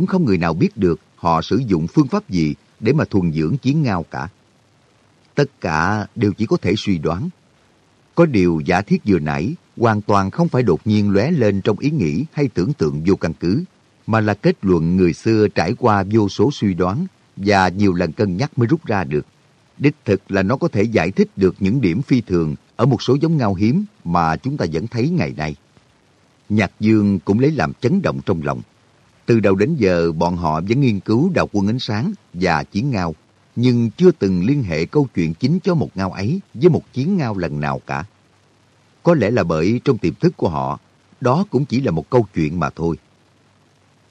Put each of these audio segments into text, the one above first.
cũng không người nào biết được họ sử dụng phương pháp gì để mà thuần dưỡng chiến ngao cả. Tất cả đều chỉ có thể suy đoán. Có điều giả thiết vừa nãy hoàn toàn không phải đột nhiên lóe lên trong ý nghĩ hay tưởng tượng vô căn cứ, mà là kết luận người xưa trải qua vô số suy đoán và nhiều lần cân nhắc mới rút ra được. Đích thực là nó có thể giải thích được những điểm phi thường ở một số giống ngao hiếm mà chúng ta vẫn thấy ngày nay. Nhạc Dương cũng lấy làm chấn động trong lòng. Từ đầu đến giờ bọn họ vẫn nghiên cứu đào quân ánh sáng và chiến ngao, nhưng chưa từng liên hệ câu chuyện chính cho một ngao ấy với một chiến ngao lần nào cả. Có lẽ là bởi trong tiềm thức của họ, đó cũng chỉ là một câu chuyện mà thôi.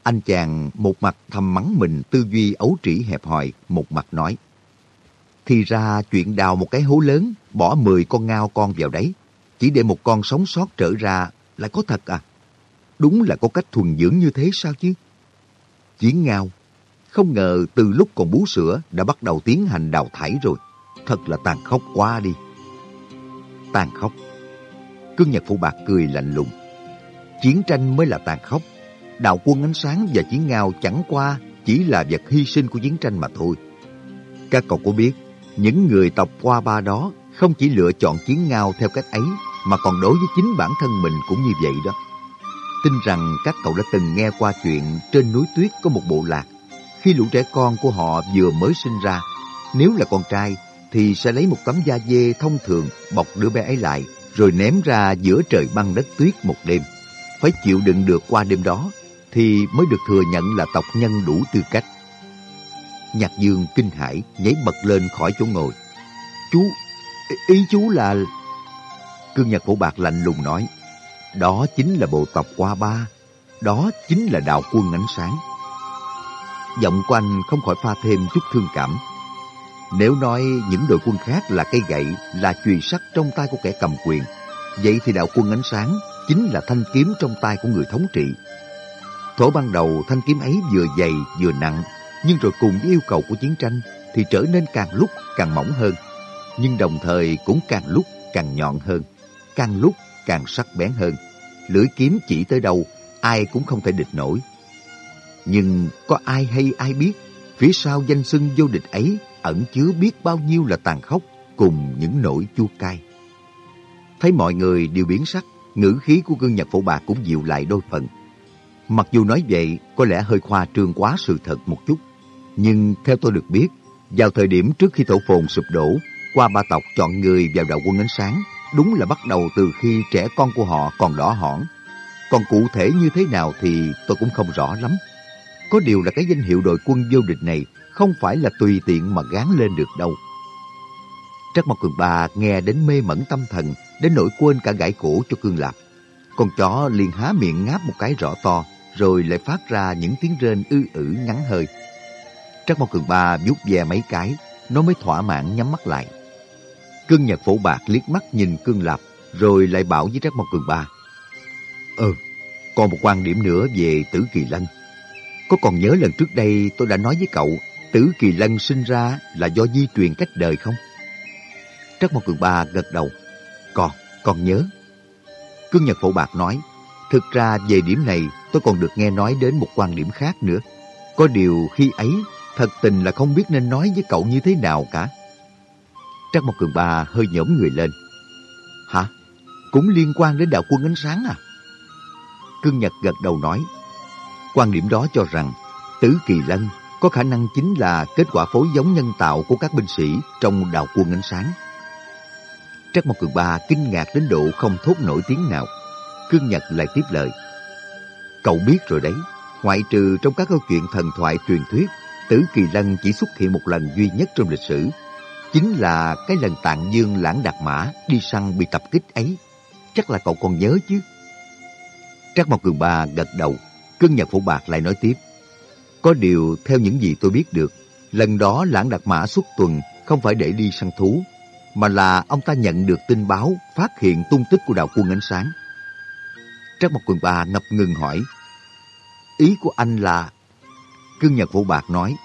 Anh chàng một mặt thầm mắng mình tư duy ấu trĩ hẹp hòi, một mặt nói. Thì ra chuyện đào một cái hố lớn, bỏ 10 con ngao con vào đấy, chỉ để một con sống sót trở ra lại có thật à? Đúng là có cách thuần dưỡng như thế sao chứ? Chiến ngao, không ngờ từ lúc còn bú sữa đã bắt đầu tiến hành đào thải rồi. Thật là tàn khốc quá đi. Tàn khốc. Cương Nhật Phụ Bạc cười lạnh lùng. Chiến tranh mới là tàn khốc. Đạo quân ánh sáng và chiến ngao chẳng qua chỉ là vật hy sinh của chiến tranh mà thôi. Các cậu có biết, những người tộc qua ba đó không chỉ lựa chọn chiến ngao theo cách ấy, mà còn đối với chính bản thân mình cũng như vậy đó. Tin rằng các cậu đã từng nghe qua chuyện trên núi tuyết có một bộ lạc. Khi lũ trẻ con của họ vừa mới sinh ra, nếu là con trai thì sẽ lấy một tấm da dê thông thường bọc đứa bé ấy lại rồi ném ra giữa trời băng đất tuyết một đêm. Phải chịu đựng được qua đêm đó thì mới được thừa nhận là tộc nhân đủ tư cách. Nhạc Dương kinh hãi nhảy bật lên khỏi chỗ ngồi. Chú, ý chú là... Cương Nhạc Phổ Bạc lạnh lùng nói, đó chính là bộ tộc qua ba, đó chính là đạo quân ánh sáng. Giọng của anh không khỏi pha thêm chút thương cảm. Nếu nói những đội quân khác là cây gậy, là chùy sắt trong tay của kẻ cầm quyền, vậy thì đạo quân ánh sáng chính là thanh kiếm trong tay của người thống trị. Thổ ban đầu thanh kiếm ấy vừa dày vừa nặng, nhưng rồi cùng với yêu cầu của chiến tranh thì trở nên càng lúc càng mỏng hơn, nhưng đồng thời cũng càng lúc càng nhọn hơn, càng lúc càng sắc bén hơn. Lưỡi kiếm chỉ tới đâu, ai cũng không thể địch nổi. Nhưng có ai hay ai biết, phía sau danh xưng vô địch ấy ẩn chứa biết bao nhiêu là tàn khốc cùng những nỗi chua cay. Thấy mọi người đều biến sắc, ngữ khí của gương nhật phổ bạc cũng dịu lại đôi phần. Mặc dù nói vậy có lẽ hơi khoa trương quá sự thật một chút, nhưng theo tôi được biết, vào thời điểm trước khi thổ phồn sụp đổ, qua ba tộc chọn người vào đạo quân ánh sáng, đúng là bắt đầu từ khi trẻ con của họ còn đỏ hỏn. Còn cụ thể như thế nào thì tôi cũng không rõ lắm. Có điều là cái danh hiệu đội quân vô địch này không phải là tùy tiện mà gán lên được đâu. Trắc Mộc Cường Ba nghe đến mê mẩn tâm thần, đến nỗi quên cả gãi cổ cho Cương Lạp. Con chó liền há miệng ngáp một cái rõ to, rồi lại phát ra những tiếng rên ư ử ngắn hơi. Trắc Mộc Cường Ba vuốt ve mấy cái, nó mới thỏa mãn nhắm mắt lại. Cương Nhật Phổ Bạc liếc mắt nhìn Cương Lạp, rồi lại bảo với trác Mộc Cường Ba. Ừ, còn một quan điểm nữa về Tử Kỳ Lân. Có còn nhớ lần trước đây tôi đã nói với cậu Tử Kỳ Lân sinh ra là do di truyền cách đời không? trác Mộc Cường Ba gật đầu. Còn, còn nhớ. Cương Nhật Phổ Bạc nói, thực ra về điểm này tôi còn được nghe nói đến một quan điểm khác nữa. Có điều khi ấy, thật tình là không biết nên nói với cậu như thế nào cả. Trắc Mộc Cường Ba hơi nhổm người lên. Hả? Cũng liên quan đến đạo quân ánh sáng à? Cương Nhật gật đầu nói. Quan điểm đó cho rằng Tứ Kỳ Lân có khả năng chính là kết quả phối giống nhân tạo của các binh sĩ trong đạo quân ánh sáng. Trắc Mộc Cường Ba kinh ngạc đến độ không thốt nổi tiếng nào. Cương Nhật lại tiếp lời. Cậu biết rồi đấy, ngoại trừ trong các câu chuyện thần thoại truyền thuyết, tứ Kỳ Lân chỉ xuất hiện một lần duy nhất trong lịch sử. Chính là cái lần tạng dương lãng đạt mã đi săn bị tập kích ấy. Chắc là cậu còn nhớ chứ? Trác Mộc Cường Ba gật đầu, Cương Nhật Phổ Bạc lại nói tiếp. Có điều theo những gì tôi biết được, lần đó lãng đạt mã suốt tuần không phải để đi săn thú, mà là ông ta nhận được tin báo phát hiện tung tích của đạo quân ánh sáng. Trác Mộc Quần Ba ngập ngừng hỏi, ý của anh là... Cương Nhật Vũ Bạc nói,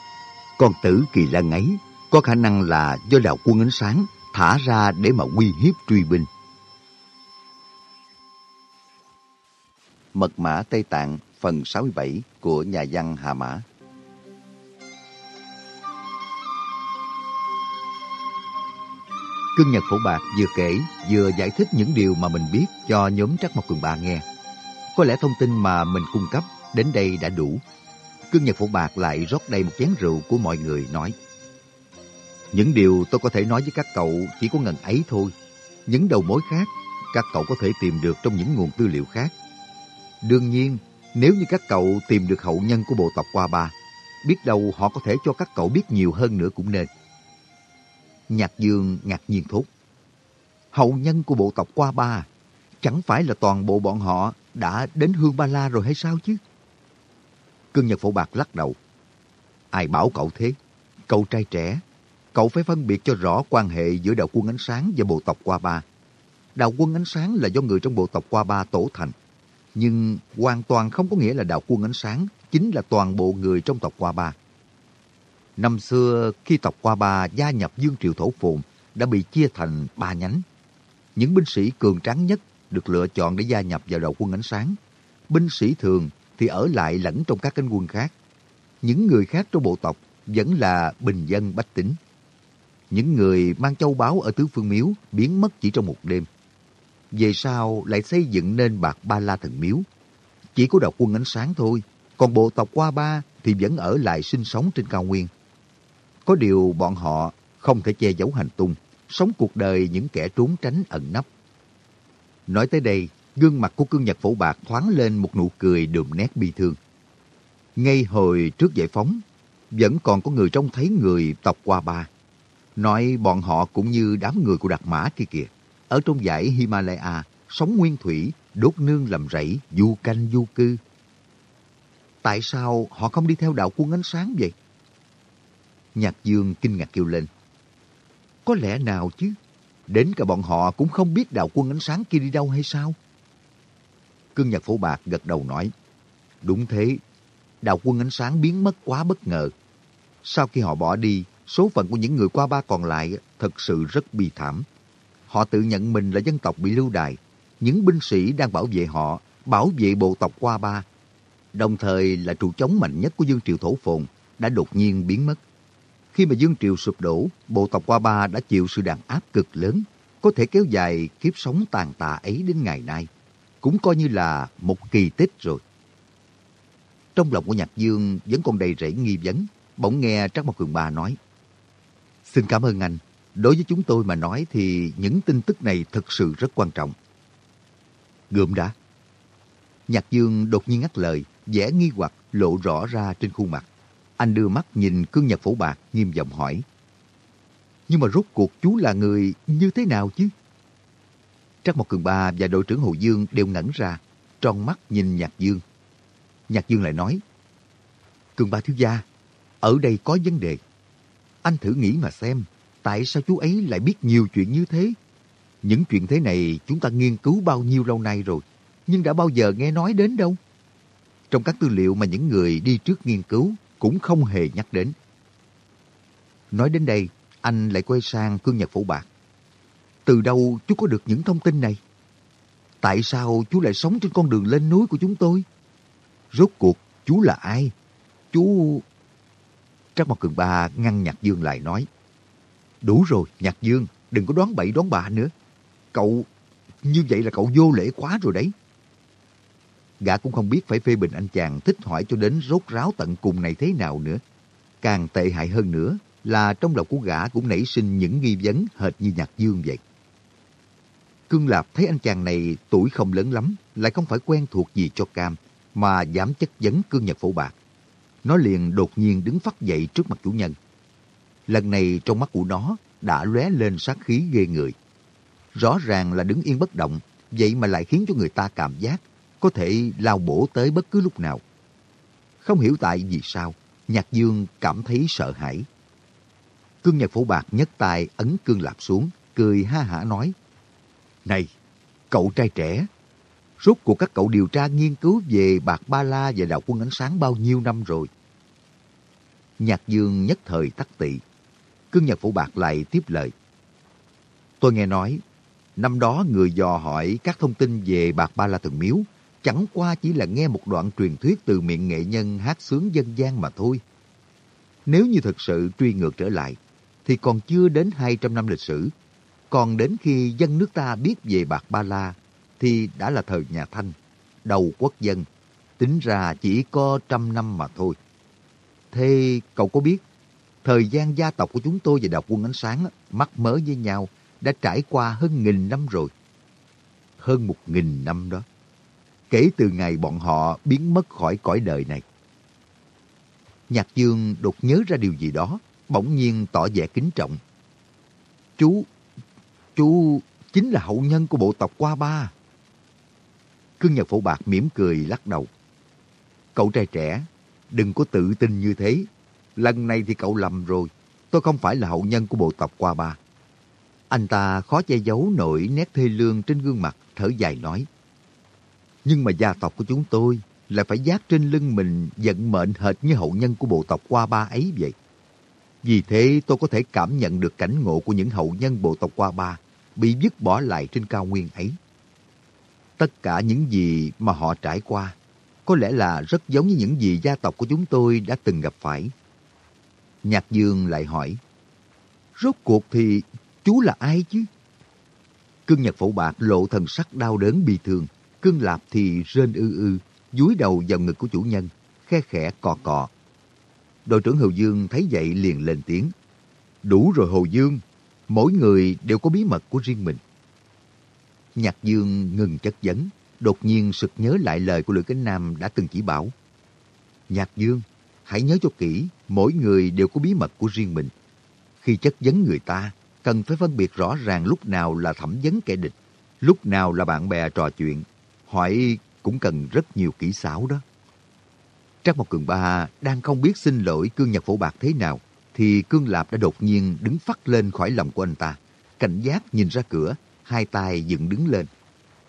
con tử kỳ lân ấy có khả năng là do đạo quân ánh sáng thả ra để mà uy hiếp truy binh. Mật mã Tây Tạng, phần 67 của nhà văn Hà Mã. Cương Nhật Phổ Bạc vừa kể, vừa giải thích những điều mà mình biết cho nhóm Trắc Mộc Cường Ba nghe. Có lẽ thông tin mà mình cung cấp đến đây đã đủ. Cương Nhật Phổ Bạc lại rót đầy một chén rượu của mọi người, nói. Những điều tôi có thể nói với các cậu chỉ có ngần ấy thôi. Những đầu mối khác, các cậu có thể tìm được trong những nguồn tư liệu khác. Đương nhiên, nếu như các cậu tìm được hậu nhân của bộ tộc Qua Ba, biết đâu họ có thể cho các cậu biết nhiều hơn nữa cũng nên. Nhạc Dương ngạc nhiên thốt. Hậu nhân của bộ tộc Qua Ba, chẳng phải là toàn bộ bọn họ đã đến Hương Ba La rồi hay sao chứ? Cương Nhật Phổ Bạc lắc đầu. Ai bảo cậu thế? Cậu trai trẻ, cậu phải phân biệt cho rõ quan hệ giữa đạo quân ánh sáng và bộ tộc Qua Ba. Đạo quân ánh sáng là do người trong bộ tộc Qua Ba tổ thành. Nhưng hoàn toàn không có nghĩa là đạo quân ánh sáng chính là toàn bộ người trong tộc Qua Ba. Năm xưa, khi tộc Qua Ba gia nhập Dương Triều Thổ Phồn, đã bị chia thành ba nhánh. Những binh sĩ cường tráng nhất được lựa chọn để gia nhập vào đạo quân ánh sáng. Binh sĩ thường thì ở lại lẫn trong các cánh quân khác. Những người khác trong bộ tộc vẫn là bình dân bách tính. Những người mang châu báu ở tứ phương miếu biến mất chỉ trong một đêm. Về sau lại xây dựng nên bạc ba la thần miếu. Chỉ có đạo quân ánh sáng thôi, còn bộ tộc qua ba thì vẫn ở lại sinh sống trên cao nguyên. Có điều bọn họ không thể che giấu hành tung, sống cuộc đời những kẻ trốn tránh ẩn nấp. Nói tới đây, gương mặt của cương nhật phổ bạc thoáng lên một nụ cười đượm nét bi thương. Ngay hồi trước giải phóng, vẫn còn có người trông thấy người tộc qua ba. Nói bọn họ cũng như đám người của Đạt Mã kia kìa. Ở trong dãy Himalaya, sống nguyên thủy, đốt nương làm rẫy, du canh du cư. Tại sao họ không đi theo đạo quân ánh sáng vậy? Nhạc Dương kinh ngạc kêu lên. Có lẽ nào chứ? Đến cả bọn họ cũng không biết đạo quân ánh sáng kia đi đâu hay sao? Cương Nhật Phổ Bạc gật đầu nói. Đúng thế, đạo quân ánh sáng biến mất quá bất ngờ. Sau khi họ bỏ đi, số phận của những người qua ba còn lại thật sự rất bi thảm. Họ tự nhận mình là dân tộc bị lưu đày. Những binh sĩ đang bảo vệ họ, bảo vệ bộ tộc qua ba. Đồng thời là trụ chống mạnh nhất của Dương Triều Thổ Phồn đã đột nhiên biến mất. Khi mà Dương Triều sụp đổ, bộ tộc qua ba đã chịu sự đàn áp cực lớn, có thể kéo dài kiếp sống tàn tạ ấy đến ngày nay. Cũng coi như là một kỳ tích rồi. Trong lòng của Nhạc Dương vẫn còn đầy rẫy nghi vấn, bỗng nghe Trác Mộc Cường Ba nói. Xin cảm ơn anh. Đối với chúng tôi mà nói thì những tin tức này thực sự rất quan trọng. Gượm đã. Nhạc Dương đột nhiên ngắt lời, vẻ nghi hoặc lộ rõ ra trên khuôn mặt. Anh đưa mắt nhìn cương nhật phổ bạc, nghiêm giọng hỏi. Nhưng mà rốt cuộc chú là người như thế nào chứ? Trắc Mộc Cường Ba và đội trưởng Hồ Dương đều ngẩn ra, tròn mắt nhìn Nhạc Dương. Nhạc Dương lại nói, Cường Ba thiếu gia, ở đây có vấn đề. Anh thử nghĩ mà xem, tại sao chú ấy lại biết nhiều chuyện như thế? Những chuyện thế này chúng ta nghiên cứu bao nhiêu lâu nay rồi, nhưng đã bao giờ nghe nói đến đâu? Trong các tư liệu mà những người đi trước nghiên cứu cũng không hề nhắc đến. Nói đến đây, anh lại quay sang cương nhật phổ bạc. Từ đâu chú có được những thông tin này? Tại sao chú lại sống trên con đường lên núi của chúng tôi? Rốt cuộc chú là ai? Chú... Trác Mộc Cường Ba ngăn Nhạc Dương lại nói. Đủ rồi, Nhạc Dương, đừng có đoán bậy đoán bạ nữa. Cậu, như vậy là cậu vô lễ quá rồi đấy. Gã cũng không biết phải phê bình anh chàng thích hỏi cho đến rốt ráo tận cùng này thế nào nữa. Càng tệ hại hơn nữa là trong lòng của gã cũng nảy sinh những nghi vấn hệt như Nhạc Dương vậy. Cương Lạp thấy anh chàng này tuổi không lớn lắm, lại không phải quen thuộc gì cho Cam, mà dám chất vấn Cương Nhật Phổ Bạc. Nó liền đột nhiên đứng phát dậy trước mặt chủ nhân. Lần này trong mắt của nó đã lóe lên sát khí ghê người. Rõ ràng là đứng yên bất động, vậy mà lại khiến cho người ta cảm giác có thể lao bổ tới bất cứ lúc nào. Không hiểu tại vì sao, Nhạc Dương cảm thấy sợ hãi. Cương Nhật Phổ Bạc nhấc tay ấn Cương Lạp xuống, cười ha hả nói. Này, cậu trai trẻ, rốt cuộc các cậu điều tra nghiên cứu về Bạc Ba La và Đạo Quân Ánh Sáng bao nhiêu năm rồi? Nhạc Dương nhất thời tắc tị. Cương Nhật phủ Bạc lại tiếp lời. Tôi nghe nói, năm đó người dò hỏi các thông tin về Bạc Ba La Thần Miếu chẳng qua chỉ là nghe một đoạn truyền thuyết từ miệng nghệ nhân hát sướng dân gian mà thôi. Nếu như thực sự truy ngược trở lại, thì còn chưa đến 200 năm lịch sử. Còn đến khi dân nước ta biết về Bạc Ba La, thì đã là thời nhà Thanh, đầu quốc dân. Tính ra chỉ có trăm năm mà thôi. Thế cậu có biết, thời gian gia tộc của chúng tôi và đạo quân ánh sáng mắc mớ với nhau đã trải qua hơn nghìn năm rồi. Hơn một nghìn năm đó. Kể từ ngày bọn họ biến mất khỏi cõi đời này. Nhạc Dương đột nhớ ra điều gì đó, bỗng nhiên tỏ vẻ kính trọng. Chú, chú chính là hậu nhân của bộ tộc Qua Ba. Cương Nhật Phổ Bạc mỉm cười lắc đầu. Cậu trai trẻ, đừng có tự tin như thế. Lần này thì cậu lầm rồi. Tôi không phải là hậu nhân của bộ tộc Qua Ba. Anh ta khó che giấu nổi nét thê lương trên gương mặt, thở dài nói. Nhưng mà gia tộc của chúng tôi là phải giác trên lưng mình vận mệnh hệt như hậu nhân của bộ tộc Qua Ba ấy vậy. Vì thế tôi có thể cảm nhận được cảnh ngộ của những hậu nhân bộ tộc Qua Ba bị dứt bỏ lại trên cao nguyên ấy. Tất cả những gì mà họ trải qua có lẽ là rất giống như những gì gia tộc của chúng tôi đã từng gặp phải. Nhạc Dương lại hỏi, Rốt cuộc thì chú là ai chứ? Cương Nhật Phổ Bạc lộ thần sắc đau đớn bi thương, Cương Lạp thì rên ư ư, dúi đầu vào ngực của chủ nhân, khe khẽ cò cò. Đội trưởng Hồ Dương thấy vậy liền lên tiếng. Đủ rồi Hồ Dương, mỗi người đều có bí mật của riêng mình. Nhạc Dương ngừng chất vấn, đột nhiên sực nhớ lại lời của Lữ Kính Nam đã từng chỉ bảo. Nhạc Dương, hãy nhớ cho kỹ, mỗi người đều có bí mật của riêng mình. Khi chất vấn người ta, cần phải phân biệt rõ ràng lúc nào là thẩm vấn kẻ địch, lúc nào là bạn bè trò chuyện. Hỏi cũng cần rất nhiều kỹ xảo đó. Trác Mộc Cường Ba đang không biết xin lỗi Cương Nhật Phổ Bạc thế nào, thì Cương Lạp đã đột nhiên đứng phắt lên khỏi lòng của anh ta. Cảnh giác nhìn ra cửa, hai tay dựng đứng lên.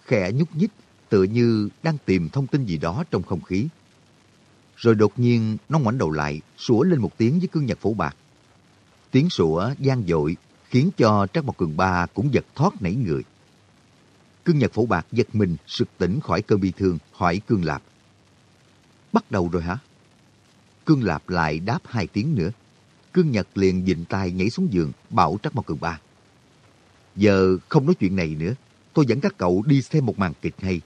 Khẽ nhúc nhích, tựa như đang tìm thông tin gì đó trong không khí. Rồi đột nhiên nó ngoảnh đầu lại, sủa lên một tiếng với Cương Nhật Phổ Bạc. Tiếng sủa gian dội khiến cho Trác Mộc Cường Ba cũng giật thoát nảy người. Cương Nhật Phổ Bạc giật mình, sực tỉnh khỏi cơn bi thương, hỏi Cương Lạp. Bắt đầu rồi hả? Cương Lạp lại đáp hai tiếng nữa. Cương Nhật liền dịnh tay nhảy xuống giường, bảo Trác Mộc Cường Ba. Giờ không nói chuyện này nữa, tôi dẫn các cậu đi xem một màn kịch hay.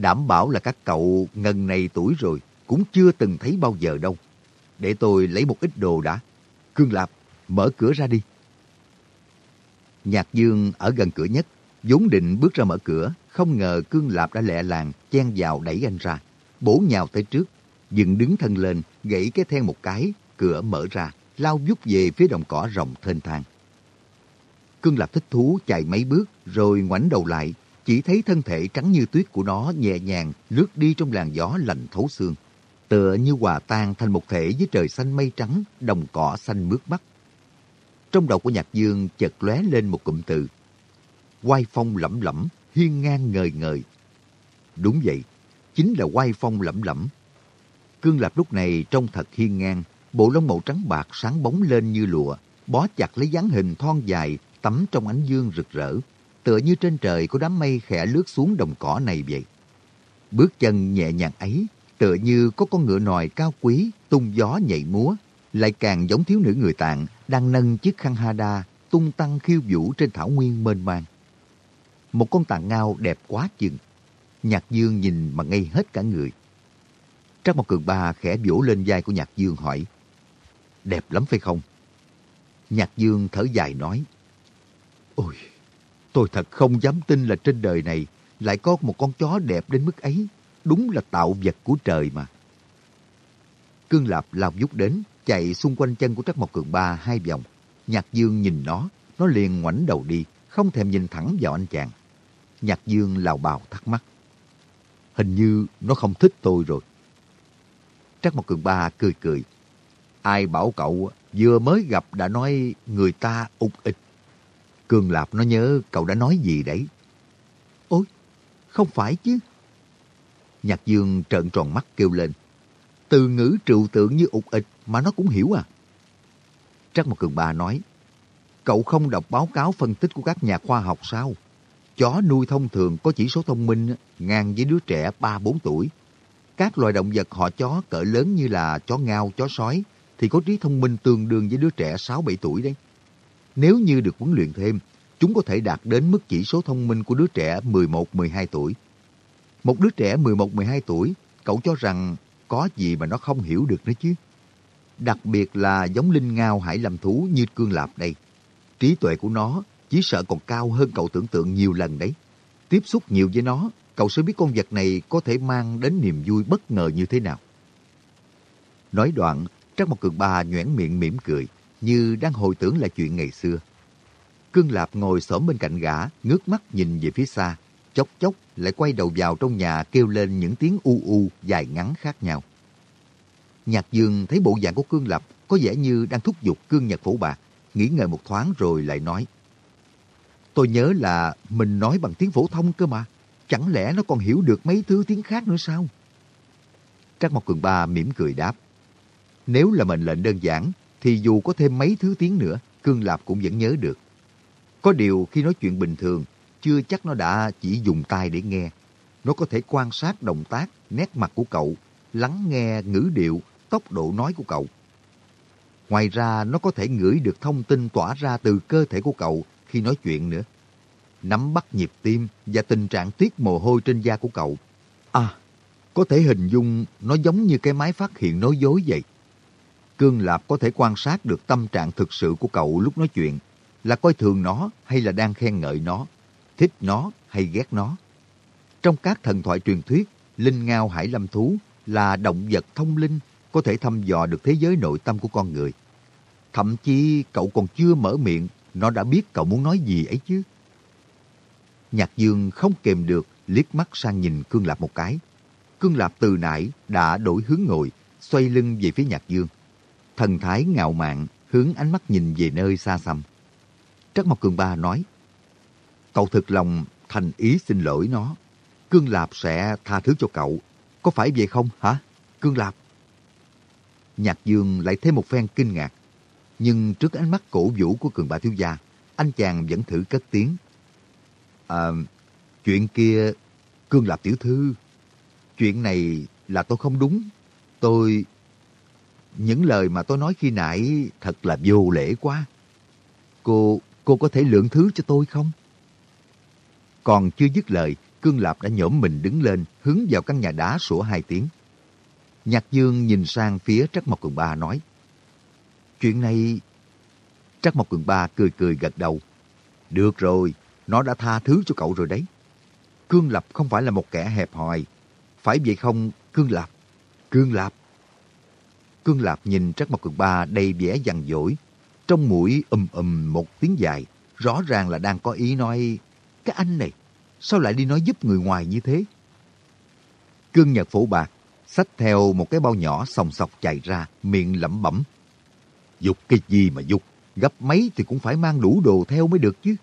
Đảm bảo là các cậu ngần này tuổi rồi, cũng chưa từng thấy bao giờ đâu. Để tôi lấy một ít đồ đã. Cương Lạp, mở cửa ra đi. Nhạc Dương ở gần cửa nhất, vốn định bước ra mở cửa, không ngờ Cương Lạp đã lẹ làng chen vào đẩy anh ra, bổ nhào tới trước, dựng đứng thân lên, gãy cái then một cái, cửa mở ra, lao vút về phía đồng cỏ rộng thênh thang. Cương Lạp thích thú chạy mấy bước rồi ngoảnh đầu lại, chỉ thấy thân thể trắng như tuyết của nó nhẹ nhàng lướt đi trong làn gió lạnh thấu xương, tựa như hòa tan thành một thể với trời xanh mây trắng, đồng cỏ xanh mướt mắt. Trong đầu của Nhạc Dương chợt lóe lên một cụm từ. Quai phong lẫm lẫm, hiên ngang ngời ngời. Đúng vậy, chính là quai phong lẫm lẫm. Cương Lạp lúc này trông thật hiên ngang, bộ lông màu trắng bạc sáng bóng lên như lụa, bó chặt lấy dáng hình thon dài tắm trong ánh dương rực rỡ, tựa như trên trời có đám mây khẽ lướt xuống đồng cỏ này vậy. Bước chân nhẹ nhàng ấy, tựa như có con ngựa nòi cao quý, tung gió nhảy múa, lại càng giống thiếu nữ người tạng đang nâng chiếc khăn hada tung tăng khiêu vũ trên thảo nguyên mênh mang. Một con tạng ngao đẹp quá chừng. Nhạc Dương nhìn mà ngây hết cả người. Trác Mộc Cường Ba khẽ vỗ lên vai của Nhạc Dương hỏi, đẹp lắm phải không? Nhạc Dương thở dài nói, Ôi, tôi thật không dám tin là trên đời này lại có một con chó đẹp đến mức ấy. Đúng là tạo vật của trời mà. Cương Lạp lao vút đến, chạy xung quanh chân của Trắc Mộc Cường Ba hai vòng. Nhạc Dương nhìn nó, nó liền ngoảnh đầu đi, không thèm nhìn thẳng vào anh chàng. Nhạc Dương lào bào thắc mắc. Hình như nó không thích tôi rồi. Trắc Mộc Cường Ba cười cười. Ai bảo cậu vừa mới gặp đã nói người ta ục ịch Cường Lạp nó nhớ cậu đã nói gì đấy. Ôi, không phải chứ. Nhạc Dương trợn tròn mắt kêu lên. Từ ngữ trừu tượng như ục ịch mà nó cũng hiểu à. Trắc một Cường Ba nói, cậu không đọc báo cáo phân tích của các nhà khoa học sao? Chó nuôi thông thường có chỉ số thông minh ngang với đứa trẻ 3-4 tuổi. Các loài động vật họ chó cỡ lớn như là chó ngao, chó sói thì có trí thông minh tương đương với đứa trẻ 6-7 tuổi đấy. Nếu như được huấn luyện thêm, chúng có thể đạt đến mức chỉ số thông minh của đứa trẻ 11-12 tuổi. Một đứa trẻ 11-12 tuổi, cậu cho rằng có gì mà nó không hiểu được nữa chứ. Đặc biệt là giống linh ngao hải lâm thú như cương lạp đây. Trí tuệ của nó chỉ sợ còn cao hơn cậu tưởng tượng nhiều lần đấy. Tiếp xúc nhiều với nó, cậu sẽ biết con vật này có thể mang đến niềm vui bất ngờ như thế nào. Nói đoạn, Trác Mộc Cường Ba nhoẻn miệng mỉm cười, như đang hồi tưởng lại chuyện ngày xưa. Cương Lạp ngồi xổm bên cạnh gã, ngước mắt nhìn về phía xa, chốc chốc lại quay đầu vào trong nhà kêu lên những tiếng u u dài ngắn khác nhau. Nhạc Dương thấy bộ dạng của Cương Lập có vẻ như đang thúc giục Cương Nhật Phổ Bạc, nghĩ ngợi một thoáng rồi lại nói. Tôi nhớ là mình nói bằng tiếng phổ thông cơ mà, chẳng lẽ nó còn hiểu được mấy thứ tiếng khác nữa sao? Trác Mộc Cường Ba mỉm cười đáp. Nếu là mệnh lệnh đơn giản, thì dù có thêm mấy thứ tiếng nữa, Cương Lạp cũng vẫn nhớ được. Có điều khi nói chuyện bình thường, chưa chắc nó đã chỉ dùng tai để nghe. Nó có thể quan sát động tác, nét mặt của cậu, lắng nghe ngữ điệu, tốc độ nói của cậu. Ngoài ra, nó có thể ngửi được thông tin tỏa ra từ cơ thể của cậu khi nói chuyện nữa. Nắm bắt nhịp tim và tình trạng tiết mồ hôi trên da của cậu. À, có thể hình dung nó giống như cái máy phát hiện nói dối vậy. Cương Lạp có thể quan sát được tâm trạng thực sự của cậu lúc nói chuyện, là coi thường nó hay là đang khen ngợi nó, thích nó hay ghét nó. Trong các thần thoại truyền thuyết, linh ngao hải lâm thú là động vật thông linh có thể thăm dò được thế giới nội tâm của con người. Thậm chí cậu còn chưa mở miệng, nó đã biết cậu muốn nói gì ấy chứ. Nhạc Dương không kềm được liếc mắt sang nhìn Cương Lạp một cái. Cương Lạp từ nãy đã đổi hướng ngồi, xoay lưng về phía Nhạc Dương. Thần thái ngạo mạn hướng ánh mắt nhìn về nơi xa xăm. Trắc Mộc Cường Ba nói, Cậu thực lòng thành ý xin lỗi nó. Cương Lạp sẽ tha thứ cho cậu. Có phải vậy không hả? Cương Lạp. Nhạc Dương lại thêm một phen kinh ngạc. Nhưng trước ánh mắt cổ vũ của Cường Ba Thiếu Gia, anh chàng vẫn thử cất tiếng. À, chuyện kia, Cương Lạp Tiểu Thư, chuyện này là tôi không đúng. Tôi... Những lời mà tôi nói khi nãy thật là vô lễ quá. Cô, cô có thể lượng thứ cho tôi không? Còn chưa dứt lời, Cương Lạp đã nhổm mình đứng lên, hướng vào căn nhà đá sủa hai tiếng. Nhạc Dương nhìn sang phía Trắc Mộc Cường Ba nói, Chuyện này... Trắc Mộc Cường Ba cười cười gật đầu. Được rồi, nó đã tha thứ cho cậu rồi đấy. Cương Lập không phải là một kẻ hẹp hòi. Phải vậy không, Cương lập Cương lập Cương Lạp nhìn Trác Mộc Cường Ba đầy vẻ dằn dỗi. Trong mũi ầm um um một tiếng dài, rõ ràng là đang có ý nói cái anh này, sao lại đi nói giúp người ngoài như thế? Cương Nhật phổ bạc, xách theo một cái bao nhỏ sòng sọc chạy ra, miệng lẩm bẩm. Dục cái gì mà dục, gấp mấy thì cũng phải mang đủ đồ theo mới được chứ.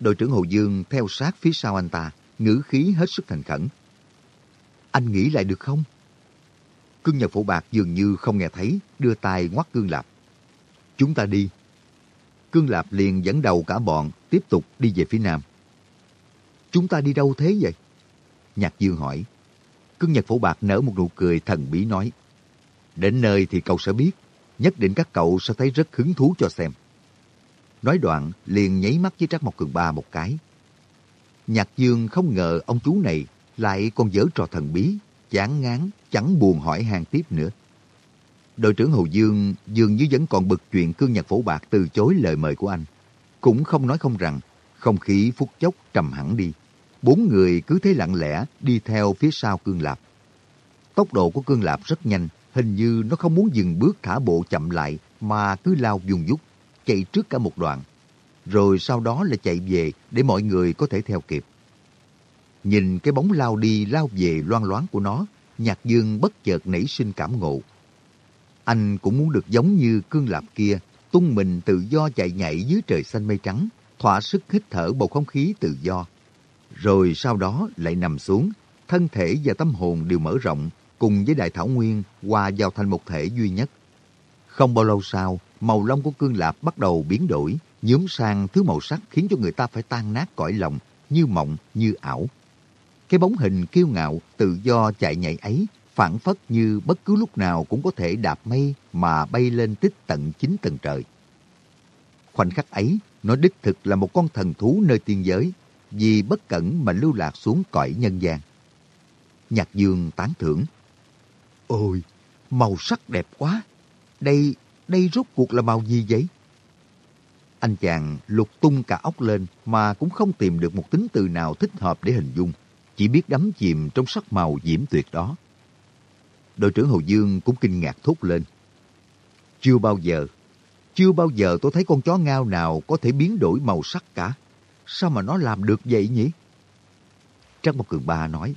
Đội trưởng Hồ Dương theo sát phía sau anh ta, ngữ khí hết sức thành khẩn. Anh nghĩ lại được không? Cương Nhật phổ bạc dường như không nghe thấy, đưa tay ngoắt Cương Lạp. Chúng ta đi. Cương Lạp liền dẫn đầu cả bọn tiếp tục đi về phía nam. Chúng ta đi đâu thế vậy? Nhạc Dương hỏi. Cương Nhật Phổ Bạc nở một nụ cười thần bí nói. Đến nơi thì cậu sẽ biết. Nhất định các cậu sẽ thấy rất hứng thú cho xem. Nói đoạn, liền nháy mắt với trác Mộc Cường Ba một cái. Nhạc Dương không ngờ ông chú này lại còn dở trò thần bí, chán ngán, chẳng buồn hỏi hàng tiếp nữa. Đội trưởng Hồ Dương dường như vẫn còn bực chuyện Cương Nhật Phổ Bạc từ chối lời mời của anh. Cũng không nói không rằng, không khí phút chốc trầm hẳn đi. Bốn người cứ thế lặng lẽ đi theo phía sau Cương Lạp. Tốc độ của Cương Lạp rất nhanh, hình như nó không muốn dừng bước thả bộ chậm lại mà cứ lao dùng dút, chạy trước cả một đoạn. Rồi sau đó là chạy về để mọi người có thể theo kịp. Nhìn cái bóng lao đi lao về loan loáng của nó, Nhạc Dương bất chợt nảy sinh cảm ngộ. Anh cũng muốn được giống như cương lạp kia, tung mình tự do chạy nhảy dưới trời xanh mây trắng, thỏa sức hít thở bầu không khí tự do. Rồi sau đó lại nằm xuống, thân thể và tâm hồn đều mở rộng, cùng với đại thảo nguyên hòa vào thành một thể duy nhất. Không bao lâu sau, màu lông của cương lạp bắt đầu biến đổi, nhuốm sang thứ màu sắc khiến cho người ta phải tan nát cõi lòng, như mộng, như ảo. Cái bóng hình kiêu ngạo, tự do chạy nhảy ấy phản phất như bất cứ lúc nào cũng có thể đạp mây mà bay lên tích tận chín tầng trời. Khoảnh khắc ấy, nó đích thực là một con thần thú nơi tiên giới, vì bất cẩn mà lưu lạc xuống cõi nhân gian. Nhạc dương tán thưởng. Ôi, màu sắc đẹp quá! Đây, đây rốt cuộc là màu gì vậy? Anh chàng lục tung cả óc lên mà cũng không tìm được một tính từ nào thích hợp để hình dung, chỉ biết đắm chìm trong sắc màu diễm tuyệt đó. Đội trưởng Hồ Dương cũng kinh ngạc thốt lên. Chưa bao giờ, chưa bao giờ tôi thấy con chó ngao nào có thể biến đổi màu sắc cả. Sao mà nó làm được vậy nhỉ? Trắc Mộc Cường Ba nói,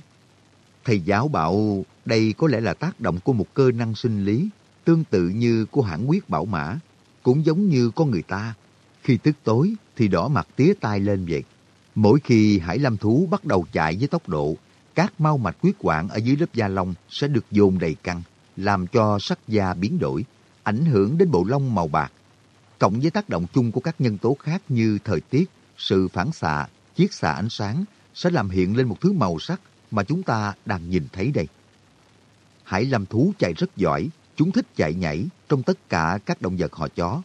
Thầy giáo bảo đây có lẽ là tác động của một cơ năng sinh lý, tương tự như của hãng quyết bảo mã, cũng giống như con người ta. Khi tức tối thì đỏ mặt tía tai lên vậy. Mỗi khi hải lâm thú bắt đầu chạy với tốc độ, các mau mạch huyết quản ở dưới lớp da lông sẽ được dồn đầy căng, làm cho sắc da biến đổi, ảnh hưởng đến bộ lông màu bạc. Cộng với tác động chung của các nhân tố khác như thời tiết, sự phản xạ, chiết xạ ánh sáng sẽ làm hiện lên một thứ màu sắc mà chúng ta đang nhìn thấy đây. Hải lâm thú chạy rất giỏi, chúng thích chạy nhảy trong tất cả các động vật họ chó.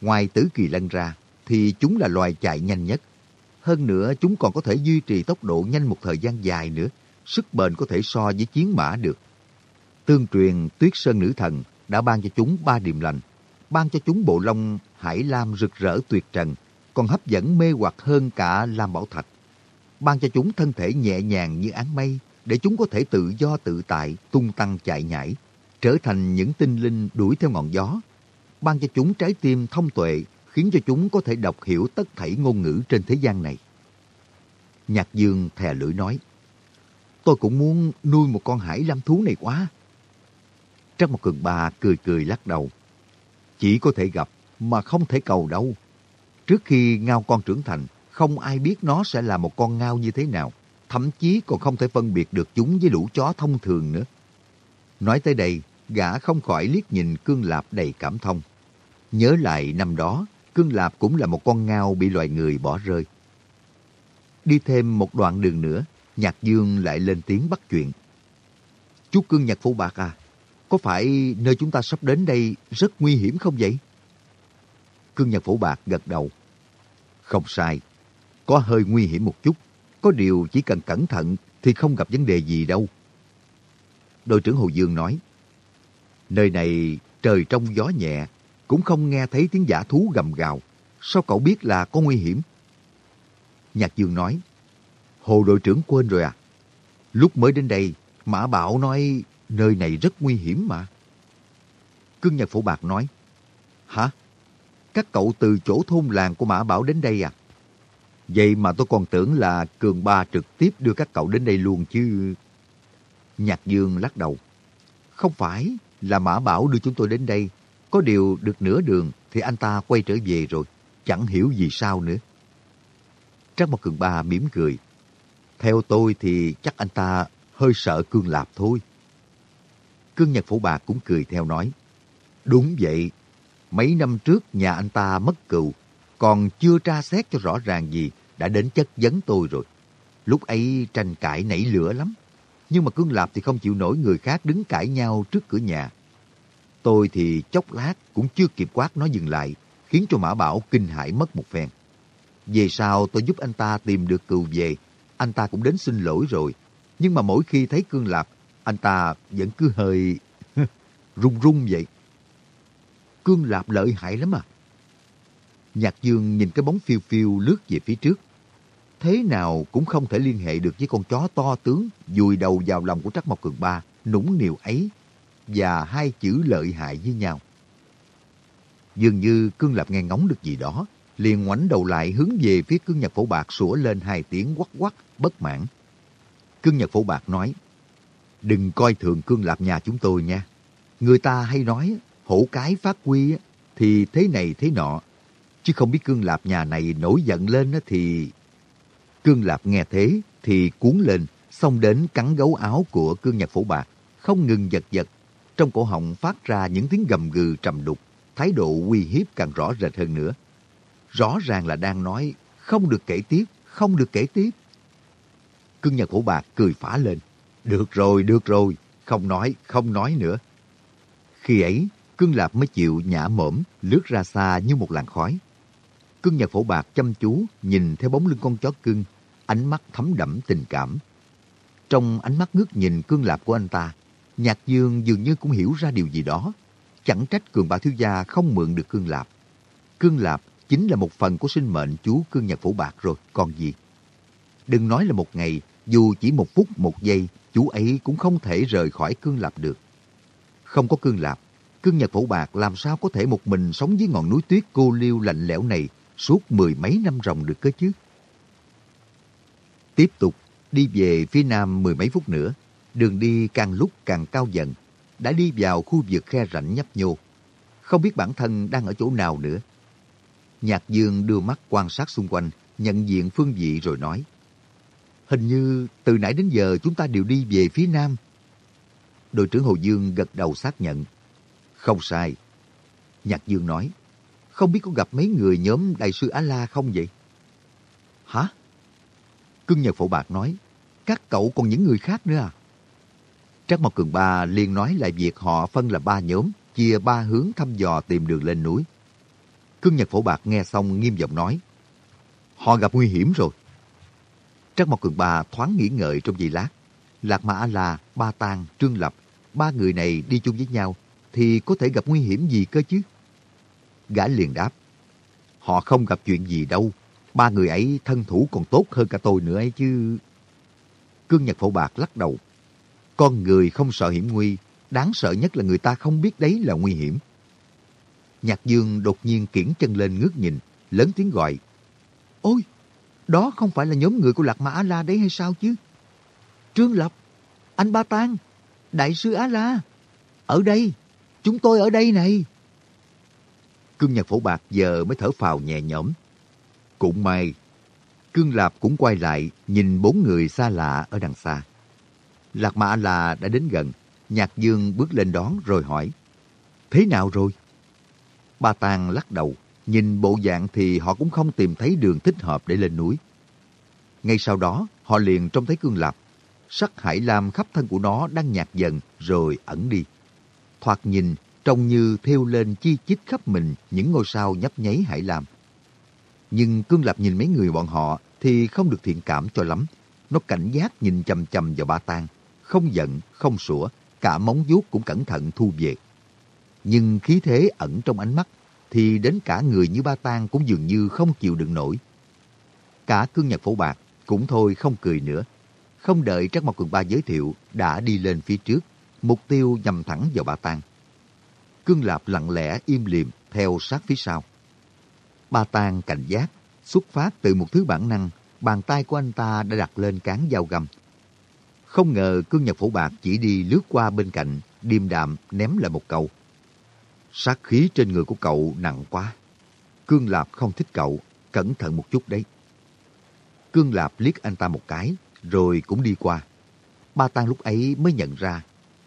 Ngoài tứ kỳ lân ra, thì chúng là loài chạy nhanh nhất. Hơn nữa, chúng còn có thể duy trì tốc độ nhanh một thời gian dài nữa, sức bền có thể so với chiến mã được. Tương truyền Tuyết Sơn Nữ Thần đã ban cho chúng ba điềm lành, ban cho chúng bộ lông hải lam rực rỡ tuyệt trần, còn hấp dẫn mê hoặc hơn cả lam bảo thạch. Ban cho chúng thân thể nhẹ nhàng như áng mây, để chúng có thể tự do tự tại, tung tăng chạy nhảy, trở thành những tinh linh đuổi theo ngọn gió. Ban cho chúng trái tim thông tuệ, khiến cho chúng có thể đọc hiểu tất thảy ngôn ngữ trên thế gian này. Nhạc Dương thè lưỡi nói, tôi cũng muốn nuôi một con hải lam thú này quá. Trắc một cường bà cười cười lắc đầu. Chỉ có thể gặp mà không thể cầu đâu. Trước khi ngao con trưởng thành, không ai biết nó sẽ là một con ngao như thế nào. Thậm chí còn không thể phân biệt được chúng với lũ chó thông thường nữa. Nói tới đây, gã không khỏi liếc nhìn Cương Lạp đầy cảm thông. Nhớ lại năm đó, Cương Lạp cũng là một con ngao bị loài người bỏ rơi. Đi thêm một đoạn đường nữa, Nhạc Dương lại lên tiếng bắt chuyện. Chú Cương nhạc phụ Bạc à, có phải nơi chúng ta sắp đến đây rất nguy hiểm không vậy? Cương Nhạc Phổ Bạc gật đầu. Không sai, có hơi nguy hiểm một chút. Có điều chỉ cần cẩn thận thì không gặp vấn đề gì đâu. Đội trưởng Hồ Dương nói, Nơi này trời trong gió nhẹ, cũng không nghe thấy tiếng giả thú gầm gào. Sao cậu biết là có nguy hiểm? Nhạc Dương nói, Hồ đội trưởng quên rồi à? Lúc mới đến đây, Mã Bảo nói nơi này rất nguy hiểm mà. Cương Nhật Phổ Bạc nói, Hả? Các cậu từ chỗ thôn làng của Mã Bảo đến đây à? Vậy mà tôi còn tưởng là Cường Ba trực tiếp đưa các cậu đến đây luôn chứ. Nhạc Dương lắc đầu. Không phải là Mã Bảo đưa chúng tôi đến đây. Có điều được nửa đường thì anh ta quay trở về rồi. Chẳng hiểu gì sao nữa. Trác Mộc Cường Ba mỉm cười. Theo tôi thì chắc anh ta hơi sợ Cương Lạp thôi. Cương Nhật Phổ Bạc cũng cười theo nói. Đúng vậy. Mấy năm trước nhà anh ta mất cựu, còn chưa tra xét cho rõ ràng gì, đã đến chất vấn tôi rồi. Lúc ấy tranh cãi nảy lửa lắm. Nhưng mà Cương Lạp thì không chịu nổi người khác đứng cãi nhau trước cửa nhà. Tôi thì chốc lát cũng chưa kịp quát nó dừng lại, khiến cho Mã Bảo kinh hãi mất một phen. Về sau tôi giúp anh ta tìm được cừu về, anh ta cũng đến xin lỗi rồi. Nhưng mà mỗi khi thấy Cương Lạp, anh ta vẫn cứ hơi run run vậy. Cương Lạp lợi hại lắm à. Nhạc Dương nhìn cái bóng phiêu phiêu lướt về phía trước. Thế nào cũng không thể liên hệ được với con chó to tướng dùi đầu vào lòng của Trắc Mộc Cường Ba, nũng niều ấy, và hai chữ lợi hại với nhau. Dường như Cương Lạp nghe ngóng được gì đó, liền ngoảnh đầu lại hướng về phía Cương Nhật Phổ Bạc sủa lên hai tiếng quắc quắc, bất mãn. Cương Nhật Phổ Bạc nói, đừng coi thường Cương Lạp nhà chúng tôi nha. Người ta hay nói, hổ cái phát quy thì thế này thế nọ, Chứ không biết Cương Lạp nhà này nổi giận lên thì... Cương Lạp nghe thế thì cuốn lên, xông đến cắn gấu áo của Cương Nhật Phổ Bạc, không ngừng giật giật. Trong cổ họng phát ra những tiếng gầm gừ trầm đục, thái độ uy hiếp càng rõ rệt hơn nữa. Rõ ràng là đang nói không được kể tiếp, không được kể tiếp. Cưng nhà khổ Bạc cười phá lên. Được rồi, được rồi, không nói, không nói nữa. Khi ấy, Cưng Lạp mới chịu nhả mõm lướt ra xa như một làn khói. Cưng nhà Phổ Bạc chăm chú nhìn theo bóng lưng con chó cưng, ánh mắt thấm đẫm tình cảm. Trong ánh mắt ngước nhìn Cương Lạp của anh ta, Nhạc Dương dường như cũng hiểu ra điều gì đó. Chẳng trách Cường bà Thiếu Gia không mượn được Cương Lạp. Cương Lạp chính là một phần của sinh mệnh chú Cương Nhật Phổ Bạc rồi, còn gì. Đừng nói là một ngày, dù chỉ một phút, một giây, chú ấy cũng không thể rời khỏi Cương Lạp được. Không có Cương Lạp, Cương Nhật Phổ Bạc làm sao có thể một mình sống dưới ngọn núi tuyết cô liêu lạnh lẽo này suốt mười mấy năm ròng được cơ chứ? Tiếp tục đi về phía nam mười mấy phút nữa, đường đi càng lúc càng cao dần, đã đi vào khu vực khe rãnh nhấp nhô. Không biết bản thân đang ở chỗ nào nữa. Nhạc Dương đưa mắt quan sát xung quanh, nhận diện phương vị rồi nói. Hình như từ nãy đến giờ chúng ta đều đi về phía nam. Đội trưởng Hồ Dương gật đầu xác nhận. Không sai. Nhạc Dương nói. Không biết có gặp mấy người nhóm Đại sư Á-La không vậy? Hả? Cưng Nhật Phổ Bạc nói. Các cậu còn những người khác nữa à? Trác Mộc Cường Ba liền nói lại việc họ phân là ba nhóm, chia ba hướng thăm dò tìm đường lên núi. Cương Nhật Phổ Bạc nghe xong nghiêm giọng nói, họ gặp nguy hiểm rồi. Trác Mộc Cường Ba thoáng nghĩ ngợi trong giây lát. Lạc Mã A-La, Ba Tang, Trương Lập, ba người này đi chung với nhau thì có thể gặp nguy hiểm gì cơ chứ? Gã liền đáp, họ không gặp chuyện gì đâu, ba người ấy thân thủ còn tốt hơn cả tôi nữa ấy chứ. Cương Nhật Phổ Bạc lắc đầu, con người không sợ hiểm nguy, đáng sợ nhất là người ta không biết đấy là nguy hiểm. Nhạc Dương đột nhiên kiển chân lên ngước nhìn, lớn tiếng gọi. Ôi, đó không phải là nhóm người của Lạc Ma Á-La đấy hay sao chứ? Trương Lập, anh Ba Tang, Đại sư Á-La, ở đây, chúng tôi ở đây này. Cương Nhật Phổ Bạc giờ mới thở phào nhẹ nhõm. Cũng may, Cương Lạp cũng quay lại nhìn bốn người xa lạ ở đằng xa. Lạc mã La đã đến gần, Nhạc Dương bước lên đón rồi hỏi, Thế nào rồi? Ba Tàng lắc đầu, nhìn bộ dạng thì họ cũng không tìm thấy đường thích hợp để lên núi. Ngay sau đó, họ liền trông thấy cương lạp. Sắc hải lam khắp thân của nó đang nhạt dần rồi ẩn đi. Thoạt nhìn, trông như thêu lên chi chít khắp mình những ngôi sao nhấp nháy hải lam. Nhưng cương lạp nhìn mấy người bọn họ thì không được thiện cảm cho lắm. Nó cảnh giác nhìn chầm chầm vào ba tang không giận, không sủa, cả móng vuốt cũng cẩn thận thu về. Nhưng khí thế ẩn trong ánh mắt, thì đến cả người như ba tang cũng dường như không chịu đựng nổi. Cả cương nhật phổ bạc cũng thôi không cười nữa. Không đợi Trắc Mộc Cường Ba giới thiệu, đã đi lên phía trước, mục tiêu nhằm thẳng vào ba tang. Cương Lạp lặng lẽ im liềm theo sát phía sau. Ba tang cảnh giác, xuất phát từ một thứ bản năng, bàn tay của anh ta đã đặt lên cán dao găm, không ngờ cương nhật phổ bạc chỉ đi lướt qua bên cạnh, điềm đạm ném lại một câu. Sát khí trên người của cậu nặng quá. Cương Lạp không thích cậu, cẩn thận một chút đấy. Cương Lạp liếc anh ta một cái, rồi cũng đi qua. Ba Tăng lúc ấy mới nhận ra,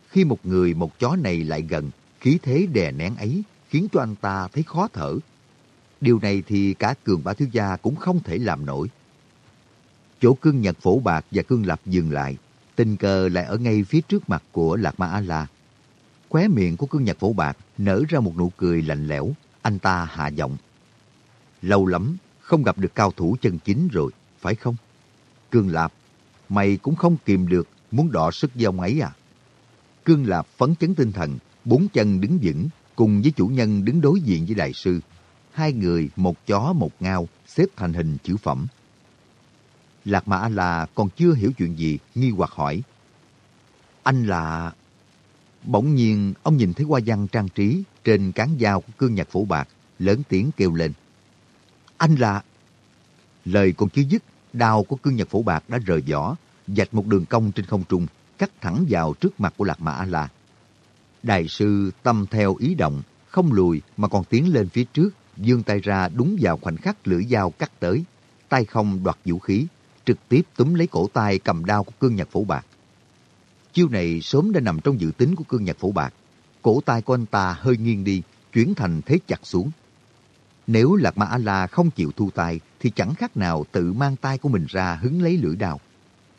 khi một người một chó này lại gần, khí thế đè nén ấy khiến cho anh ta thấy khó thở. Điều này thì cả cường bá thiếu gia cũng không thể làm nổi. Chỗ cương nhật phổ bạc và cương lạp dừng lại, tình cờ lại ở ngay phía trước mặt của Lạc Ma A-La. Khóe miệng của cương nhật phổ bạc nở ra một nụ cười lạnh lẽo, anh ta hạ giọng. Lâu lắm, không gặp được cao thủ chân chính rồi, phải không? Cương Lạp, mày cũng không kìm được, muốn đọ sức với ông ấy à? Cương Lạp phấn chấn tinh thần, bốn chân đứng vững, cùng với chủ nhân đứng đối diện với đại sư. Hai người, một chó, một ngao, xếp thành hình chữ phẩm. Lạc Mã A-La còn chưa hiểu chuyện gì, nghi hoặc hỏi. Anh là... Bỗng nhiên, ông nhìn thấy hoa văn trang trí trên cán dao của cương nhạc phủ bạc, lớn tiếng kêu lên. Anh là... Lời còn chưa dứt, đao của cương nhật phủ bạc đã rời vỏ, dạch một đường cong trên không trung, cắt thẳng vào trước mặt của Lạc Mã A-La. Đại sư tâm theo ý động, không lùi mà còn tiến lên phía trước, dương tay ra đúng vào khoảnh khắc lưỡi dao cắt tới, tay không đoạt vũ khí, trực tiếp túm lấy cổ tay cầm đao của cương nhật phổ bạc. Chiêu này sớm đã nằm trong dự tính của cương nhật phổ bạc. Cổ tay của anh ta hơi nghiêng đi, chuyển thành thế chặt xuống. Nếu Lạc Ma A-la không chịu thu tay thì chẳng khác nào tự mang tay của mình ra hứng lấy lưỡi đao.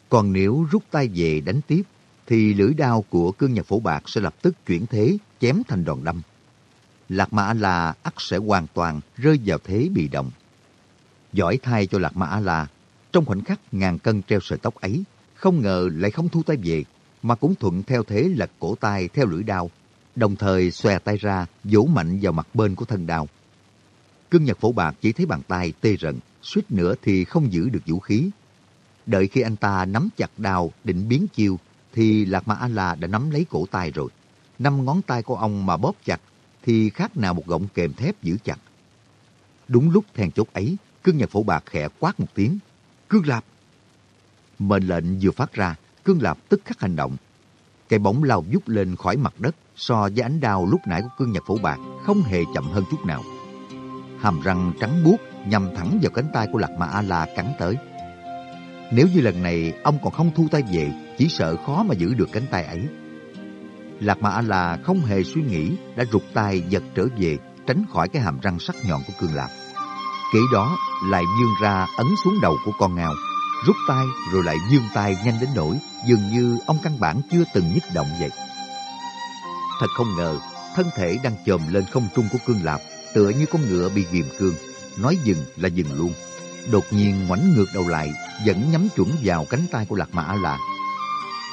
Còn nếu rút tay về đánh tiếp thì lưỡi đao của cương nhật phổ bạc sẽ lập tức chuyển thế chém thành đòn đâm. Lạc Ma A-la ắt sẽ hoàn toàn rơi vào thế bị động. Giỏi thay cho Lạc Ma A-la, trong khoảnh khắc ngàn cân treo sợi tóc ấy, không ngờ lại không thu tay về, mà cũng thuận theo thế lật cổ tay theo lưỡi đao, đồng thời xòe tay ra, vỗ mạnh vào mặt bên của thân đao. Cương Nhật Phổ Bạc chỉ thấy bàn tay tê rần, suýt nữa thì không giữ được vũ khí. Đợi khi anh ta nắm chặt đao định biến chiêu, thì Lạc Ma A-la đã nắm lấy cổ tay rồi. Năm ngón tay của ông mà bóp chặt, thì khác nào một gọng kềm thép giữ chặt. Đúng lúc then chốt ấy, Cương Nhật Phổ Bạc khẽ quát một tiếng. Cương Lạp! Mệnh lệnh vừa phát ra, Cương Lạp tức khắc hành động. Cái bóng lao vút lên khỏi mặt đất so với ánh đao lúc nãy của Cương Nhật Phổ Bạc không hề chậm hơn chút nào. Hàm răng trắng buốt nhằm thẳng vào cánh tay của Lạc Ma A-la cắn tới. Nếu như lần này ông còn không thu tay về, chỉ sợ khó mà giữ được cánh tay ấy. Lạc Ma A-la không hề suy nghĩ đã rụt tay giật trở về tránh khỏi cái hàm răng sắc nhọn của Cương Lạp. Kể đó lại dương ra ấn xuống đầu của con ngao, rút tay rồi lại dương tay nhanh đến nỗi dường như ông căn bản chưa từng nhích động vậy. Thật không ngờ, thân thể đang chồm lên không trung của Cương Lạp tựa như con ngựa bị ghìm cương, nói dừng là dừng luôn. Đột nhiên ngoảnh ngược đầu lại, vẫn nhắm chuẩn vào cánh tay của Lạc Mã là.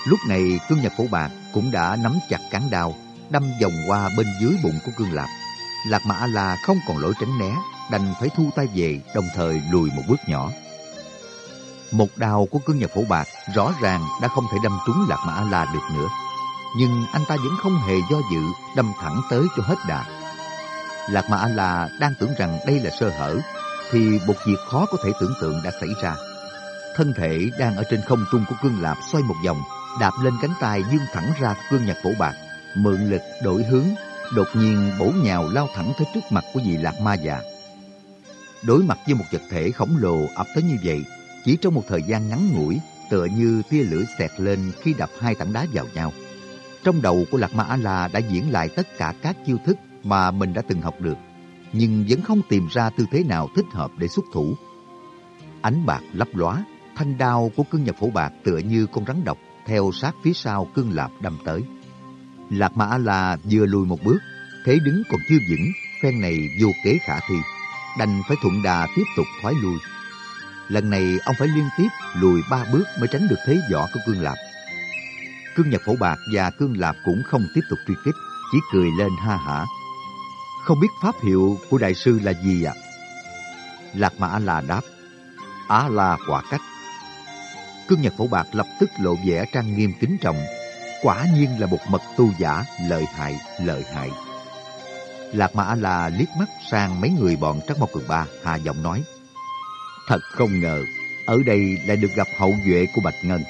Lúc này Cương Nhật Phổ Bạc cũng đã nắm chặt cán đao, đâm vòng qua bên dưới bụng của Cương Lạp. Lạc Mã La không còn lỗi tránh né, đành phải thu tay về, đồng thời lùi một bước nhỏ. Một đào của cương nhật phổ bạc rõ ràng đã không thể đâm trúng Lạc Mã La được nữa. Nhưng anh ta vẫn không hề do dự, đâm thẳng tới cho hết đà. Lạc Mã La đang tưởng rằng đây là sơ hở, thì một việc khó có thể tưởng tượng đã xảy ra. Thân thể đang ở trên không trung của cương lạp xoay một vòng, đạp lên cánh tay dương thẳng ra cương nhật phổ bạc, mượn lực đổi hướng, đột nhiên bổ nhào lao thẳng tới trước mặt của vị lạc ma già. Đối mặt với một vật thể khổng lồ ập tới như vậy, chỉ trong một thời gian ngắn ngủi, tựa như tia lửa xẹt lên khi đập hai tảng đá vào nhau. Trong đầu của Lạc Ma A-la đã diễn lại tất cả các chiêu thức mà mình đã từng học được, nhưng vẫn không tìm ra tư thế nào thích hợp để xuất thủ. Ánh bạc lấp lóa, thanh đao của cương nhật phổ bạc tựa như con rắn độc theo sát phía sau cương lạp đâm tới. Lạc Ma A-la vừa lùi một bước, thế đứng còn chưa vững, phen này vô kế khả thi, đành phải thuận đà tiếp tục thoái lui. Lần này ông phải liên tiếp lùi ba bước mới tránh được thế võ của Cương Lạp. Cương Nhật Phổ Bạc và Cương Lạp cũng không tiếp tục truy kích, chỉ cười lên ha hả. Không biết pháp hiệu của đại sư là gì ạ? À? Lạc Mã là đáp, Á La quả cách. Cương Nhật Phổ Bạc lập tức lộ vẻ trang nghiêm kính trọng, quả nhiên là một mật tu giả lợi hại, lợi hại. Lạc Mã La liếc mắt sang mấy người bọn Trắc Mộc Cường Ba, hạ giọng nói, Thật không ngờ, ở đây lại được gặp hậu duệ của Bạch Ngân.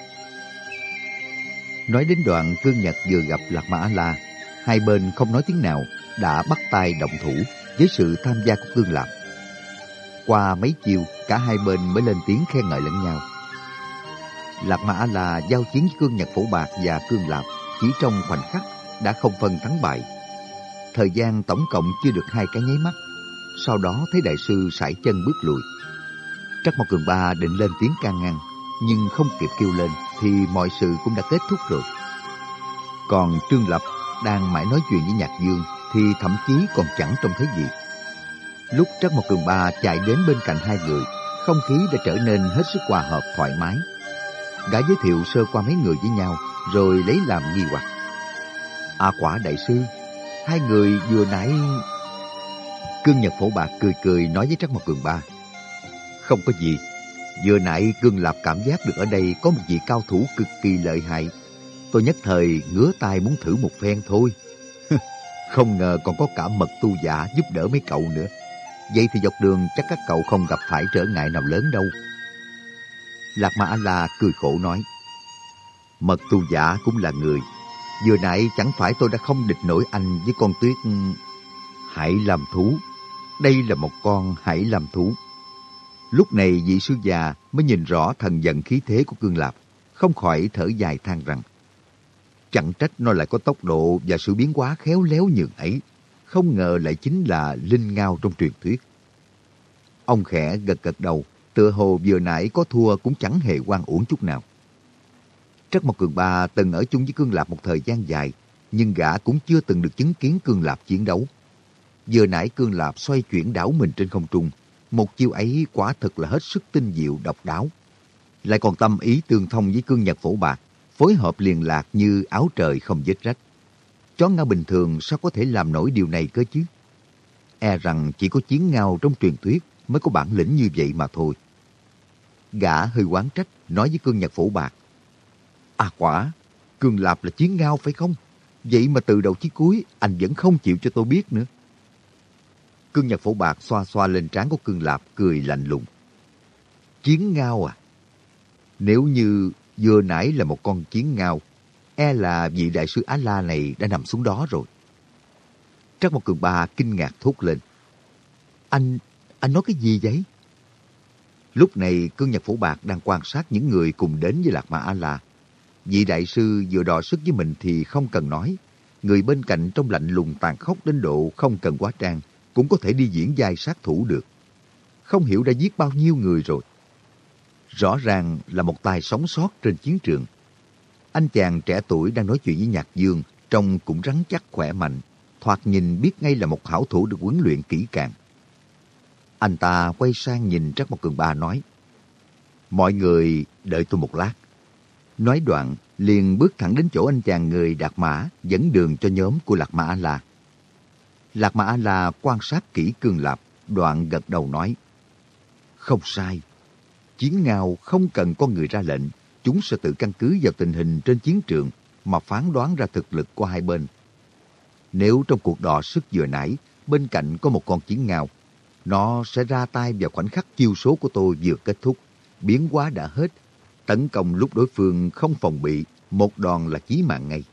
Nói đến đoạn Cương Nhật vừa gặp Lạc Mã La, hai bên không nói tiếng nào, đã bắt tay động thủ với sự tham gia của Cương Lạp. Qua mấy chiều, cả hai bên mới lên tiếng khen ngợi lẫn nhau. Lạc Mã La giao chiến với Cương Nhật Phổ Bạc và Cương Lạp chỉ trong khoảnh khắc đã không phân thắng bại. Thời gian tổng cộng chưa được hai cái nháy mắt. Sau đó thấy đại sư sải chân bước lùi. Trắc Mộc Cường Ba định lên tiếng can ngăn, nhưng không kịp kêu lên thì mọi sự cũng đã kết thúc rồi. Còn Trương Lập đang mãi nói chuyện với Nhạc Dương thì thậm chí còn chẳng trông thấy gì. Lúc Trắc Mộc Cường Ba chạy đến bên cạnh hai người, không khí đã trở nên hết sức hòa hợp thoải mái. Gã giới thiệu sơ qua mấy người với nhau, rồi lấy làm nghi hoặc. À quả đại sư, hai người vừa nãy... Cương Nhật Phổ Bạc cười cười nói với Trắc Mộc Cường Ba. Không có gì. Vừa nãy Cương Lạp cảm giác được ở đây có một vị cao thủ cực kỳ lợi hại. Tôi nhất thời ngứa tay muốn thử một phen thôi. không ngờ còn có cả mật tu giả giúp đỡ mấy cậu nữa. Vậy thì dọc đường chắc các cậu không gặp phải trở ngại nào lớn đâu. Lạc Ma A-la cười khổ nói. Mật tu giả cũng là người. Vừa nãy chẳng phải tôi đã không địch nổi anh với con tuyết... Ừ, hãy làm thú. Đây là một con hãy làm thú. Lúc này vị sư già mới nhìn rõ thần giận khí thế của Cương Lạp, không khỏi thở dài than rằng chẳng trách nó lại có tốc độ và sự biến hóa khéo léo nhường ấy. Không ngờ lại chính là linh ngao trong truyền thuyết. Ông khẽ gật gật đầu, tựa hồ vừa nãy có thua cũng chẳng hề quan uổng chút nào. Trắc Mộc Cường Ba từng ở chung với Cương Lạp một thời gian dài, nhưng gã cũng chưa từng được chứng kiến Cương Lạp chiến đấu. Vừa nãy Cương Lạp xoay chuyển đảo mình trên không trung, một chiêu ấy quả thực là hết sức tinh diệu độc đáo. Lại còn tâm ý tương thông với Cương Nhật Phổ Bạc, phối hợp liền lạc như áo trời không vết rách. Chó ngao bình thường sao có thể làm nổi điều này cơ chứ? E rằng chỉ có chiến ngao trong truyền thuyết mới có bản lĩnh như vậy mà thôi. Gã hơi quán trách, nói với cương nhật phổ bạc. À quả, cương lạp là chiến ngao phải không? Vậy mà từ đầu chí cuối anh vẫn không chịu cho tôi biết nữa. Cương nhật phổ bạc xoa xoa lên trán của cương lạp cười lạnh lùng. Chiến ngao à? Nếu như vừa nãy là một con chiến ngao, e là vị đại sư Á-la này đã nằm xuống đó rồi. trắc một Cường Ba kinh ngạc thốt lên. Anh, anh nói cái gì vậy? Lúc này cương nhật phổ bạc đang quan sát những người cùng đến với Lạc Ma A-la. Vị đại sư vừa đò sức với mình thì không cần nói. Người bên cạnh trong lạnh lùng tàn khốc đến độ không cần quá trang cũng có thể đi diễn vai sát thủ được. Không hiểu đã giết bao nhiêu người rồi. Rõ ràng là một tài sống sót trên chiến trường. Anh chàng trẻ tuổi đang nói chuyện với Nhạc Dương trông cũng rắn chắc khỏe mạnh. Thoạt nhìn biết ngay là một hảo thủ được huấn luyện kỹ càng. Anh ta quay sang nhìn Trác Mộc Cường Ba nói, Mọi người đợi tôi một lát. Nói đoạn, liền bước thẳng đến chỗ anh chàng người Đạt Mã dẫn đường cho nhóm của Lạc Mã A-La. Lạc Mã A-La quan sát kỹ Cương Lạp, đoạn gật đầu nói, Không sai, chiến ngao không cần có người ra lệnh, chúng sẽ tự căn cứ vào tình hình trên chiến trường mà phán đoán ra thực lực của hai bên. Nếu trong cuộc đọ sức vừa nãy, bên cạnh có một con chiến ngao, nó sẽ ra tay vào khoảnh khắc chiêu số của tôi vừa kết thúc. Biến hóa đã hết. Tấn công lúc đối phương không phòng bị, một đòn là chí mạng ngay.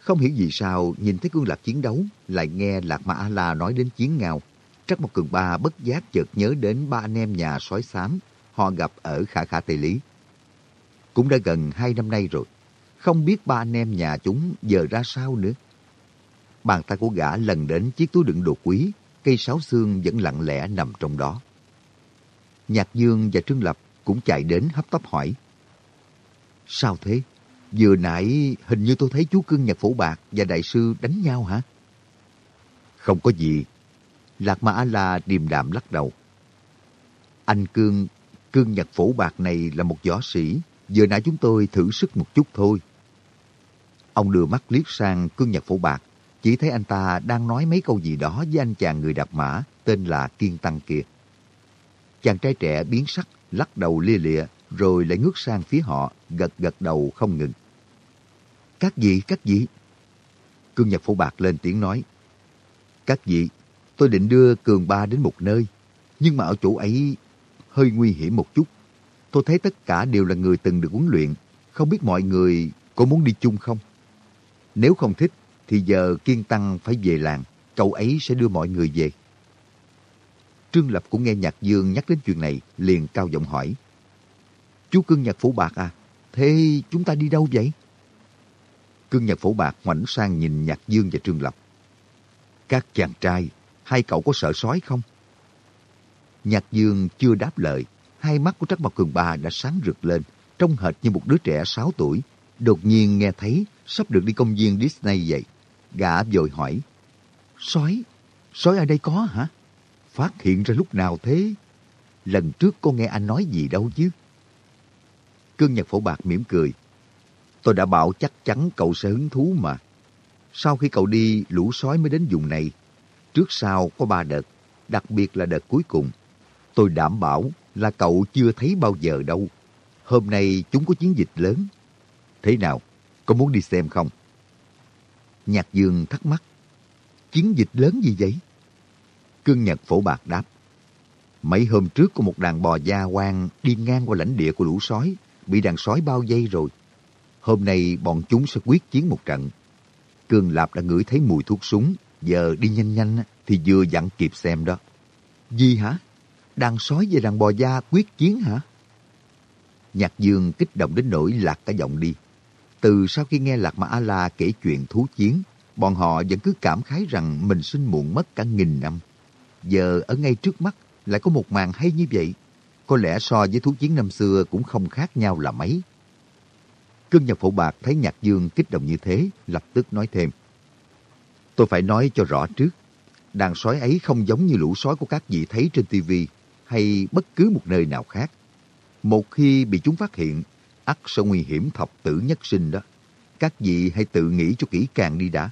Không hiểu vì sao, nhìn thấy cương lạc chiến đấu, lại nghe Lạc mã A-La nói đến chiến ngao. Trắc một cường ba bất giác chợt nhớ đến ba anh em nhà sói xám, họ gặp ở Khả Khả Tây Lý. Cũng đã gần hai năm nay rồi, không biết ba anh em nhà chúng giờ ra sao nữa. Bàn tay của gã lần đến chiếc túi đựng đồ quý, cây sáo xương vẫn lặng lẽ nằm trong đó. Nhạc Dương và Trương Lập cũng chạy đến hấp tấp hỏi. Sao thế? Vừa nãy hình như tôi thấy chú Cương Nhật Phổ Bạc và Đại sư đánh nhau hả? Không có gì. Lạc mã La điềm đạm lắc đầu. Anh Cương, Cương Nhật Phổ Bạc này là một võ sĩ. Vừa nãy chúng tôi thử sức một chút thôi. Ông đưa mắt liếc sang Cương Nhật Phổ Bạc chỉ thấy anh ta đang nói mấy câu gì đó với anh chàng người đạp mã tên là Kiên Tăng kia. Chàng trai trẻ biến sắc, lắc đầu lia lịa, rồi lại ngước sang phía họ, gật gật đầu không ngừng. Các vị, các vị. Cương Nhật Phổ Bạc lên tiếng nói. Các vị, tôi định đưa Cường Ba đến một nơi, nhưng mà ở chỗ ấy hơi nguy hiểm một chút. Tôi thấy tất cả đều là người từng được huấn luyện, không biết mọi người có muốn đi chung không? Nếu không thích thì giờ Kiên Tăng phải về làng, cậu ấy sẽ đưa mọi người về. Trương Lập cũng nghe Nhạc Dương nhắc đến chuyện này, liền cao giọng hỏi. Chú Cương Nhạc Phổ Bạc à, thế chúng ta đi đâu vậy? Cương Nhạc Phổ Bạc ngoảnh sang nhìn Nhạc Dương và Trương Lập. Các chàng trai, hai cậu có sợ sói không? Nhạc Dương chưa đáp lời, hai mắt của Trắc Mộc Cường Ba đã sáng rực lên, trông hệt như một đứa trẻ 6 tuổi. Đột nhiên nghe thấy sắp được đi công viên Disney vậy. Gã vội hỏi, Sói? Sói ở đây có hả? Phát hiện ra lúc nào thế? Lần trước con nghe anh nói gì đâu chứ? Cương Nhật Phổ Bạc mỉm cười. Tôi đã bảo chắc chắn cậu sẽ hứng thú mà. Sau khi cậu đi, lũ sói mới đến vùng này. Trước sau có ba đợt, đặc biệt là đợt cuối cùng. Tôi đảm bảo là cậu chưa thấy bao giờ đâu. Hôm nay chúng có chiến dịch lớn. Thế nào, có muốn đi xem không? Nhạc Dương thắc mắc. Chiến dịch lớn gì vậy? Cương Nhật phổ bạc đáp. Mấy hôm trước có một đàn bò da quang đi ngang qua lãnh địa của lũ sói, bị đàn sói bao vây rồi. Hôm nay bọn chúng sẽ quyết chiến một trận. Cương Lạp đã ngửi thấy mùi thuốc súng, giờ đi nhanh nhanh thì vừa dặn kịp xem đó. Gì hả? Đàn sói và đàn bò da quyết chiến hả? Nhạc Dương kích động đến nỗi lạc cả giọng đi. Từ sau khi nghe Lạc Ma A-La kể chuyện thú chiến, bọn họ vẫn cứ cảm khái rằng mình sinh muộn mất cả nghìn năm. Giờ ở ngay trước mắt lại có một màn hay như vậy. Có lẽ so với thú chiến năm xưa cũng không khác nhau là mấy. Cương nhà Phổ Bạc thấy Nhạc Dương kích động như thế, lập tức nói thêm. Tôi phải nói cho rõ trước, đàn sói ấy không giống như lũ sói của các vị thấy trên TV hay bất cứ một nơi nào khác. Một khi bị chúng phát hiện, ắt sẽ nguy hiểm thập tử nhất sinh đó. Các vị hãy tự nghĩ cho kỹ càng đi đã.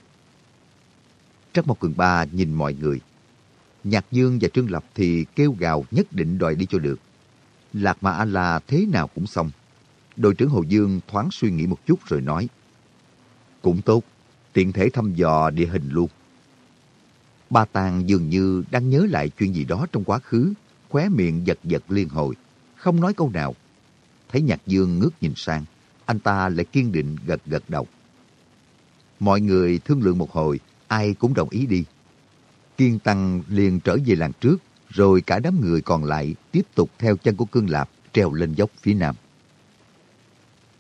Trắc Mộc Cường Ba nhìn mọi người. Nhạc Dương và Trương Lập thì kêu gào nhất định đòi đi cho được. Lạc Mà A-La thế nào cũng xong. Đội trưởng Hồ Dương thoáng suy nghĩ một chút rồi nói. Cũng tốt, tiện thể thăm dò địa hình luôn. Ba Tàng dường như đang nhớ lại chuyện gì đó trong quá khứ, khóe miệng giật giật liên hồi, không nói câu nào. Thấy Nhạc Dương ngước nhìn sang, anh ta lại kiên định gật gật đầu. Mọi người thương lượng một hồi, ai cũng đồng ý đi. Kiên Tăng liền trở về làng trước, rồi cả đám người còn lại tiếp tục theo chân của Cương Lạp trèo lên dốc phía nam.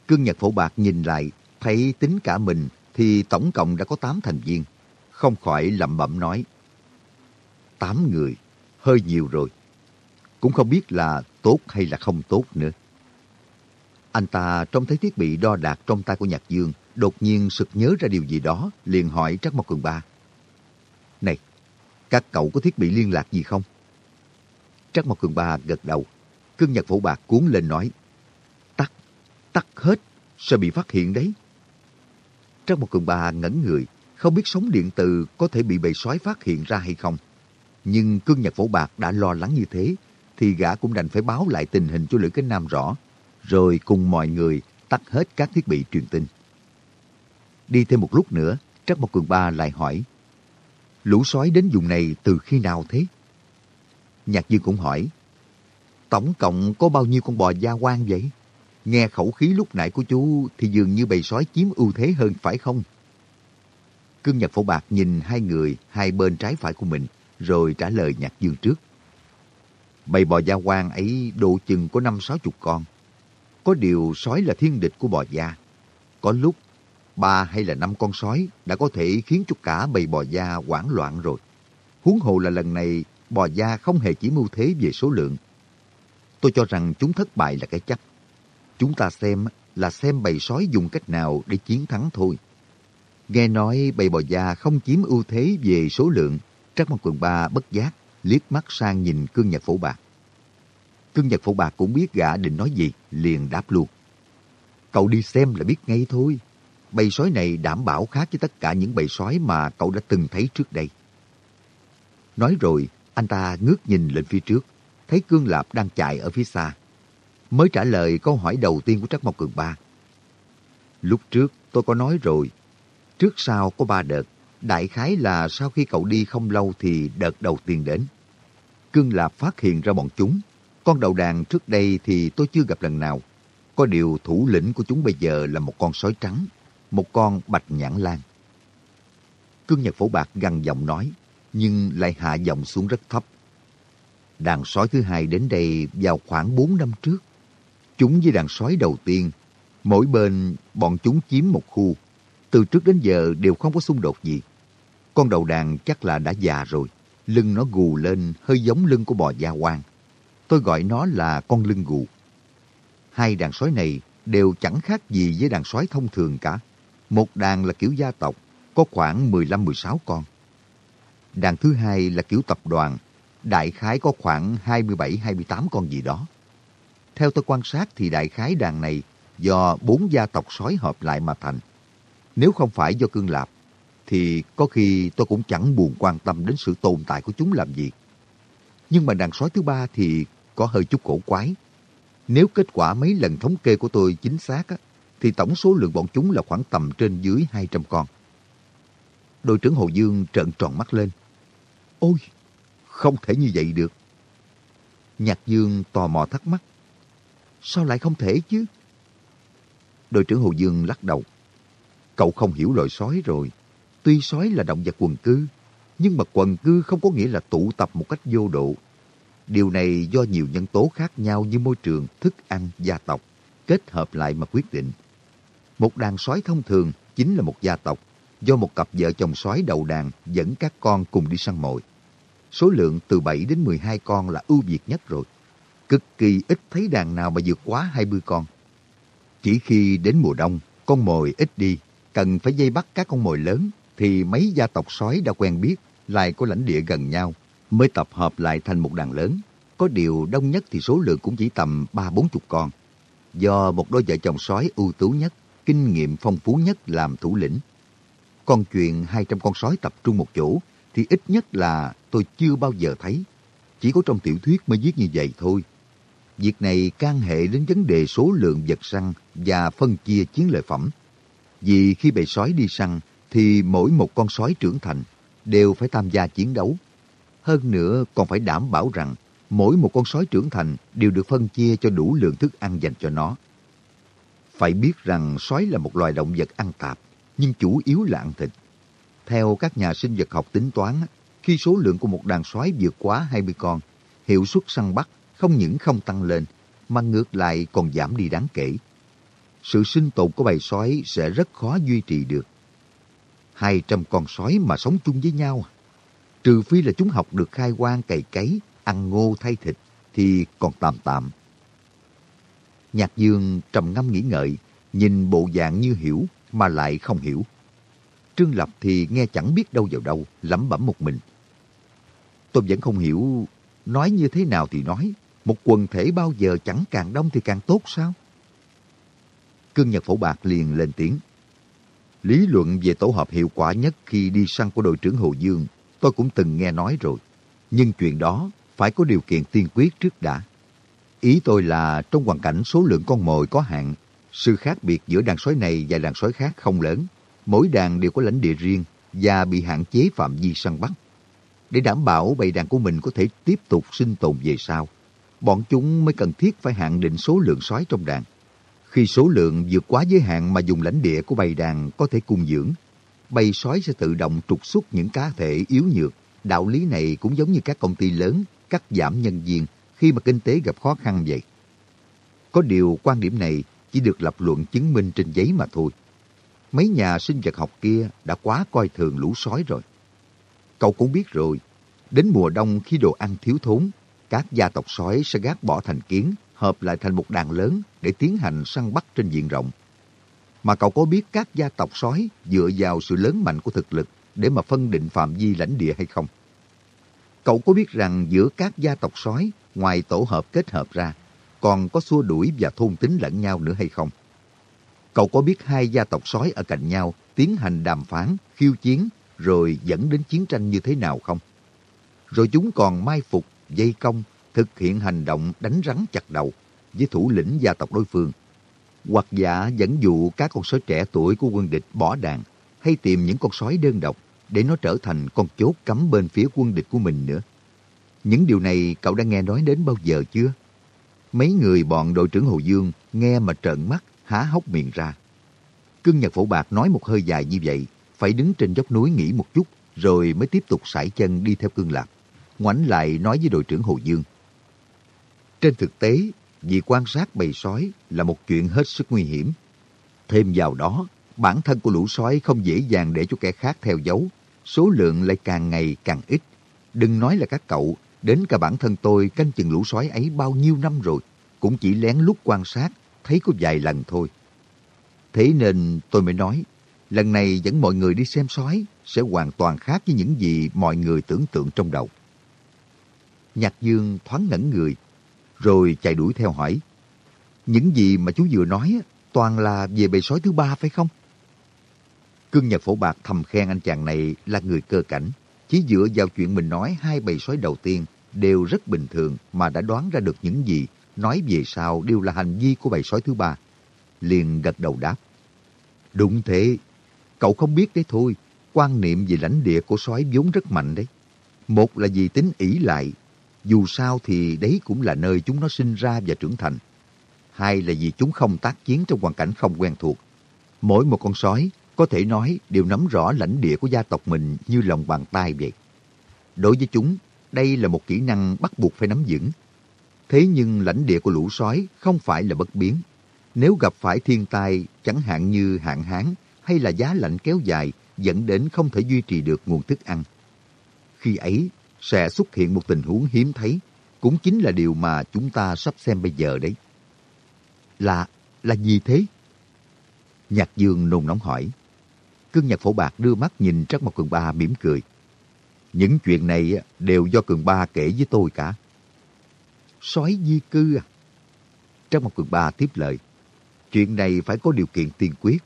Cương Nhật Phổ Bạc nhìn lại, thấy tính cả mình thì tổng cộng đã có 8 thành viên. Không khỏi lẩm bẩm nói. 8 người, hơi nhiều rồi. Cũng không biết là tốt hay là không tốt nữa. Anh ta trông thấy thiết bị đo đạc trong tay của Nhạc Dương, đột nhiên sực nhớ ra điều gì đó, liền hỏi Trắc Mộc Cường Ba. Này, các cậu có thiết bị liên lạc gì không? Trắc Mộc Cường Ba gật đầu. Cương Nhật Phổ Bạc cuốn lên nói. Tắt, tắt hết, sợ bị phát hiện đấy. Trắc Mộc Cường Ba ngẩn người, không biết sóng điện từ có thể bị bầy sói phát hiện ra hay không. Nhưng Cương Nhật Phổ Bạc đã lo lắng như thế, thì gã cũng đành phải báo lại tình hình cho Lữ Cái Nam rõ, rồi cùng mọi người tắt hết các thiết bị truyền tin. Đi thêm một lúc nữa, Trắc Mộc Cường Ba lại hỏi, lũ sói đến vùng này từ khi nào thế? Nhạc Dương cũng hỏi, tổng cộng có bao nhiêu con bò da quan vậy? Nghe khẩu khí lúc nãy của chú thì dường như bầy sói chiếm ưu thế hơn phải không? Cương Nhật Phổ Bạc nhìn hai người hai bên trái phải của mình rồi trả lời Nhạc Dương trước. Bầy bò da quan ấy độ chừng có năm sáu chục con. Có điều sói là thiên địch của bò da. Có lúc ba hay là năm con sói đã có thể khiến cho cả bầy bò da hoảng loạn rồi. Huống hồ là lần này bò da không hề chỉ mưu thế về số lượng. Tôi cho rằng chúng thất bại là cái chắc. Chúng ta xem là xem bầy sói dùng cách nào để chiến thắng thôi. Nghe nói bầy bò da không chiếm ưu thế về số lượng, Trác Mong Quần Ba bất giác, liếc mắt sang nhìn Cương Nhật Phổ Bạc. Cương Nhật Phổ Bạc cũng biết gã định nói gì, liền đáp luôn. Cậu đi xem là biết ngay thôi. Bầy sói này đảm bảo khác với tất cả những bầy sói mà cậu đã từng thấy trước đây. Nói rồi, anh ta ngước nhìn lên phía trước, thấy Cương Lạp đang chạy ở phía xa. Mới trả lời câu hỏi đầu tiên của Trắc Mộc Cường Ba. Lúc trước tôi có nói rồi, trước sau có ba đợt, đại khái là sau khi cậu đi không lâu thì đợt đầu tiên đến. Cương Lạp phát hiện ra bọn chúng. Con đầu đàn trước đây thì tôi chưa gặp lần nào. Có điều thủ lĩnh của chúng bây giờ là một con sói trắng, một con bạch nhãn lan. Cương Nhật Phổ Bạc gằn giọng nói, nhưng lại hạ giọng xuống rất thấp. Đàn sói thứ hai đến đây vào khoảng 4 năm trước. Chúng với đàn sói đầu tiên, mỗi bên bọn chúng chiếm một khu. Từ trước đến giờ đều không có xung đột gì. Con đầu đàn chắc là đã già rồi. Lưng nó gù lên hơi giống lưng của bò da quang. Tôi gọi nó là con lưng gù. Hai đàn sói này đều chẳng khác gì với đàn sói thông thường cả. Một đàn là kiểu gia tộc, có khoảng 15-16 con. Đàn thứ hai là kiểu tập đoàn, đại khái có khoảng 27-28 con gì đó. Theo tôi quan sát thì đại khái đàn này do bốn gia tộc sói hợp lại mà thành. Nếu không phải do cương lạp, thì có khi tôi cũng chẳng buồn quan tâm đến sự tồn tại của chúng làm gì. Nhưng mà đàn sói thứ ba thì có hơi chút cổ quái. Nếu kết quả mấy lần thống kê của tôi chính xác, á, thì tổng số lượng bọn chúng là khoảng tầm trên dưới 200 con. Đội trưởng Hồ Dương trợn tròn mắt lên. Ôi, không thể như vậy được. Nhạc Dương tò mò thắc mắc. Sao lại không thể chứ? Đội trưởng Hồ Dương lắc đầu. Cậu không hiểu loài sói rồi. Tuy sói là động vật quần cư, nhưng mà quần cư không có nghĩa là tụ tập một cách vô độ. Điều này do nhiều nhân tố khác nhau như môi trường, thức ăn, gia tộc, kết hợp lại mà quyết định. Một đàn sói thông thường chính là một gia tộc, do một cặp vợ chồng sói đầu đàn dẫn các con cùng đi săn mồi. số lượng từ 7 đến 12 con là ưu việt nhất rồi. Cực kỳ ít thấy đàn nào mà vượt quá 20 con. Chỉ khi đến mùa đông, con mồi ít đi, cần phải dây bắt các con mồi lớn, thì mấy gia tộc sói đã quen biết, lại có lãnh địa gần nhau, mới tập hợp lại thành một đàn lớn. Có điều đông nhất thì số lượng cũng chỉ tầm ba bốn chục con. Do một đôi vợ chồng sói ưu tú nhất, kinh nghiệm phong phú nhất làm thủ lĩnh. Còn chuyện 200 con sói tập trung một chỗ thì ít nhất là tôi chưa bao giờ thấy. Chỉ có trong tiểu thuyết mới viết như vậy thôi. Việc này can hệ đến vấn đề số lượng vật săn và phân chia chiến lợi phẩm. Vì khi bầy sói đi săn thì mỗi một con sói trưởng thành đều phải tham gia chiến đấu. Hơn nữa còn phải đảm bảo rằng mỗi một con sói trưởng thành đều được phân chia cho đủ lượng thức ăn dành cho nó. Phải biết rằng sói là một loài động vật ăn tạp, nhưng chủ yếu là ăn thịt. Theo các nhà sinh vật học tính toán, khi số lượng của một đàn sói vượt quá 20 con, hiệu suất săn bắt không những không tăng lên, mà ngược lại còn giảm đi đáng kể. Sự sinh tồn của bầy sói sẽ rất khó duy trì được. 200 con sói mà sống chung với nhau, trừ phi là chúng học được khai quang cày cấy, ăn ngô thay thịt, thì còn tạm tạm. Nhạc Dương trầm ngâm nghĩ ngợi, nhìn bộ dạng như hiểu mà lại không hiểu. Trương Lập thì nghe chẳng biết đâu vào đâu, lẩm bẩm một mình. Tôi vẫn không hiểu, nói như thế nào thì nói, một quần thể bao giờ chẳng càng đông thì càng tốt sao? Cương Nhật Phổ Bạc liền lên tiếng. Lý luận về tổ hợp hiệu quả nhất khi đi săn của đội trưởng Hồ Dương, tôi cũng từng nghe nói rồi. Nhưng chuyện đó phải có điều kiện tiên quyết trước đã. Ý tôi là trong hoàn cảnh số lượng con mồi có hạn, sự khác biệt giữa đàn sói này và đàn sói khác không lớn. Mỗi đàn đều có lãnh địa riêng và bị hạn chế phạm vi săn bắt. Để đảm bảo bầy đàn của mình có thể tiếp tục sinh tồn về sau, bọn chúng mới cần thiết phải hạn định số lượng sói trong đàn. Khi số lượng vượt quá giới hạn mà dùng lãnh địa của bầy đàn có thể cung dưỡng, bầy sói sẽ tự động trục xuất những cá thể yếu nhược. Đạo lý này cũng giống như các công ty lớn cắt giảm nhân viên khi mà kinh tế gặp khó khăn vậy. Có điều quan điểm này chỉ được lập luận chứng minh trên giấy mà thôi. Mấy nhà sinh vật học kia đã quá coi thường lũ sói rồi. Cậu cũng biết rồi, đến mùa đông khi đồ ăn thiếu thốn, các gia tộc sói sẽ gác bỏ thành kiến, hợp lại thành một đàn lớn để tiến hành săn bắt trên diện rộng. Mà cậu có biết các gia tộc sói dựa vào sự lớn mạnh của thực lực để mà phân định phạm vi lãnh địa hay không? Cậu có biết rằng giữa các gia tộc sói, ngoài tổ hợp kết hợp ra, còn có xua đuổi và thôn tính lẫn nhau nữa hay không? Cậu có biết hai gia tộc sói ở cạnh nhau tiến hành đàm phán, khiêu chiến, rồi dẫn đến chiến tranh như thế nào không? Rồi chúng còn mai phục, dây công, thực hiện hành động đánh rắn chặt đầu với thủ lĩnh gia tộc đối phương. Hoặc giả dẫn dụ các con sói trẻ tuổi của quân địch bỏ đàn hay tìm những con sói đơn độc để nó trở thành con chốt cắm bên phía quân địch của mình nữa. Những điều này cậu đã nghe nói đến bao giờ chưa? Mấy người bọn đội trưởng Hồ Dương nghe mà trợn mắt, há hốc miệng ra. Cưng Nhật Phổ Bạc nói một hơi dài như vậy, phải đứng trên dốc núi nghỉ một chút, rồi mới tiếp tục sải chân đi theo cương lạc. Ngoảnh lại nói với đội trưởng Hồ Dương. Trên thực tế, vì quan sát bầy sói là một chuyện hết sức nguy hiểm. Thêm vào đó, bản thân của lũ sói không dễ dàng để cho kẻ khác theo dấu, số lượng lại càng ngày càng ít. Đừng nói là các cậu, đến cả bản thân tôi canh chừng lũ sói ấy bao nhiêu năm rồi, cũng chỉ lén lút quan sát, thấy có vài lần thôi. Thế nên tôi mới nói, lần này dẫn mọi người đi xem sói sẽ hoàn toàn khác với những gì mọi người tưởng tượng trong đầu. Nhạc Dương thoáng ngẩn người, rồi chạy đuổi theo hỏi. Những gì mà chú vừa nói toàn là về bầy sói thứ ba phải không? Cương Nhật Phổ Bạc thầm khen anh chàng này là người cơ cảnh. Chỉ dựa vào chuyện mình nói hai bầy sói đầu tiên đều rất bình thường mà đã đoán ra được những gì nói về sau đều là hành vi của bầy sói thứ ba. Liền gật đầu đáp. Đúng thế, cậu không biết đấy thôi, quan niệm về lãnh địa của sói vốn rất mạnh đấy. Một là vì tính ỷ lại, dù sao thì đấy cũng là nơi chúng nó sinh ra và trưởng thành. Hai là vì chúng không tác chiến trong hoàn cảnh không quen thuộc. Mỗi một con sói có thể nói đều nắm rõ lãnh địa của gia tộc mình như lòng bàn tay vậy. Đối với chúng, đây là một kỹ năng bắt buộc phải nắm vững. Thế nhưng lãnh địa của lũ sói không phải là bất biến. Nếu gặp phải thiên tai chẳng hạn như hạn hán hay là giá lạnh kéo dài dẫn đến không thể duy trì được nguồn thức ăn. Khi ấy, sẽ xuất hiện một tình huống hiếm thấy, cũng chính là điều mà chúng ta sắp xem bây giờ đấy. Là, là gì thế? Nhạc Dương nôn nóng hỏi. Cương nhạc phổ bạc đưa mắt nhìn Trắc Mộc Cường Ba mỉm cười. Những chuyện này đều do Cường Ba kể với tôi cả. Sói di cư à? Trắc Mộc Cường Ba tiếp lời. Chuyện này phải có điều kiện tiên quyết.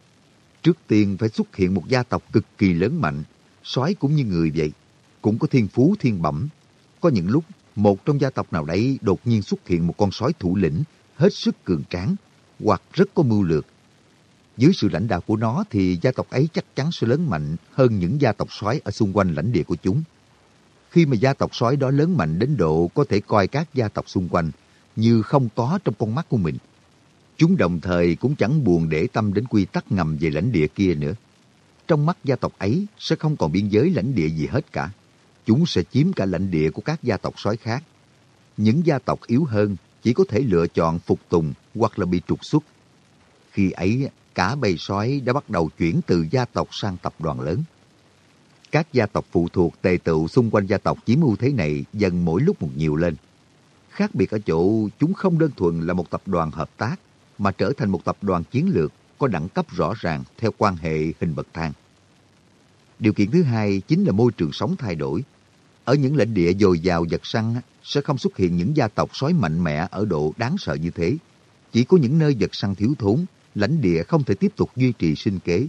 Trước tiên phải xuất hiện một gia tộc cực kỳ lớn mạnh. Sói cũng như người vậy. Cũng có thiên phú thiên bẩm. Có những lúc, một trong gia tộc nào đấy đột nhiên xuất hiện một con sói thủ lĩnh, hết sức cường tráng, hoặc rất có mưu lược dưới sự lãnh đạo của nó thì gia tộc ấy chắc chắn sẽ lớn mạnh hơn những gia tộc sói ở xung quanh lãnh địa của chúng. Khi mà gia tộc sói đó lớn mạnh đến độ có thể coi các gia tộc xung quanh như không có trong con mắt của mình. Chúng đồng thời cũng chẳng buồn để tâm đến quy tắc ngầm về lãnh địa kia nữa. Trong mắt gia tộc ấy sẽ không còn biên giới lãnh địa gì hết cả. Chúng sẽ chiếm cả lãnh địa của các gia tộc sói khác. Những gia tộc yếu hơn chỉ có thể lựa chọn phục tùng hoặc là bị trục xuất. Khi ấy, cả bầy sói đã bắt đầu chuyển từ gia tộc sang tập đoàn lớn. Các gia tộc phụ thuộc tề tựu xung quanh gia tộc chiếm ưu thế này dần mỗi lúc một nhiều lên. Khác biệt ở chỗ chúng không đơn thuần là một tập đoàn hợp tác, mà trở thành một tập đoàn chiến lược có đẳng cấp rõ ràng theo quan hệ hình bậc thang. Điều kiện thứ hai chính là môi trường sống thay đổi. Ở những lãnh địa dồi dào vật săn sẽ không xuất hiện những gia tộc sói mạnh mẽ ở độ đáng sợ như thế. Chỉ có những nơi vật săn thiếu thốn lãnh địa không thể tiếp tục duy trì sinh kế,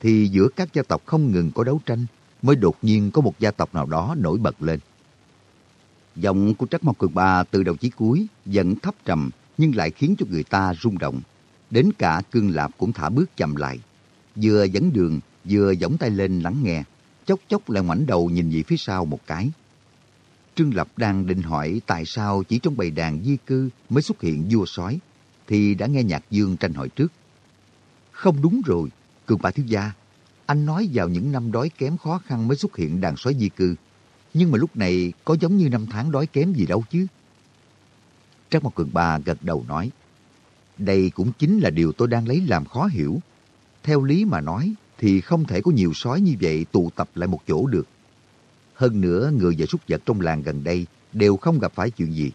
thì giữa các gia tộc không ngừng có đấu tranh, mới đột nhiên có một gia tộc nào đó nổi bật lên. Giọng của Trắc Mộc Cường Ba từ đầu chí cuối vẫn thấp trầm nhưng lại khiến cho người ta rung động. Đến cả cương lạp cũng thả bước chậm lại. Vừa dẫn đường, vừa giỏng tay lên lắng nghe, chốc chốc lại ngoảnh đầu nhìn về phía sau một cái. Trương Lập đang định hỏi tại sao chỉ trong bầy đàn di cư mới xuất hiện vua sói, thì đã nghe Nhạc Dương tranh hỏi trước. Không đúng rồi, Cường bà thiếu gia. Anh nói vào những năm đói kém khó khăn mới xuất hiện đàn sói di cư. Nhưng mà lúc này có giống như năm tháng đói kém gì đâu chứ. Trác Mộc Cường Ba gật đầu nói. Đây cũng chính là điều tôi đang lấy làm khó hiểu. Theo lý mà nói thì không thể có nhiều sói như vậy tụ tập lại một chỗ được. Hơn nữa, người và súc vật trong làng gần đây đều không gặp phải chuyện gì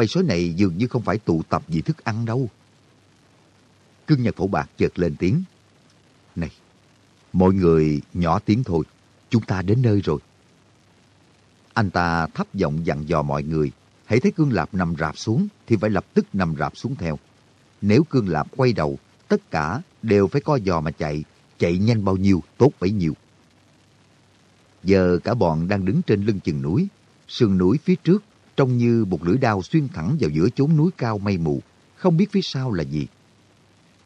bầy sói này dường như không phải tụ tập vì thức ăn đâu. Cương Nhật Phổ Bạc chợt lên tiếng. Này, mọi người nhỏ tiếng thôi, chúng ta đến nơi rồi. Anh ta thấp giọng dặn dò mọi người, hãy thấy Cương Lạp nằm rạp xuống thì phải lập tức nằm rạp xuống theo. Nếu Cương Lạp quay đầu, tất cả đều phải co giò mà chạy, chạy nhanh bao nhiêu, tốt bấy nhiêu. Giờ cả bọn đang đứng trên lưng chừng núi, sườn núi phía trước trông như một lưỡi đao xuyên thẳng vào giữa chốn núi cao mây mù, không biết phía sau là gì.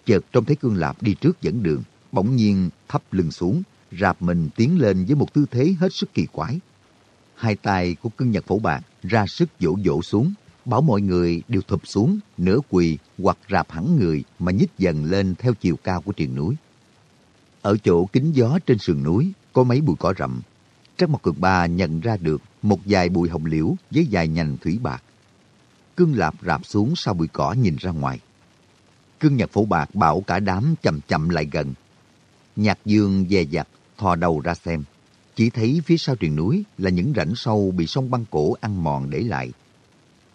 Chợt trông thấy Cương Lạp đi trước dẫn đường, bỗng nhiên thấp lưng xuống, rạp mình tiến lên với một tư thế hết sức kỳ quái. Hai tay của cưng nhật phổ bạc ra sức vỗ vỗ xuống, bảo mọi người đều thụp xuống, nửa quỳ hoặc rạp hẳn người mà nhích dần lên theo chiều cao của triền núi. Ở chỗ kính gió trên sườn núi có mấy bụi cỏ rậm. Trắc Mộc Cường Ba nhận ra được một vài bụi hồng liễu với vài nhành thủy bạc. Cương Lạp rạp xuống sau bụi cỏ nhìn ra ngoài. Cương Nhật Phổ Bạc bảo cả đám chậm chậm lại gần. Nhạc Dương dè dặt, thò đầu ra xem. Chỉ thấy phía sau triền núi là những rãnh sâu bị sông băng cổ ăn mòn để lại.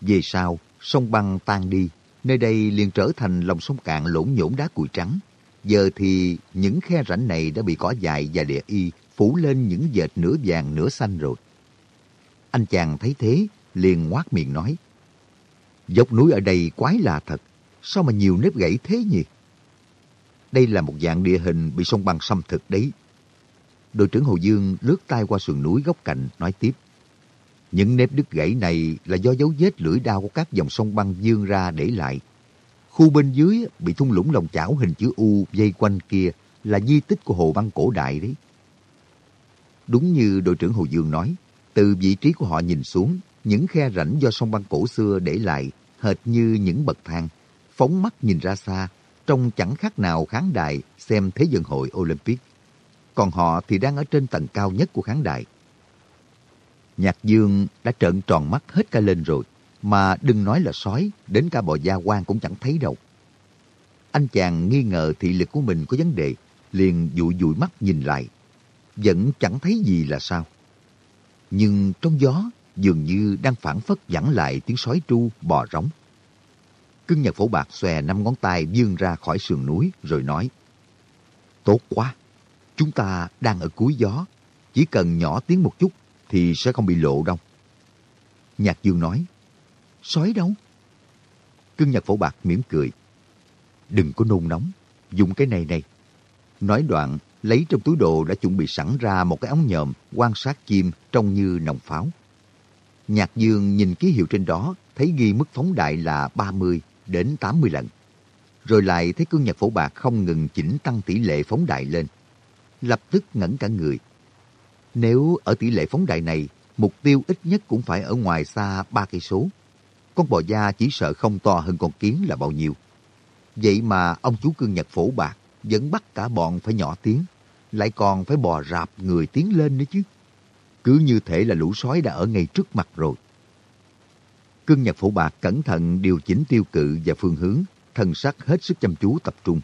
Về sau, sông băng tan đi, nơi đây liền trở thành lòng sông cạn lỗn nhổn đá cùi trắng. Giờ thì những khe rãnh này đã bị cỏ dài và địa y phủ lên những dệt nửa vàng nửa xanh rồi. Anh chàng thấy thế, liền ngoác miệng nói. Dốc núi ở đây quái lạ thật, sao mà nhiều nếp gãy thế nhỉ? Đây là một dạng địa hình bị sông băng xâm thực đấy. Đội trưởng Hồ Dương lướt tay qua sườn núi góc cạnh, nói tiếp. Những nếp đứt gãy này là do dấu vết lưỡi đao của các dòng sông băng dương ra để lại. Khu bên dưới bị thung lũng lòng chảo hình chữ U dây quanh kia là di tích của hồ băng cổ đại đấy. Đúng như đội trưởng Hồ Dương nói, từ vị trí của họ nhìn xuống, những khe rãnh do sông băng cổ xưa để lại hệt như những bậc thang. Phóng mắt nhìn ra xa, trông chẳng khác nào khán đài xem Thế vận hội Olympic. Còn họ thì đang ở trên tầng cao nhất của khán đài. Nhạc Dương đã trợn tròn mắt hết cả lên rồi, mà đừng nói là sói, đến cả bò da quan cũng chẳng thấy đâu. Anh chàng nghi ngờ thị lực của mình có vấn đề, liền dụi dụi mắt nhìn lại. Vẫn chẳng thấy gì là sao. nhưng trong gió dường như đang phản phất dẫn lại tiếng sói tru bò rống. Cưng nhật phổ bạc xòe năm ngón tay vươn ra khỏi sườn núi rồi nói Tốt quá, chúng ta đang ở cuối gió, chỉ cần nhỏ tiếng một chút thì sẽ không bị lộ đâu. Nhạc Dương nói Sói đâu? Cưng nhật phổ bạc mỉm cười Đừng có nôn nóng, dùng cái này này. Nói đoạn, lấy trong túi đồ đã chuẩn bị sẵn ra một cái ống nhòm quan sát chim trông như nòng pháo. Nhạc Dương nhìn ký hiệu trên đó, thấy ghi mức phóng đại là 30 đến 80 lần. Rồi lại thấy cương nhật phổ bạc không ngừng chỉnh tăng tỷ lệ phóng đại lên. Lập tức ngẩn cả người. Nếu ở tỷ lệ phóng đại này, mục tiêu ít nhất cũng phải ở ngoài xa ba cây số. Con bò da chỉ sợ không to hơn con kiến là bao nhiêu. Vậy mà ông chú cương nhật phổ bạc vẫn bắt cả bọn phải nhỏ tiếng, lại còn phải bò rạp người tiến lên nữa chứ. Cứ như thể là lũ sói đã ở ngay trước mặt rồi. Cương nhật phổ bạc cẩn thận điều chỉnh tiêu cự và phương hướng, thần sắc hết sức chăm chú tập trung.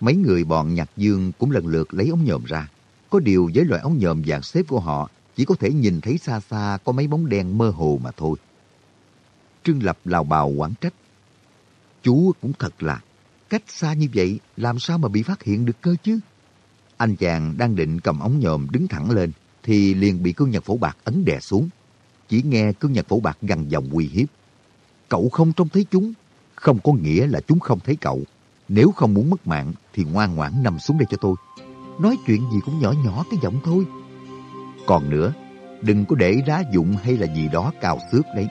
Mấy người bọn nhạc dương cũng lần lượt lấy ống nhòm ra. Có điều với loại ống nhòm dạng xếp của họ, chỉ có thể nhìn thấy xa xa có mấy bóng đen mơ hồ mà thôi. Trương Lập lào bào quán trách. Chú cũng thật là, cách xa như vậy làm sao mà bị phát hiện được cơ chứ? Anh chàng đang định cầm ống nhòm đứng thẳng lên thì liền bị cương nhật phổ bạc ấn đè xuống. Chỉ nghe cương nhật phổ bạc gằn giọng uy hiếp. Cậu không trông thấy chúng, không có nghĩa là chúng không thấy cậu. Nếu không muốn mất mạng thì ngoan ngoãn nằm xuống đây cho tôi. Nói chuyện gì cũng nhỏ nhỏ cái giọng thôi. Còn nữa, đừng có để đá dụng hay là gì đó cào xước đấy.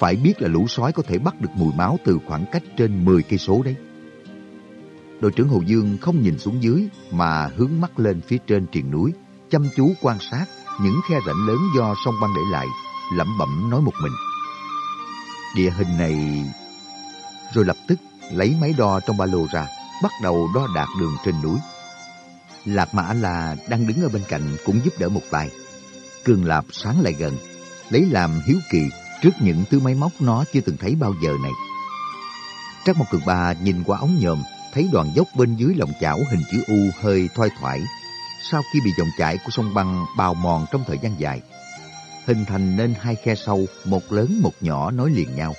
Phải biết là lũ sói có thể bắt được mùi máu từ khoảng cách trên 10 cây số đấy. Đội trưởng Hồ Dương không nhìn xuống dưới mà hướng mắt lên phía trên triền núi, chăm chú quan sát những khe rãnh lớn do sông băng để lại, lẩm bẩm nói một mình. Địa hình này... Rồi lập tức lấy máy đo trong ba lô ra, bắt đầu đo đạc đường trên núi. Lạc Mã là đang đứng ở bên cạnh cũng giúp đỡ một tay. Cường Lạp sáng lại gần, lấy làm hiếu kỳ trước những thứ máy móc nó chưa từng thấy bao giờ này. Trác một cường ba nhìn qua ống nhòm, thấy đoạn dốc bên dưới lòng chảo hình chữ U hơi thoai thoải, sau khi bị dòng chảy của sông băng bào mòn trong thời gian dài. Hình thành nên hai khe sâu, một lớn một nhỏ nối liền nhau.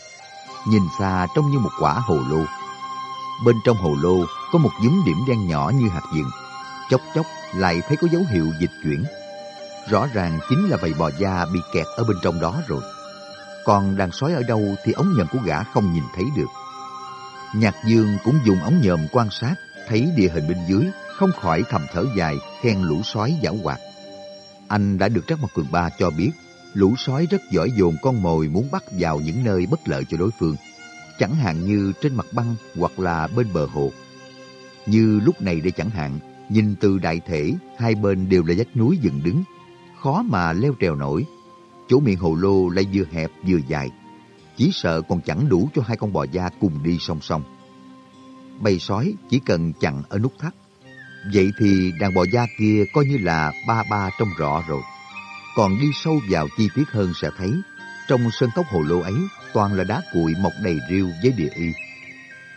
Nhìn xa trông như một quả hồ lô. Bên trong hồ lô có một dúm điểm đen nhỏ như hạt dừng. Chốc chốc lại thấy có dấu hiệu dịch chuyển. Rõ ràng chính là bầy bò da bị kẹt ở bên trong đó rồi. Còn đàn sói ở đâu thì ống nhận của gã không nhìn thấy được. Nhạc Dương cũng dùng ống nhòm quan sát, thấy địa hình bên dưới, không khỏi thầm thở dài, khen lũ sói giảo hoạt. Anh đã được Trác Mặt Cường Ba cho biết, lũ sói rất giỏi dồn con mồi muốn bắt vào những nơi bất lợi cho đối phương, chẳng hạn như trên mặt băng hoặc là bên bờ hồ. Như lúc này đây chẳng hạn, nhìn từ đại thể, hai bên đều là vách núi dựng đứng, khó mà leo trèo nổi. Chỗ miệng hồ lô lại vừa hẹp vừa dài, chỉ sợ còn chẳng đủ cho hai con bò da cùng đi song song. Bầy sói chỉ cần chặn ở nút thắt. Vậy thì đàn bò da kia coi như là ba ba trong rõ rồi. Còn đi sâu vào chi tiết hơn sẽ thấy, trong sân cốc hồ lô ấy toàn là đá cuội mọc đầy rêu với địa y.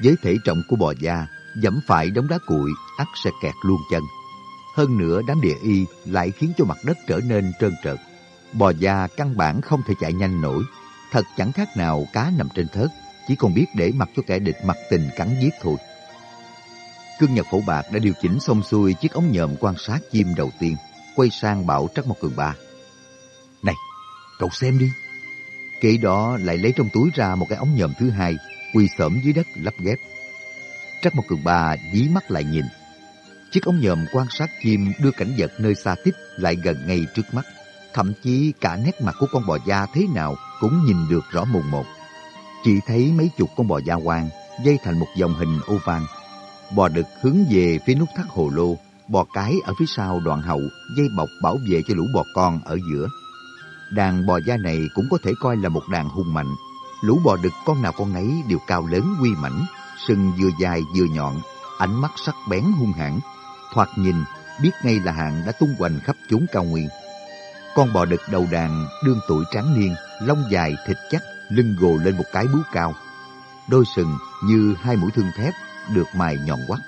Với thể trọng của bò da, dẫm phải đống đá cuội ắt sẽ kẹt luôn chân. Hơn nữa đám địa y lại khiến cho mặt đất trở nên trơn trợt. Bò da căn bản không thể chạy nhanh nổi, thật chẳng khác nào cá nằm trên thớt, chỉ còn biết để mặc cho kẻ địch mặt tình cắn giết thôi. Cương Nhật Phổ Bạc đã điều chỉnh xong xuôi chiếc ống nhòm quan sát chim đầu tiên, quay sang bảo Trắc Mộc Cường Ba. Này, cậu xem đi. Kể đó lại lấy trong túi ra một cái ống nhòm thứ hai, quỳ sởm dưới đất lắp ghép. Trắc Mộc Cường Ba dí mắt lại nhìn. Chiếc ống nhòm quan sát chim đưa cảnh vật nơi xa tích lại gần ngay trước mắt. Thậm chí cả nét mặt của con bò da thế nào cũng nhìn được rõ mồn một. Chỉ thấy mấy chục con bò da quang dây thành một dòng hình oval. Bò đực hướng về phía nút thắt hồ lô, bò cái ở phía sau đoạn hậu dây bọc bảo vệ cho lũ bò con ở giữa. Đàn bò da này cũng có thể coi là một đàn hung mạnh. Lũ bò đực con nào con nấy đều cao lớn uy mãnh, sừng vừa dài vừa nhọn, ánh mắt sắc bén hung hãn. Thoạt nhìn, biết ngay là hạng đã tung hoành khắp chốn cao nguyên. Con bò đực đầu đàn đương tuổi tráng niên, lông dài thịt chắc, lưng gồ lên một cái bướu cao. Đôi sừng như hai mũi thương thép được mài nhọn quắt,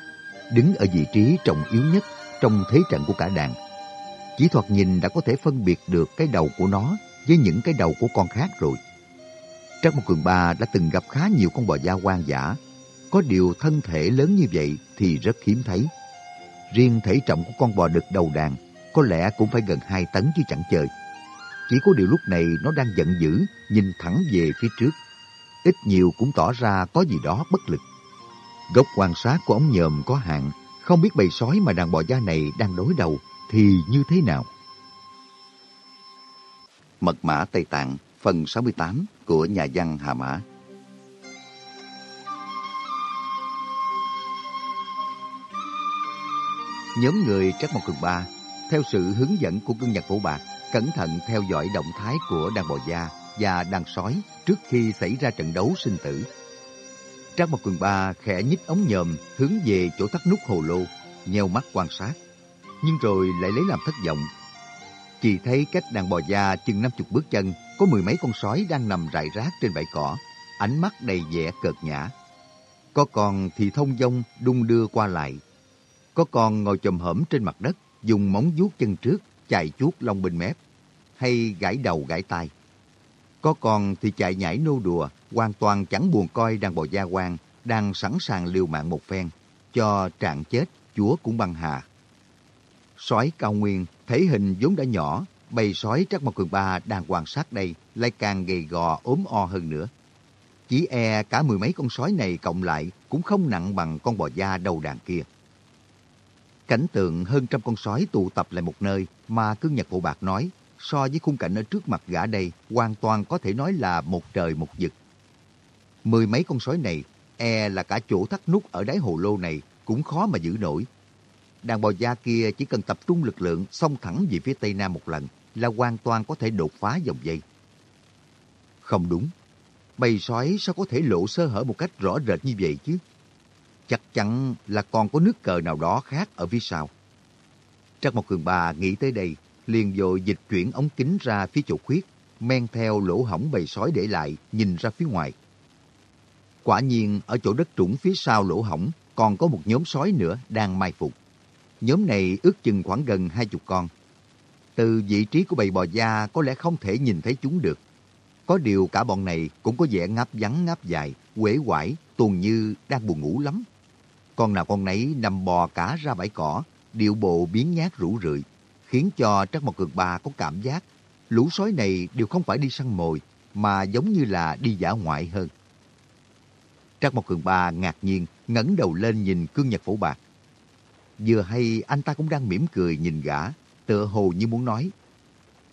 đứng ở vị trí trọng yếu nhất trong thế trận của cả đàn. Chỉ thoạt nhìn đã có thể phân biệt được cái đầu của nó với những cái đầu của con khác rồi. Trác Mộc Cường Ba đã từng gặp khá nhiều con bò da hoang dã. Có điều thân thể lớn như vậy thì rất hiếm thấy. Riêng thể trọng của con bò đực đầu đàn có lẽ cũng phải gần 2 tấn chứ chẳng chơi. Chỉ có điều lúc này nó đang giận dữ, nhìn thẳng về phía trước. Ít nhiều cũng tỏ ra có gì đó bất lực. Góc quan sát của ống nhòm có hạn, không biết bầy sói mà đàn bò da này đang đối đầu thì như thế nào. Mật mã Tây Tạng phần 68 của nhà văn Hà Mã Nhóm người Trắc Mộc Cường Ba, theo sự hướng dẫn của cương nhật phổ bạc, cẩn thận theo dõi động thái của đàn bò da và đàn sói trước khi xảy ra trận đấu sinh tử. Trang Mộc Cường Ba khẽ nhích ống nhòm hướng về chỗ thắt nút hồ lô, nheo mắt quan sát, nhưng rồi lại lấy làm thất vọng. Chỉ thấy cách đàn bò da chừng năm chục bước chân, có mười mấy con sói đang nằm rải rác trên bãi cỏ, ánh mắt đầy vẻ cợt nhã. Có con thì thông dong đung đưa qua lại. Có con ngồi chồm hổm trên mặt đất, dùng móng vuốt chân trước, chạy chuốt lông bên mép, hay gãi đầu gãi tai. Có con thì chạy nhảy nô đùa, hoàn toàn chẳng buồn coi đàn bò da quan đang sẵn sàng liều mạng một phen, cho trạng chết chúa cũng băng hà. Sói cao nguyên, thể hình vốn đã nhỏ, bầy sói Trắc Mộc Cường Ba đang quan sát đây lại càng gầy gò ốm o hơn nữa. Chỉ e cả mười mấy con sói này cộng lại cũng không nặng bằng con bò da đầu đàn kia. Cảnh tượng hơn trăm con sói tụ tập lại một nơi mà cương nhật phụ bạc nói so với khung cảnh ở trước mặt gã đây hoàn toàn có thể nói là một trời một vực. Mười mấy con sói này e là cả chỗ thắt nút ở đáy hồ lô này cũng khó mà giữ nổi. Đàn bò da kia chỉ cần tập trung lực lượng xông thẳng về phía tây nam một lần là hoàn toàn có thể đột phá dòng dây. Không đúng, bầy sói sao có thể lộ sơ hở một cách rõ rệt như vậy chứ? Chắc chắn là còn có nước cờ nào đó khác ở phía sau. Trắc Mộc Cường Ba nghĩ tới đây, liền vội dịch chuyển ống kính ra phía chỗ khuyết, men theo lỗ hỏng bầy sói để lại, nhìn ra phía ngoài. Quả nhiên, ở chỗ đất trũng phía sau lỗ hỏng còn có một nhóm sói nữa đang mai phục. Nhóm này ước chừng khoảng gần hai chục con. Từ vị trí của bầy bò da có lẽ không thể nhìn thấy chúng được. Có điều cả bọn này cũng có vẻ ngáp vắng ngáp dài, quể quải, tuần như đang buồn ngủ lắm. Con nào con nấy nằm bò cả ra bãi cỏ, điệu bộ biến nhát rủ rượi, khiến cho Trác Mộc Cường Ba có cảm giác lũ sói này đều không phải đi săn mồi, mà giống như là đi giả ngoại hơn. Trác Mộc Cường Ba ngạc nhiên ngẩng đầu lên nhìn cương nhật phổ bạc. Vừa hay anh ta cũng đang mỉm cười nhìn gã, tựa hồ như muốn nói.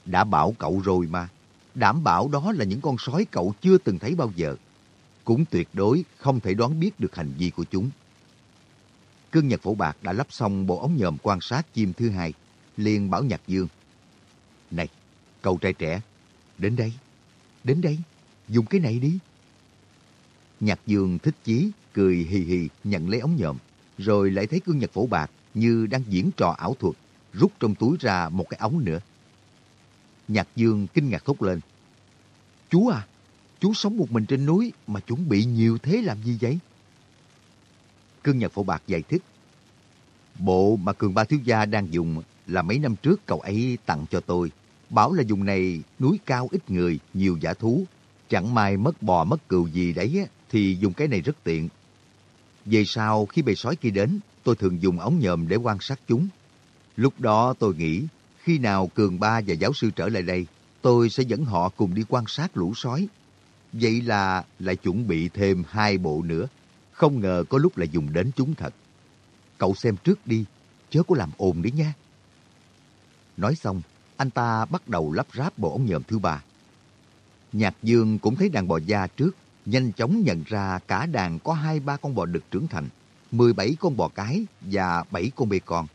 Đã bảo cậu rồi mà, đảm bảo đó là những con sói cậu chưa từng thấy bao giờ. Cũng tuyệt đối không thể đoán biết được hành vi của chúng. Cương Nhật Phổ Bạc đã lắp xong bộ ống nhòm quan sát chim thứ hai, liền bảo Nhạc Dương. Này, cậu trai trẻ, đến đây, đến đây, dùng cái này đi. Nhạc Dương thích chí, cười hì hì nhận lấy ống nhòm, rồi lại thấy Cương Nhật Phổ Bạc như đang diễn trò ảo thuật, rút trong túi ra một cái ống nữa. Nhạc Dương kinh ngạc thốt lên. Chú à, chú sống một mình trên núi mà chuẩn bị nhiều thế làm gì vậy? Cương Nhật Phổ Bạc giải thích. Bộ mà Cường Ba Thiếu Gia đang dùng là mấy năm trước cậu ấy tặng cho tôi. Bảo là dùng này núi cao ít người, nhiều giả thú. Chẳng may mất bò mất cừu gì đấy thì dùng cái này rất tiện. Về sau khi bầy sói kia đến, tôi thường dùng ống nhòm để quan sát chúng. Lúc đó tôi nghĩ, khi nào Cường Ba và giáo sư trở lại đây, tôi sẽ dẫn họ cùng đi quan sát lũ sói. Vậy là lại chuẩn bị thêm hai bộ nữa. Không ngờ có lúc lại dùng đến chúng thật. Cậu xem trước đi, chớ có làm ồn đấy nha. Nói xong, anh ta bắt đầu lắp ráp bộ ống nhòm thứ ba. Nhạc Dương cũng thấy đàn bò da trước, nhanh chóng nhận ra cả đàn có hai ba con bò đực trưởng thành, 17 con bò cái và 7 con bê con.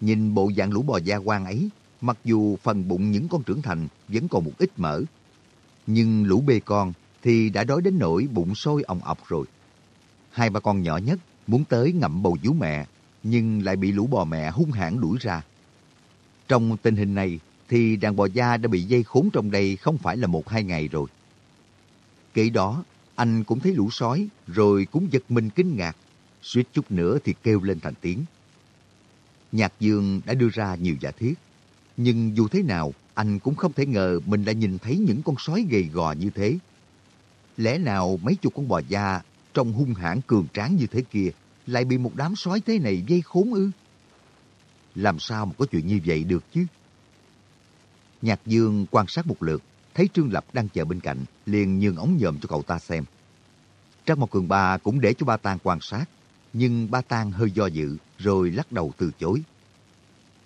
Nhìn bộ dạng lũ bò da quang ấy, mặc dù phần bụng những con trưởng thành vẫn còn một ít mỡ, nhưng lũ bê con thì đã đói đến nỗi bụng sôi òng ọc rồi. Hai ba con nhỏ nhất muốn tới ngậm bầu vú mẹ, nhưng lại bị lũ bò mẹ hung hãn đuổi ra. Trong tình hình này, thì đàn bò da đã bị dây khốn trong đây không phải là một hai ngày rồi. Kể đó, anh cũng thấy lũ sói, rồi cũng giật mình kinh ngạc, suýt chút nữa thì kêu lên thành tiếng. Nhạc Dương đã đưa ra nhiều giả thiết, Nhưng dù thế nào, anh cũng không thể ngờ mình đã nhìn thấy những con sói gầy gò như thế. Lẽ nào mấy chục con bò da trông hung hãn cường tráng như thế kia lại bị một đám sói thế này dây khốn ư? Làm sao mà có chuyện như vậy được chứ? Nhạc Dương quan sát một lượt, thấy Trương Lập đang chờ bên cạnh, liền nhường ống nhòm cho cậu ta xem. Trang Mộc Cường Ba cũng để cho Ba Tang quan sát, nhưng Ba Tang hơi do dự, rồi lắc đầu từ chối.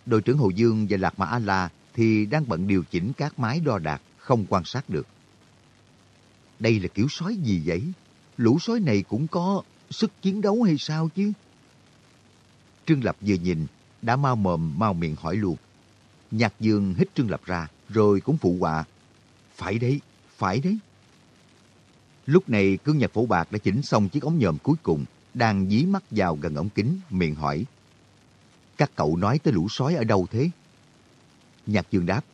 Đội trưởng Hồ Dương và Lạc Mã A-La thì đang bận điều chỉnh các máy đo đạc, không quan sát được. Đây là kiểu sói gì vậy? Lũ sói này cũng có sức chiến đấu hay sao chứ? Trương Lập vừa nhìn, đã mau mồm mau miệng hỏi luôn. Nhạc Dương hít Trương Lập ra, rồi cũng phụ họa. Phải đấy, phải đấy. Lúc này cương nhạc phổ bạc đã chỉnh xong chiếc ống nhòm cuối cùng, đang dí mắt vào gần ống kính, miệng hỏi. Các cậu nói tới lũ sói ở đâu thế? Nhạc Dương đáp.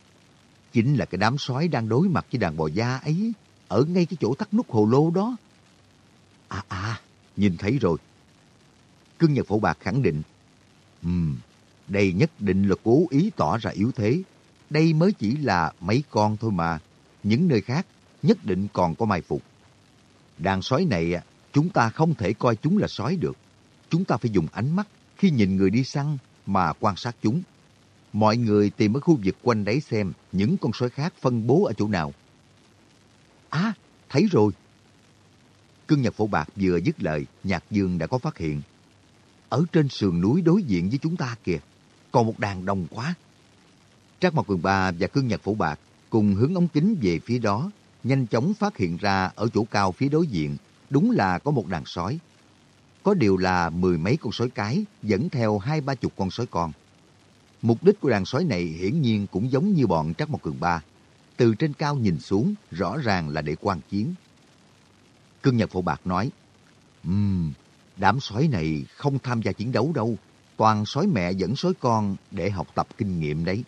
Chính là cái đám sói đang đối mặt với đàn bò da ấy, ở ngay cái chỗ tắt nút hồ lô đó. À à, nhìn thấy rồi. Cương nhật phổ bạc khẳng định. Ừm, đây nhất định là cố ý tỏ ra yếu thế. Đây mới chỉ là mấy con thôi mà. Những nơi khác nhất định còn có mai phục. Đàn sói này, chúng ta không thể coi chúng là sói được. Chúng ta phải dùng ánh mắt khi nhìn người đi săn mà quan sát chúng. Mọi người tìm ở khu vực quanh đấy xem những con sói khác phân bố ở chỗ nào. À, thấy rồi. Cưng Nhật Phổ Bạc vừa dứt lời, Nhạc Dương đã có phát hiện. Ở trên sườn núi đối diện với chúng ta kìa, còn một đàn đồng quá. Trác Mộc Cường Ba và Cưng Nhật Phổ Bạc cùng hướng ống kính về phía đó, nhanh chóng phát hiện ra ở chỗ cao phía đối diện, đúng là có một đàn sói. Có điều là mười mấy con sói cái dẫn theo hai ba chục con sói con. Mục đích của đàn sói này hiển nhiên cũng giống như bọn Trác Mộc Cường Ba. Từ trên cao nhìn xuống, rõ ràng là để quan chiến. Cương Nhật Phổ Bạc nói, Ừm, đám sói này không tham gia chiến đấu đâu, toàn sói mẹ dẫn sói con để học tập kinh nghiệm đấy.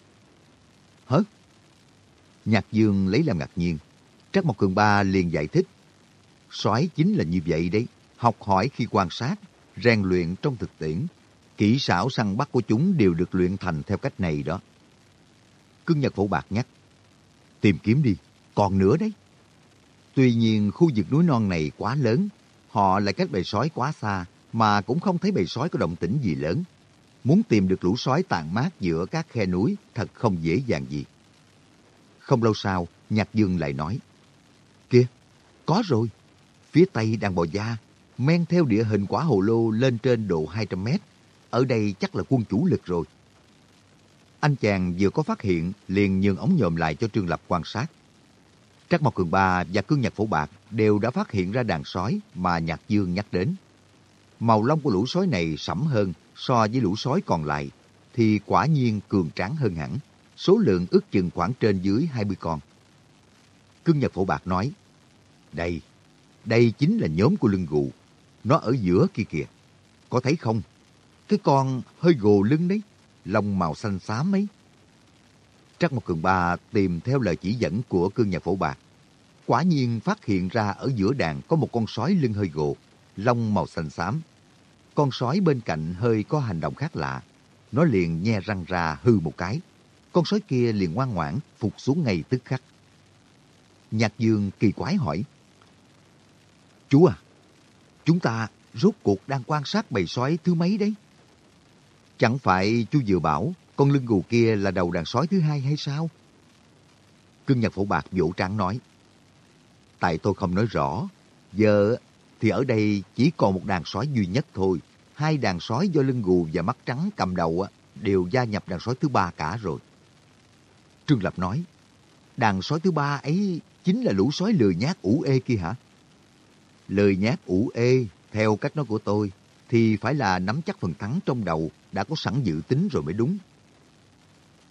Hả? Nhạc Dương lấy làm ngạc nhiên. Trác Mộc Cường Ba liền giải thích. Sói chính là như vậy đấy, học hỏi khi quan sát, rèn luyện trong thực tiễn. Kỹ xảo săn bắt của chúng đều được luyện thành theo cách này đó. cương Nhật Phổ Bạc nhắc. Tìm kiếm đi, còn nữa đấy. Tuy nhiên khu vực núi non này quá lớn, họ lại cách bầy sói quá xa, mà cũng không thấy bầy sói có động tĩnh gì lớn. Muốn tìm được lũ sói tàn mát giữa các khe núi thật không dễ dàng gì. Không lâu sau, Nhạc Dương lại nói, Kìa, có rồi, phía tây đang bò da, men theo địa hình quả hồ lô lên trên độ 200 mét. Ở đây chắc là quân chủ lực rồi. Anh chàng vừa có phát hiện, liền nhường ống nhòm lại cho Trương Lập quan sát. Trắc Mộc Cường Ba và Cương Nhạc Phổ Bạc đều đã phát hiện ra đàn sói mà Nhạc Dương nhắc đến. Màu lông của lũ sói này sẫm hơn so với lũ sói còn lại, thì quả nhiên cường tráng hơn hẳn. Số lượng ước chừng khoảng trên dưới 20 con. Cương Nhật Phổ Bạc nói, Đây, đây chính là nhóm của lưng gù. Nó ở giữa kia kìa. Có thấy không? Cái con hơi gồ lưng đấy, lông màu xanh xám ấy. Trắc một cường ba tìm theo lời chỉ dẫn của cương nhà phổ bạc. Quả nhiên phát hiện ra ở giữa đàn có một con sói lưng hơi gồ, lông màu xanh xám. Con sói bên cạnh hơi có hành động khác lạ. Nó liền nhe răng ra hư một cái. Con sói kia liền ngoan ngoãn phục xuống ngay tức khắc. Nhạc Dương kỳ quái hỏi. Chú à, chúng ta rốt cuộc đang quan sát bầy sói thứ mấy đấy? Chẳng phải chú vừa bảo con lưng gù kia là đầu đàn sói thứ hai hay sao? Cưng nhật phổ bạc vỗ tráng nói. Tại tôi không nói rõ. Giờ thì ở đây chỉ còn một đàn sói duy nhất thôi. Hai đàn sói do lưng gù và mắt trắng cầm đầu đều gia nhập đàn sói thứ ba cả rồi. Trương Lập nói, đàn sói thứ ba ấy chính là lũ sói lười nhát ủ ê kia hả? Lười nhát ủ ê, theo cách nói của tôi, thì phải là nắm chắc phần thắng trong đầu đã có sẵn dự tính rồi mới đúng.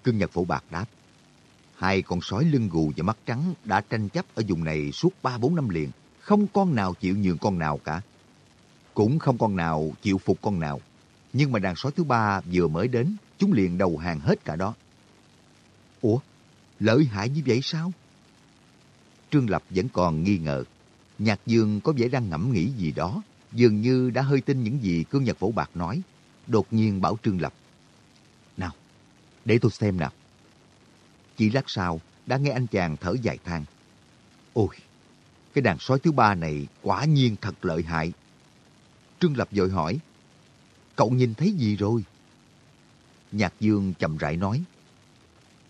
Cưng Nhật Phổ Bạc đáp, hai con sói lưng gù và mắt trắng đã tranh chấp ở vùng này suốt 3-4 năm liền, không con nào chịu nhường con nào cả. Cũng không con nào chịu phục con nào. Nhưng mà đàn sói thứ ba vừa mới đến, chúng liền đầu hàng hết cả đó. Ủa, lợi hại như vậy sao? Trương Lập vẫn còn nghi ngờ. Nhạc Dương có vẻ đang ngẫm nghĩ gì đó, dường như đã hơi tin những gì cương nhật phổ bạc nói. Đột nhiên bảo Trương Lập. Nào, để tôi xem nào. Chỉ lát sau, đã nghe anh chàng thở dài than. Ôi, cái đàn sói thứ ba này quả nhiên thật lợi hại. Trương Lập vội hỏi, cậu nhìn thấy gì rồi? Nhạc Dương chậm rãi nói,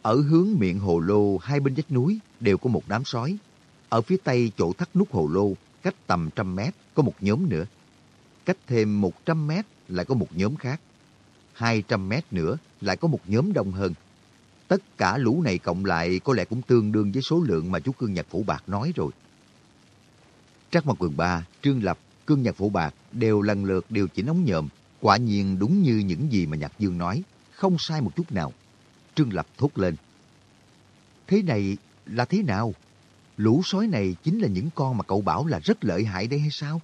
ở hướng miệng hồ lô hai bên vách núi đều có một đám sói. Ở phía tây chỗ thắt nút hồ lô, cách tầm trăm mét có một nhóm nữa. Cách thêm một trăm mét lại có một nhóm khác. Hai trăm mét nữa lại có một nhóm đông hơn. Tất cả lũ này cộng lại có lẽ cũng tương đương với số lượng mà chú Cương Nhật Phủ Bạc nói rồi. Trác Mặt Quần Ba, Trương Lập, Cương Nhật Phủ Bạc đều lần lượt điều chỉnh ống nhòm. Quả nhiên đúng như những gì mà Nhạc Dương nói, không sai một chút nào. Trương Lập thốt lên. Thế này là thế nào? Lũ sói này chính là những con mà cậu bảo là rất lợi hại đây hay sao?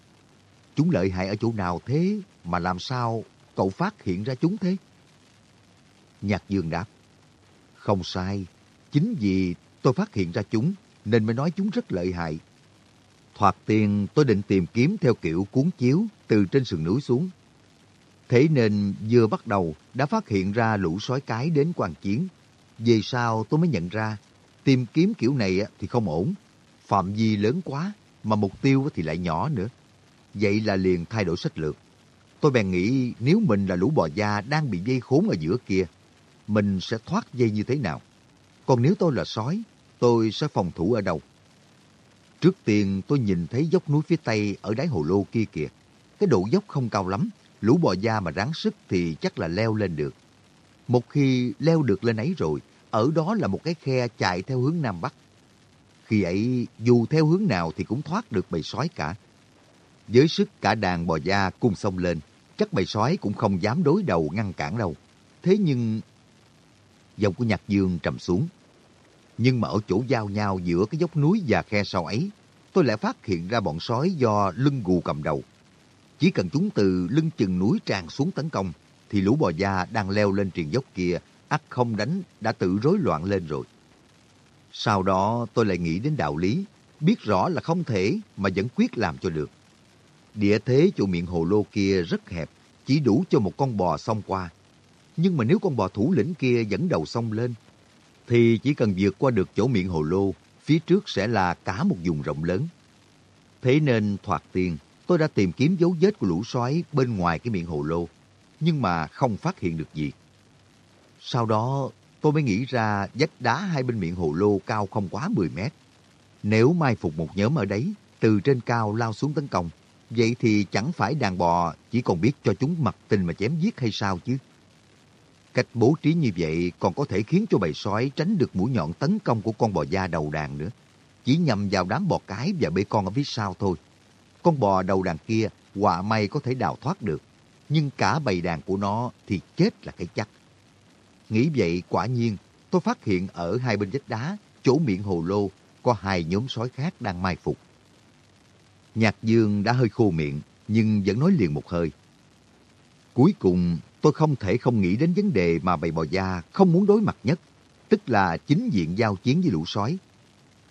Chúng lợi hại ở chỗ nào thế mà làm sao cậu phát hiện ra chúng thế? Nhạc Dương đáp. Không sai, chính vì tôi phát hiện ra chúng nên mới nói chúng rất lợi hại. Thoạt tiên tôi định tìm kiếm theo kiểu cuốn chiếu từ trên sườn núi xuống. Thế nên vừa bắt đầu đã phát hiện ra lũ sói cái đến quan chiến. Về sau tôi mới nhận ra tìm kiếm kiểu này thì không ổn. Phạm vi lớn quá mà mục tiêu thì lại nhỏ nữa. Vậy là liền thay đổi sách lược. Tôi bèn nghĩ nếu mình là lũ bò da đang bị dây khốn ở giữa kia, mình sẽ thoát dây như thế nào? Còn nếu tôi là sói, tôi sẽ phòng thủ ở đâu? Trước tiên tôi nhìn thấy dốc núi phía tây ở đáy hồ lô kia kìa. Cái độ dốc không cao lắm, lũ bò da mà ráng sức thì chắc là leo lên được. Một khi leo được lên ấy rồi, ở đó là một cái khe chạy theo hướng Nam Bắc. Khi ấy, dù theo hướng nào thì cũng thoát được bầy sói cả. Với sức cả đàn bò da cùng xông lên, chắc bầy sói cũng không dám đối đầu ngăn cản đâu. Thế nhưng... Giọng của Nhạc Dương trầm xuống. Nhưng mà ở chỗ giao nhau giữa cái dốc núi và khe sau ấy, tôi lại phát hiện ra bọn sói do lưng gù cầm đầu. Chỉ cần chúng từ lưng chừng núi tràn xuống tấn công, thì lũ bò da đang leo lên triền dốc kia, ắt không đánh, đã tự rối loạn lên rồi. Sau đó tôi lại nghĩ đến đạo lý, biết rõ là không thể mà vẫn quyết làm cho được. Địa thế chỗ miệng hồ lô kia rất hẹp, chỉ đủ cho một con bò xông qua. Nhưng mà nếu con bò thủ lĩnh kia dẫn đầu sông lên, thì chỉ cần vượt qua được chỗ miệng hồ lô, phía trước sẽ là cả một vùng rộng lớn. Thế nên thoạt tiên, tôi đã tìm kiếm dấu vết của lũ sói bên ngoài cái miệng hồ lô, nhưng mà không phát hiện được gì. Sau đó, tôi mới nghĩ ra vách đá hai bên miệng hồ lô cao không quá 10 mét. Nếu mai phục một nhóm ở đấy, từ trên cao lao xuống tấn công, vậy thì chẳng phải đàn bò chỉ còn biết cho chúng mặc tình mà chém giết hay sao chứ? Cách bố trí như vậy còn có thể khiến cho bầy sói tránh được mũi nhọn tấn công của con bò da đầu đàn nữa. Chỉ nhằm vào đám bò cái và bê con ở phía sau thôi. Con bò đầu đàn kia quả may có thể đào thoát được. Nhưng cả bầy đàn của nó thì chết là cái chắc. Nghĩ vậy quả nhiên tôi phát hiện ở hai bên vách đá, chỗ miệng hồ lô, có hai nhóm sói khác đang mai phục. Nhạc dương đã hơi khô miệng, nhưng vẫn nói liền một hơi. Cuối cùng, tôi không thể không nghĩ đến vấn đề mà bầy bò da không muốn đối mặt nhất, tức là chính diện giao chiến với lũ sói.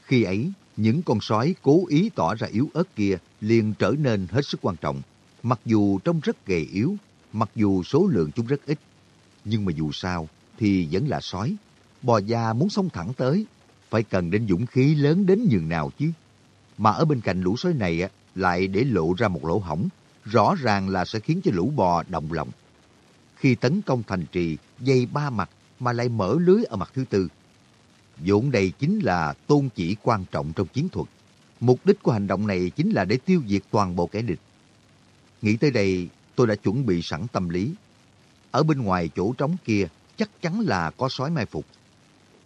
Khi ấy, những con sói cố ý tỏ ra yếu ớt kia liền trở nên hết sức quan trọng. Mặc dù trông rất gầy yếu, mặc dù số lượng chúng rất ít, nhưng mà dù sao thì vẫn là sói. Bò da muốn xông thẳng tới, phải cần đến dũng khí lớn đến nhường nào chứ. Mà ở bên cạnh lũ sói này lại để lộ ra một lỗ hổng, rõ ràng là sẽ khiến cho lũ bò động lòng. Khi tấn công thành trì, dây ba mặt mà lại mở lưới ở mặt thứ tư. Vốn đây chính là tôn chỉ quan trọng trong chiến thuật. Mục đích của hành động này chính là để tiêu diệt toàn bộ kẻ địch. Nghĩ tới đây, tôi đã chuẩn bị sẵn tâm lý. Ở bên ngoài chỗ trống kia, chắc chắn là có sói mai phục.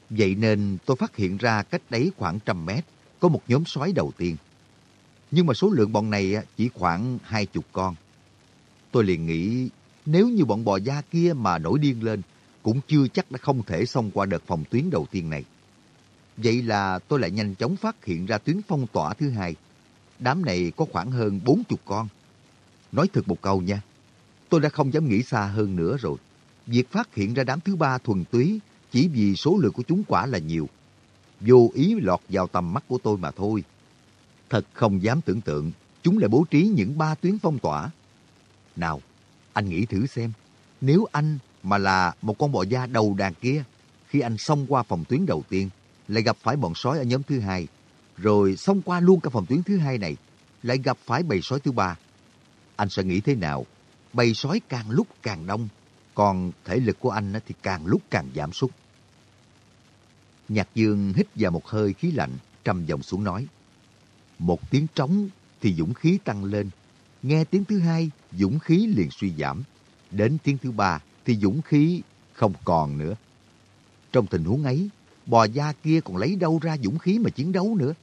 Vậy nên tôi phát hiện ra cách đấy khoảng trăm mét, có một nhóm sói đầu tiên. Nhưng mà số lượng bọn này chỉ khoảng hai chục con. Tôi liền nghĩ nếu như bọn bò da kia mà nổi điên lên, cũng chưa chắc đã không thể xông qua đợt phòng tuyến đầu tiên này. Vậy là tôi lại nhanh chóng phát hiện ra tuyến phong tỏa thứ hai. Đám này có khoảng hơn bốn chục con. Nói thật một câu nha, tôi đã không dám nghĩ xa hơn nữa rồi. Việc phát hiện ra đám thứ ba thuần túy chỉ vì số lượng của chúng quả là nhiều. Vô ý lọt vào tầm mắt của tôi mà thôi. Thật không dám tưởng tượng, chúng lại bố trí những ba tuyến phong tỏa. Nào, anh nghĩ thử xem, nếu anh mà là một con bò da đầu đàn kia, khi anh xông qua phòng tuyến đầu tiên, lại gặp phải bọn sói ở nhóm thứ hai, rồi xông qua luôn cả phòng tuyến thứ hai này, lại gặp phải bầy sói thứ ba. Anh sẽ nghĩ thế nào? Bầy sói càng lúc càng đông, còn thể lực của anh thì càng lúc càng giảm sút. Nhạc Dương hít vào một hơi khí lạnh, trầm giọng xuống nói. Một tiếng trống thì dũng khí tăng lên. Nghe tiếng thứ hai, dũng khí liền suy giảm. Đến tiếng thứ ba thì dũng khí không còn nữa. Trong tình huống ấy, bò da kia còn lấy đâu ra dũng khí mà chiến đấu nữa.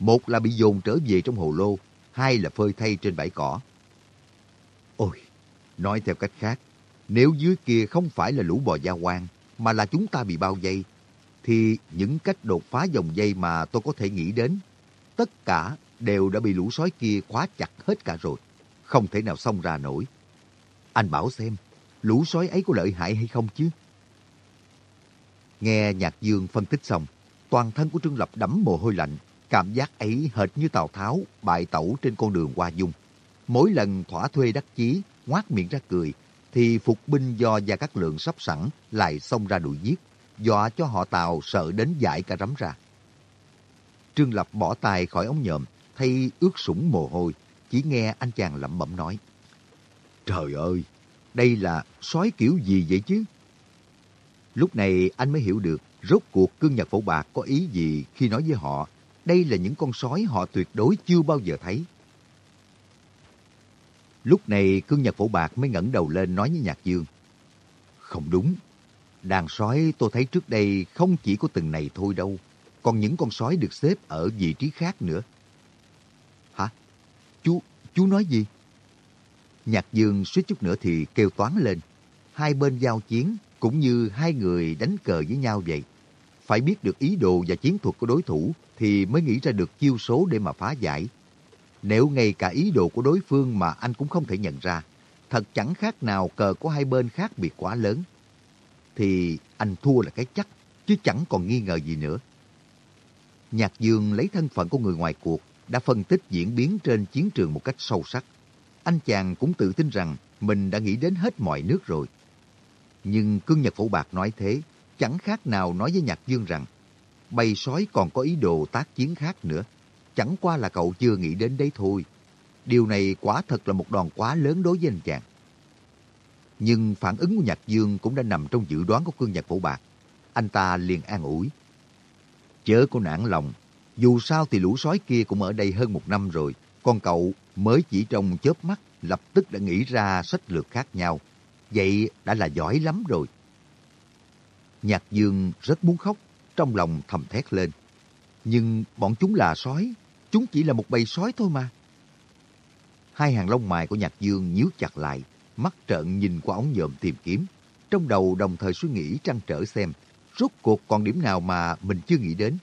Một là bị dồn trở về trong hồ lô, hai là phơi thay trên bãi cỏ. Ôi, nói theo cách khác, nếu dưới kia không phải là lũ bò da quang, mà là chúng ta bị bao vây, thì những cách đột phá dòng dây mà tôi có thể nghĩ đến, tất cả đều đã bị lũ sói kia khóa chặt hết cả rồi. Không thể nào xông ra nổi. Anh bảo xem, lũ sói ấy có lợi hại hay không chứ? Nghe Nhạc Dương phân tích xong, toàn thân của Trương Lập đẫm mồ hôi lạnh, cảm giác ấy hệt như Tào Tháo bại tẩu trên con đường qua dung. Mỗi lần thỏa thuê đắc chí, ngoác miệng ra cười, thì phục binh do Gia Cát Lượng sắp sẵn lại xông ra đuổi giết, dọa cho họ Tào sợ đến dại cả rắm ra. Trương Lập bỏ tay khỏi ống nhòm, thay ướt sũng mồ hôi, chỉ nghe anh chàng lẩm bẩm nói. Trời ơi, đây là sói kiểu gì vậy chứ? Lúc này anh mới hiểu được rốt cuộc cương nhật phổ bạc có ý gì khi nói với họ đây là những con sói họ tuyệt đối chưa bao giờ thấy. Lúc này cương nhật phổ bạc mới ngẩng đầu lên nói với Nhạc Dương. Không đúng, đàn sói tôi thấy trước đây không chỉ có từng này thôi đâu, còn những con sói được xếp ở vị trí khác nữa. Chú, chú nói gì? Nhạc Dương suýt chút nữa thì kêu toán lên. Hai bên giao chiến cũng như hai người đánh cờ với nhau vậy. Phải biết được ý đồ và chiến thuật của đối thủ thì mới nghĩ ra được chiêu số để mà phá giải. Nếu ngay cả ý đồ của đối phương mà anh cũng không thể nhận ra, thật chẳng khác nào cờ của hai bên khác biệt quá lớn. Thì anh thua là cái chắc, chứ chẳng còn nghi ngờ gì nữa. Nhạc Dương lấy thân phận của người ngoài cuộc, đã phân tích diễn biến trên chiến trường một cách sâu sắc. Anh chàng cũng tự tin rằng mình đã nghĩ đến hết mọi nước rồi. Nhưng cương nhật phổ bạc nói thế, chẳng khác nào nói với Nhạc Dương rằng bầy sói còn có ý đồ tác chiến khác nữa. Chẳng qua là cậu chưa nghĩ đến đấy thôi. Điều này quả thật là một đòn quá lớn đối với anh chàng. Nhưng phản ứng của Nhạc Dương cũng đã nằm trong dự đoán của cương nhật phổ bạc. Anh ta liền an ủi. Chớ có nản lòng, dù sao thì lũ sói kia cũng ở đây hơn một năm rồi. Con cậu mới chỉ trong chớp mắt lập tức đã nghĩ ra sách lược khác nhau. Vậy đã là giỏi lắm rồi. Nhạc Dương rất muốn khóc, trong lòng thầm thét lên. Nhưng bọn chúng là sói, chúng chỉ là một bầy sói thôi mà. Hai hàng lông mày của Nhạc Dương nhíu chặt lại, mắt trợn nhìn qua ống nhòm tìm kiếm. Trong đầu đồng thời suy nghĩ trăn trở xem, rốt cuộc còn điểm nào mà mình chưa nghĩ đến.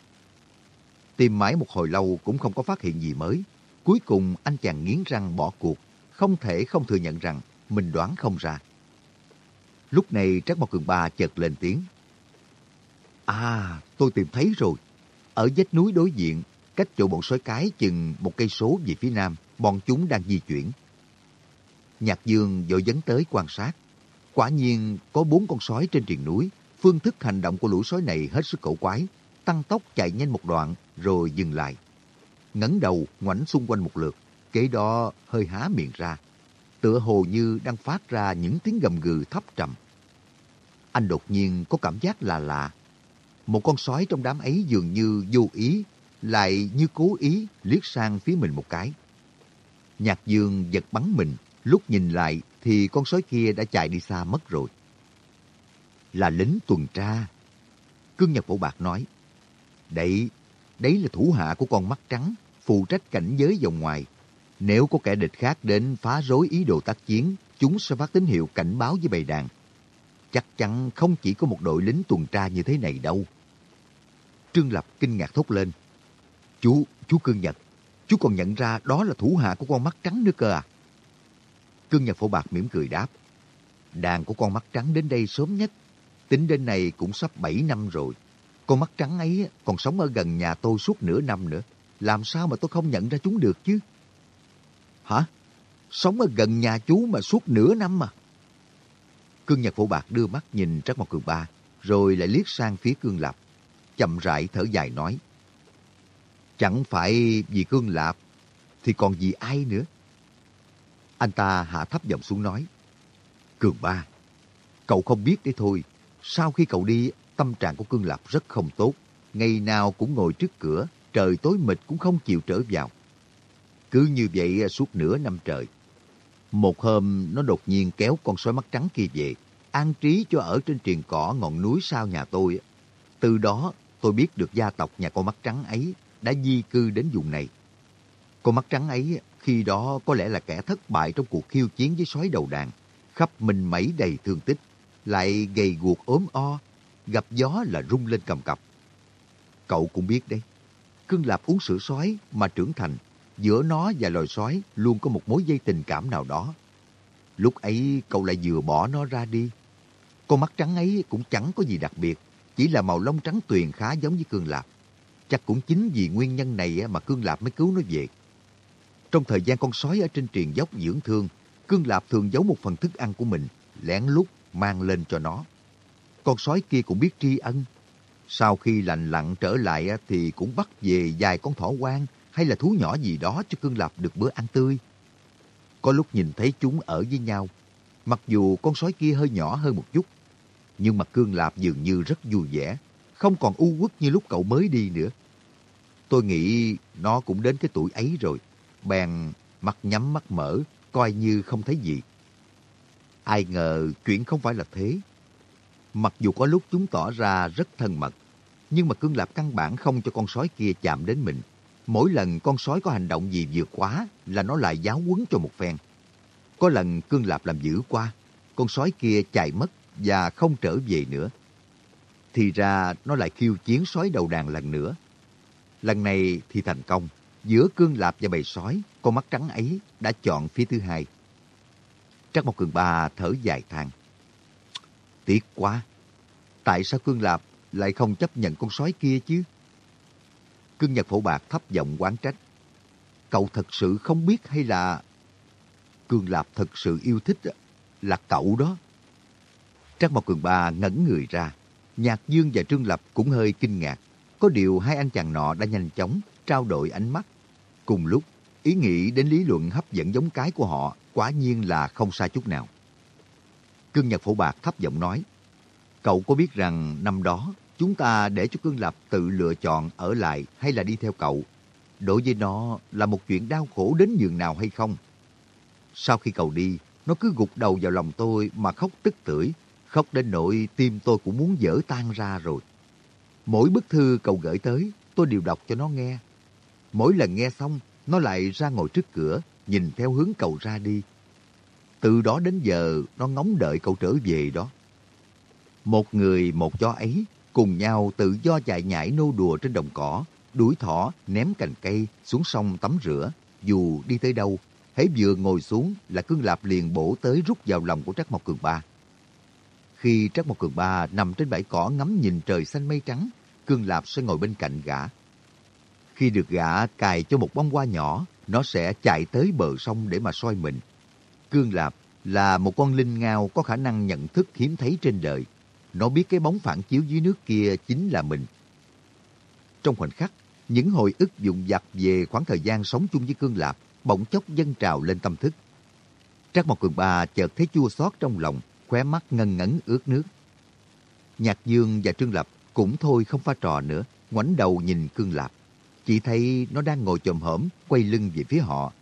Tìm mãi một hồi lâu cũng không có phát hiện gì mới. Cuối cùng anh chàng nghiến răng bỏ cuộc, không thể không thừa nhận rằng mình đoán không ra. Lúc này Trác Mộc Cường Ba chợt lên tiếng. À, tôi tìm thấy rồi. Ở vách núi đối diện, cách chỗ bọn sói cái chừng một cây số về phía nam, bọn chúng đang di chuyển. Nhạc Dương vội dấn tới quan sát. Quả nhiên có bốn con sói trên triền núi. Phương thức hành động của lũ sói này hết sức cổ quái. Tăng tốc chạy nhanh một đoạn rồi dừng lại. ngẩng đầu ngoảnh xung quanh một lượt. Kế đó hơi há miệng ra. Tựa hồ như đang phát ra những tiếng gầm gừ thấp trầm. Anh đột nhiên có cảm giác là lạ một con sói trong đám ấy dường như vô ý, lại như cố ý liếc sang phía mình một cái. Nhạc dương giật bắn mình, lúc nhìn lại thì con sói kia đã chạy đi xa mất rồi. Là lính tuần tra. Cương Nhật Phổ Bạc nói, Đấy, đấy là thủ hạ của con mắt trắng, phụ trách cảnh giới vòng ngoài. Nếu có kẻ địch khác đến phá rối ý đồ tác chiến, chúng sẽ phát tín hiệu cảnh báo với bầy đàn. Chắc chắn không chỉ có một đội lính tuần tra như thế này đâu. Trương Lập kinh ngạc thốt lên. Chú, chú Cương Nhật, chú còn nhận ra đó là thủ hạ của con mắt trắng nữa cơ à? Cương Nhật phổ bạc mỉm cười đáp. Đàn của con mắt trắng đến đây sớm nhất. Tính đến này cũng sắp 7 năm rồi. Con mắt trắng ấy còn sống ở gần nhà tôi suốt nửa năm nữa. Làm sao mà tôi không nhận ra chúng được chứ? Hả? Sống ở gần nhà chú mà suốt nửa năm mà. Cương Nhật phổ bạc đưa mắt nhìn Trác Mộc Cường Ba, rồi lại liếc sang phía Cương Lạp, chậm rãi thở dài nói. Chẳng phải vì Cương Lạp, thì còn vì ai nữa? Anh ta hạ thấp giọng xuống nói. Cường ba, cậu không biết đấy thôi. Sau khi cậu đi, tâm trạng của Cương Lạp rất không tốt. Ngày nào cũng ngồi trước cửa, trời tối mịt cũng không chịu trở vào. Cứ như vậy à, suốt nửa năm trời. Một hôm, nó đột nhiên kéo con sói mắt trắng kia về, an trí cho ở trên triền cỏ ngọn núi sau nhà tôi. Từ đó, tôi biết được gia tộc nhà con mắt trắng ấy đã di cư đến vùng này. Con mắt trắng ấy khi đó có lẽ là kẻ thất bại trong cuộc khiêu chiến với sói đầu đàn, khắp mình mẩy đầy thương tích, lại gầy guộc ốm o, gặp gió là rung lên cầm cập. Cậu cũng biết đấy, cương Lạp uống sữa sói mà trưởng thành, giữa nó và loài sói luôn có một mối dây tình cảm nào đó. Lúc ấy cậu lại vừa bỏ nó ra đi. Con mắt trắng ấy cũng chẳng có gì đặc biệt, chỉ là màu lông trắng tuyền khá giống với Cương Lạp. Chắc cũng chính vì nguyên nhân này mà Cương Lạp mới cứu nó về. Trong thời gian con sói ở trên triền dốc dưỡng thương, Cương Lạp thường giấu một phần thức ăn của mình, lén lút mang lên cho nó. Con sói kia cũng biết tri ân. Sau khi lành lặn trở lại thì cũng bắt về vài con thỏ quang hay là thú nhỏ gì đó cho Cương Lạp được bữa ăn tươi. Có lúc nhìn thấy chúng ở với nhau, mặc dù con sói kia hơi nhỏ hơn một chút, nhưng mà Cương Lạp dường như rất vui vẻ, không còn u uất như lúc cậu mới đi nữa. Tôi nghĩ nó cũng đến cái tuổi ấy rồi, bèn mắt nhắm mắt mở, coi như không thấy gì. Ai ngờ chuyện không phải là thế. Mặc dù có lúc chúng tỏ ra rất thân mật, nhưng mà Cương Lạp căn bản không cho con sói kia chạm đến mình. Mỗi lần con sói có hành động gì vượt quá là nó lại giáo quấn cho một phen. Có lần Cương Lạp làm dữ qua, con sói kia chạy mất và không trở về nữa. Thì ra nó lại khiêu chiến sói đầu đàn lần nữa. Lần này thì thành công. Giữa Cương Lạp và bầy sói, con mắt trắng ấy đã chọn phía thứ hai. Trắc Mộc Cường Ba thở dài thang. Tiếc quá. Tại sao Cương Lạp lại không chấp nhận con sói kia chứ? Cương Nhật Phổ Bạc thấp giọng quán trách. Cậu thật sự không biết hay là... Cương Lạp thật sự yêu thích là cậu đó. Trác Mộc Cường Ba ngẩn người ra. Nhạc Dương và Trương Lập cũng hơi kinh ngạc. Có điều hai anh chàng nọ đã nhanh chóng trao đổi ánh mắt. Cùng lúc, ý nghĩ đến lý luận hấp dẫn giống cái của họ quả nhiên là không sai chút nào. Cương Nhật Phổ Bạc thấp giọng nói, Cậu có biết rằng năm đó chúng ta để cho Cương Lập tự lựa chọn ở lại hay là đi theo cậu, đối với nó là một chuyện đau khổ đến nhường nào hay không? Sau khi cậu đi, nó cứ gục đầu vào lòng tôi mà khóc tức tưởi, khóc đến nỗi tim tôi cũng muốn dở tan ra rồi. Mỗi bức thư cậu gửi tới, tôi đều đọc cho nó nghe. Mỗi lần nghe xong, nó lại ra ngồi trước cửa, nhìn theo hướng cậu ra đi. Từ đó đến giờ, nó ngóng đợi cậu trở về đó. Một người một chó ấy cùng nhau tự do chạy nhảy nô đùa trên đồng cỏ, đuổi thỏ, ném cành cây xuống sông tắm rửa. Dù đi tới đâu, hãy vừa ngồi xuống là cương lạp liền bổ tới rút vào lòng của Trắc Mộc Cường Ba. Khi Trắc Mộc Cường Ba nằm trên bãi cỏ ngắm nhìn trời xanh mây trắng, cương lạp sẽ ngồi bên cạnh gã. Khi được gã cài cho một bông hoa nhỏ, nó sẽ chạy tới bờ sông để mà soi mình. Cương lạp là một con linh ngao có khả năng nhận thức hiếm thấy trên đời. Nó biết cái bóng phản chiếu dưới nước kia chính là mình. Trong khoảnh khắc, những hồi ức dụng dặt về khoảng thời gian sống chung với Cương Lạp bỗng chốc dâng trào lên tâm thức. Trác Mộc Cường Ba chợt thấy chua xót trong lòng, khóe mắt ngân ngấn ướt nước. Nhạc Dương và Trương Lập cũng thôi không pha trò nữa, ngoảnh đầu nhìn Cương Lạp. Chỉ thấy nó đang ngồi chồm hổm, quay lưng về phía họ.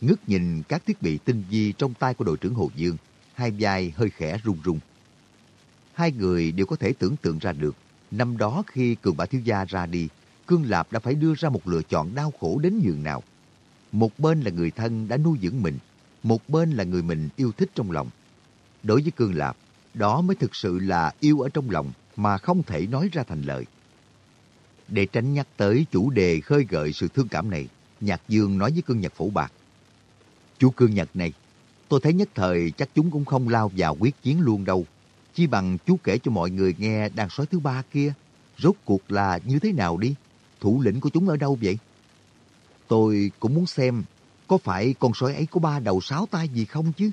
Ngước nhìn các thiết bị tinh vi trong tay của đội trưởng Hồ Dương, hai vai hơi khẽ run run. Hai người đều có thể tưởng tượng ra được, năm đó khi Cường Bá Thiếu Gia ra đi, Cương Lạp đã phải đưa ra một lựa chọn đau khổ đến nhường nào. Một bên là người thân đã nuôi dưỡng mình, một bên là người mình yêu thích trong lòng. Đối với Cương Lạp, đó mới thực sự là yêu ở trong lòng mà không thể nói ra thành lời. Để tránh nhắc tới chủ đề khơi gợi sự thương cảm này, Nhạc Dương nói với Cương Nhật Phổ Bạc. Chú Cương Nhật này, tôi thấy nhất thời chắc chúng cũng không lao vào quyết chiến luôn đâu. chỉ bằng chú kể cho mọi người nghe đàn sói thứ ba kia, rốt cuộc là như thế nào đi? Thủ lĩnh của chúng ở đâu vậy? Tôi cũng muốn xem có phải con sói ấy có ba đầu sáu tay gì không chứ?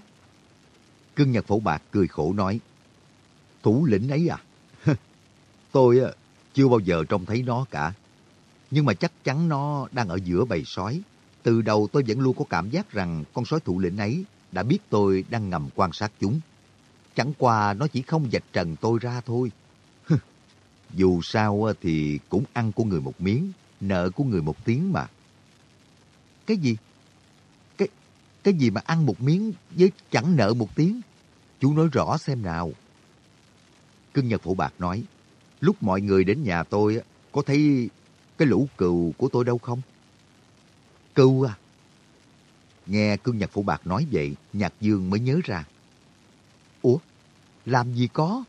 Cương Nhật Phổ Bạc cười khổ nói. Thủ lĩnh ấy à? Tôi chưa bao giờ trông thấy nó cả. Nhưng mà chắc chắn nó đang ở giữa bầy sói. Từ đầu tôi vẫn luôn có cảm giác rằng con sói thủ lĩnh ấy đã biết tôi đang ngầm quan sát chúng. Chẳng qua nó chỉ không dạch trần tôi ra thôi. Dù sao thì cũng ăn của người một miếng, nợ của người một tiếng mà. Cái gì? Cái cái gì mà ăn một miếng với chẳng nợ một tiếng? Chú nói rõ xem nào. Cưng Nhật Phụ Bạc nói, lúc mọi người đến nhà tôi có thấy cái lũ cừu của tôi đâu không? Cưu à? Nghe cương Nhật Phụ Bạc nói vậy, Nhạc Dương mới nhớ ra. Ủa? Làm gì có?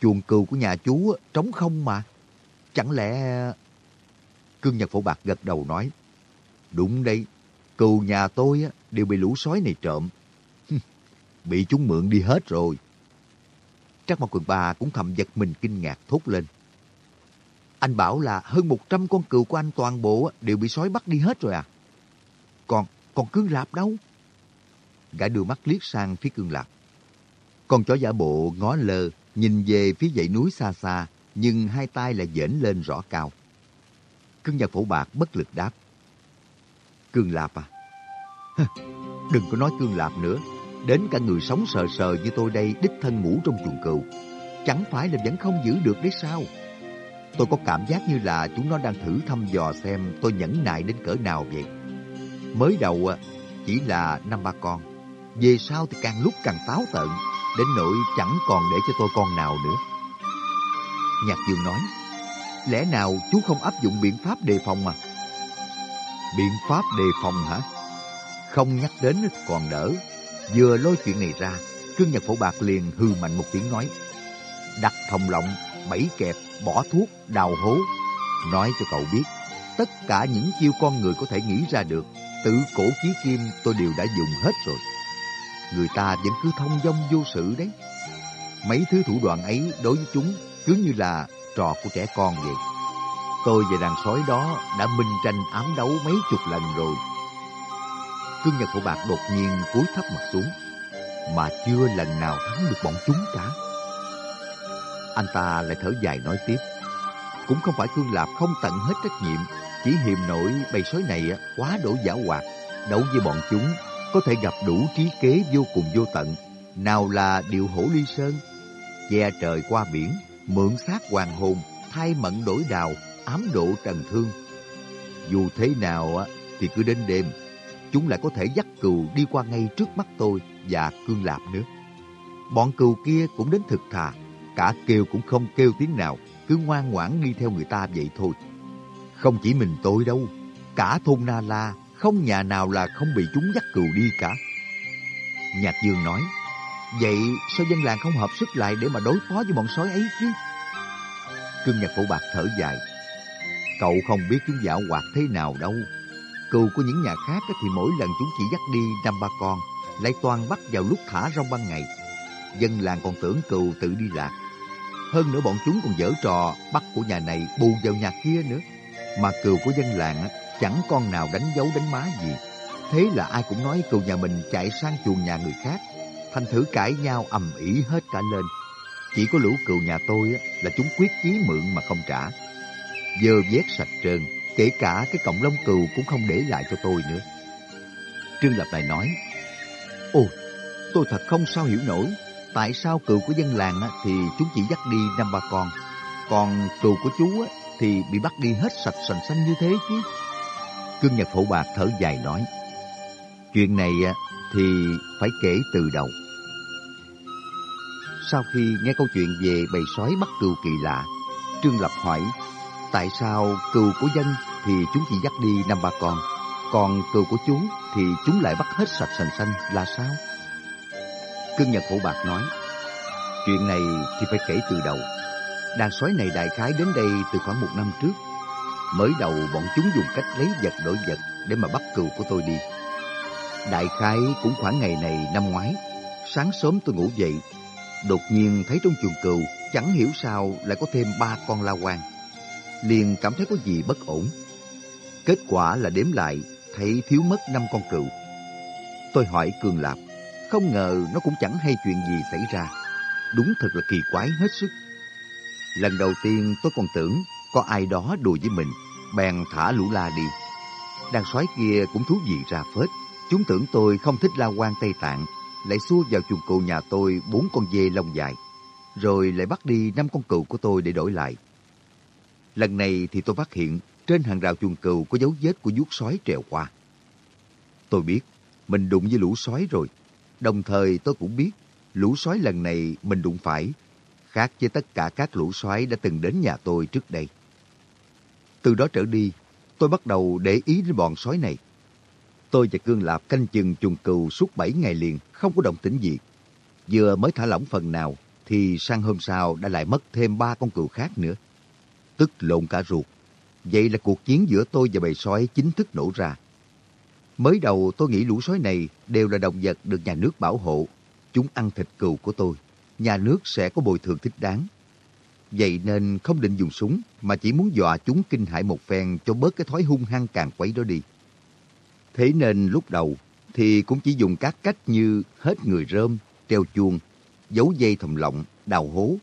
Chuồng cừu của nhà chú trống không mà. Chẳng lẽ... Cương Nhật Phổ Bạc gật đầu nói. Đúng đây, cừu nhà tôi đều bị lũ sói này trộm. bị chúng mượn đi hết rồi. Trác Mộc Cường Ba cũng thầm giật mình kinh ngạc thốt lên. Anh bảo là hơn 100 con cừu của anh toàn bộ đều bị sói bắt đi hết rồi à? Còn, còn Cương Lạp đâu? Gã đưa mắt liếc sang phía Cương Lạp. Con chó giả bộ ngó lơ, nhìn về phía dãy núi xa xa, nhưng hai tay lại dễn lên rõ cao. Cương Nhật Phổ Bạc bất lực đáp. Cương Lạp à? Đừng có nói Cương Lạp nữa. Đến cả người sống sờ sờ như tôi đây đích thân ngủ trong chuồng cừu. Chẳng phải là vẫn không giữ được đấy sao? Tôi có cảm giác như là chúng nó đang thử thăm dò xem tôi nhẫn nại đến cỡ nào vậy. Mới đầu à, chỉ là năm ba con. Về sau thì càng lúc càng táo tợn đến nỗi chẳng còn để cho tôi con nào nữa. Nhạc Dương nói, lẽ nào chú không áp dụng biện pháp đề phòng mà? Biện pháp đề phòng hả? Không nhắc đến còn đỡ. Vừa lôi chuyện này ra, Cương Nhật Phổ Bạc liền hư mạnh một tiếng nói, đặt thòng lọng, bẫy kẹp, bỏ thuốc, đào hố. Nói cho cậu biết, tất cả những chiêu con người có thể nghĩ ra được, tự cổ chí kim tôi đều đã dùng hết rồi người ta vẫn cứ thông dong vô sự đấy. Mấy thứ thủ đoạn ấy đối với chúng cứ như là trò của trẻ con vậy. Tôi và đàn sói đó đã minh tranh ám đấu mấy chục lần rồi. Cương Nhật Thổ Bạc đột nhiên cúi thấp mặt xuống, mà chưa lần nào thắng được bọn chúng cả. Anh ta lại thở dài nói tiếp, cũng không phải Cương Lạp không tận hết trách nhiệm, chỉ hiềm nổi bầy sói này quá đổ giả hoạt, đấu với bọn chúng có thể gặp đủ trí kế vô cùng vô tận. Nào là điệu hổ ly sơn, che trời qua biển, mượn xác hoàng hồn, thay mận đổi đào, ám độ trần thương. Dù thế nào thì cứ đến đêm, chúng lại có thể dắt cừu đi qua ngay trước mắt tôi và cương lạp nữa. Bọn cừu kia cũng đến thực thà, cả kêu cũng không kêu tiếng nào, cứ ngoan ngoãn đi theo người ta vậy thôi. Không chỉ mình tôi đâu, cả thôn Na La không nhà nào là không bị chúng dắt cừu đi cả. Nhạc Dương nói, vậy sao dân làng không hợp sức lại để mà đối phó với bọn sói ấy chứ? Cương Nhạc Phổ Bạc thở dài, cậu không biết chúng dạo hoạt thế nào đâu. Cừu của những nhà khác thì mỗi lần chúng chỉ dắt đi năm ba con, lại toàn bắt vào lúc thả rong ban ngày. Dân làng còn tưởng cừu tự đi lạc. Hơn nữa bọn chúng còn dở trò bắt của nhà này bù vào nhà kia nữa. Mà cừu của dân làng chẳng con nào đánh dấu đánh má gì. Thế là ai cũng nói cừu nhà mình chạy sang chuồng nhà người khác. Thành thử cãi nhau ầm ĩ hết cả lên. Chỉ có lũ cừu nhà tôi là chúng quyết chí mượn mà không trả. Dơ vét sạch trơn, kể cả cái cọng lông cừu cũng không để lại cho tôi nữa. Trương Lập lại nói, Ôi, tôi thật không sao hiểu nổi, tại sao cừu của dân làng thì chúng chỉ dắt đi năm ba con, còn cừu của chú thì bị bắt đi hết sạch sành xanh như thế chứ. Cương Nhật Phổ Bạc thở dài nói, chuyện này à, thì phải kể từ đầu. Sau khi nghe câu chuyện về bầy sói bắt cừu kỳ lạ, Trương Lập hỏi, tại sao cừu của dân thì chúng chỉ dắt đi năm ba con, còn cừu của chú thì chúng lại bắt hết sạch sành xanh là sao? Cương Nhật Phổ Bạc nói, chuyện này thì phải kể từ đầu. Đàn sói này đại khái đến đây từ khoảng một năm trước Mới đầu bọn chúng dùng cách lấy vật đổi vật để mà bắt cừu của tôi đi. Đại khái cũng khoảng ngày này năm ngoái, sáng sớm tôi ngủ dậy, đột nhiên thấy trong chuồng cừu chẳng hiểu sao lại có thêm ba con la quan. Liền cảm thấy có gì bất ổn. Kết quả là đếm lại, thấy thiếu mất năm con cừu. Tôi hỏi Cường Lạp, không ngờ nó cũng chẳng hay chuyện gì xảy ra. Đúng thật là kỳ quái hết sức. Lần đầu tiên tôi còn tưởng có ai đó đùa với mình, bèn thả lũ la đi. Đàn sói kia cũng thú vị ra phết. Chúng tưởng tôi không thích la quan Tây Tạng, lại xua vào chuồng cừu nhà tôi bốn con dê lông dài, rồi lại bắt đi năm con cừu của tôi để đổi lại. Lần này thì tôi phát hiện trên hàng rào chuồng cừu có dấu vết của vuốt sói trèo qua. Tôi biết mình đụng với lũ sói rồi. Đồng thời tôi cũng biết lũ sói lần này mình đụng phải khác với tất cả các lũ sói đã từng đến nhà tôi trước đây. Từ đó trở đi, tôi bắt đầu để ý đến bọn sói này. Tôi và Cương Lạp canh chừng chuồng cừu suốt 7 ngày liền, không có động tĩnh gì. Vừa mới thả lỏng phần nào, thì sang hôm sau đã lại mất thêm ba con cừu khác nữa. Tức lộn cả ruột. Vậy là cuộc chiến giữa tôi và bầy sói chính thức nổ ra. Mới đầu tôi nghĩ lũ sói này đều là động vật được nhà nước bảo hộ. Chúng ăn thịt cừu của tôi. Nhà nước sẽ có bồi thường thích đáng. Vậy nên không định dùng súng mà chỉ muốn dọa chúng kinh hãi một phen cho bớt cái thói hung hăng càng quấy đó đi. Thế nên lúc đầu thì cũng chỉ dùng các cách như hết người rơm, treo chuông, giấu dây thòng lọng, đào hố.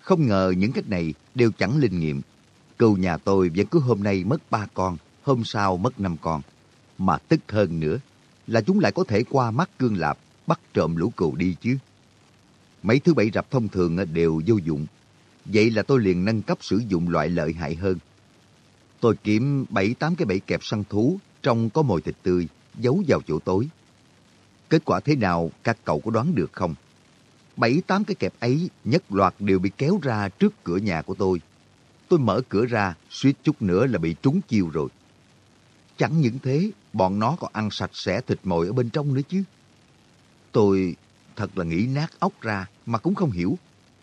Không ngờ những cách này đều chẳng linh nghiệm. Cừu nhà tôi vẫn cứ hôm nay mất ba con, hôm sau mất năm con. Mà tức hơn nữa là chúng lại có thể qua mắt cương lạp bắt trộm lũ cừu đi chứ. Mấy thứ bẫy rập thông thường ờ, đều vô dụng. Vậy là tôi liền nâng cấp sử dụng loại lợi hại hơn. Tôi kiếm bảy tám cái bẫy kẹp săn thú trong có mồi thịt tươi, giấu vào chỗ tối. Kết quả thế nào các cậu có đoán được không? Bảy tám cái kẹp ấy nhất loạt đều bị kéo ra trước cửa nhà của tôi. Tôi mở cửa ra, suýt chút nữa là bị trúng chiêu rồi. Chẳng những thế, bọn nó còn ăn sạch sẽ thịt mồi ở bên trong nữa chứ. Tôi thật là nghĩ nát óc ra mà cũng không hiểu.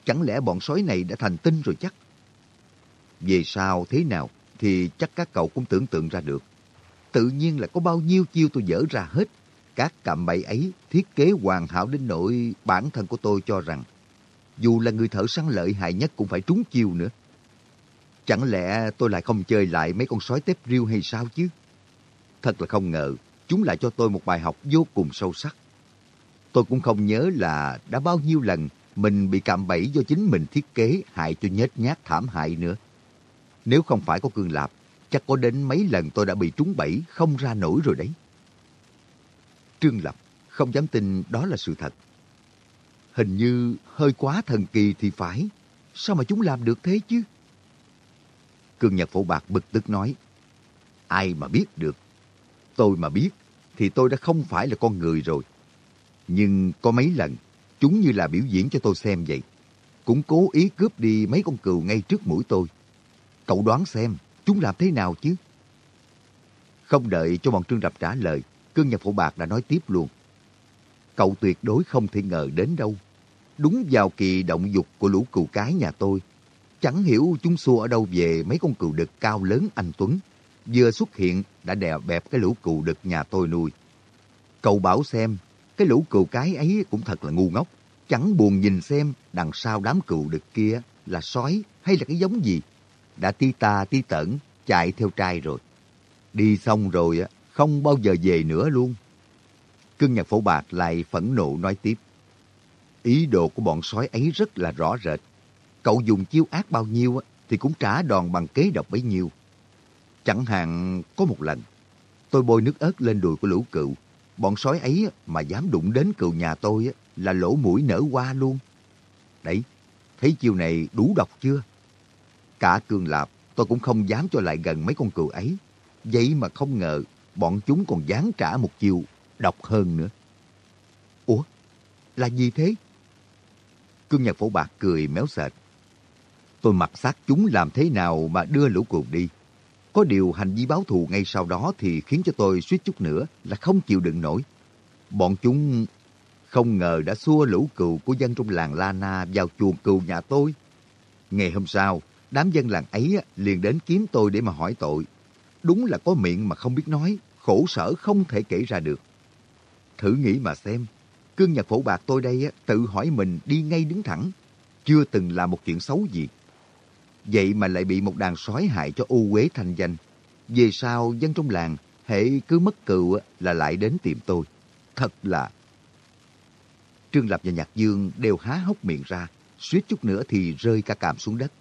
Chẳng lẽ bọn sói này đã thành tinh rồi chắc? Về sau thế nào thì chắc các cậu cũng tưởng tượng ra được. Tự nhiên là có bao nhiêu chiêu tôi dở ra hết. Các cạm bẫy ấy thiết kế hoàn hảo đến nỗi bản thân của tôi cho rằng dù là người thợ săn lợi hại nhất cũng phải trúng chiêu nữa. Chẳng lẽ tôi lại không chơi lại mấy con sói tép riêu hay sao chứ? Thật là không ngờ, chúng lại cho tôi một bài học vô cùng sâu sắc. Tôi cũng không nhớ là đã bao nhiêu lần mình bị cạm bẫy do chính mình thiết kế hại cho nhết nhát thảm hại nữa. Nếu không phải có cương lạp, chắc có đến mấy lần tôi đã bị trúng bẫy không ra nổi rồi đấy. Trương Lập không dám tin đó là sự thật. Hình như hơi quá thần kỳ thì phải. Sao mà chúng làm được thế chứ? Cương Nhật Phổ Bạc bực tức nói. Ai mà biết được. Tôi mà biết thì tôi đã không phải là con người rồi. Nhưng có mấy lần, chúng như là biểu diễn cho tôi xem vậy. Cũng cố ý cướp đi mấy con cừu ngay trước mũi tôi. Cậu đoán xem, chúng làm thế nào chứ? Không đợi cho bọn Trương Rập trả lời, cương nhà phổ bạc đã nói tiếp luôn. Cậu tuyệt đối không thể ngờ đến đâu. Đúng vào kỳ động dục của lũ cừu cái nhà tôi. Chẳng hiểu chúng xua ở đâu về mấy con cừu đực cao lớn anh Tuấn. Vừa xuất hiện đã đè bẹp cái lũ cừu đực nhà tôi nuôi. Cậu bảo xem, cái lũ cừu cái ấy cũng thật là ngu ngốc. Chẳng buồn nhìn xem đằng sau đám cừu đực kia là sói hay là cái giống gì. Đã ti ta ti tẩn chạy theo trai rồi. Đi xong rồi không bao giờ về nữa luôn. Cưng nhạc phổ bạc lại phẫn nộ nói tiếp. Ý đồ của bọn sói ấy rất là rõ rệt. Cậu dùng chiêu ác bao nhiêu thì cũng trả đòn bằng kế độc bấy nhiêu. Chẳng hạn có một lần, tôi bôi nước ớt lên đùi của lũ cựu. Bọn sói ấy mà dám đụng đến cựu nhà tôi là lỗ mũi nở hoa luôn. Đấy, thấy chiêu này đủ độc chưa? Cả cương lạp, tôi cũng không dám cho lại gần mấy con cừu ấy. Vậy mà không ngờ, bọn chúng còn dán trả một chiêu độc hơn nữa. Ủa, là gì thế? Cương Nhật Phổ Bạc cười méo sệt. Tôi mặc xác chúng làm thế nào mà đưa lũ cừu đi. Có điều hành vi báo thù ngay sau đó thì khiến cho tôi suýt chút nữa là không chịu đựng nổi. Bọn chúng không ngờ đã xua lũ cừu của dân trong làng La Na vào chuồng cừu nhà tôi. Ngày hôm sau, đám dân làng ấy liền đến kiếm tôi để mà hỏi tội. Đúng là có miệng mà không biết nói, khổ sở không thể kể ra được. Thử nghĩ mà xem, cương nhật phổ bạc tôi đây tự hỏi mình đi ngay đứng thẳng, chưa từng làm một chuyện xấu gì. Vậy mà lại bị một đàn sói hại cho u quế thanh danh. Về sau, dân trong làng, hệ cứ mất cựu là lại đến tìm tôi. Thật là... Trương Lập và Nhạc Dương đều há hốc miệng ra, suýt chút nữa thì rơi cả càm xuống đất.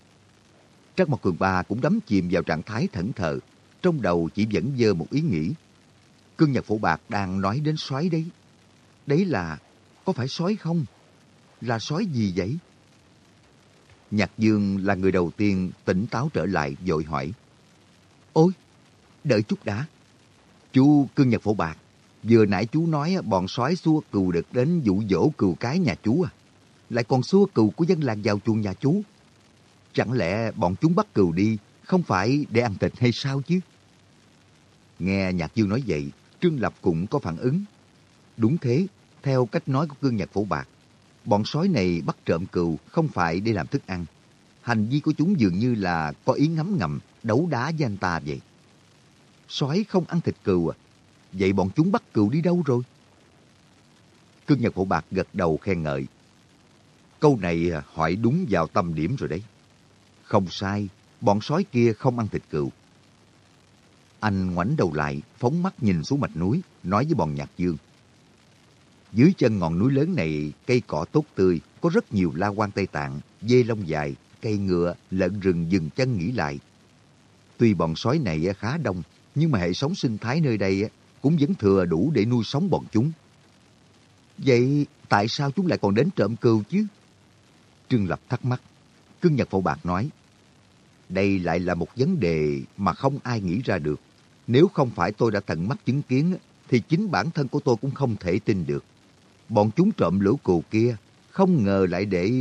Trác Mộc Cường Ba cũng đắm chìm vào trạng thái thẫn thờ, trong đầu chỉ vẫn dơ một ý nghĩ. Cương Nhật Phổ Bạc đang nói đến sói đấy. Đấy là, có phải sói không? Là sói gì vậy? Nhạc Dương là người đầu tiên tỉnh táo trở lại vội hỏi. Ôi, đợi chút đã. Chú Cương Nhật Phổ Bạc, vừa nãy chú nói bọn sói xua cừu được đến dụ dỗ cừu cái nhà chú à? Lại còn xua cừu của dân làng vào chuồng nhà chú. Chẳng lẽ bọn chúng bắt cừu đi không phải để ăn thịt hay sao chứ? Nghe Nhạc Dương nói vậy, Trương Lập cũng có phản ứng. Đúng thế, theo cách nói của cương nhật phổ bạc, bọn sói này bắt trộm cừu không phải để làm thức ăn. Hành vi của chúng dường như là có ý ngấm ngầm, đấu đá với anh ta vậy. Sói không ăn thịt cừu à? Vậy bọn chúng bắt cừu đi đâu rồi? Cương Nhật Phổ Bạc gật đầu khen ngợi. Câu này hỏi đúng vào tâm điểm rồi đấy. Không sai, bọn sói kia không ăn thịt cừu. Anh ngoảnh đầu lại, phóng mắt nhìn xuống mạch núi, nói với bọn nhạc dương. Dưới chân ngọn núi lớn này, cây cỏ tốt tươi, có rất nhiều la quan Tây Tạng, dê lông dài, cây ngựa, lợn rừng dừng chân nghỉ lại. Tuy bọn sói này khá đông, nhưng mà hệ sống sinh thái nơi đây cũng vẫn thừa đủ để nuôi sống bọn chúng. Vậy tại sao chúng lại còn đến trộm cừu chứ? Trương Lập thắc mắc. Cưng Nhật Phổ Bạc nói, đây lại là một vấn đề mà không ai nghĩ ra được. Nếu không phải tôi đã tận mắt chứng kiến, thì chính bản thân của tôi cũng không thể tin được. Bọn chúng trộm lũ cừu kia, không ngờ lại để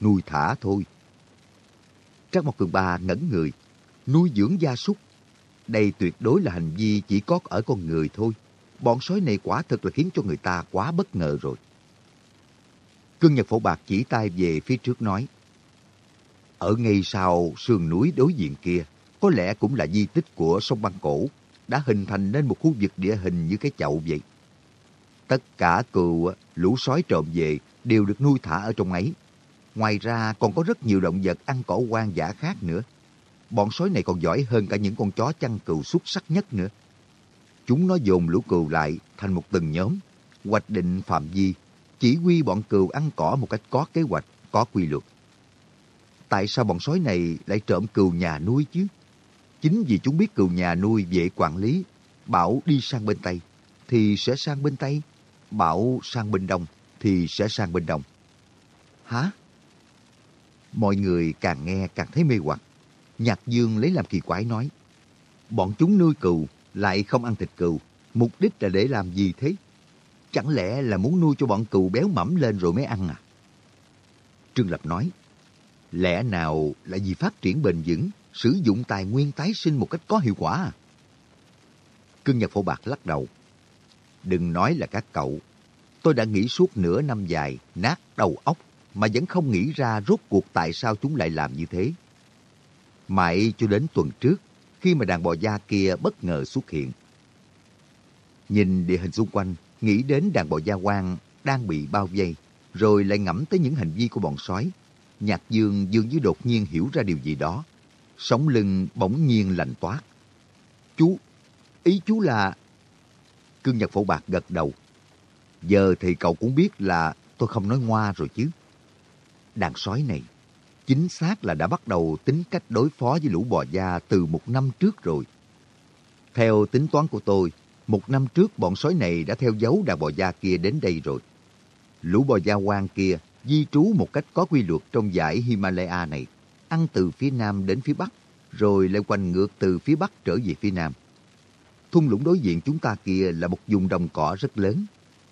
nuôi thả thôi. Trác Mộc Cường Ba ngẩn người, nuôi dưỡng gia súc. Đây tuyệt đối là hành vi chỉ có ở con người thôi. Bọn sói này quả thực là khiến cho người ta quá bất ngờ rồi. Cương Nhật Phổ Bạc chỉ tay về phía trước nói. Ở ngay sau sườn núi đối diện kia, có lẽ cũng là di tích của sông băng cổ, đã hình thành nên một khu vực địa hình như cái chậu vậy. Tất cả cừu, lũ sói trộm về đều được nuôi thả ở trong ấy. Ngoài ra còn có rất nhiều động vật ăn cỏ hoang dã khác nữa. Bọn sói này còn giỏi hơn cả những con chó chăn cừu xuất sắc nhất nữa. Chúng nó dồn lũ cừu lại thành một từng nhóm, hoạch định phạm vi, chỉ huy bọn cừu ăn cỏ một cách có kế hoạch, có quy luật. Tại sao bọn sói này lại trộm cừu nhà nuôi chứ? Chính vì chúng biết cừu nhà nuôi dễ quản lý, bảo đi sang bên Tây thì sẽ sang bên Tây, bảo sang bên Đông thì sẽ sang bên Đông. Hả? Mọi người càng nghe càng thấy mê hoặc. Nhạc Dương lấy làm kỳ quái nói, bọn chúng nuôi cừu lại không ăn thịt cừu, mục đích là để làm gì thế? Chẳng lẽ là muốn nuôi cho bọn cừu béo mẫm lên rồi mới ăn à? Trương Lập nói, lẽ nào là vì phát triển bền vững, sử dụng tài nguyên tái sinh một cách có hiệu quả à? Cưng Nhật Phổ Bạc lắc đầu. Đừng nói là các cậu. Tôi đã nghĩ suốt nửa năm dài, nát đầu óc, mà vẫn không nghĩ ra rốt cuộc tại sao chúng lại làm như thế. Mãi cho đến tuần trước, khi mà đàn bò da kia bất ngờ xuất hiện. Nhìn địa hình xung quanh, nghĩ đến đàn bò da quang đang bị bao vây, rồi lại ngẫm tới những hành vi của bọn sói. Nhạc Dương dường như đột nhiên hiểu ra điều gì đó. Sống lưng bỗng nhiên lạnh toát. Chú, ý chú là... Cương Nhật Phổ Bạc gật đầu. Giờ thì cậu cũng biết là tôi không nói ngoa rồi chứ. Đàn sói này, chính xác là đã bắt đầu tính cách đối phó với lũ bò da từ một năm trước rồi. Theo tính toán của tôi, một năm trước bọn sói này đã theo dấu đàn bò da kia đến đây rồi. Lũ bò da quang kia di trú một cách có quy luật trong dãy Himalaya này, ăn từ phía nam đến phía bắc, rồi lại quanh ngược từ phía bắc trở về phía nam. Thung lũng đối diện chúng ta kia là một vùng đồng cỏ rất lớn,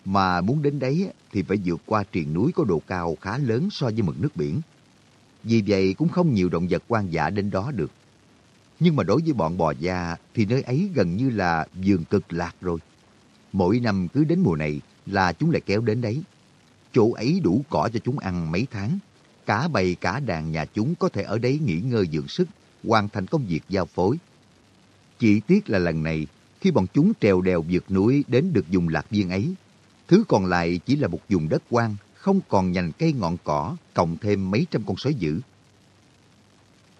mà muốn đến đấy thì phải vượt qua triền núi có độ cao khá lớn so với mực nước biển. Vì vậy cũng không nhiều động vật quan dã đến đó được. Nhưng mà đối với bọn bò da thì nơi ấy gần như là vườn cực lạc rồi. Mỗi năm cứ đến mùa này là chúng lại kéo đến đấy. Chỗ ấy đủ cỏ cho chúng ăn mấy tháng. Cả bầy cả đàn nhà chúng có thể ở đấy nghỉ ngơi dưỡng sức, hoàn thành công việc giao phối. Chỉ tiếc là lần này, khi bọn chúng trèo đèo vượt núi đến được dùng lạc viên ấy, thứ còn lại chỉ là một vùng đất quang, không còn nhành cây ngọn cỏ, cộng thêm mấy trăm con sói dữ.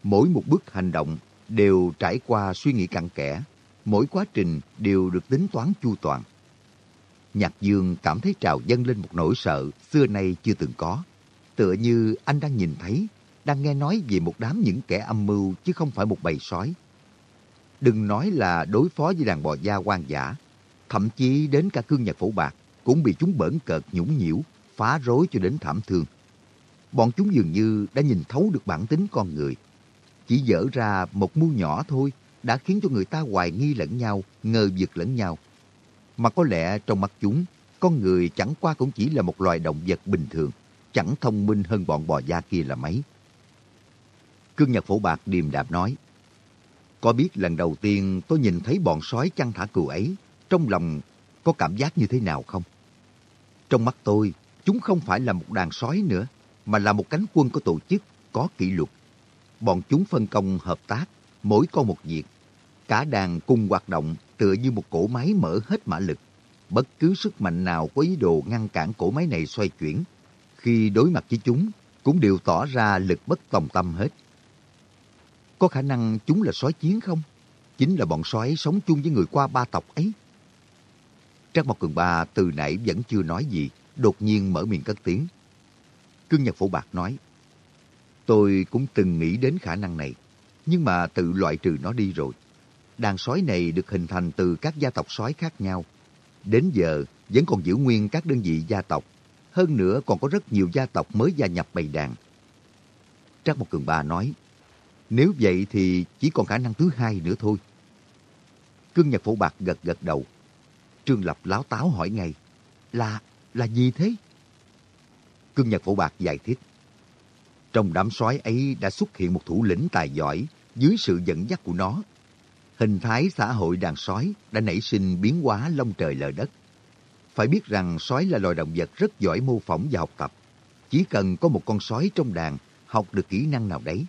Mỗi một bước hành động đều trải qua suy nghĩ cặn kẽ, mỗi quá trình đều được tính toán chu toàn. Nhạc Dương cảm thấy trào dâng lên một nỗi sợ xưa nay chưa từng có. Tựa như anh đang nhìn thấy đang nghe nói về một đám những kẻ âm mưu chứ không phải một bầy sói. Đừng nói là đối phó với đàn bò da hoang dã, thậm chí đến cả cương nhật phổ bạc cũng bị chúng bỡn cợt nhũng nhiễu, phá rối cho đến thảm thương. Bọn chúng dường như đã nhìn thấu được bản tính con người. Chỉ dở ra một mưu nhỏ thôi đã khiến cho người ta hoài nghi lẫn nhau, ngờ vực lẫn nhau. Mà có lẽ trong mắt chúng, con người chẳng qua cũng chỉ là một loài động vật bình thường, chẳng thông minh hơn bọn bò da kia là mấy. Cương Nhật Phổ Bạc điềm đạm nói, có biết lần đầu tiên tôi nhìn thấy bọn sói chăn thả cừu ấy, trong lòng có cảm giác như thế nào không? Trong mắt tôi, chúng không phải là một đàn sói nữa, mà là một cánh quân có tổ chức, có kỷ luật. Bọn chúng phân công hợp tác, mỗi con một việc. Cả đàn cùng hoạt động tựa như một cỗ máy mở hết mã lực. Bất cứ sức mạnh nào có ý đồ ngăn cản cỗ máy này xoay chuyển, khi đối mặt với chúng, cũng đều tỏ ra lực bất tòng tâm hết. Có khả năng chúng là sói chiến không? Chính là bọn sói sống chung với người qua ba tộc ấy. Trác Mộc Cường Ba từ nãy vẫn chưa nói gì, đột nhiên mở miệng cất tiếng. Cương Nhật Phổ Bạc nói, Tôi cũng từng nghĩ đến khả năng này, nhưng mà tự loại trừ nó đi rồi. Đàn sói này được hình thành từ các gia tộc sói khác nhau. Đến giờ vẫn còn giữ nguyên các đơn vị gia tộc. Hơn nữa còn có rất nhiều gia tộc mới gia nhập bầy đàn. Trác Mộc Cường Ba nói, nếu vậy thì chỉ còn khả năng thứ hai nữa thôi. Cương Nhật Phổ Bạc gật gật đầu. Trương Lập láo táo hỏi ngay, là, là gì thế? Cương Nhật Phổ Bạc giải thích. Trong đám sói ấy đã xuất hiện một thủ lĩnh tài giỏi dưới sự dẫn dắt của nó. Hình thái xã hội đàn sói đã nảy sinh biến hóa lông trời lở đất. Phải biết rằng sói là loài động vật rất giỏi mô phỏng và học tập. Chỉ cần có một con sói trong đàn học được kỹ năng nào đấy.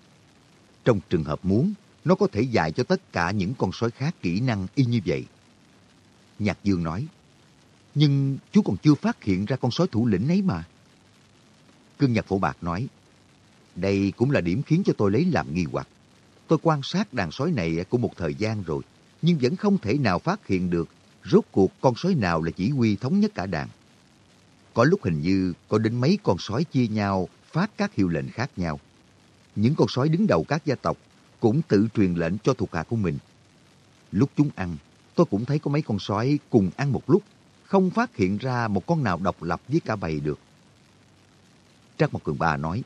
Trong trường hợp muốn, nó có thể dạy cho tất cả những con sói khác kỹ năng y như vậy. Nhạc Dương nói, nhưng chú còn chưa phát hiện ra con sói thủ lĩnh ấy mà. Cương nhạc Phổ Bạc nói, đây cũng là điểm khiến cho tôi lấy làm nghi hoặc. Tôi quan sát đàn sói này của một thời gian rồi, nhưng vẫn không thể nào phát hiện được rốt cuộc con sói nào là chỉ huy thống nhất cả đàn. Có lúc hình như có đến mấy con sói chia nhau phát các hiệu lệnh khác nhau. Những con sói đứng đầu các gia tộc cũng tự truyền lệnh cho thuộc hạ của mình. Lúc chúng ăn, tôi cũng thấy có mấy con sói cùng ăn một lúc, không phát hiện ra một con nào độc lập với cả bầy được. Trác Mộc Cường Ba nói,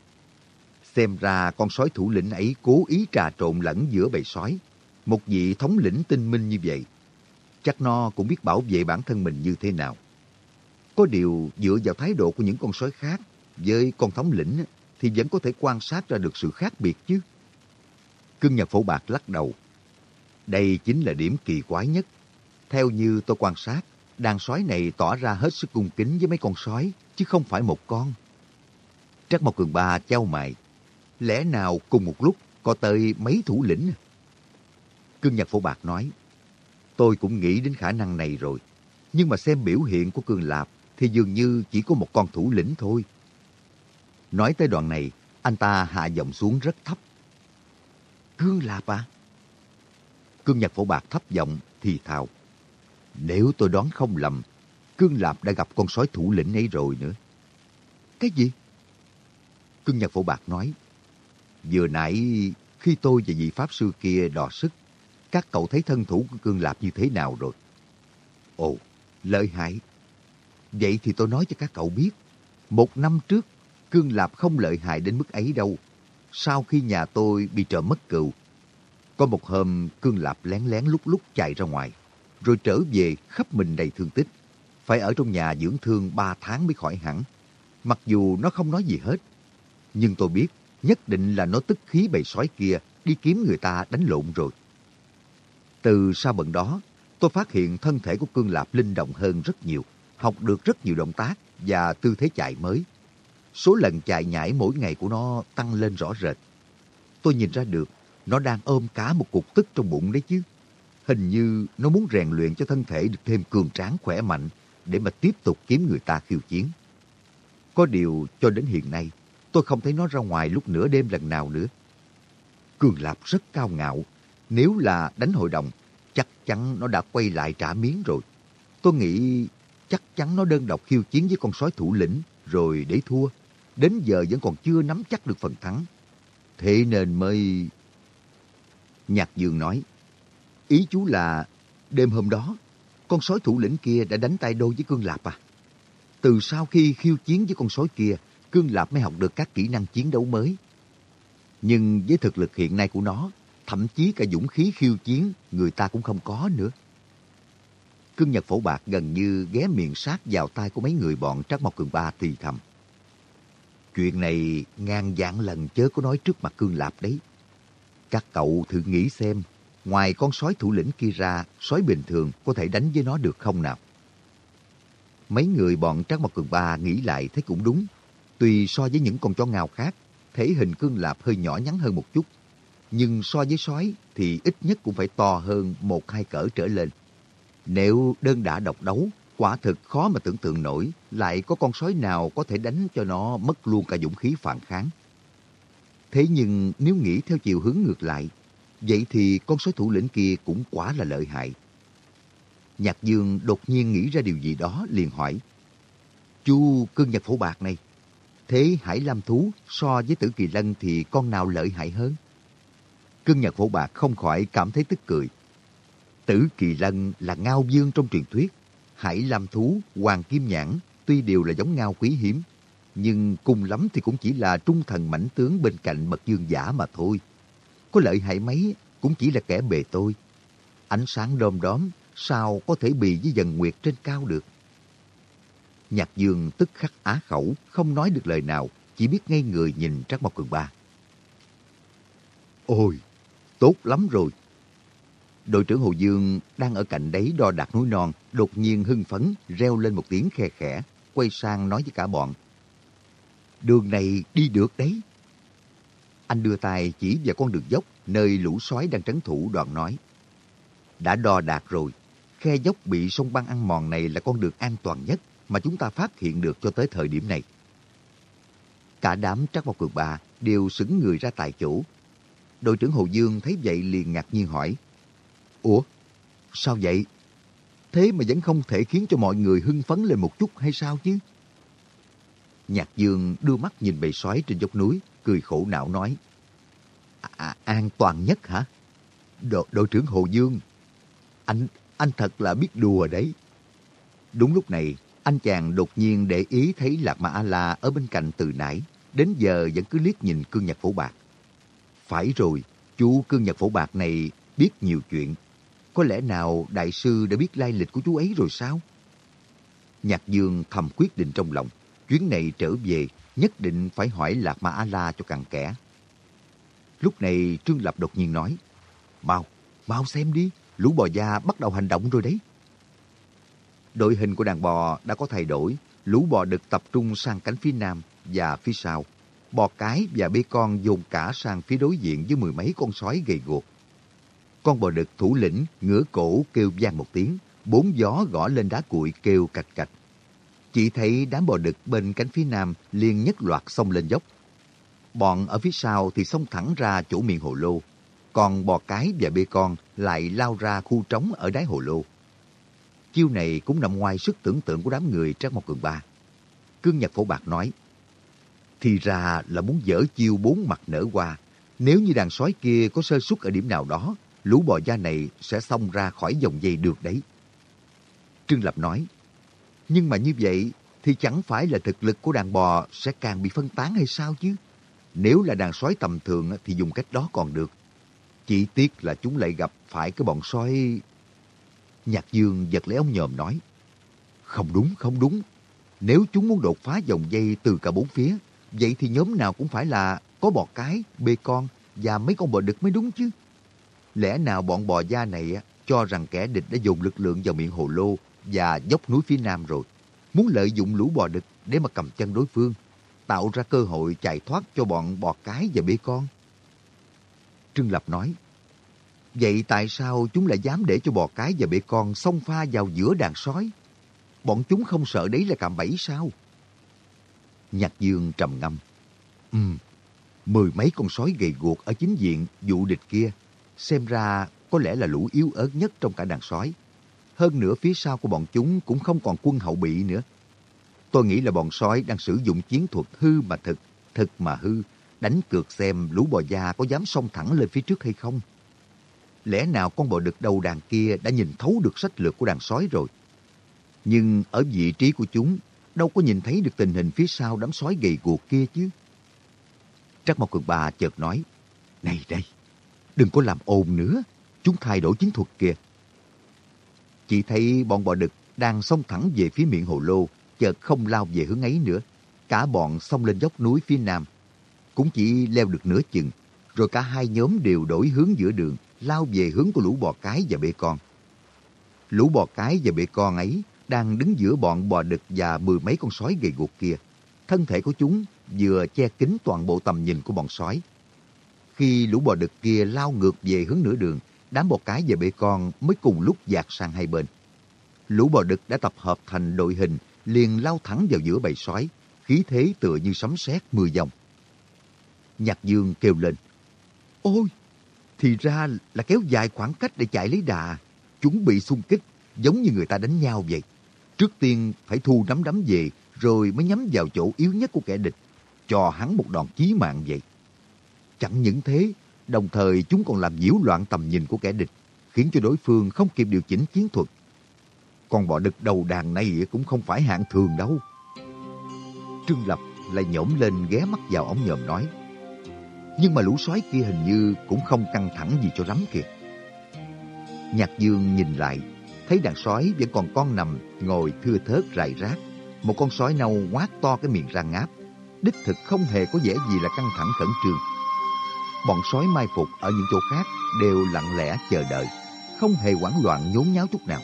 xem ra con sói thủ lĩnh ấy cố ý trà trộn lẫn giữa bầy sói. Một vị thống lĩnh tinh minh như vậy, chắc nó cũng biết bảo vệ bản thân mình như thế nào. Có điều dựa vào thái độ của những con sói khác với con thống lĩnh thì vẫn có thể quan sát ra được sự khác biệt chứ. Cưng nhà phổ bạc lắc đầu. Đây chính là điểm kỳ quái nhất. Theo như tôi quan sát, đàn sói này tỏ ra hết sức cung kính với mấy con sói, chứ không phải một con. Trắc Mộc Cường Ba trao mày. Lẽ nào cùng một lúc có tới mấy thủ lĩnh? Cương Nhật Phổ Bạc nói, tôi cũng nghĩ đến khả năng này rồi. Nhưng mà xem biểu hiện của Cương Lạp thì dường như chỉ có một con thủ lĩnh thôi. Nói tới đoạn này, anh ta hạ giọng xuống rất thấp. Cương Lạp à? Cương Nhật Phổ Bạc thấp giọng thì thào. Nếu tôi đoán không lầm, Cương Lạp đã gặp con sói thủ lĩnh ấy rồi nữa. Cái gì? Cương Nhật Phổ Bạc nói. Vừa nãy khi tôi và vị Pháp Sư kia đò sức, các cậu thấy thân thủ của Cương Lạp như thế nào rồi? Ồ, lợi hại. Vậy thì tôi nói cho các cậu biết. Một năm trước, Cương Lạp không lợi hại đến mức ấy đâu. Sau khi nhà tôi bị trợ mất cừu, có một hôm Cương Lạp lén lén lúc lúc chạy ra ngoài, rồi trở về khắp mình đầy thương tích. Phải ở trong nhà dưỡng thương ba tháng mới khỏi hẳn. Mặc dù nó không nói gì hết, nhưng tôi biết nhất định là nó tức khí bầy sói kia đi kiếm người ta đánh lộn rồi. Từ sau bận đó, tôi phát hiện thân thể của Cương Lạp linh động hơn rất nhiều, học được rất nhiều động tác và tư thế chạy mới. Số lần chạy nhảy mỗi ngày của nó tăng lên rõ rệt. Tôi nhìn ra được nó đang ôm cá một cục tức trong bụng đấy chứ. Hình như nó muốn rèn luyện cho thân thể được thêm cường tráng khỏe mạnh để mà tiếp tục kiếm người ta khiêu chiến. Có điều cho đến hiện nay, tôi không thấy nó ra ngoài lúc nửa đêm lần nào nữa. Cường Lạp rất cao ngạo. Nếu là đánh hội đồng, chắc chắn nó đã quay lại trả miếng rồi. Tôi nghĩ chắc chắn nó đơn độc khiêu chiến với con sói thủ lĩnh rồi để thua. Đến giờ vẫn còn chưa nắm chắc được phần thắng. Thế nên mới... Nhạc Dương nói, ý chú là đêm hôm đó, con sói thủ lĩnh kia đã đánh tay đôi với Cương Lạp à? Từ sau khi khiêu chiến với con sói kia, Cương Lạp mới học được các kỹ năng chiến đấu mới. Nhưng với thực lực hiện nay của nó, thậm chí cả dũng khí khiêu chiến người ta cũng không có nữa. Cương Nhật Phổ Bạc gần như ghé miệng sát vào tay của mấy người bọn Trác Mộc Cường Ba thì thầm. Chuyện này ngàn dạng lần chớ có nói trước mặt Cương Lạp đấy. Các cậu thử nghĩ xem, ngoài con sói thủ lĩnh kia ra, sói bình thường có thể đánh với nó được không nào? Mấy người bọn Trắc mặt Cường Ba nghĩ lại thấy cũng đúng. Tuy so với những con chó ngao khác, thể hình Cương Lạp hơi nhỏ nhắn hơn một chút. Nhưng so với sói thì ít nhất cũng phải to hơn một hai cỡ trở lên. Nếu đơn đả độc đấu, quả thực khó mà tưởng tượng nổi lại có con sói nào có thể đánh cho nó mất luôn cả dũng khí phản kháng. Thế nhưng nếu nghĩ theo chiều hướng ngược lại, vậy thì con sói thủ lĩnh kia cũng quá là lợi hại. Nhạc Dương đột nhiên nghĩ ra điều gì đó liền hỏi. Chú cương nhật phổ bạc này, thế hải lam thú so với tử kỳ lân thì con nào lợi hại hơn? Cương nhật phổ bạc không khỏi cảm thấy tức cười. Tử kỳ lân là ngao dương trong truyền thuyết. Hải lam thú, hoàng kim nhãn tuy đều là giống ngao quý hiếm, nhưng cùng lắm thì cũng chỉ là trung thần mảnh tướng bên cạnh bậc dương giả mà thôi. Có lợi hại mấy cũng chỉ là kẻ bề tôi. Ánh sáng đom đóm sao có thể bì với dần nguyệt trên cao được. Nhạc dương tức khắc á khẩu, không nói được lời nào, chỉ biết ngay người nhìn Trác Mộc Cường Ba. Ôi, tốt lắm rồi. Đội trưởng Hồ Dương đang ở cạnh đấy đo đạc núi non, đột nhiên hưng phấn, reo lên một tiếng khe khẽ, quay sang nói với cả bọn. Đường này đi được đấy. Anh đưa tay chỉ vào con đường dốc, nơi lũ sói đang trấn thủ đoạn nói. Đã đo đạt rồi, khe dốc bị sông băng ăn mòn này là con đường an toàn nhất mà chúng ta phát hiện được cho tới thời điểm này. Cả đám trắc vào cường bà đều sững người ra tại chỗ. Đội trưởng Hồ Dương thấy vậy liền ngạc nhiên hỏi. Ủa, sao vậy? Thế mà vẫn không thể khiến cho mọi người hưng phấn lên một chút hay sao chứ? Nhạc Dương đưa mắt nhìn bầy sói trên dốc núi, cười khổ não nói. À, à, an toàn nhất hả? Đội, đội trưởng Hồ Dương, anh anh thật là biết đùa đấy. Đúng lúc này, anh chàng đột nhiên để ý thấy Lạc Ma A-La ở bên cạnh từ nãy, đến giờ vẫn cứ liếc nhìn cương nhật phổ bạc. Phải rồi, chú cương nhật phổ bạc này biết nhiều chuyện. Có lẽ nào đại sư đã biết lai lịch của chú ấy rồi sao? Nhạc Dương thầm quyết định trong lòng, chuyến này trở về nhất định phải hỏi Lạc Ma A-La cho cặn kẽ. Lúc này Trương Lập đột nhiên nói, Mau, mau xem đi, lũ bò da bắt đầu hành động rồi đấy. Đội hình của đàn bò đã có thay đổi, lũ bò được tập trung sang cánh phía nam và phía sau. Bò cái và bê con dồn cả sang phía đối diện với mười mấy con sói gầy guộc. Con bò đực thủ lĩnh ngửa cổ kêu vang một tiếng, bốn gió gõ lên đá cuội kêu cạch cạch. Chỉ thấy đám bò đực bên cánh phía nam liền nhất loạt xông lên dốc. Bọn ở phía sau thì xông thẳng ra chỗ miệng hồ lô, còn bò cái và bê con lại lao ra khu trống ở đáy hồ lô. Chiêu này cũng nằm ngoài sức tưởng tượng của đám người Trác Mộc Cường Ba. Cương Nhật Phổ Bạc nói, thì ra là muốn dở chiêu bốn mặt nở qua. Nếu như đàn sói kia có sơ suất ở điểm nào đó, lũ bò da này sẽ xông ra khỏi dòng dây được đấy. Trương Lập nói, nhưng mà như vậy thì chẳng phải là thực lực của đàn bò sẽ càng bị phân tán hay sao chứ? Nếu là đàn sói tầm thường thì dùng cách đó còn được. Chỉ tiếc là chúng lại gặp phải cái bọn sói... Nhạc Dương giật lấy ông nhòm nói. Không đúng, không đúng. Nếu chúng muốn đột phá dòng dây từ cả bốn phía, vậy thì nhóm nào cũng phải là có bò cái, bê con và mấy con bò đực mới đúng chứ. Lẽ nào bọn bò da này cho rằng kẻ địch đã dùng lực lượng vào miệng hồ lô và dốc núi phía nam rồi. Muốn lợi dụng lũ bò đực để mà cầm chân đối phương, tạo ra cơ hội chạy thoát cho bọn bò cái và bê con. Trương Lập nói, Vậy tại sao chúng lại dám để cho bò cái và bê con xông pha vào giữa đàn sói? Bọn chúng không sợ đấy là cạm bẫy sao? Nhạc Dương trầm ngâm. Ừ, mười mấy con sói gầy guộc ở chính diện vụ địch kia, xem ra có lẽ là lũ yếu ớt nhất trong cả đàn sói. Hơn nữa phía sau của bọn chúng cũng không còn quân hậu bị nữa. Tôi nghĩ là bọn sói đang sử dụng chiến thuật hư mà thực, thực mà hư, đánh cược xem lũ bò da có dám xông thẳng lên phía trước hay không. Lẽ nào con bò đực đầu đàn kia đã nhìn thấu được sách lược của đàn sói rồi. Nhưng ở vị trí của chúng, đâu có nhìn thấy được tình hình phía sau đám sói gầy guộc kia chứ. Trắc Mộc Cường bà chợt nói, Này đây, đừng có làm ồn nữa, chúng thay đổi chiến thuật kìa. Chỉ thấy bọn bò đực đang xông thẳng về phía miệng hồ lô, chợt không lao về hướng ấy nữa. Cả bọn xông lên dốc núi phía nam. Cũng chỉ leo được nửa chừng, rồi cả hai nhóm đều đổi hướng giữa đường, lao về hướng của lũ bò cái và bê con. Lũ bò cái và bê con ấy đang đứng giữa bọn bò đực và mười mấy con sói gầy guộc kia. Thân thể của chúng vừa che kín toàn bộ tầm nhìn của bọn sói. Khi lũ bò đực kia lao ngược về hướng nửa đường, đám bò cái và bê con mới cùng lúc dạt sang hai bên. Lũ bò đực đã tập hợp thành đội hình, liền lao thẳng vào giữa bầy sói, khí thế tựa như sấm sét mưa dòng. Nhạc Dương kêu lên, Ôi, thì ra là kéo dài khoảng cách để chạy lấy đà. chuẩn bị xung kích, giống như người ta đánh nhau vậy. Trước tiên phải thu nắm đấm về, rồi mới nhắm vào chỗ yếu nhất của kẻ địch, cho hắn một đòn chí mạng vậy. Chẳng những thế, đồng thời chúng còn làm nhiễu loạn tầm nhìn của kẻ địch, khiến cho đối phương không kịp điều chỉnh chiến thuật. Con bọ đực đầu đàn này cũng không phải hạng thường đâu. Trương Lập lại nhổm lên ghé mắt vào ống nhòm nói, nhưng mà lũ sói kia hình như cũng không căng thẳng gì cho lắm kìa. Nhạc Dương nhìn lại, thấy đàn sói vẫn còn con nằm ngồi thưa thớt rải rác. Một con sói nâu ngoác to cái miệng ra ngáp. Đích thực không hề có vẻ gì là căng thẳng khẩn trương. Bọn sói mai phục ở những chỗ khác đều lặng lẽ chờ đợi, không hề hoảng loạn nhốn nháo chút nào.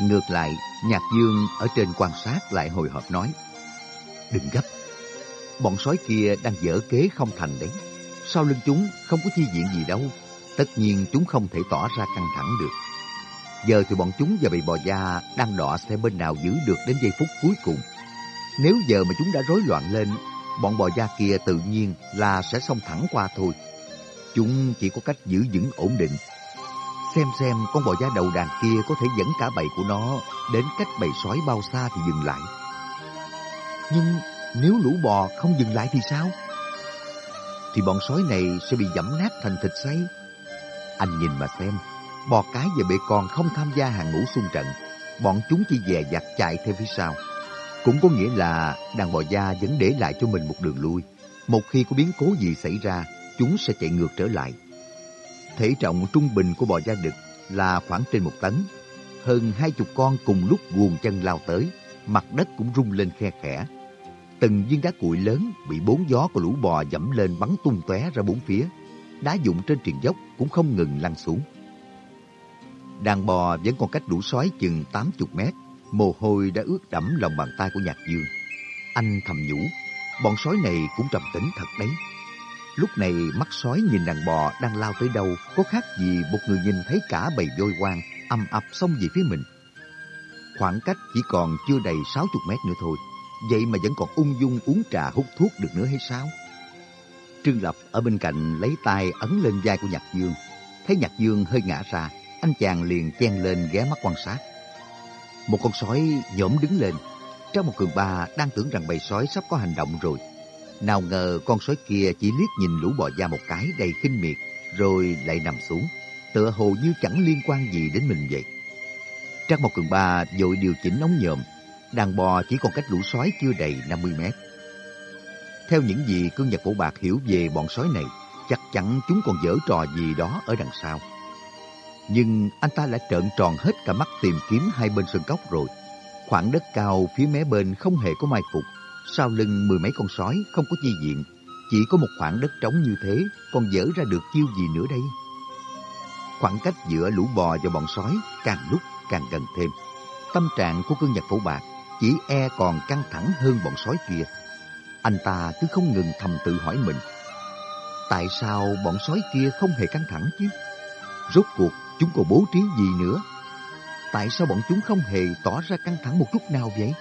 Ngược lại, Nhạc Dương ở trên quan sát lại hồi hộp nói, Đừng gấp, bọn sói kia đang dở kế không thành đấy. Sau lưng chúng không có chi diện gì đâu, tất nhiên chúng không thể tỏ ra căng thẳng được. Giờ thì bọn chúng và bầy bò da đang đọ xem bên nào giữ được đến giây phút cuối cùng. Nếu giờ mà chúng đã rối loạn lên, bọn bò da kia tự nhiên là sẽ xông thẳng qua thôi. Chúng chỉ có cách giữ vững ổn định. Xem xem con bò da đầu đàn kia có thể dẫn cả bầy của nó đến cách bầy sói bao xa thì dừng lại. Nhưng nếu lũ bò không dừng lại thì sao? Thì bọn sói này sẽ bị dẫm nát thành thịt sấy. Anh nhìn mà xem, bò cái và bệ con không tham gia hàng ngũ xung trận. Bọn chúng chỉ dè dặt chạy theo phía sau. Cũng có nghĩa là đàn bò da vẫn để lại cho mình một đường lui. Một khi có biến cố gì xảy ra, chúng sẽ chạy ngược trở lại. Thể trọng trung bình của bò da đực là khoảng trên một tấn. Hơn hai chục con cùng lúc guồng chân lao tới, mặt đất cũng rung lên khe khẽ. Từng viên đá cuội lớn bị bốn gió của lũ bò dẫm lên bắn tung tóe ra bốn phía. Đá dụng trên triền dốc cũng không ngừng lăn xuống. Đàn bò vẫn còn cách đủ sói chừng 80 mét. Mồ hôi đã ướt đẫm lòng bàn tay của Nhạc Dương. Anh thầm nhủ, bọn sói này cũng trầm tĩnh thật đấy. Lúc này mắt sói nhìn đàn bò đang lao tới đâu có khác gì một người nhìn thấy cả bầy voi quang âm ập xông về phía mình. Khoảng cách chỉ còn chưa đầy 60 mét nữa thôi. Vậy mà vẫn còn ung dung uống trà hút thuốc được nữa hay sao? Trương Lập ở bên cạnh lấy tay ấn lên vai của Nhạc Dương. Thấy Nhạc Dương hơi ngã ra, anh chàng liền chen lên ghé mắt quan sát. Một con sói nhổm đứng lên. Trong một cường ba đang tưởng rằng bầy sói sắp có hành động rồi. Nào ngờ con sói kia chỉ liếc nhìn lũ bò da một cái đầy khinh miệt, rồi lại nằm xuống, tựa hồ như chẳng liên quan gì đến mình vậy. Trang một cường ba vội điều chỉnh ống nhòm, đàn bò chỉ còn cách lũ sói chưa đầy 50 mét. Theo những gì cương nhật cổ bạc hiểu về bọn sói này, chắc chắn chúng còn dở trò gì đó ở đằng sau. Nhưng anh ta đã trợn tròn hết cả mắt tìm kiếm hai bên sân cốc rồi. Khoảng đất cao phía mé bên không hề có mai phục. Sau lưng mười mấy con sói không có chi diện. Chỉ có một khoảng đất trống như thế, còn dở ra được chiêu gì nữa đây? Khoảng cách giữa lũ bò và bọn sói càng lúc càng gần thêm. Tâm trạng của cương nhật phổ bạc chỉ e còn căng thẳng hơn bọn sói kia. Anh ta cứ không ngừng thầm tự hỏi mình. Tại sao bọn sói kia không hề căng thẳng chứ? Rốt cuộc chúng còn bố trí gì nữa? Tại sao bọn chúng không hề tỏ ra căng thẳng một chút nào vậy?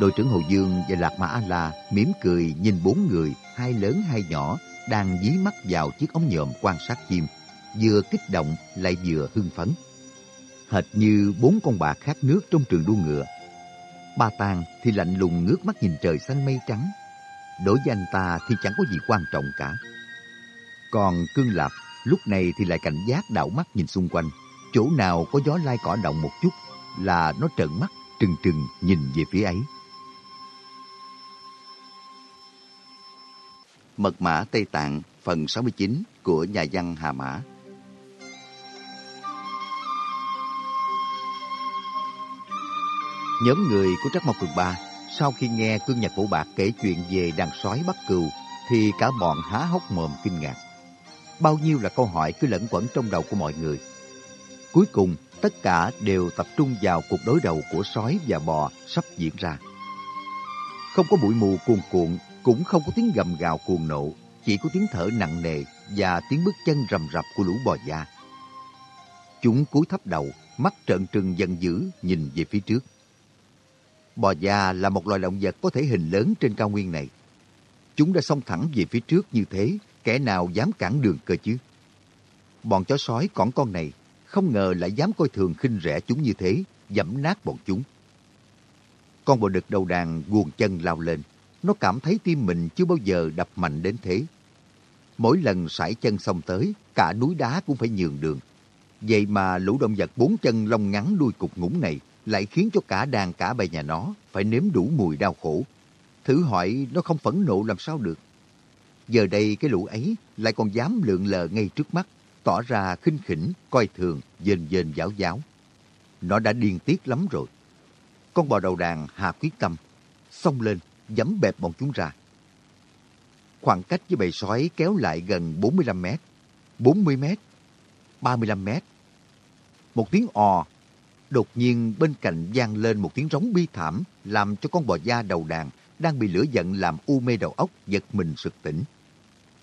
Đội trưởng Hồ Dương và Lạc Mã A-La mỉm cười nhìn bốn người, hai lớn hai nhỏ, đang dí mắt vào chiếc ống nhòm quan sát chim, vừa kích động lại vừa hưng phấn. Hệt như bốn con bạc khát nước trong trường đua ngựa. Ba Tàng thì lạnh lùng ngước mắt nhìn trời xanh mây trắng. đối với anh ta thì chẳng có gì quan trọng cả. Còn Cương Lạp lúc này thì lại cảnh giác đảo mắt nhìn xung quanh. Chỗ nào có gió lai cỏ động một chút là nó trợn mắt, trừng trừng nhìn về phía ấy. Mật mã Tây Tạng, phần 69 của nhà văn Hà Mã Nhóm người của Trắc Mộc Cường Ba, sau khi nghe Cương Nhạc cổ Bạc kể chuyện về đàn sói bắt cừu, thì cả bọn há hốc mồm kinh ngạc. Bao nhiêu là câu hỏi cứ lẫn quẩn trong đầu của mọi người. Cuối cùng, tất cả đều tập trung vào cuộc đối đầu của sói và bò sắp diễn ra. Không có bụi mù cuồn cuộn, cũng không có tiếng gầm gào cuồng nộ, chỉ có tiếng thở nặng nề và tiếng bước chân rầm rập của lũ bò da. Chúng cúi thấp đầu, mắt trợn trừng giận dữ nhìn về phía trước. Bò da là một loài động vật có thể hình lớn trên cao nguyên này. Chúng đã xông thẳng về phía trước như thế, kẻ nào dám cản đường cơ chứ? Bọn chó sói cõng con này không ngờ lại dám coi thường khinh rẻ chúng như thế, dẫm nát bọn chúng. Con bò đực đầu đàn guồn chân lao lên. Nó cảm thấy tim mình chưa bao giờ đập mạnh đến thế. Mỗi lần sải chân xong tới, cả núi đá cũng phải nhường đường. Vậy mà lũ động vật bốn chân lông ngắn đuôi cục ngủng này lại khiến cho cả đàn cả bầy nhà nó phải nếm đủ mùi đau khổ. Thử hỏi nó không phẫn nộ làm sao được. Giờ đây cái lũ ấy lại còn dám lượn lờ ngay trước mắt, tỏ ra khinh khỉnh, coi thường, dền dền giáo giáo. Nó đã điên tiết lắm rồi. Con bò đầu đàn hạ quyết tâm, xông lên, dẫm bẹp bọn chúng ra. Khoảng cách với bầy sói kéo lại gần 45 mét, 40 mét, 35 mét. Một tiếng ò, đột nhiên bên cạnh vang lên một tiếng rống bi thảm làm cho con bò da đầu đàn đang bị lửa giận làm u mê đầu óc giật mình sực tỉnh.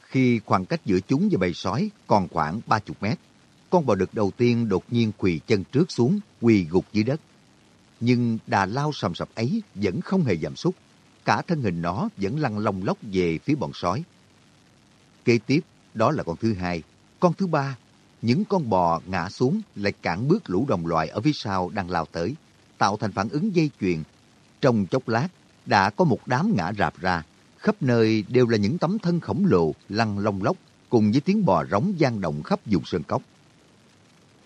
Khi khoảng cách giữa chúng và bầy sói còn khoảng 30 mét, con bò đực đầu tiên đột nhiên quỳ chân trước xuống, quỳ gục dưới đất. Nhưng đà lao sầm sập ấy vẫn không hề giảm sút. Cả thân hình nó vẫn lăn lông lóc về phía bọn sói. Kế tiếp, đó là con thứ hai. Con thứ ba, những con bò ngã xuống lại cản bước lũ đồng loại ở phía sau đang lao tới, tạo thành phản ứng dây chuyền. Trong chốc lát, đã có một đám ngã rạp ra, khắp nơi đều là những tấm thân khổng lồ lăn lông lóc cùng với tiếng bò rống gian động khắp vùng sơn cốc.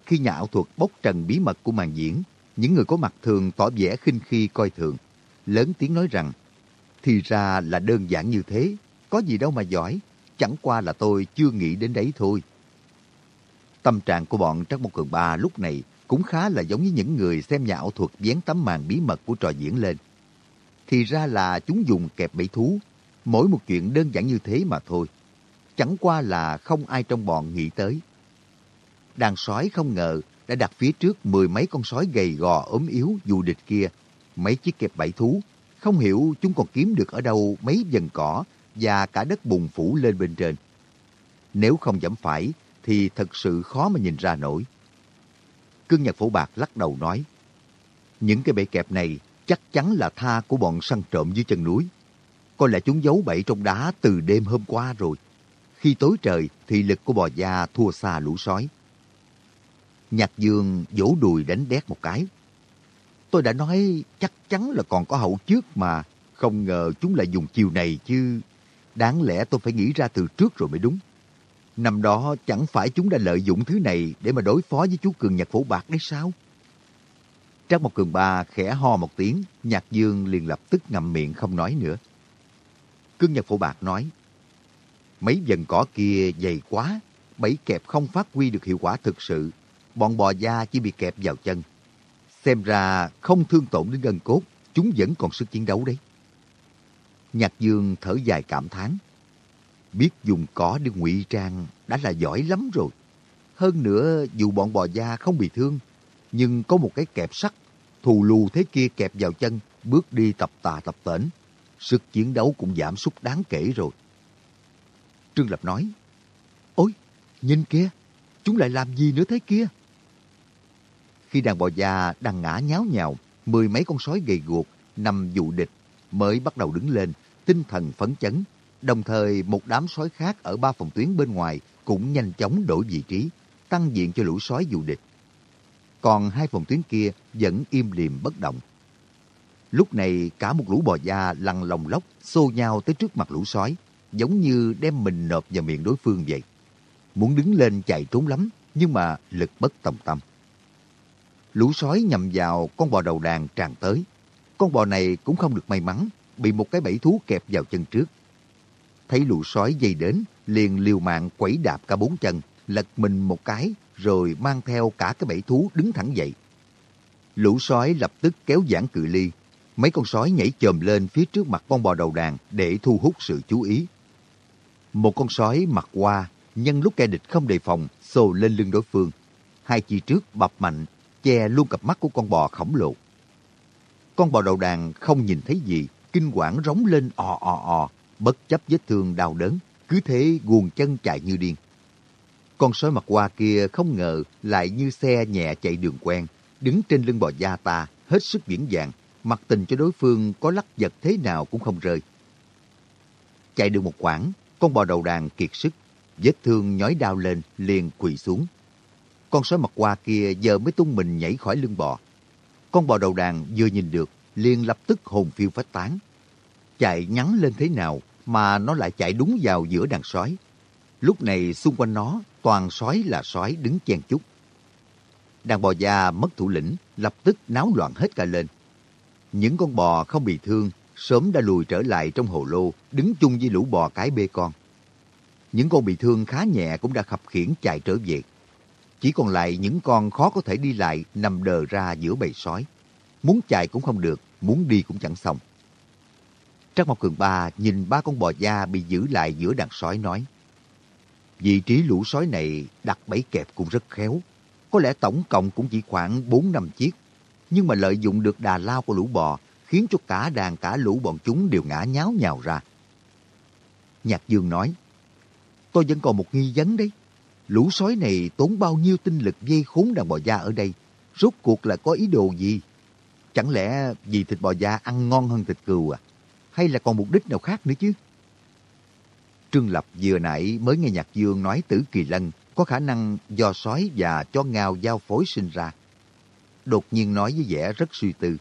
Khi nhà ảo thuật bốc trần bí mật của màn diễn, những người có mặt thường tỏ vẻ khinh khi coi thường, lớn tiếng nói rằng thì ra là đơn giản như thế, có gì đâu mà giỏi, chẳng qua là tôi chưa nghĩ đến đấy thôi. Tâm trạng của bọn Trắc Mộc Cường Ba lúc này cũng khá là giống với những người xem nhà ảo thuật vén tấm màn bí mật của trò diễn lên. Thì ra là chúng dùng kẹp bẫy thú, mỗi một chuyện đơn giản như thế mà thôi. Chẳng qua là không ai trong bọn nghĩ tới. Đàn sói không ngờ đã đặt phía trước mười mấy con sói gầy gò ốm yếu dù địch kia, mấy chiếc kẹp bẫy thú. Không hiểu chúng còn kiếm được ở đâu mấy dần cỏ và cả đất bùn phủ lên bên trên. Nếu không giảm phải thì thật sự khó mà nhìn ra nổi. Cương Nhật Phổ Bạc lắc đầu nói, những cái bẫy kẹp này chắc chắn là tha của bọn săn trộm dưới chân núi. Coi lẽ chúng giấu bẫy trong đá từ đêm hôm qua rồi. Khi tối trời thì lực của bò da thua xa lũ sói. Nhạc dương vỗ đùi đánh đét một cái. Tôi đã nói chắc chắn là còn có hậu trước mà. Không ngờ chúng lại dùng chiều này chứ. Đáng lẽ tôi phải nghĩ ra từ trước rồi mới đúng. Năm đó chẳng phải chúng đã lợi dụng thứ này để mà đối phó với chú Cường Nhật Phổ Bạc đấy sao? Trác Mộc Cường Ba khẽ ho một tiếng, Nhạc Dương liền lập tức ngậm miệng không nói nữa. Cương Nhật Phổ Bạc nói, mấy dần cỏ kia dày quá, bẫy kẹp không phát huy được hiệu quả thực sự. Bọn bò da chỉ bị kẹp vào chân. Xem ra không thương tổn đến gân cốt, chúng vẫn còn sức chiến đấu đấy. Nhạc Dương thở dài cảm thán biết dùng cỏ để ngụy trang đã là giỏi lắm rồi. Hơn nữa, dù bọn bò da không bị thương, nhưng có một cái kẹp sắt, thù lù thế kia kẹp vào chân, bước đi tập tà tập tễnh. Sức chiến đấu cũng giảm sút đáng kể rồi. Trương Lập nói, Ôi, nhìn kia, chúng lại làm gì nữa thế kia? Khi đàn bò già đang ngã nháo nhào, mười mấy con sói gầy guộc nằm dụ địch mới bắt đầu đứng lên, tinh thần phấn chấn, Đồng thời một đám sói khác ở ba phòng tuyến bên ngoài cũng nhanh chóng đổi vị trí, tăng diện cho lũ sói dù địch. Còn hai phòng tuyến kia vẫn im lìm bất động. Lúc này cả một lũ bò da lăn lòng lóc xô nhau tới trước mặt lũ sói, giống như đem mình nộp vào miệng đối phương vậy. Muốn đứng lên chạy trốn lắm, nhưng mà lực bất tòng tâm. Lũ sói nhầm vào con bò đầu đàn tràn tới. Con bò này cũng không được may mắn, bị một cái bẫy thú kẹp vào chân trước. Thấy lũ sói dây đến, liền liều mạng quẩy đạp cả bốn chân, lật mình một cái, rồi mang theo cả cái bẫy thú đứng thẳng dậy. Lũ sói lập tức kéo giãn cự ly. Mấy con sói nhảy chồm lên phía trước mặt con bò đầu đàn để thu hút sự chú ý. Một con sói mặc qua, nhân lúc kẻ địch không đề phòng, xô lên lưng đối phương. Hai chi trước bập mạnh, che luôn cặp mắt của con bò khổng lồ. Con bò đầu đàn không nhìn thấy gì, kinh quản rống lên ò ò ò, bất chấp vết thương đau đớn, cứ thế guồng chân chạy như điên. Con sói mặt qua kia không ngờ lại như xe nhẹ chạy đường quen, đứng trên lưng bò da ta, hết sức biển vàng, mặc tình cho đối phương có lắc giật thế nào cũng không rơi. Chạy được một quãng, con bò đầu đàn kiệt sức, vết thương nhói đau lên, liền quỳ xuống. Con sói mặt qua kia giờ mới tung mình nhảy khỏi lưng bò. Con bò đầu đàn vừa nhìn được, liền lập tức hồn phiêu phách tán. Chạy nhắn lên thế nào mà nó lại chạy đúng vào giữa đàn sói. Lúc này xung quanh nó toàn sói là sói đứng chen chúc. Đàn bò già mất thủ lĩnh, lập tức náo loạn hết cả lên. Những con bò không bị thương, sớm đã lùi trở lại trong hồ lô, đứng chung với lũ bò cái bê con. Những con bị thương khá nhẹ cũng đã khập khiển chạy trở về. Chỉ còn lại những con khó có thể đi lại nằm đờ ra giữa bầy sói. Muốn chạy cũng không được, muốn đi cũng chẳng xong. Trắc Mộc Cường Ba nhìn ba con bò da bị giữ lại giữa đàn sói nói. Vị trí lũ sói này đặt bẫy kẹp cũng rất khéo. Có lẽ tổng cộng cũng chỉ khoảng 4 năm chiếc. Nhưng mà lợi dụng được đà lao của lũ bò khiến cho cả đàn cả lũ bọn chúng đều ngã nháo nhào ra. Nhạc Dương nói, tôi vẫn còn một nghi vấn đấy. Lũ sói này tốn bao nhiêu tinh lực dây khốn đàn bò da ở đây? Rốt cuộc là có ý đồ gì? Chẳng lẽ vì thịt bò da ăn ngon hơn thịt cừu à? Hay là còn mục đích nào khác nữa chứ? Trương Lập vừa nãy mới nghe Nhạc Dương nói tử kỳ lân có khả năng do sói và cho ngao giao phối sinh ra. Đột nhiên nói với vẻ rất suy tư.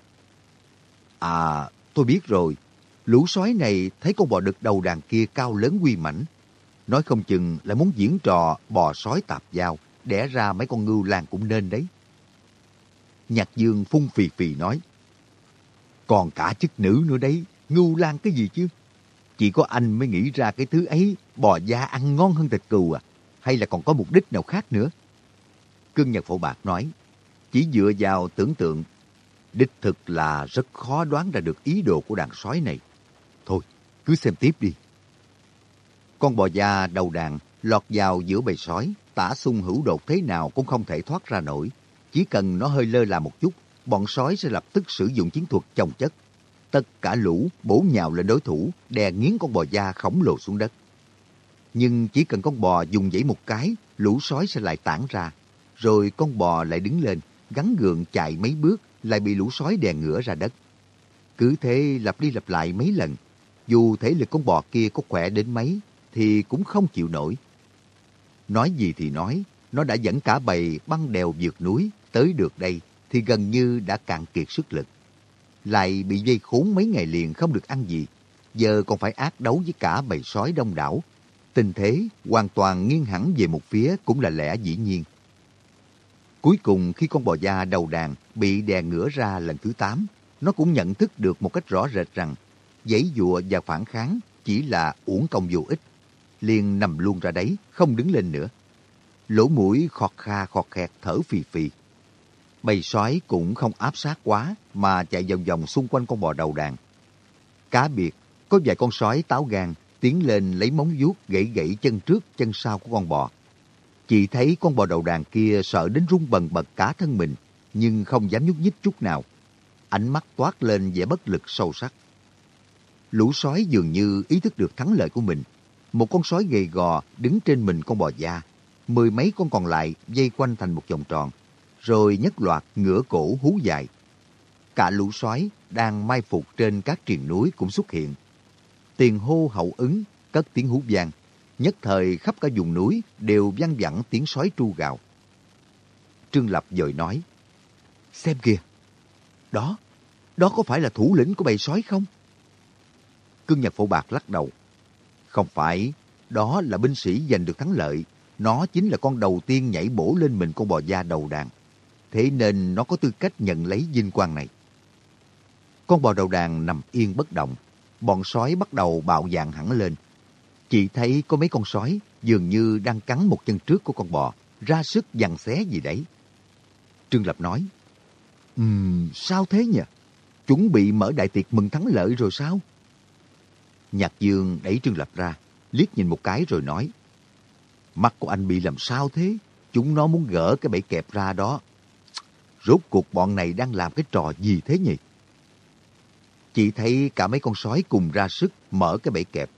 À, tôi biết rồi. Lũ sói này thấy con bò đực đầu đàn kia cao lớn quy mảnh. Nói không chừng lại muốn diễn trò bò sói tạp giao, đẻ ra mấy con ngưu làng cũng nên đấy. Nhạc Dương phun phì phì nói. Còn cả chức nữ nữa đấy, ngưu lang cái gì chứ? Chỉ có anh mới nghĩ ra cái thứ ấy, bò da ăn ngon hơn thịt cừu à? Hay là còn có mục đích nào khác nữa? Cương Nhật Phổ Bạc nói, chỉ dựa vào tưởng tượng, đích thực là rất khó đoán ra được ý đồ của đàn sói này. Thôi, cứ xem tiếp đi. Con bò da đầu đàn lọt vào giữa bầy sói, tả sung hữu đột thế nào cũng không thể thoát ra nổi. Chỉ cần nó hơi lơ là một chút, bọn sói sẽ lập tức sử dụng chiến thuật chồng chất. Tất cả lũ bổ nhào lên đối thủ, đè nghiến con bò da khổng lồ xuống đất. Nhưng chỉ cần con bò dùng dãy một cái, lũ sói sẽ lại tản ra. Rồi con bò lại đứng lên, gắn gượng chạy mấy bước, lại bị lũ sói đè ngửa ra đất. Cứ thế lặp đi lặp lại mấy lần, dù thể lực con bò kia có khỏe đến mấy, thì cũng không chịu nổi. Nói gì thì nói, nó đã dẫn cả bầy băng đèo vượt núi tới được đây thì gần như đã cạn kiệt sức lực. Lại bị dây khốn mấy ngày liền không được ăn gì, giờ còn phải ác đấu với cả bầy sói đông đảo. Tình thế hoàn toàn nghiêng hẳn về một phía cũng là lẽ dĩ nhiên. Cuối cùng khi con bò da đầu đàn bị đè ngửa ra lần thứ 8, nó cũng nhận thức được một cách rõ rệt rằng giấy dụa và phản kháng chỉ là uổng công vô ích. Liền nằm luôn ra đấy, không đứng lên nữa. Lỗ mũi khọt kha khọt khẹt thở phì phì. Bầy sói cũng không áp sát quá mà chạy vòng vòng xung quanh con bò đầu đàn. Cá biệt, có vài con sói táo gan tiến lên lấy móng vuốt gãy gãy chân trước chân sau của con bò. Chỉ thấy con bò đầu đàn kia sợ đến run bần bật cả thân mình, nhưng không dám nhúc nhích chút nào. Ánh mắt toát lên vẻ bất lực sâu sắc. Lũ sói dường như ý thức được thắng lợi của mình. Một con sói gầy gò đứng trên mình con bò da. Mười mấy con còn lại dây quanh thành một vòng tròn. Rồi nhất loạt ngửa cổ hú dài. Cả lũ sói đang mai phục trên các triền núi cũng xuất hiện. Tiền hô hậu ứng, cất tiếng hú vang. Nhất thời khắp cả vùng núi đều vang vẳng tiếng sói tru gào. Trương Lập dội nói, Xem kìa, đó, đó có phải là thủ lĩnh của bầy sói không? Cương Nhật Phổ Bạc lắc đầu. Không phải, đó là binh sĩ giành được thắng lợi. Nó chính là con đầu tiên nhảy bổ lên mình con bò da đầu đàn. Thế nên nó có tư cách nhận lấy vinh quang này. Con bò đầu đàn nằm yên bất động. Bọn sói bắt đầu bạo dạng hẳn lên. Chị thấy có mấy con sói dường như đang cắn một chân trước của con bò, ra sức giằng xé gì đấy. Trương Lập nói, Ừm, sao thế nhỉ? Chuẩn bị mở đại tiệc mừng thắng lợi rồi sao? Nhạc Dương đẩy Trương Lập ra, liếc nhìn một cái rồi nói, Mắt của anh bị làm sao thế? Chúng nó muốn gỡ cái bẫy kẹp ra đó. Rốt cuộc bọn này đang làm cái trò gì thế nhỉ? Chị thấy cả mấy con sói cùng ra sức mở cái bẫy kẹp.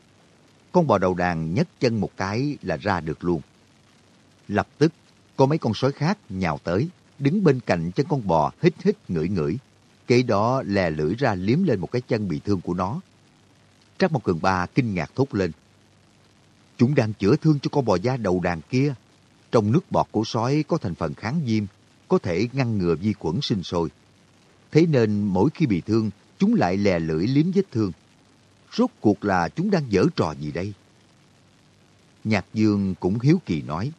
Con bò đầu đàn nhấc chân một cái là ra được luôn. Lập tức, có mấy con sói khác nhào tới, đứng bên cạnh chân con bò hít hít ngửi ngửi. Kế đó lè lưỡi ra liếm lên một cái chân bị thương của nó. Trác Mộc Cường Ba kinh ngạc thốt lên. Chúng đang chữa thương cho con bò da đầu đàn kia. Trong nước bọt của sói có thành phần kháng viêm, có thể ngăn ngừa vi khuẩn sinh sôi. Thế nên mỗi khi bị thương, chúng lại lè lưỡi liếm vết thương. Rốt cuộc là chúng đang dở trò gì đây? Nhạc Dương cũng hiếu kỳ nói.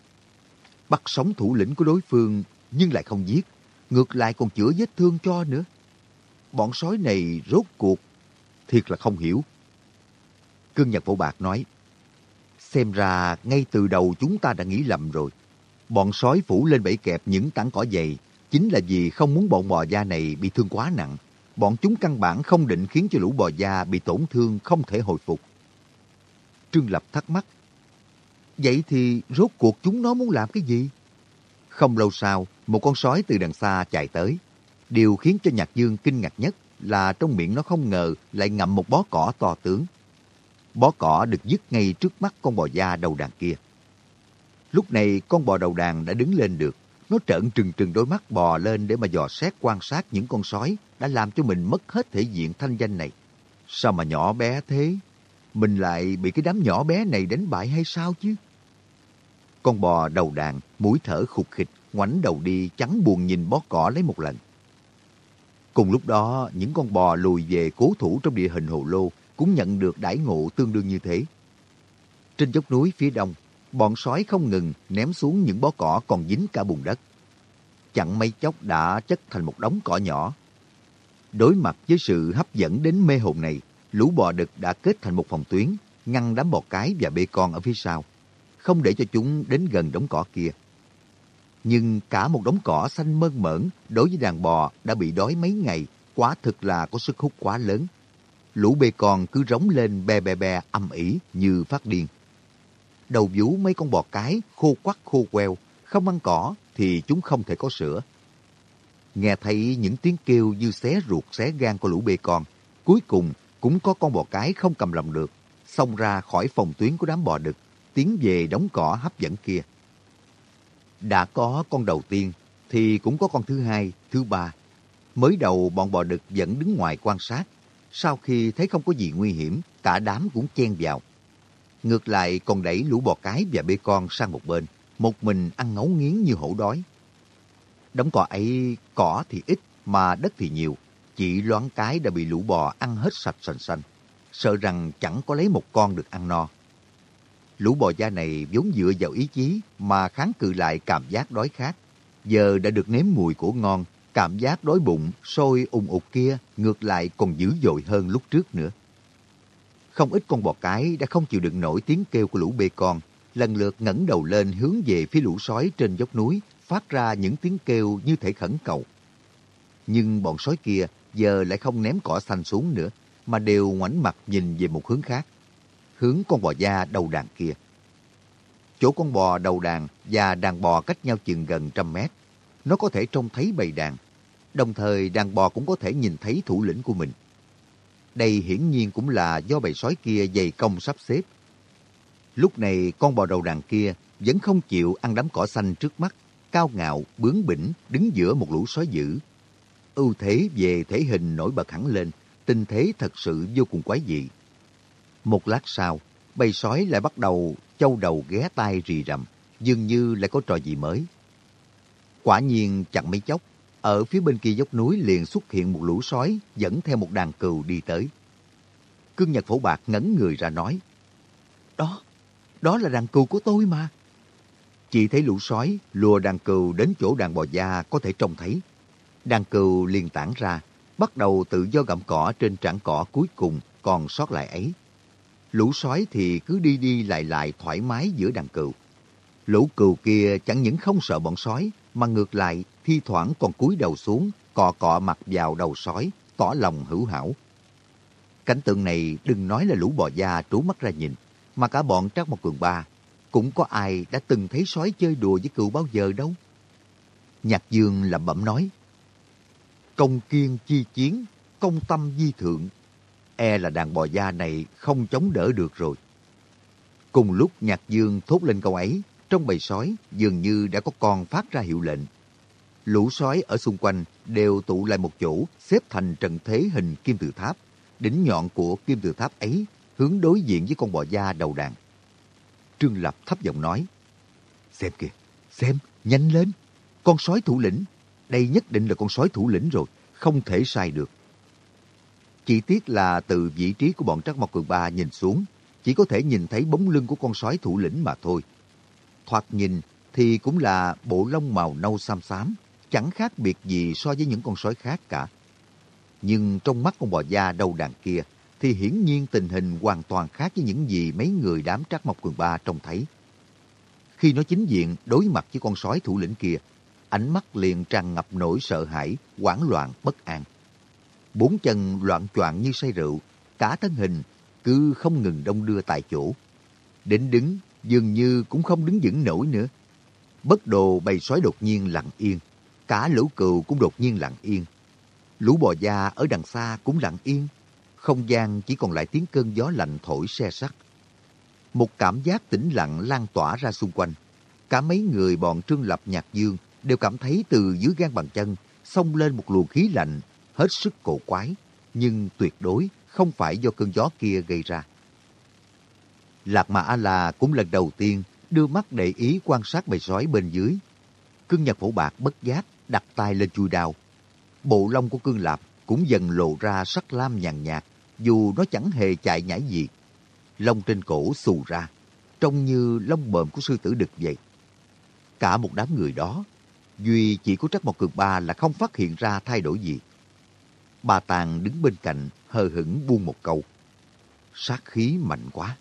Bắt sống thủ lĩnh của đối phương nhưng lại không giết. Ngược lại còn chữa vết thương cho nữa. Bọn sói này rốt cuộc thiệt là không hiểu. Cương Nhật Phổ Bạc nói, xem ra ngay từ đầu chúng ta đã nghĩ lầm rồi. Bọn sói phủ lên bẫy kẹp những tảng cỏ dày chính là vì không muốn bọn bò da này bị thương quá nặng. Bọn chúng căn bản không định khiến cho lũ bò da bị tổn thương không thể hồi phục. Trương Lập thắc mắc, vậy thì rốt cuộc chúng nó muốn làm cái gì? Không lâu sau, một con sói từ đằng xa chạy tới. Điều khiến cho Nhạc Dương kinh ngạc nhất là trong miệng nó không ngờ lại ngậm một bó cỏ to tướng. Bó cỏ được dứt ngay trước mắt con bò da đầu đàn kia. Lúc này con bò đầu đàn đã đứng lên được. Nó trợn trừng trừng đôi mắt bò lên để mà dò xét quan sát những con sói đã làm cho mình mất hết thể diện thanh danh này. Sao mà nhỏ bé thế? Mình lại bị cái đám nhỏ bé này đánh bại hay sao chứ? Con bò đầu đàn, mũi thở khục khịch, ngoảnh đầu đi trắng buồn nhìn bó cỏ lấy một lần. Cùng lúc đó, những con bò lùi về cố thủ trong địa hình hồ lô cũng nhận được đãi ngộ tương đương như thế. Trên dốc núi phía đông, bọn sói không ngừng ném xuống những bó cỏ còn dính cả bùn đất. Chẳng mấy chốc đã chất thành một đống cỏ nhỏ. Đối mặt với sự hấp dẫn đến mê hồn này, lũ bò đực đã kết thành một phòng tuyến, ngăn đám bò cái và bê con ở phía sau, không để cho chúng đến gần đống cỏ kia. Nhưng cả một đống cỏ xanh mơn mởn đối với đàn bò đã bị đói mấy ngày, quá thực là có sức hút quá lớn. Lũ bê con cứ rống lên be be be âm ỉ như phát điên. Đầu vú mấy con bò cái khô quắc khô queo, không ăn cỏ thì chúng không thể có sữa. Nghe thấy những tiếng kêu như xé ruột xé gan của lũ bê con, cuối cùng cũng có con bò cái không cầm lòng được, xông ra khỏi phòng tuyến của đám bò đực, tiến về đống cỏ hấp dẫn kia. Đã có con đầu tiên, thì cũng có con thứ hai, thứ ba. Mới đầu bọn bò đực vẫn đứng ngoài quan sát. Sau khi thấy không có gì nguy hiểm, cả đám cũng chen vào. Ngược lại còn đẩy lũ bò cái và bê con sang một bên, một mình ăn ngấu nghiến như hổ đói. Đống cỏ ấy cỏ thì ít mà đất thì nhiều, chỉ loáng cái đã bị lũ bò ăn hết sạch sành xanh, sợ rằng chẳng có lấy một con được ăn no. Lũ bò da này vốn dựa vào ý chí mà kháng cự lại cảm giác đói khát. Giờ đã được nếm mùi của ngon, cảm giác đói bụng, sôi ùng ục kia ngược lại còn dữ dội hơn lúc trước nữa. Không ít con bò cái đã không chịu đựng nổi tiếng kêu của lũ bê con, lần lượt ngẩng đầu lên hướng về phía lũ sói trên dốc núi, phát ra những tiếng kêu như thể khẩn cầu. Nhưng bọn sói kia giờ lại không ném cỏ xanh xuống nữa, mà đều ngoảnh mặt nhìn về một hướng khác hướng con bò da đầu đàn kia. Chỗ con bò đầu đàn và đàn bò cách nhau chừng gần trăm mét. Nó có thể trông thấy bầy đàn. Đồng thời đàn bò cũng có thể nhìn thấy thủ lĩnh của mình. Đây hiển nhiên cũng là do bầy sói kia dày công sắp xếp. Lúc này con bò đầu đàn kia vẫn không chịu ăn đám cỏ xanh trước mắt, cao ngạo, bướng bỉnh, đứng giữa một lũ sói dữ. Ưu thế về thể hình nổi bật hẳn lên, tình thế thật sự vô cùng quái dị. Một lát sau, bầy sói lại bắt đầu châu đầu ghé tai rì rầm, dường như lại có trò gì mới. Quả nhiên chẳng mấy chốc, ở phía bên kia dốc núi liền xuất hiện một lũ sói dẫn theo một đàn cừu đi tới. Cương Nhật Phổ Bạc ngấn người ra nói, Đó, đó là đàn cừu của tôi mà. Chỉ thấy lũ sói lùa đàn cừu đến chỗ đàn bò da có thể trông thấy. Đàn cừu liền tản ra, bắt đầu tự do gặm cỏ trên trảng cỏ cuối cùng còn sót lại ấy. Lũ sói thì cứ đi đi lại lại thoải mái giữa đàn cừu. Lũ cừu kia chẳng những không sợ bọn sói, mà ngược lại thi thoảng còn cúi đầu xuống, cọ cọ mặt vào đầu sói, tỏ lòng hữu hảo. Cảnh tượng này đừng nói là lũ bò da trú mắt ra nhìn, mà cả bọn Trác một Cường Ba, cũng có ai đã từng thấy sói chơi đùa với cừu bao giờ đâu. Nhạc Dương lẩm bẩm nói, Công kiên chi chiến, công tâm di thượng, e là đàn bò da này không chống đỡ được rồi. Cùng lúc Nhạc Dương thốt lên câu ấy, trong bầy sói dường như đã có con phát ra hiệu lệnh. Lũ sói ở xung quanh đều tụ lại một chỗ, xếp thành trận thế hình kim tự tháp. Đỉnh nhọn của kim tự tháp ấy hướng đối diện với con bò da đầu đàn. Trương Lập thấp giọng nói, Xem kìa, xem, nhanh lên, con sói thủ lĩnh, đây nhất định là con sói thủ lĩnh rồi, không thể sai được. Chỉ tiếc là từ vị trí của bọn Trắc Mộc Cường Ba nhìn xuống, chỉ có thể nhìn thấy bóng lưng của con sói thủ lĩnh mà thôi. Thoạt nhìn thì cũng là bộ lông màu nâu xám xám, chẳng khác biệt gì so với những con sói khác cả. Nhưng trong mắt con bò da đầu đàn kia thì hiển nhiên tình hình hoàn toàn khác với những gì mấy người đám Trắc Mộc Cường Ba trông thấy. Khi nó chính diện đối mặt với con sói thủ lĩnh kia, ánh mắt liền tràn ngập nỗi sợ hãi, hoảng loạn, bất an. Bốn chân loạn choạng như say rượu, cả thân hình cứ không ngừng đông đưa tại chỗ. Đến đứng, dường như cũng không đứng vững nổi nữa. Bất đồ bầy sói đột nhiên lặng yên, cả lũ cừu cũng đột nhiên lặng yên. Lũ bò da ở đằng xa cũng lặng yên, không gian chỉ còn lại tiếng cơn gió lạnh thổi xe sắt. Một cảm giác tĩnh lặng lan tỏa ra xung quanh. Cả mấy người bọn Trương Lập Nhạc Dương đều cảm thấy từ dưới gan bàn chân xông lên một luồng khí lạnh hết sức cổ quái, nhưng tuyệt đối không phải do cơn gió kia gây ra. Lạc mã A-La cũng lần đầu tiên đưa mắt để ý quan sát bầy sói bên dưới. Cương Nhật Phổ Bạc bất giác đặt tay lên chui đao. Bộ lông của Cương Lạp cũng dần lộ ra sắc lam nhàn nhạt, dù nó chẳng hề chạy nhảy gì. Lông trên cổ xù ra, trông như lông bờm của sư tử đực vậy. Cả một đám người đó, duy chỉ có Trắc Mộc Cường Ba là không phát hiện ra thay đổi gì. Bà Tàng đứng bên cạnh, hờ hững buông một câu. Sát khí mạnh quá.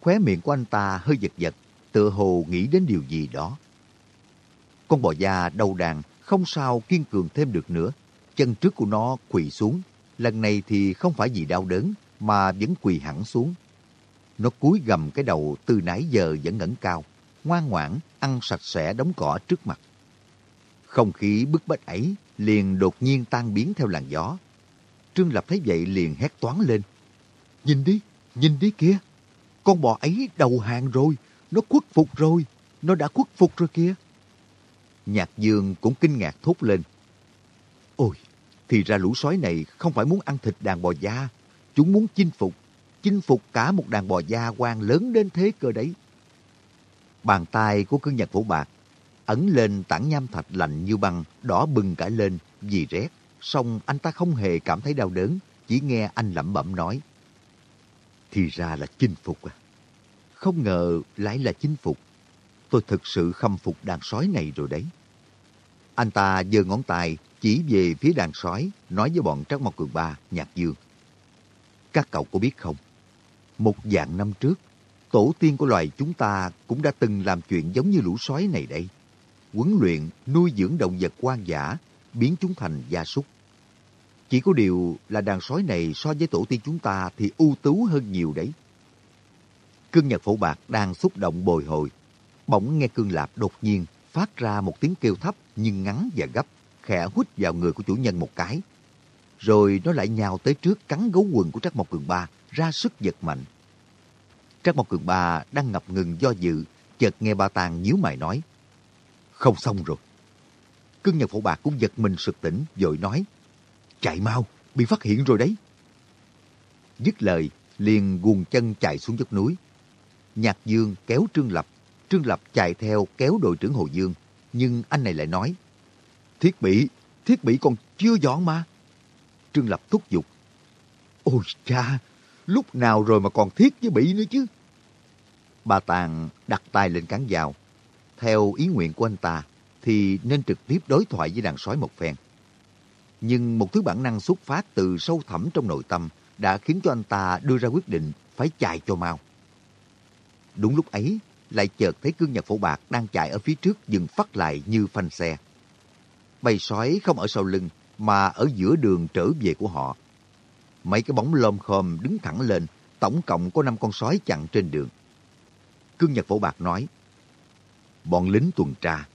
Khóe miệng của anh ta hơi giật giật, tựa hồ nghĩ đến điều gì đó. Con bò da đầu đàn không sao kiên cường thêm được nữa. Chân trước của nó quỳ xuống. Lần này thì không phải vì đau đớn, mà vẫn quỳ hẳn xuống. Nó cúi gầm cái đầu từ nãy giờ vẫn ngẩng cao, ngoan ngoãn ăn sạch sẽ đống cỏ trước mặt. Không khí bức bách ấy liền đột nhiên tan biến theo làn gió. Trương Lập thấy vậy liền hét toán lên. Nhìn đi, nhìn đi kia. Con bò ấy đầu hàng rồi, nó khuất phục rồi, nó đã khuất phục rồi kia. Nhạc Dương cũng kinh ngạc thốt lên. Ôi, thì ra lũ sói này không phải muốn ăn thịt đàn bò da, chúng muốn chinh phục, chinh phục cả một đàn bò da quan lớn đến thế cơ đấy. Bàn tay của cương nhật phổ bạc ẩn lên tảng nham thạch lạnh như băng, đỏ bừng cả lên vì rét. Xong anh ta không hề cảm thấy đau đớn, chỉ nghe anh lẩm bẩm nói. Thì ra là chinh phục à. Không ngờ lại là chinh phục. Tôi thực sự khâm phục đàn sói này rồi đấy. Anh ta giơ ngón tay chỉ về phía đàn sói, nói với bọn Trắc Mộc Cường Ba, Nhạc Dương. Các cậu có biết không? Một dạng năm trước, tổ tiên của loài chúng ta cũng đã từng làm chuyện giống như lũ sói này đây huấn luyện, nuôi dưỡng động vật hoang dã, biến chúng thành gia súc. Chỉ có điều là đàn sói này so với tổ tiên chúng ta thì ưu tú hơn nhiều đấy. Cương Nhật Phổ Bạc đang xúc động bồi hồi. Bỗng nghe Cương Lạp đột nhiên phát ra một tiếng kêu thấp nhưng ngắn và gấp, khẽ hút vào người của chủ nhân một cái. Rồi nó lại nhào tới trước cắn gấu quần của Trắc Mộc Cường Ba, ra sức giật mạnh. Trắc Mộc Cường Ba đang ngập ngừng do dự, chợt nghe ba tàng nhíu mày nói. Không xong rồi. cương Nhật Phổ Bạc cũng giật mình sực tỉnh, vội nói. Chạy mau, bị phát hiện rồi đấy. Dứt lời, liền guồng chân chạy xuống dốc núi. Nhạc Dương kéo Trương Lập, Trương Lập chạy theo kéo đội trưởng Hồ Dương, nhưng anh này lại nói, thiết bị thiết bị còn chưa dọn mà. Trương Lập thúc giục. Ôi cha, lúc nào rồi mà còn thiết với bị nữa chứ? Bà Tàng đặt tay lên cán dao. Theo ý nguyện của anh ta, thì nên trực tiếp đối thoại với đàn sói một phen. Nhưng một thứ bản năng xuất phát từ sâu thẳm trong nội tâm đã khiến cho anh ta đưa ra quyết định phải chạy cho mau. Đúng lúc ấy, lại chợt thấy cương nhật phổ bạc đang chạy ở phía trước dừng phát lại như phanh xe. Bầy sói không ở sau lưng, mà ở giữa đường trở về của họ. Mấy cái bóng lom khom đứng thẳng lên, tổng cộng có năm con sói chặn trên đường. Cương Nhật Phổ Bạc nói, Bọn lính tuần tra,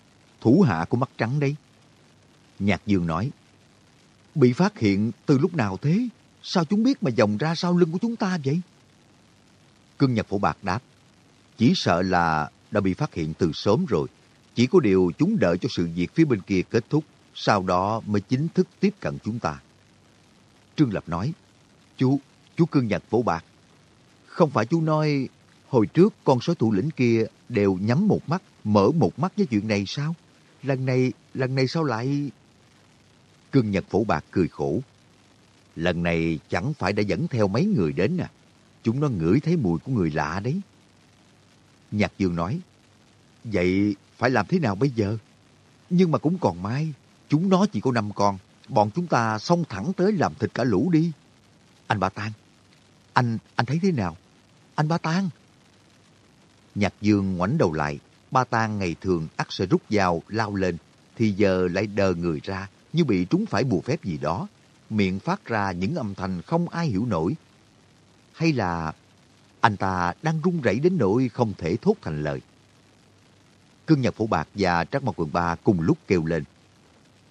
thủ hạ của mắt trắng đấy. Nhạc Dương nói, Bị phát hiện từ lúc nào thế? Sao chúng biết mà dòng ra sau lưng của chúng ta vậy? Cương Nhật Phổ Bạc đáp, chỉ sợ là đã bị phát hiện từ sớm rồi. Chỉ có điều chúng đợi cho sự việc phía bên kia kết thúc, sau đó mới chính thức tiếp cận chúng ta. Trương Lập nói, Chú, chú Cương Nhật Phổ Bạc, không phải chú nói hồi trước con sói thủ lĩnh kia đều nhắm một mắt, mở một mắt với chuyện này sao? Lần này, lần này sao lại... Cương Nhật Phổ Bạc cười khổ. Lần này chẳng phải đã dẫn theo mấy người đến à? Chúng nó ngửi thấy mùi của người lạ đấy. Nhạc Dương nói, Vậy phải làm thế nào bây giờ? Nhưng mà cũng còn mai, chúng nó chỉ có năm con. Bọn chúng ta xông thẳng tới làm thịt cả lũ đi. Anh Ba Tan, anh, anh thấy thế nào? Anh Ba Tan. Nhạc Dương ngoảnh đầu lại, Ba Tan ngày thường ắt sẽ rút dao lao lên, thì giờ lại đờ người ra như bị trúng phải bùa phép gì đó, miệng phát ra những âm thanh không ai hiểu nổi. Hay là anh ta đang run rẩy đến nỗi không thể thốt thành lời. Cương Nhật Phổ Bạc và trác Mộc Quần Ba cùng lúc kêu lên.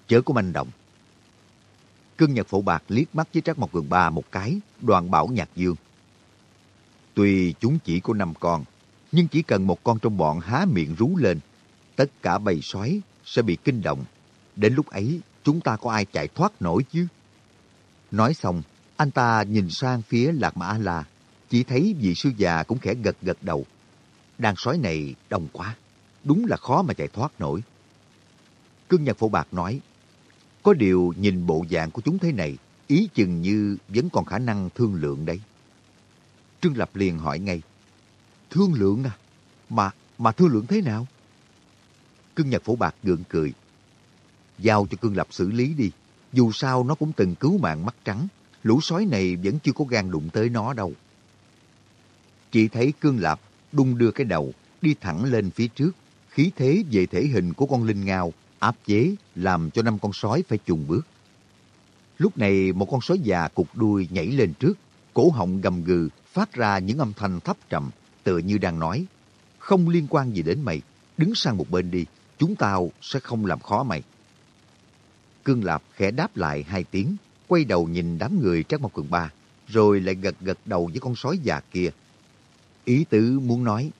Chớ có manh động. Cương Nhật Phổ Bạc liếc mắt với trác Mộc Quần Ba một cái, đoàn bảo Nhạc Dương. Tuy chúng chỉ có năm con, nhưng chỉ cần một con trong bọn há miệng rú lên, tất cả bầy sói sẽ bị kinh động. Đến lúc ấy, chúng ta có ai chạy thoát nổi chứ? Nói xong, anh ta nhìn sang phía Lạc Mã A-La, chỉ thấy vị sư già cũng khẽ gật gật đầu. Đàn sói này đông quá, đúng là khó mà chạy thoát nổi. Cương Nhật Phổ Bạc nói, có điều nhìn bộ dạng của chúng thế này, ý chừng như vẫn còn khả năng thương lượng đấy. Trương Lập liền hỏi ngay, thương lượng à? Mà, mà thương lượng thế nào? Cương Nhật Phổ Bạc gượng cười, giao cho Cương Lập xử lý đi. Dù sao nó cũng từng cứu mạng mắt trắng, lũ sói này vẫn chưa có gan đụng tới nó đâu. Chỉ thấy Cương lạp đung đưa cái đầu, đi thẳng lên phía trước, khí thế về thể hình của con linh ngao áp chế làm cho năm con sói phải chùng bước. Lúc này một con sói già cục đuôi nhảy lên trước, cổ họng gầm gừ phát ra những âm thanh thấp trầm, tựa như đang nói, không liên quan gì đến mày, đứng sang một bên đi, chúng tao sẽ không làm khó mày. Cương Lạp khẽ đáp lại hai tiếng, quay đầu nhìn đám người Trác Mộc Cường Ba, rồi lại gật gật đầu với con sói già kia. Ý tứ muốn nói,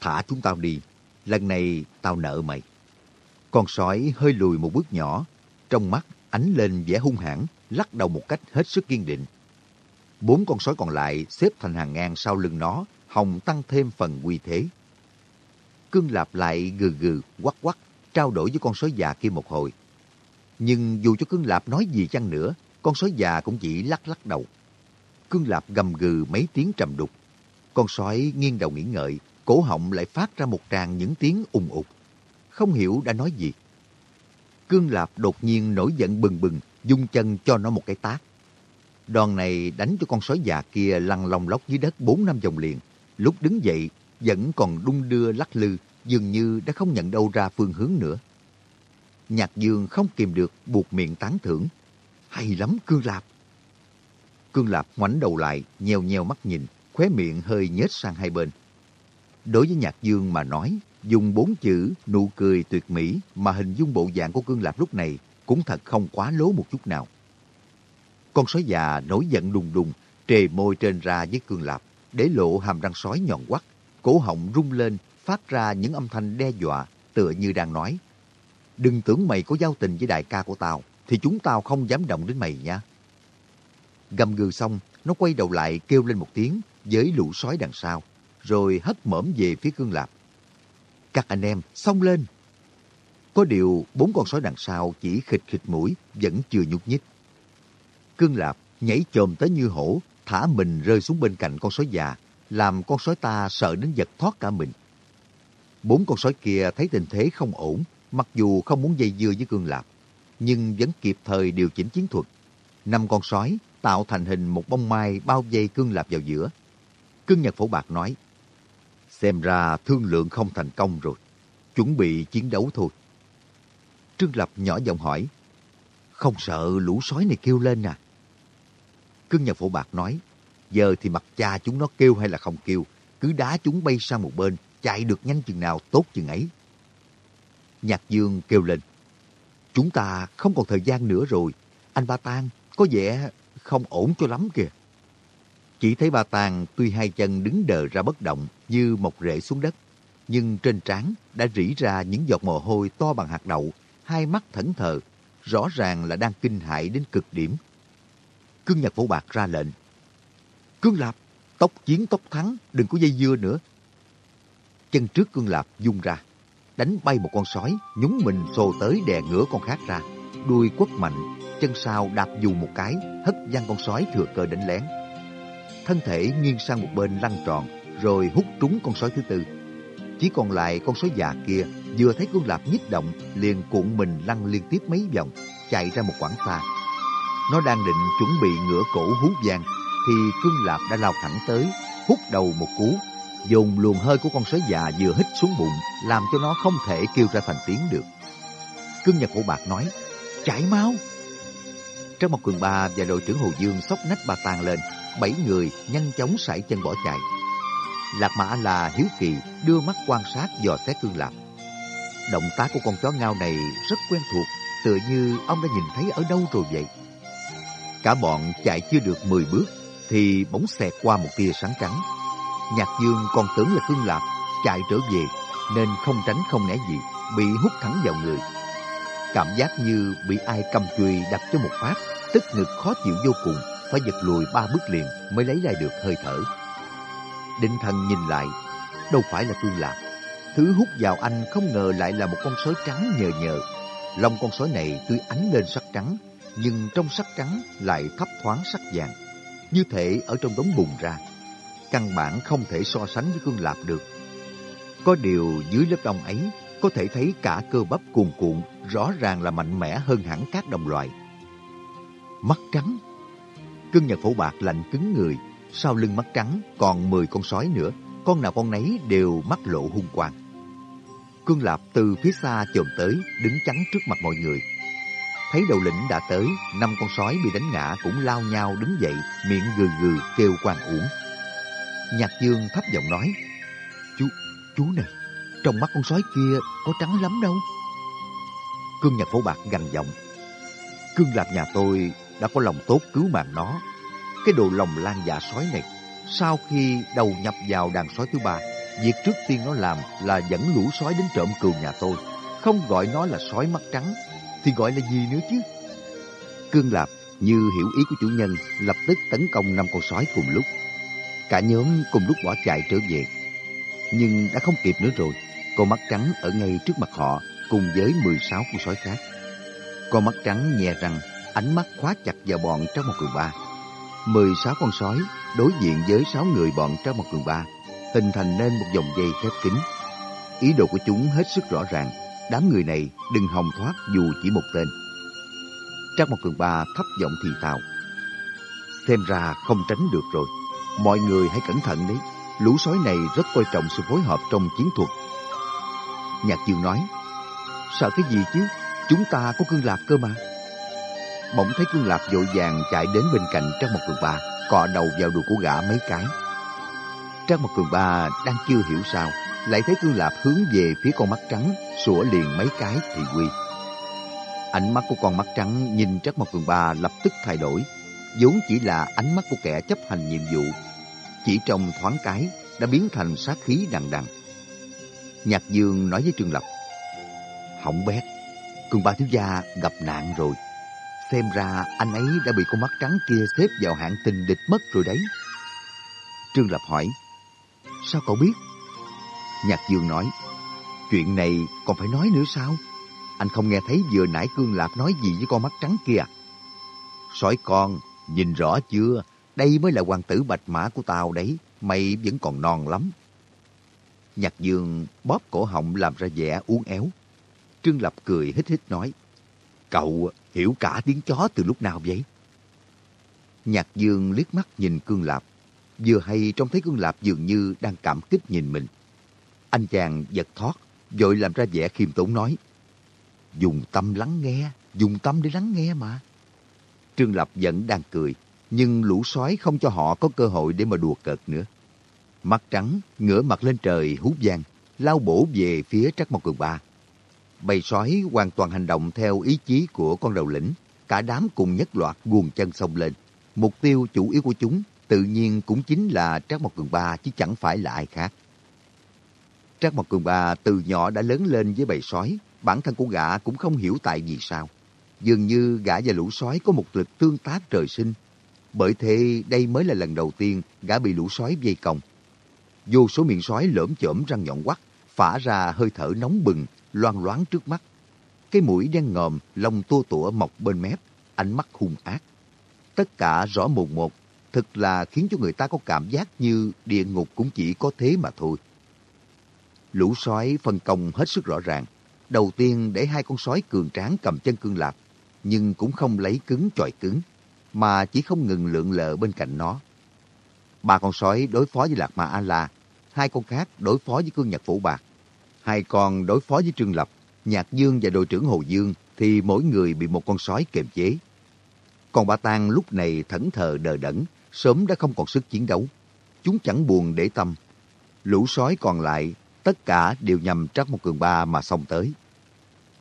thả chúng tao đi, lần này tao nợ mày. Con sói hơi lùi một bước nhỏ, trong mắt ánh lên vẻ hung hãn, lắc đầu một cách hết sức kiên định. Bốn con sói còn lại xếp thành hàng ngang sau lưng nó, hồng tăng thêm phần uy thế. Cương Lạp lại gừ gừ, quắc quắc, trao đổi với con sói già kia một hồi. Nhưng dù cho Cương Lạp nói gì chăng nữa, con sói già cũng chỉ lắc lắc đầu. Cương Lạp gầm gừ mấy tiếng trầm đục. Con sói nghiêng đầu nghĩ ngợi, cổ họng lại phát ra một tràng những tiếng ùng ục. Không hiểu đã nói gì. Cương Lạp đột nhiên nổi giận bừng bừng, dung chân cho nó một cái tát. Đòn này đánh cho con sói già kia lăn lòng lóc dưới đất bốn năm vòng liền. Lúc đứng dậy, vẫn còn đung đưa lắc lư, dường như đã không nhận đâu ra phương hướng nữa. Nhạc Dương không kìm được buộc miệng tán thưởng. Hay lắm Cương Lạp. Cương Lạp ngoảnh đầu lại, nheo nheo mắt nhìn, khóe miệng hơi nhếch sang hai bên. Đối với Nhạc Dương mà nói, dùng bốn chữ nụ cười tuyệt mỹ mà hình dung bộ dạng của Cương Lạp lúc này cũng thật không quá lố một chút nào. Con sói già nổi giận đùng đùng, trề môi trên ra với Cương Lạp, để lộ hàm răng sói nhọn quắt, cổ họng rung lên, phát ra những âm thanh đe dọa, tựa như đang nói. Đừng tưởng mày có giao tình với đại ca của tao, thì chúng tao không dám động đến mày nha. Gầm gừ xong, nó quay đầu lại kêu lên một tiếng với lũ sói đằng sau, rồi hất mõm về phía Cương Lạp. Các anh em, xông lên! Có điều bốn con sói đằng sau chỉ khịch khịch mũi, vẫn chưa nhúc nhích. Cương Lạp nhảy chồm tới như hổ, thả mình rơi xuống bên cạnh con sói già, làm con sói ta sợ đến giật thoát cả mình. Bốn con sói kia thấy tình thế không ổn, mặc dù không muốn dây dưa với Cương Lạp, nhưng vẫn kịp thời điều chỉnh chiến thuật. Năm con sói tạo thành hình một bông mai bao vây Cương Lạp vào giữa. Cương Nhật Phổ Bạc nói, xem ra thương lượng không thành công rồi, chuẩn bị chiến đấu thôi. Trương Lập nhỏ giọng hỏi, không sợ lũ sói này kêu lên à? Cương Nhật Phổ Bạc nói, giờ thì mặc cha chúng nó kêu hay là không kêu, cứ đá chúng bay sang một bên, chạy được nhanh chừng nào tốt chừng ấy. Nhạc Dương kêu lên, chúng ta không còn thời gian nữa rồi, anh Ba Tang có vẻ không ổn cho lắm kìa. Chỉ thấy Ba Tàng tuy hai chân đứng đờ ra bất động như một rễ xuống đất, nhưng trên trán đã rỉ ra những giọt mồ hôi to bằng hạt đậu, hai mắt thẫn thờ, rõ ràng là đang kinh hãi đến cực điểm. Cương Nhật Phổ Bạc ra lệnh. Cương Lạp, tốc chiến tốc thắng, đừng có dây dưa nữa. Chân trước Cương Lạp dung ra, đánh bay một con sói, nhúng mình xô tới đè ngửa con khác ra. Đuôi quất mạnh, chân sau đạp dù một cái, hất văng con sói thừa cơ đánh lén. Thân thể nghiêng sang một bên lăn tròn, rồi hút trúng con sói thứ tư. Chỉ còn lại con sói già kia, vừa thấy Cương Lạp nhích động, liền cuộn mình lăn liên tiếp mấy vòng, chạy ra một quãng xa. Nó đang định chuẩn bị ngửa cổ hú vang, thì Cương Lạp đã lao thẳng tới, hút đầu một cú, dùng luồng hơi của con sói già vừa hít xuống bụng, làm cho nó không thể kêu ra thành tiếng được. Cương Nhật Cổ Bạc nói, chạy mau! Trong một cường ba và đội trưởng Hồ Dương sóc nách bà tàn lên, bảy người nhanh chóng sải chân bỏ chạy. Lạc Mã là hiếu kỳ đưa mắt quan sát dò xét Cương Lạp. Động tác của con chó ngao này rất quen thuộc, tựa như ông đã nhìn thấy ở đâu rồi vậy. Cả bọn chạy chưa được 10 bước thì bỗng xẹt qua một tia sáng trắng. Nhạc Dương còn tưởng là Cương Lạp chạy trở về nên không tránh không né gì, bị hút thẳng vào người. Cảm giác như bị ai cầm chùy đập cho một phát, tức ngực khó chịu vô cùng, phải giật lùi ba bước liền mới lấy lại được hơi thở. Định thần nhìn lại, đâu phải là Cương lạc, Thứ hút vào anh không ngờ lại là một con sói trắng nhờ nhờ. Lông con sói này tuy ánh lên sắc trắng, nhưng trong sắc trắng lại thấp thoáng sắc vàng, như thể ở trong đống bùn ra. Căn bản không thể so sánh với Cương Lạp được. Có điều dưới lớp đông ấy, có thể thấy cả cơ bắp cuồn cuộn, rõ ràng là mạnh mẽ hơn hẳn các đồng loại. Mắt trắng Cương Nhật Phổ Bạc lạnh cứng người, sau lưng mắt trắng còn 10 con sói nữa, con nào con nấy đều mắt lộ hung quang. Cương Lạp từ phía xa chồm tới, đứng chắn trước mặt mọi người. Thấy đầu lĩnh đã tới, năm con sói bị đánh ngã cũng lao nhau đứng dậy, miệng gừ gừ kêu quang uổng. Nhạc Dương thấp giọng nói, Chú, chú này, trong mắt con sói kia có trắng lắm đâu. Cương Nhật Phổ Bạc gằn giọng, Cương Lạp nhà tôi đã có lòng tốt cứu mạng nó. Cái đồ lòng lan dạ sói này, sau khi đầu nhập vào đàn sói thứ ba, việc trước tiên nó làm là dẫn lũ sói đến trộm cừu nhà tôi. Không gọi nó là sói mắt trắng, thì gọi là gì nữa chứ? Cương Lạp như hiểu ý của chủ nhân, lập tức tấn công năm con sói cùng lúc. Cả nhóm cùng lúc bỏ chạy trở về. Nhưng đã không kịp nữa rồi, con mắt trắng ở ngay trước mặt họ cùng với 16 con sói khác. Con mắt trắng nhè răng, ánh mắt khóa chặt vào bọn trong một cường ba. 16 con sói đối diện với 6 người bọn trong một cường ba, hình thành nên một dòng dây khép kín. Ý đồ của chúng hết sức rõ ràng, đám người này đừng hòng thoát dù chỉ một tên. Trang một cường ba thấp giọng thì thào. Xem ra không tránh được rồi. Mọi người hãy cẩn thận đấy. Lũ sói này rất coi trọng sự phối hợp trong chiến thuật. Nhạc Dương nói, sợ cái gì chứ? Chúng ta có cương lạc cơ mà. Bỗng thấy cương lạp vội vàng chạy đến bên cạnh Trang một cường ba, cọ đầu vào đùi của gã mấy cái. Trang một cường ba đang chưa hiểu sao, lại thấy cương lạp hướng về phía con mắt trắng, sủa liền mấy cái thì quy. Ánh mắt của con mắt trắng nhìn trang Mộc Cường Ba lập tức thay đổi, vốn chỉ là ánh mắt của kẻ chấp hành nhiệm vụ. Chỉ trong thoáng cái đã biến thành sát khí đằng đằng. Nhạc Dương nói với Trương Lập, Hỏng bét, Cường Ba thiếu gia gặp nạn rồi. Xem ra anh ấy đã bị con mắt trắng kia xếp vào hạng tình địch mất rồi đấy. Trương Lập hỏi, Sao cậu biết? Nhạc Dương nói, chuyện này còn phải nói nữa sao? Anh không nghe thấy vừa nãy Cương Lạp nói gì với con mắt trắng kia Sói con, nhìn rõ chưa? Đây mới là hoàng tử bạch mã của tao đấy. Mày vẫn còn non lắm. Nhạc dương bóp cổ họng làm ra vẻ uốn éo. Trương Lập cười hít hít nói. Cậu hiểu cả tiếng chó từ lúc nào vậy? Nhạc dương liếc mắt nhìn Cương Lạp. Vừa hay trông thấy Cương Lạp dường như đang cảm kích nhìn mình. Anh chàng giật thoát, vội làm ra vẻ khiêm tốn nói. Dùng tâm lắng nghe, dùng tâm để lắng nghe mà. Trương Lập vẫn đang cười, nhưng lũ sói không cho họ có cơ hội để mà đùa cợt nữa. Mắt trắng, ngửa mặt lên trời hú vang, lao bổ về phía Trắc Mộc Cường Ba. Bầy sói hoàn toàn hành động theo ý chí của con đầu lĩnh, cả đám cùng nhất loạt guồng chân xông lên. Mục tiêu chủ yếu của chúng tự nhiên cũng chính là Trác Mộc Cường Ba chứ chẳng phải là ai khác. Trác Mộc Cường Ba từ nhỏ đã lớn lên với bầy sói, bản thân của gã cũng không hiểu tại vì sao. Dường như gã và lũ sói có một lực tương tác trời sinh. Bởi thế đây mới là lần đầu tiên gã bị lũ sói vây công. Vô số miệng sói lởm chởm răng nhọn quắt, phả ra hơi thở nóng bừng, loang loáng trước mắt. Cái mũi đen ngòm, lông tua tủa mọc bên mép, ánh mắt hung ác. Tất cả rõ mồn một, thực là khiến cho người ta có cảm giác như địa ngục cũng chỉ có thế mà thôi. Lũ sói phân công hết sức rõ ràng. Đầu tiên để hai con sói cường tráng cầm chân cương lạp, nhưng cũng không lấy cứng chọi cứng, mà chỉ không ngừng lượn lờ bên cạnh nó. Ba con sói đối phó với Lạc Ma A-La, hai con khác đối phó với cương nhật phổ bạc. Hai con đối phó với Trương Lập, Nhạc Dương và đội trưởng Hồ Dương thì mỗi người bị một con sói kiềm chế. Còn bà Tang lúc này thẫn thờ đờ đẫn, sớm đã không còn sức chiến đấu. Chúng chẳng buồn để tâm. Lũ sói còn lại, tất cả đều nhằm Trắc một Cường Ba mà xông tới.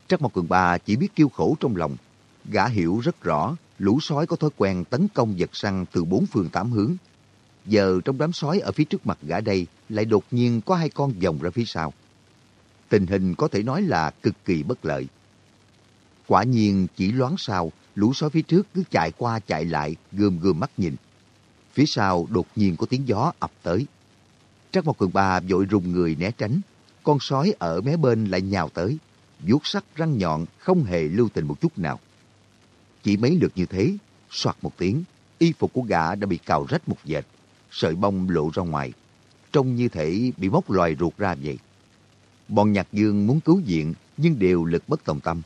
Trắc một Cường Ba chỉ biết kêu khổ trong lòng, Gã hiểu rất rõ, lũ sói có thói quen tấn công vật săn từ bốn phương tám hướng. Giờ trong đám sói ở phía trước mặt gã đây lại đột nhiên có hai con dòng ra phía sau. Tình hình có thể nói là cực kỳ bất lợi. Quả nhiên chỉ loáng sau, lũ sói phía trước cứ chạy qua chạy lại, gườm gườm mắt nhìn. Phía sau đột nhiên có tiếng gió ập tới. Trác một cường ba vội rùng người né tránh. Con sói ở mé bên lại nhào tới. vuốt sắc răng nhọn không hề lưu tình một chút nào. Chỉ mấy lượt như thế, soạt một tiếng, y phục của gã đã bị cào rách một dệt, sợi bông lộ ra ngoài, trông như thể bị móc loài ruột ra vậy. Bọn nhạc dương muốn cứu viện nhưng đều lực bất tòng tâm.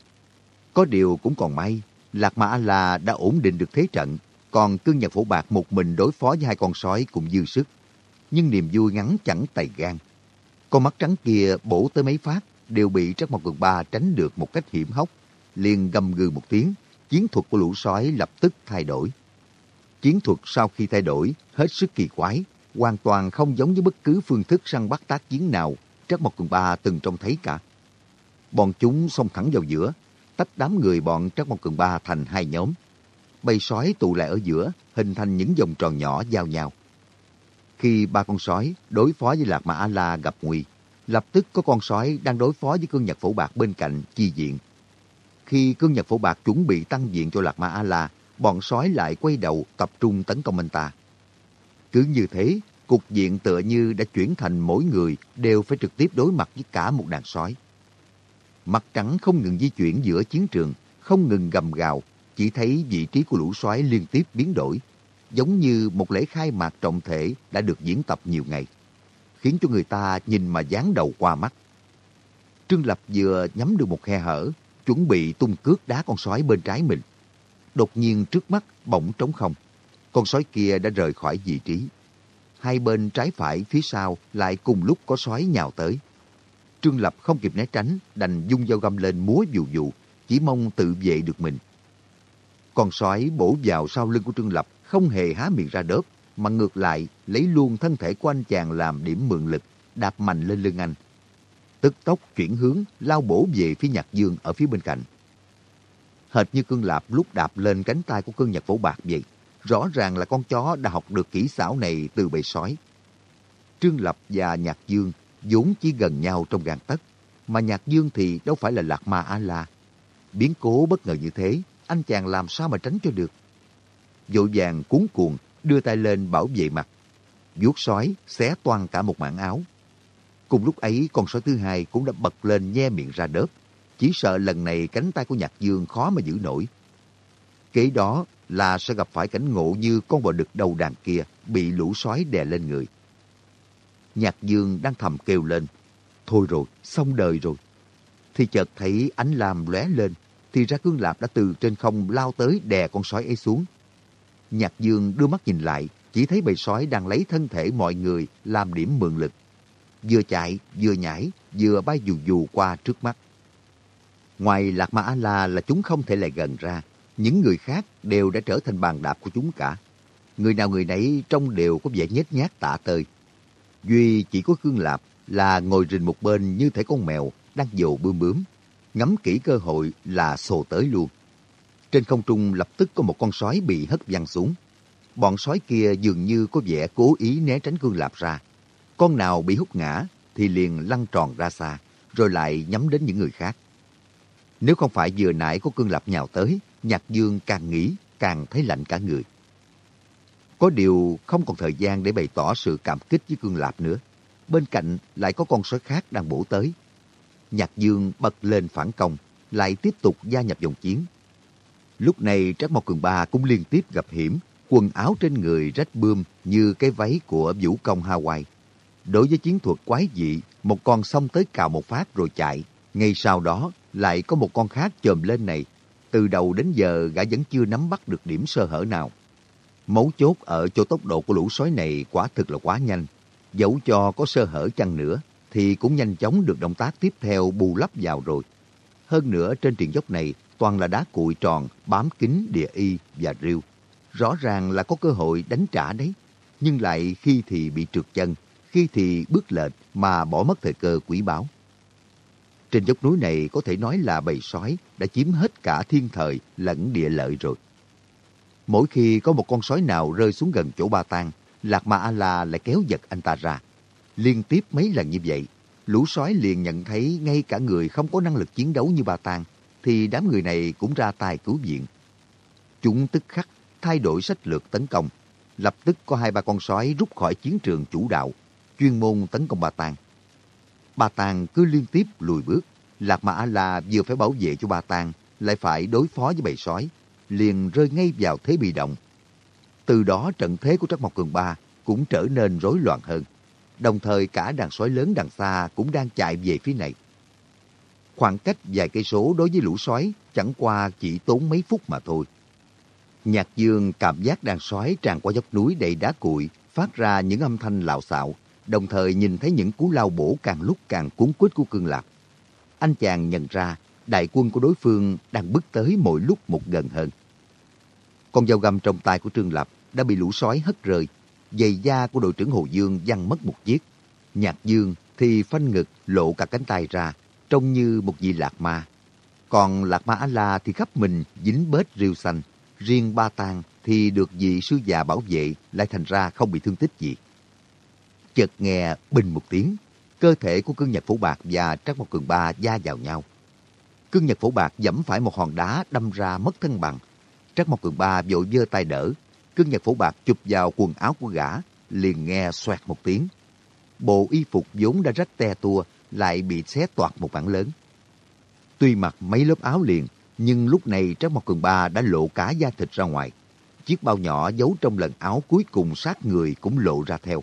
Có điều cũng còn may, Lạc Mã La đã ổn định được thế trận, còn cương nhật phổ bạc một mình đối phó với hai con sói cũng dư sức. Nhưng niềm vui ngắn chẳng tày gan. Con mắt trắng kia bổ tới mấy phát đều bị Trắc Mộc Cường Ba tránh được một cách hiểm hóc, liền gầm gừ một tiếng, chiến thuật của lũ sói lập tức thay đổi. Chiến thuật sau khi thay đổi hết sức kỳ quái, hoàn toàn không giống với bất cứ phương thức săn bắt tác chiến nào Trác Mộc Cường Ba từng trông thấy cả. Bọn chúng xông thẳng vào giữa, tách đám người bọn Trác Mộc Cường Ba thành hai nhóm. Bầy sói tụ lại ở giữa, hình thành những vòng tròn nhỏ giao nhau. Khi ba con sói đối phó với Lạc Mã A-La gặp nguy, lập tức có con sói đang đối phó với cương nhật phổ bạc bên cạnh chi diện. Khi cương nhật phổ bạc chuẩn bị tăng diện cho Lạc Ma A-La, bọn sói lại quay đầu tập trung tấn công anh ta. Cứ như thế, cục diện tựa như đã chuyển thành mỗi người đều phải trực tiếp đối mặt với cả một đàn sói. Mặt trắng không ngừng di chuyển giữa chiến trường, không ngừng gầm gào, chỉ thấy vị trí của lũ sói liên tiếp biến đổi, giống như một lễ khai mạc trọng thể đã được diễn tập nhiều ngày, khiến cho người ta nhìn mà dán đầu qua mắt. Trương Lập vừa nhắm được một khe hở, chuẩn bị tung cước đá con sói bên trái mình. Đột nhiên trước mắt bỗng trống không. Con sói kia đã rời khỏi vị trí. Hai bên trái phải phía sau lại cùng lúc có sói nhào tới. Trương Lập không kịp né tránh, đành dung dao găm lên múa dù dù, chỉ mong tự vệ được mình. Con sói bổ vào sau lưng của Trương Lập, không hề há miệng ra đớp, mà ngược lại lấy luôn thân thể của anh chàng làm điểm mượn lực, đạp mạnh lên lưng anh tức tốc chuyển hướng lao bổ về phía Nhạc Dương ở phía bên cạnh. Hệt như cương lạp lúc đạp lên cánh tay của cương nhật phổ bạc vậy. Rõ ràng là con chó đã học được kỹ xảo này từ bầy sói. Trương Lập và Nhạc Dương vốn chỉ gần nhau trong gàn tất, mà Nhạc Dương thì đâu phải là Lạc Ma A-La. Biến cố bất ngờ như thế, anh chàng làm sao mà tránh cho được. Vội vàng cuốn cuồng, đưa tay lên bảo vệ mặt. vuốt sói, xé toan cả một mảng áo, Cùng lúc ấy, con sói thứ hai cũng đã bật lên nhe miệng ra đớp. chỉ sợ lần này cánh tay của Nhạc Dương khó mà giữ nổi. Kế đó là sẽ gặp phải cảnh ngộ như con bò đực đầu đàn kia bị lũ sói đè lên người. Nhạc Dương đang thầm kêu lên, thôi rồi, xong đời rồi. Thì chợt thấy ánh lam lóe lên, thì ra cương lạp đã từ trên không lao tới đè con sói ấy xuống. Nhạc Dương đưa mắt nhìn lại, chỉ thấy bầy sói đang lấy thân thể mọi người làm điểm mượn lực. Vừa chạy, vừa nhảy, vừa bay dù dù qua trước mắt. Ngoài Lạc Ma A-La là chúng không thể lại gần ra, những người khác đều đã trở thành bàn đạp của chúng cả. Người nào người nấy trông đều có vẻ nhếch nhác tạ tơi. Duy chỉ có Khương Lạp là ngồi rình một bên như thể con mèo đang dồ bươm bướm. Ngắm kỹ cơ hội là sồ tới luôn. Trên không trung lập tức có một con sói bị hất văng xuống. Bọn sói kia dường như có vẻ cố ý né tránh Khương Lạp ra. Con nào bị hút ngã thì liền lăn tròn ra xa, rồi lại nhắm đến những người khác. Nếu không phải vừa nãy có Cương Lạp nhào tới, Nhạc Dương càng nghĩ càng thấy lạnh cả người. Có điều không còn thời gian để bày tỏ sự cảm kích với Cương Lạp nữa. Bên cạnh lại có con sói khác đang bổ tới. Nhạc Dương bật lên phản công, lại tiếp tục gia nhập dòng chiến. Lúc này Trác Mộc Cường Ba cũng liên tiếp gặp hiểm, quần áo trên người rách bươm như cái váy của vũ công Hawaii. Đối với chiến thuật quái dị, một con xông tới cào một phát rồi chạy. Ngay sau đó, lại có một con khác chồm lên này. Từ đầu đến giờ, gã vẫn chưa nắm bắt được điểm sơ hở nào. Mấu chốt ở chỗ tốc độ của lũ sói này quả thực là quá nhanh. Dẫu cho có sơ hở chăng nữa, thì cũng nhanh chóng được động tác tiếp theo bù lấp vào rồi. Hơn nữa trên triền dốc này toàn là đá cuội tròn, bám kín địa y và rêu. Rõ ràng là có cơ hội đánh trả đấy, nhưng lại khi thì bị trượt chân, khi thì bước lệch mà bỏ mất thời cơ quý báo. Trên dốc núi này có thể nói là bầy sói đã chiếm hết cả thiên thời lẫn địa lợi rồi. Mỗi khi có một con sói nào rơi xuống gần chỗ ba tang, Lạc Ma A-La lại kéo giật anh ta ra. Liên tiếp mấy lần như vậy, lũ sói liền nhận thấy ngay cả người không có năng lực chiến đấu như ba tang, thì đám người này cũng ra tay cứu viện. Chúng tức khắc thay đổi sách lược tấn công. Lập tức có hai ba con sói rút khỏi chiến trường chủ đạo, chuyên môn tấn công ba tang. Bà Tàng cứ liên tiếp lùi bước, Lạc mã là vừa phải bảo vệ cho bà Tàng, lại phải đối phó với bầy sói, liền rơi ngay vào thế bị động. Từ đó trận thế của Trắc Mộc Cường Ba cũng trở nên rối loạn hơn. Đồng thời cả đàn sói lớn đằng xa cũng đang chạy về phía này. Khoảng cách vài cây số đối với lũ sói chẳng qua chỉ tốn mấy phút mà thôi. Nhạc dương cảm giác đàn sói tràn qua dốc núi đầy đá cuội, phát ra những âm thanh lạo xạo, đồng thời nhìn thấy những cú lao bổ càng lúc càng cuốn quýt của cương lạc. Anh chàng nhận ra đại quân của đối phương đang bước tới mỗi lúc một gần hơn. Con dao găm trong tay của Trương Lập đã bị lũ sói hất rơi. Giày da của đội trưởng Hồ Dương văng mất một chiếc. Nhạc Dương thì phanh ngực lộ cả cánh tay ra, trông như một vị lạc ma. Còn lạc ma A-la thì khắp mình dính bết rêu xanh. Riêng ba tang thì được vị sư già bảo vệ lại thành ra không bị thương tích gì. Chợt nghe bình một tiếng, cơ thể của cương nhật phổ bạc và trắc một cường ba da vào nhau. Cương nhật phổ bạc dẫm phải một hòn đá đâm ra mất thân bằng. Trắc một cường ba vội giơ tay đỡ. Cương nhật phổ bạc chụp vào quần áo của gã, liền nghe xoẹt một tiếng. Bộ y phục vốn đã rách te tua, lại bị xé toạc một bản lớn. Tuy mặc mấy lớp áo liền, nhưng lúc này Trác Mộc Cường Ba đã lộ cả da thịt ra ngoài. Chiếc bao nhỏ giấu trong lần áo cuối cùng sát người cũng lộ ra theo.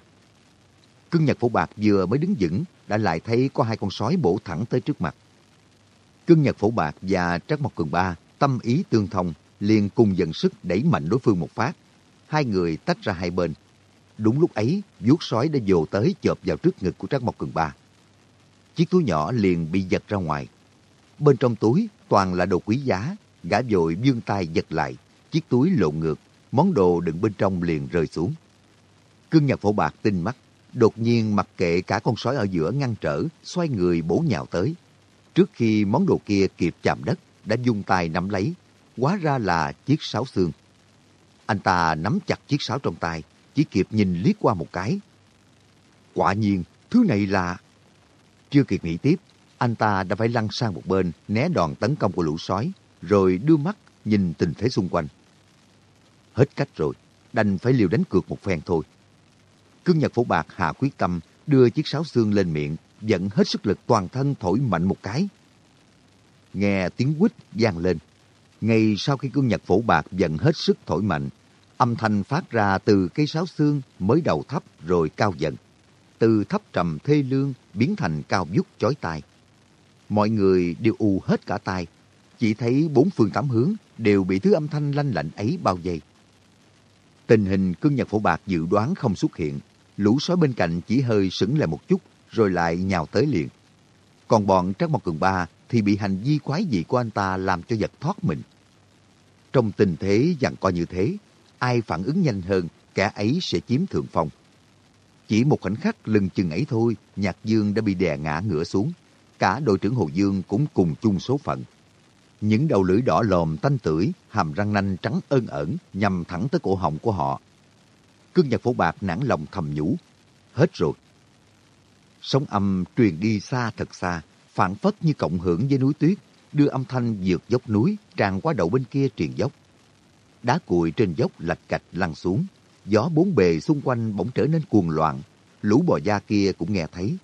Cưng Nhật Phổ Bạc vừa mới đứng vững, đã lại thấy có hai con sói bổ thẳng tới trước mặt. Cưng Nhật Phổ Bạc và Trác Mộc Cường Ba tâm ý tương thông, liền cùng dần sức đẩy mạnh đối phương một phát. Hai người tách ra hai bên. Đúng lúc ấy, vuốt sói đã dồ tới chộp vào trước ngực của Trác Mộc Cường Ba. Chiếc túi nhỏ liền bị giật ra ngoài. Bên trong túi toàn là đồ quý giá, gã vội vươn tay giật lại, chiếc túi lộn ngược, món đồ đựng bên trong liền rơi xuống. Cương nhật phổ bạc tinh mắt, đột nhiên mặc kệ cả con sói ở giữa ngăn trở, xoay người bổ nhào tới. Trước khi món đồ kia kịp chạm đất, đã dung tay nắm lấy, hóa ra là chiếc sáo xương. Anh ta nắm chặt chiếc sáo trong tay, chỉ kịp nhìn liếc qua một cái. Quả nhiên, thứ này là... Chưa kịp nghĩ tiếp, anh ta đã phải lăn sang một bên, né đòn tấn công của lũ sói, rồi đưa mắt nhìn tình thế xung quanh. Hết cách rồi, đành phải liều đánh cược một phen thôi. Cương Nhật Phổ Bạc hạ quyết tâm đưa chiếc sáo xương lên miệng, dẫn hết sức lực toàn thân thổi mạnh một cái. nghe tiếng quýt vang lên. Ngay sau khi cương nhật phổ bạc dẫn hết sức thổi mạnh, âm thanh phát ra từ cây sáo xương mới đầu thấp rồi cao dần. Từ thấp trầm thê lương biến thành cao vút chói tai. Mọi người đều ù hết cả tai, chỉ thấy bốn phương tám hướng đều bị thứ âm thanh lanh lạnh ấy bao vây. Tình hình cương nhật phổ bạc dự đoán không xuất hiện, lũ sói bên cạnh chỉ hơi sững lại một chút rồi lại nhào tới liền. Còn bọn Trác Mộc Cường Ba thì bị hành vi quái dị của anh ta làm cho giật thoát mình. Trong tình thế dặn coi như thế, ai phản ứng nhanh hơn, kẻ ấy sẽ chiếm thượng phong. Chỉ một khoảnh khắc lừng chừng ấy thôi, Nhạc Dương đã bị đè ngã ngửa xuống. Cả đội trưởng Hồ Dương cũng cùng chung số phận. Những đầu lưỡi đỏ lòm tanh tưởi, hàm răng nanh trắng ơn ẩn nhằm thẳng tới cổ họng của họ. Cương nhật phổ bạc nản lòng thầm nhủ. Hết rồi. Sóng âm truyền đi xa thật xa, phản phất như cộng hưởng với núi tuyết, đưa âm thanh vượt dốc núi tràn qua đầu bên kia truyền dốc. Đá cuội trên dốc lạch cạch lăn xuống, gió bốn bề xung quanh bỗng trở nên cuồng loạn, lũ bò da kia cũng nghe thấy.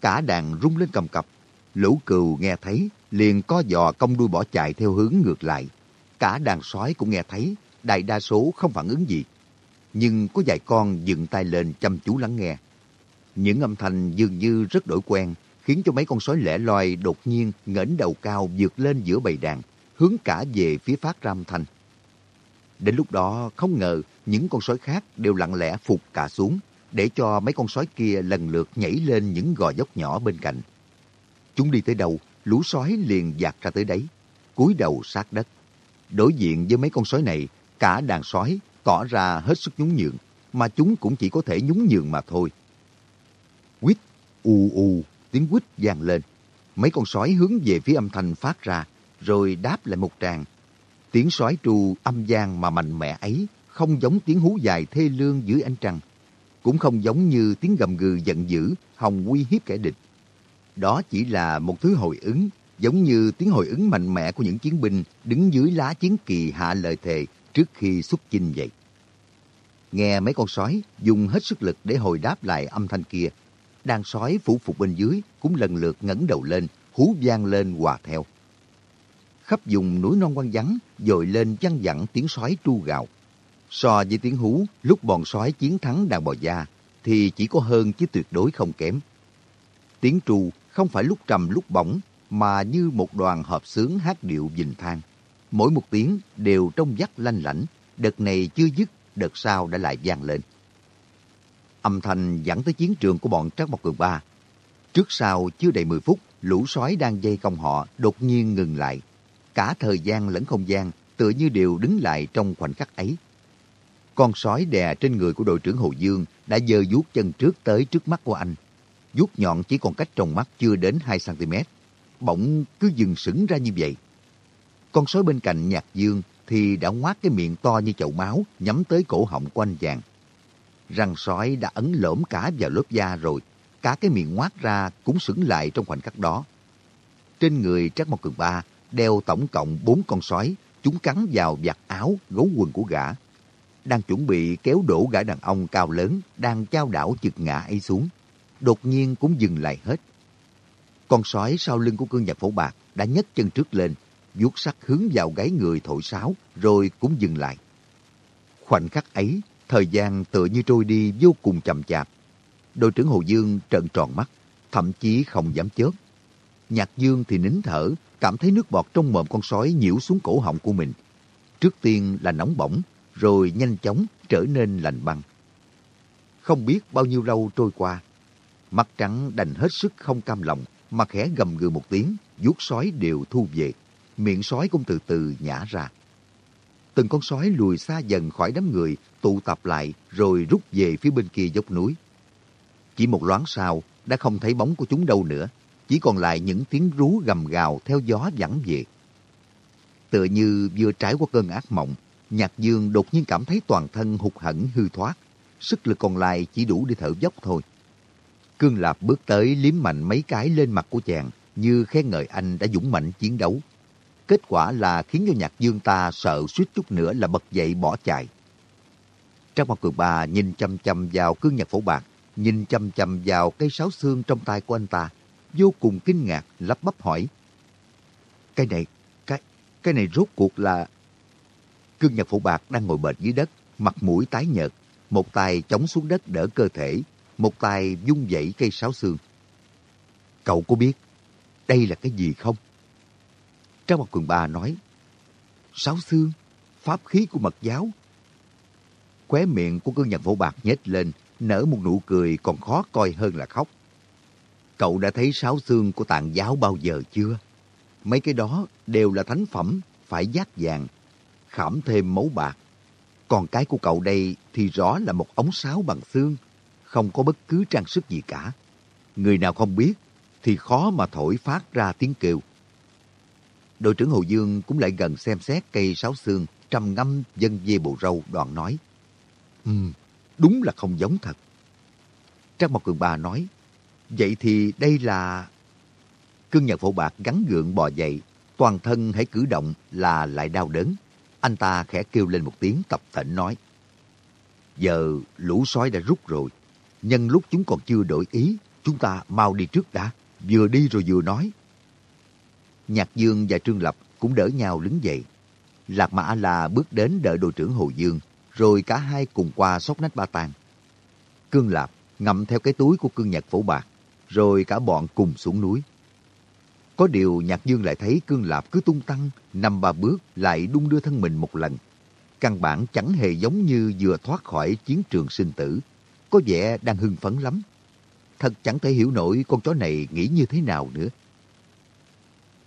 Cả đàn rung lên cầm cập, lũ cừu nghe thấy, liền co giò cong đuôi bỏ chạy theo hướng ngược lại. Cả đàn sói cũng nghe thấy, đại đa số không phản ứng gì. Nhưng có vài con dựng tay lên chăm chú lắng nghe. Những âm thanh dường như rất đổi quen, khiến cho mấy con sói lẻ loi đột nhiên ngẩng đầu cao vượt lên giữa bầy đàn, hướng cả về phía phát ra âm thanh. Đến lúc đó, không ngờ những con sói khác đều lặng lẽ phục cả xuống, để cho mấy con sói kia lần lượt nhảy lên những gò dốc nhỏ bên cạnh. Chúng đi tới đâu, lũ sói liền dạt ra tới đấy, cúi đầu sát đất. Đối diện với mấy con sói này, cả đàn sói tỏ ra hết sức nhún nhường, mà chúng cũng chỉ có thể nhún nhường mà thôi. Quýt, u u, tiếng quýt vang lên. Mấy con sói hướng về phía âm thanh phát ra, rồi đáp lại một tràng. Tiếng sói tru âm gian mà mạnh mẽ ấy không giống tiếng hú dài thê lương dưới ánh trăng, cũng không giống như tiếng gầm gừ giận dữ hòng uy hiếp kẻ địch. Đó chỉ là một thứ hồi ứng, giống như tiếng hồi ứng mạnh mẽ của những chiến binh đứng dưới lá chiến kỳ hạ lời thề trước khi xuất chinh vậy. Nghe mấy con sói dùng hết sức lực để hồi đáp lại âm thanh kia, đàn sói phủ phục bên dưới cũng lần lượt ngẩng đầu lên, hú vang lên hòa theo. Khắp vùng núi non quang vắng, dội lên văng vẳng tiếng sói tru gào. So với tiếng hú lúc bọn sói chiến thắng đàn bò da, thì chỉ có hơn chứ tuyệt đối không kém. Tiếng tru không phải lúc trầm lúc bổng, mà như một đoàn hợp sướng hát điệu dình thang. Mỗi một tiếng đều trong vắt lanh lảnh, đợt này chưa dứt, đợt sau đã lại vang lên. Âm thanh dẫn tới chiến trường của bọn Trác Mộc Cường Ba. Trước sau chưa đầy 10 phút, lũ sói đang dây công họ đột nhiên ngừng lại. Cả thời gian lẫn không gian tựa như đều đứng lại trong khoảnh khắc ấy. Con sói đè trên người của đội trưởng Hồ Dương đã dơ vuốt chân trước tới trước mắt của anh. vuốt nhọn chỉ còn cách trong mắt chưa đến 2cm. Bỗng cứ dừng sững ra như vậy. Con sói bên cạnh nhạc dương thì đã ngoác cái miệng to như chậu máu nhắm tới cổ họng của anh chàng. Răng sói đã ấn lõm cả vào lớp da rồi, cả cái miệng ngoác ra cũng sững lại trong khoảnh khắc đó. Trên người Trác Mộc Cường Ba đeo tổng cộng bốn con sói, chúng cắn vào vạt áo, gấu quần của gã. Đang chuẩn bị kéo đổ gã đàn ông cao lớn, đang trao đảo chực ngã ấy xuống. Đột nhiên cũng dừng lại hết. Con sói sau lưng của cương nhạc phổ bạc đã nhấc chân trước lên, vuốt sắc hướng vào gáy người thổi sáo, rồi cũng dừng lại. Khoảnh khắc ấy, thời gian tựa như trôi đi vô cùng chậm chạp. Đội trưởng Hồ Dương trợn tròn mắt, thậm chí không dám chớp. Nhạc Dương thì nín thở, cảm thấy nước bọt trong mồm con sói nhiễu xuống cổ họng của mình. Trước tiên là nóng bỏng, rồi nhanh chóng trở nên lạnh băng. Không biết bao nhiêu lâu trôi qua, mắt trắng đành hết sức không cam lòng, mà khẽ gầm gừ một tiếng, vuốt sói đều thu về miệng sói cũng từ từ nhả ra. Từng con sói lùi xa dần khỏi đám người, tụ tập lại rồi rút về phía bên kia dốc núi. Chỉ một loáng sau, đã không thấy bóng của chúng đâu nữa, chỉ còn lại những tiếng rú gầm gào theo gió dẫn về. Tựa như vừa trải qua cơn ác mộng, Nhạc Dương đột nhiên cảm thấy toàn thân hụt hẫng hư thoát, sức lực còn lại chỉ đủ để thở dốc thôi. Cương Lạp bước tới liếm mạnh mấy cái lên mặt của chàng, như khen ngợi anh đã dũng mạnh chiến đấu. Kết quả là khiến cho nhạc dương ta sợ suýt chút nữa là bật dậy bỏ chạy. Trang Mộc Cường Ba nhìn chăm chăm vào cương nhạc phổ bạc, nhìn chăm chăm vào cây sáo xương trong tay của anh ta, vô cùng kinh ngạc, lắp bắp hỏi. Cái này, cái, cái này rốt cuộc là... Cương Nhật phổ Bạc đang ngồi bệt dưới đất, mặt mũi tái nhợt, một tay chống xuống đất đỡ cơ thể, một tay dung dậy cây sáo xương. Cậu có biết đây là cái gì không? Trang một quần bà nói, sáu xương, pháp khí của mật giáo. Khóe miệng của cương nhật phổ bạc nhếch lên, nở một nụ cười còn khó coi hơn là khóc. Cậu đã thấy sáu xương của tạng giáo bao giờ chưa? Mấy cái đó đều là thánh phẩm, phải giác vàng, khảm thêm máu bạc. Còn cái của cậu đây thì rõ là một ống sáo bằng xương, không có bất cứ trang sức gì cả. Người nào không biết thì khó mà thổi phát ra tiếng kêu. Đội trưởng Hồ Dương cũng lại gần xem xét cây sáo xương, trầm ngâm dân dê bộ râu đoạn nói. Ừ, đúng là không giống thật. Trang Mộc Cường Ba nói, vậy thì đây là... Cương Nhật Phổ Bạc gắn gượng bò dậy, toàn thân hãy cử động là lại đau đớn. Anh ta khẽ kêu lên một tiếng tập thỉnh nói. Giờ lũ sói đã rút rồi, nhân lúc chúng còn chưa đổi ý, chúng ta mau đi trước đã, vừa đi rồi vừa nói. Nhạc Dương và Trương Lập cũng đỡ nhau đứng dậy. Lạc Mã là bước đến đợi đội trưởng Hồ Dương, rồi cả hai cùng qua sóc nách ba tàng. Cương Lạp ngậm theo cái túi của cương nhật phổ bạc, rồi cả bọn cùng xuống núi. Có điều Nhạc Dương lại thấy Cương Lạp cứ tung tăng, năm ba bước lại đung đưa thân mình một lần. Căn bản chẳng hề giống như vừa thoát khỏi chiến trường sinh tử, có vẻ đang hưng phấn lắm. Thật chẳng thể hiểu nổi con chó này nghĩ như thế nào nữa.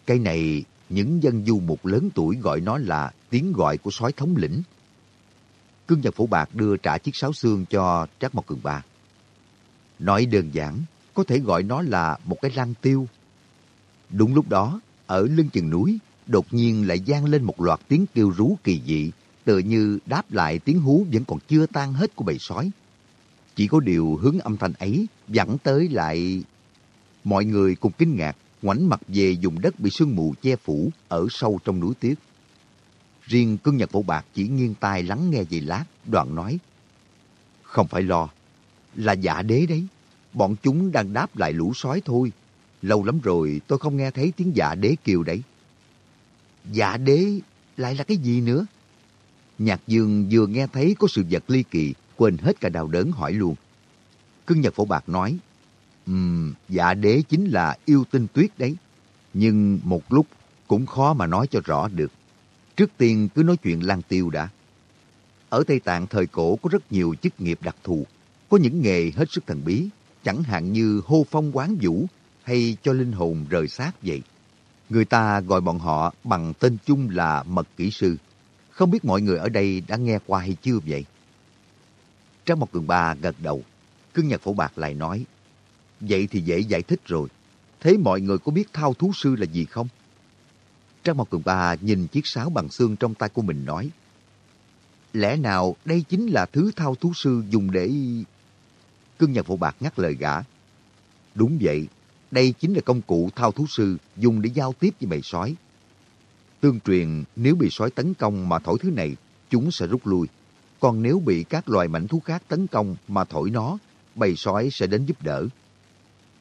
Cái này, những dân du mục lớn tuổi gọi nó là tiếng gọi của sói thống lĩnh. Cương Nhật Phổ Bạc đưa trả chiếc sáo xương cho Trác Mộc Cường Ba. Nói đơn giản, có thể gọi nó là một cái lăng tiêu. Đúng lúc đó, ở lưng chừng núi, đột nhiên lại gian lên một loạt tiếng kêu rú kỳ dị, tựa như đáp lại tiếng hú vẫn còn chưa tan hết của bầy sói. Chỉ có điều hướng âm thanh ấy dẫn tới lại... Mọi người cùng kinh ngạc ngoảnh mặt về vùng đất bị sương mù che phủ ở sâu trong núi tuyết. Riêng cương nhật phổ bạc chỉ nghiêng tai lắng nghe về lát, đoạn nói. Không phải lo, là giả đế đấy. Bọn chúng đang đáp lại lũ sói thôi. Lâu lắm rồi tôi không nghe thấy tiếng giả đế kêu đấy. giả đế lại là cái gì nữa? Nhạc dương vừa nghe thấy có sự vật ly kỳ, quên hết cả đau đớn hỏi luôn. Cưng Nhật Phổ Bạc nói, Ừm, dạ đế chính là yêu tinh tuyết đấy. Nhưng một lúc cũng khó mà nói cho rõ được. Trước tiên cứ nói chuyện lang tiêu đã. Ở Tây Tạng thời cổ có rất nhiều chức nghiệp đặc thù, có những nghề hết sức thần bí, chẳng hạn như hô phong quán vũ hay cho linh hồn rời xác vậy. Người ta gọi bọn họ bằng tên chung là mật kỹ sư. Không biết mọi người ở đây đã nghe qua hay chưa vậy? Trang một cường ba gật đầu. Cưng nhật phổ bạc lại nói, Vậy thì dễ giải thích rồi. Thế mọi người có biết thao thú sư là gì không? Trang Mộc Cường Ba nhìn chiếc sáo bằng xương trong tay của mình nói. Lẽ nào đây chính là thứ thao thú sư dùng để... Cương nhà Phụ Bạc ngắt lời gã. Đúng vậy, đây chính là công cụ thao thú sư dùng để giao tiếp với bầy sói. Tương truyền, nếu bị sói tấn công mà thổi thứ này, chúng sẽ rút lui. Còn nếu bị các loài mảnh thú khác tấn công mà thổi nó, bầy sói sẽ đến giúp đỡ.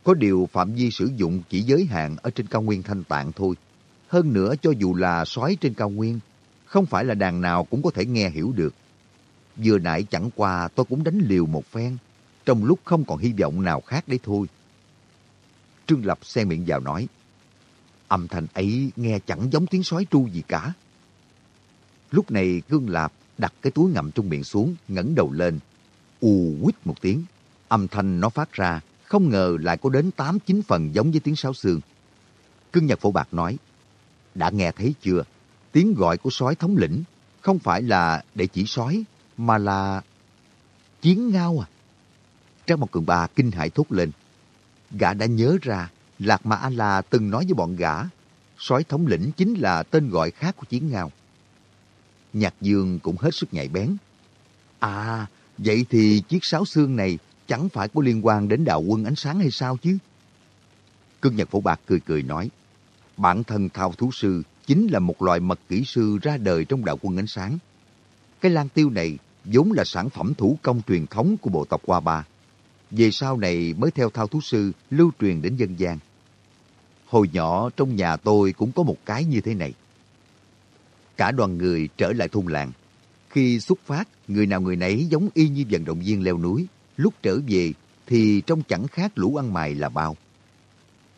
Có điều phạm vi sử dụng chỉ giới hạn ở trên cao nguyên thanh tạng thôi. Hơn nữa cho dù là sói trên cao nguyên, không phải là đàn nào cũng có thể nghe hiểu được. Vừa nãy chẳng qua tôi cũng đánh liều một phen, trong lúc không còn hy vọng nào khác đấy thôi. Trương Lập xen miệng vào nói, âm thanh ấy nghe chẳng giống tiếng sói tru gì cả. Lúc này Cương Lạp đặt cái túi ngậm trong miệng xuống, ngẩng đầu lên, ù quýt một tiếng. Âm thanh nó phát ra không ngờ lại có đến 8-9 phần giống với tiếng sáo xương. Cưng Nhật Phổ Bạc nói, đã nghe thấy chưa? Tiếng gọi của sói thống lĩnh không phải là để chỉ sói, mà là chiến ngao à. Trang một cường bà kinh hãi thốt lên. Gã đã nhớ ra Lạc mà A-La từng nói với bọn gã, sói thống lĩnh chính là tên gọi khác của chiến ngao. Nhạc Dương cũng hết sức nhạy bén. À, vậy thì chiếc sáo xương này chẳng phải có liên quan đến đạo quân ánh sáng hay sao chứ? Cương Nhật Phổ Bạc cười cười nói, bản thân thao thú sư chính là một loại mật kỹ sư ra đời trong đạo quân ánh sáng. Cái lan tiêu này vốn là sản phẩm thủ công truyền thống của bộ tộc Hoa Ba. Về sau này mới theo thao thú sư lưu truyền đến dân gian. Hồi nhỏ trong nhà tôi cũng có một cái như thế này. Cả đoàn người trở lại thôn làng. Khi xuất phát, người nào người nấy giống y như vận động viên leo núi. Lúc trở về thì trông chẳng khác lũ ăn mày là bao.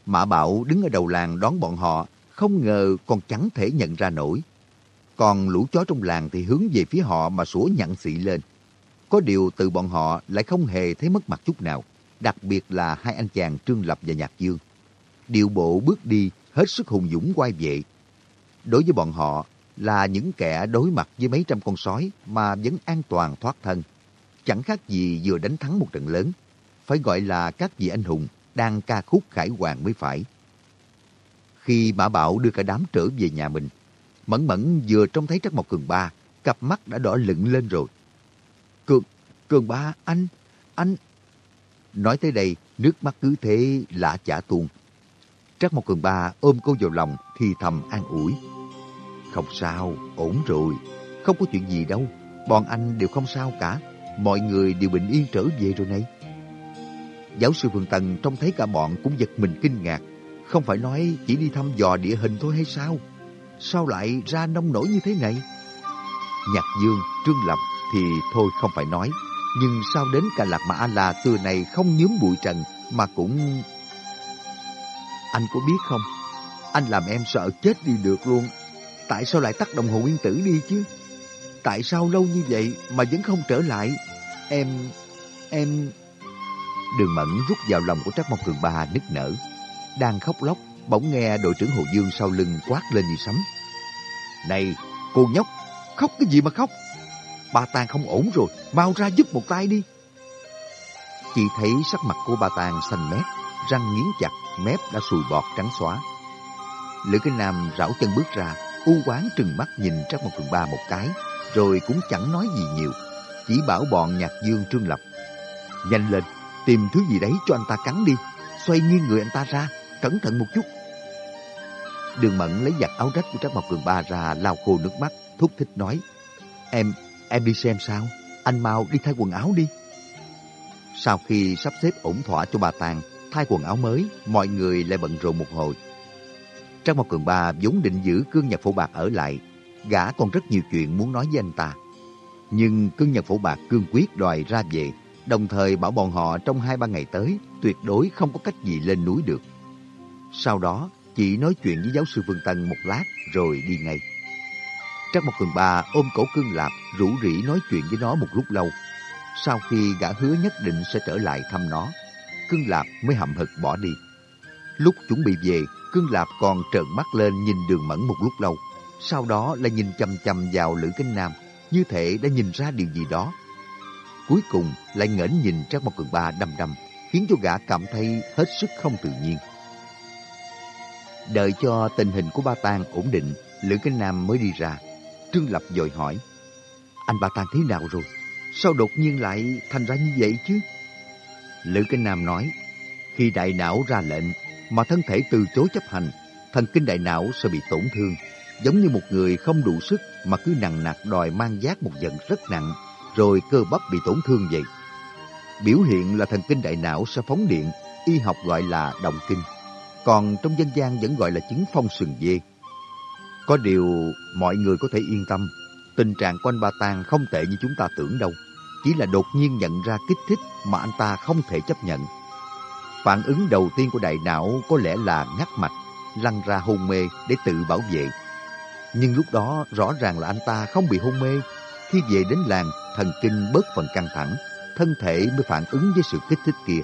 Mã Bảo đứng ở đầu làng đón bọn họ, không ngờ còn chẳng thể nhận ra nổi. Còn lũ chó trong làng thì hướng về phía họ mà sủa nhặn xị lên. Có điều từ bọn họ lại không hề thấy mất mặt chút nào, đặc biệt là hai anh chàng Trương Lập và Nhạc Dương. Điệu bộ bước đi hết sức hùng dũng quay vệ. Đối với bọn họ là những kẻ đối mặt với mấy trăm con sói mà vẫn an toàn thoát thân. Chẳng khác gì vừa đánh thắng một trận lớn. Phải gọi là các vị anh hùng đang ca khúc khải hoàng mới phải. Khi Mã Bảo đưa cả đám trở về nhà mình, Mẫn Mẫn vừa trông thấy Trắc Mộc Cường Ba, cặp mắt đã đỏ lựng lên rồi. Cường, Cường Ba, anh, anh... Nói tới đây, nước mắt cứ thế lã chả tuôn. Trắc Mộc Cường Ba ôm cô vào lòng thì thầm an ủi. Không sao, ổn rồi, không có chuyện gì đâu, bọn anh đều không sao cả, mọi người đều bình yên trở về rồi này. Giáo sư Phương Tần trông thấy cả bọn cũng giật mình kinh ngạc, không phải nói chỉ đi thăm dò địa hình thôi hay sao? Sao lại ra nông nổi như thế này? Nhạc Dương, Trương Lập thì thôi không phải nói, nhưng sao đến cả Lạc Mã A-La xưa này không nhúm bụi trần mà cũng... Anh có biết không? Anh làm em sợ chết đi được luôn. Tại sao lại tắt đồng hồ nguyên tử đi chứ? Tại sao lâu như vậy mà vẫn không trở lại? Em... em... Đường Mẫn rút vào lòng của Trác Mộc Cường Ba nức nở. Đang khóc lóc, bỗng nghe đội trưởng Hồ Dương sau lưng quát lên như sấm. Này, cô nhóc, khóc cái gì mà khóc? Ba Tàng không ổn rồi, mau ra giúp một tay đi. chị thấy sắc mặt của ba Tàng xanh mét, răng nghiến chặt, mép đã sùi bọt trắng xóa. Lữ Kinh Nam rảo chân bước ra, u quán trừng mắt nhìn Trác Mộc Cường Ba một cái, rồi cũng chẳng nói gì nhiều, chỉ bảo bọn Nhạc Dương Trương Lập. Nhanh lên, tìm thứ gì đấy cho anh ta cắn đi, xoay nghiêng người anh ta ra, cẩn thận một chút. Đường Mẫn lấy giặt áo rách của Trác Mộc Cường Ba ra lau khô nước mắt, thúc thích nói. Em, em đi xem sao? Anh mau đi thay quần áo đi. Sau khi sắp xếp ổn thỏa cho bà Tàng, thay quần áo mới, mọi người lại bận rộn một hồi. Trang Mộc Cường Ba vốn định giữ cương nhạc phổ bạc ở lại, gã còn rất nhiều chuyện muốn nói với anh ta. Nhưng cương nhật phổ bạc cương quyết đòi ra về, đồng thời bảo bọn họ trong hai ba ngày tới tuyệt đối không có cách gì lên núi được. Sau đó, chỉ nói chuyện với giáo sư Vương Tân một lát rồi đi ngay. Trác Mộc Cường Ba ôm cổ cương lạp, rủ rỉ nói chuyện với nó một lúc lâu. Sau khi gã hứa nhất định sẽ trở lại thăm nó, cương lạp mới hậm hực bỏ đi. Lúc chuẩn bị về, cương lạp còn trợn mắt lên nhìn đường mẫn một lúc lâu. Sau đó lại nhìn chăm chăm vào Lữ Kinh Nam, như thể đã nhìn ra điều gì đó. Cuối cùng lại ngẩng nhìn Trác Mộc Cường Ba đăm đăm, khiến cho gã cảm thấy hết sức không tự nhiên. Đợi cho tình hình của Ba Tang ổn định, Lữ Kinh Nam mới đi ra. Trương Lập dội hỏi, anh Ba Tang thế nào rồi? Sao đột nhiên lại thành ra như vậy chứ? Lữ Kinh Nam nói, khi đại não ra lệnh mà thân thể từ chối chấp hành, thần kinh đại não sẽ bị tổn thương, giống như một người không đủ sức mà cứ nặng nặc đòi mang giác một giận rất nặng, rồi cơ bắp bị tổn thương vậy. Biểu hiện là thần kinh đại não sẽ phóng điện, y học gọi là động kinh, còn trong dân gian vẫn gọi là chứng phong sừng dê. Có điều mọi người có thể yên tâm, tình trạng của anh Ba Tàng không tệ như chúng ta tưởng đâu, chỉ là đột nhiên nhận ra kích thích mà anh ta không thể chấp nhận. Phản ứng đầu tiên của đại não có lẽ là ngắt mạch, lăn ra hôn mê để tự bảo vệ. Nhưng lúc đó rõ ràng là anh ta không bị hôn mê. Khi về đến làng, thần kinh bớt phần căng thẳng, thân thể mới phản ứng với sự kích thích kia.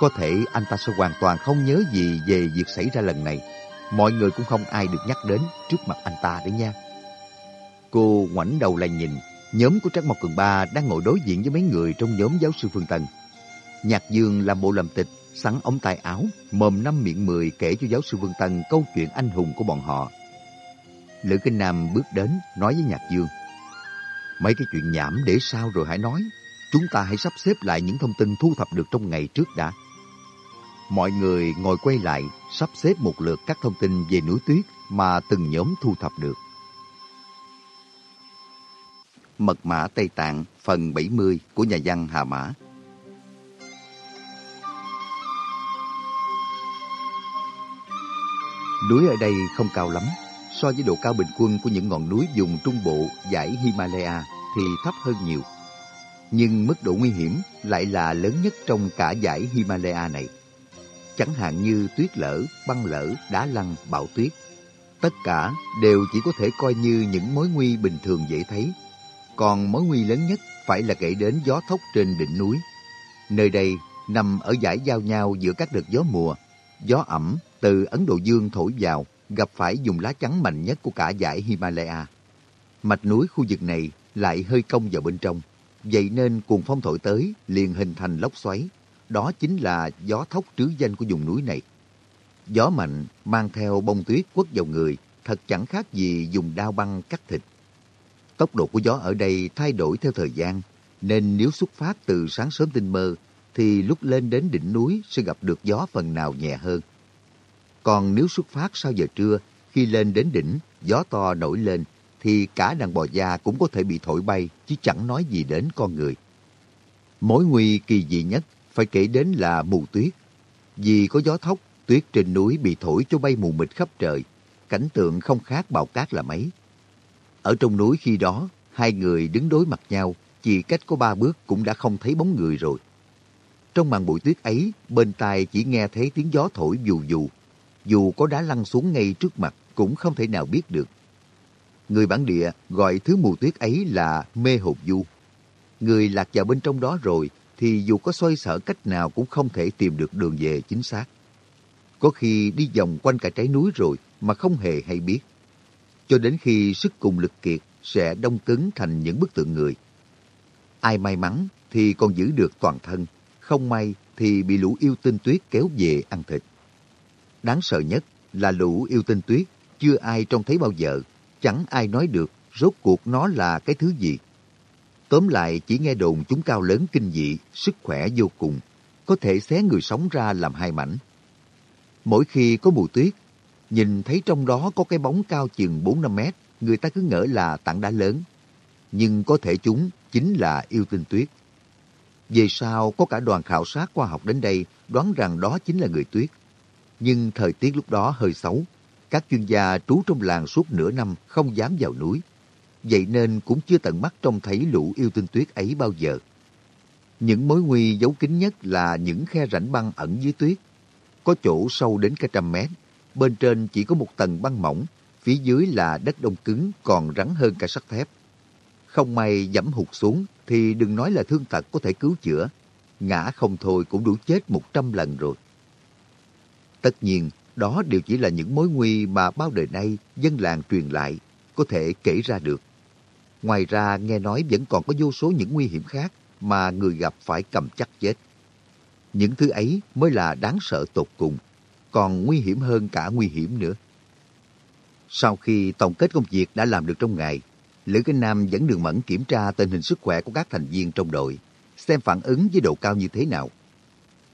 Có thể anh ta sẽ hoàn toàn không nhớ gì về việc xảy ra lần này. Mọi người cũng không ai được nhắc đến trước mặt anh ta đấy nha. Cô ngoảnh đầu lại nhìn, nhóm của Trác Mộc Cường Ba đang ngồi đối diện với mấy người trong nhóm giáo sư Phương Tần. Nhạc Dương làm bộ làm tịch, sắn ống tay áo, mồm năm miệng mười kể cho giáo sư Vương Tân câu chuyện anh hùng của bọn họ. Lữ Kinh Nam bước đến, nói với Nhạc Dương. Mấy cái chuyện nhảm để sao rồi hãy nói. Chúng ta hãy sắp xếp lại những thông tin thu thập được trong ngày trước đã. Mọi người ngồi quay lại, sắp xếp một lượt các thông tin về núi tuyết mà từng nhóm thu thập được. Mật mã Tây Tạng phần 70 của nhà văn Hà Mã Núi ở đây không cao lắm, so với độ cao bình quân của những ngọn núi vùng trung bộ dãy Himalaya thì thấp hơn nhiều. Nhưng mức độ nguy hiểm lại là lớn nhất trong cả dãy Himalaya này. Chẳng hạn như tuyết lở, băng lở, đá lăn, bão tuyết. Tất cả đều chỉ có thể coi như những mối nguy bình thường dễ thấy. Còn mối nguy lớn nhất phải là kể đến gió thốc trên đỉnh núi. Nơi đây nằm ở dải giao nhau giữa các đợt gió mùa. Gió ẩm từ Ấn Độ Dương thổi vào gặp phải vùng lá chắn mạnh nhất của cả dải Himalaya. Mạch núi khu vực này lại hơi cong vào bên trong, vậy nên cuồng phong thổi tới liền hình thành lốc xoáy. Đó chính là gió thốc trứ danh của vùng núi này. Gió mạnh mang theo bông tuyết quất vào người, thật chẳng khác gì dùng đao băng cắt thịt. Tốc độ của gió ở đây thay đổi theo thời gian, nên nếu xuất phát từ sáng sớm tinh mơ, thì lúc lên đến đỉnh núi sẽ gặp được gió phần nào nhẹ hơn. Còn nếu xuất phát sau giờ trưa, khi lên đến đỉnh, gió to nổi lên, thì cả đàn bò da cũng có thể bị thổi bay, chứ chẳng nói gì đến con người. Mối nguy kỳ dị nhất phải kể đến là mù tuyết. Vì có gió thốc, tuyết trên núi bị thổi cho bay mù mịt khắp trời. Cảnh tượng không khác bào cát là mấy. Ở trong núi khi đó, hai người đứng đối mặt nhau, chỉ cách có ba bước cũng đã không thấy bóng người rồi. Trong màn bụi tuyết ấy, bên tai chỉ nghe thấy tiếng gió thổi dù dù. Dù có đá lăn xuống ngay trước mặt, cũng không thể nào biết được. Người bản địa gọi thứ mù tuyết ấy là mê hồn du. Người lạc vào bên trong đó rồi, thì dù có xoay sở cách nào cũng không thể tìm được đường về chính xác. Có khi đi vòng quanh cả trái núi rồi mà không hề hay biết. Cho đến khi sức cùng lực kiệt sẽ đông cứng thành những bức tượng người. Ai may mắn thì còn giữ được toàn thân, không may thì bị lũ yêu tinh tuyết kéo về ăn thịt. Đáng sợ nhất là lũ yêu tinh tuyết chưa ai trông thấy bao giờ, chẳng ai nói được rốt cuộc nó là cái thứ gì. Tóm lại chỉ nghe đồn chúng cao lớn kinh dị, sức khỏe vô cùng, có thể xé người sống ra làm hai mảnh. Mỗi khi có mùa tuyết, nhìn thấy trong đó có cái bóng cao chừng 4-5 mét, người ta cứ ngỡ là tảng đá lớn. Nhưng có thể chúng chính là yêu tinh tuyết. Về sau có cả đoàn khảo sát khoa học đến đây đoán rằng đó chính là người tuyết. Nhưng thời tiết lúc đó hơi xấu. Các chuyên gia trú trong làng suốt nửa năm không dám vào núi. Vậy nên cũng chưa tận mắt trông thấy lũ yêu tinh tuyết ấy bao giờ. Những mối nguy giấu kín nhất là những khe rãnh băng ẩn dưới tuyết. Có chỗ sâu đến cả trăm mét. Bên trên chỉ có một tầng băng mỏng, phía dưới là đất đông cứng còn rắn hơn cả sắt thép. Không may dẫm hụt xuống thì đừng nói là thương tật có thể cứu chữa. Ngã không thôi cũng đủ chết một trăm lần rồi. Tất nhiên, đó đều chỉ là những mối nguy mà bao đời nay dân làng truyền lại, có thể kể ra được. Ngoài ra, nghe nói vẫn còn có vô số những nguy hiểm khác mà người gặp phải cầm chắc chết. Những thứ ấy mới là đáng sợ tột cùng, còn nguy hiểm hơn cả nguy hiểm nữa. Sau khi tổng kết công việc đã làm được trong ngày, Lữ Kinh Nam dẫn Đường Mẫn kiểm tra tình hình sức khỏe của các thành viên trong đội, xem phản ứng với độ cao như thế nào.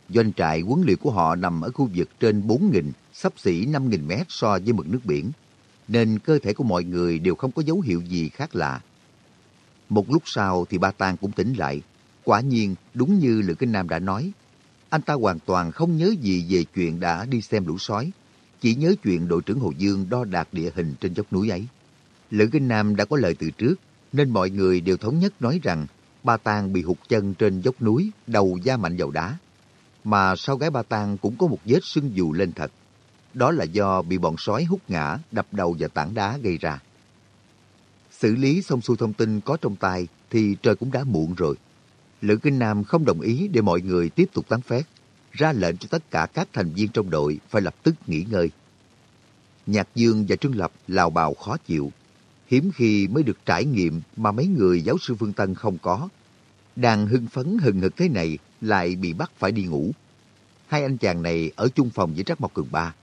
Doanh trại huấn luyện của họ nằm ở khu vực trên 4.000, sắp xỉ 5.000 mét so với mực nước biển, nên cơ thể của mọi người đều không có dấu hiệu gì khác lạ. Một lúc sau thì ba Tang cũng tỉnh lại. Quả nhiên, đúng như Lữ Kinh Nam đã nói, anh ta hoàn toàn không nhớ gì về chuyện đã đi xem lũ sói, chỉ nhớ chuyện đội trưởng Hồ Dương đo đạc địa hình trên dốc núi ấy. Lữ Kinh Nam đã có lời từ trước, nên mọi người đều thống nhất nói rằng Ba Tang bị hụt chân trên dốc núi, đầu da mạnh vào đá. Mà sau gái Ba Tang cũng có một vết sưng dù lên thật. Đó là do bị bọn sói hút ngã, đập đầu vào tảng đá gây ra. Xử lý xong xuôi thông tin có trong tay thì trời cũng đã muộn rồi. Lữ Kinh Nam không đồng ý để mọi người tiếp tục tán phét, ra lệnh cho tất cả các thành viên trong đội phải lập tức nghỉ ngơi. Nhạc Dương và Trương Lập lào bào khó chịu, hiếm khi mới được trải nghiệm mà mấy người giáo sư Phương Tân không có. Đang hưng phấn hừng hực thế này lại bị bắt phải đi ngủ. Hai anh chàng này ở chung phòng với Trắc Mộc Cường Ba.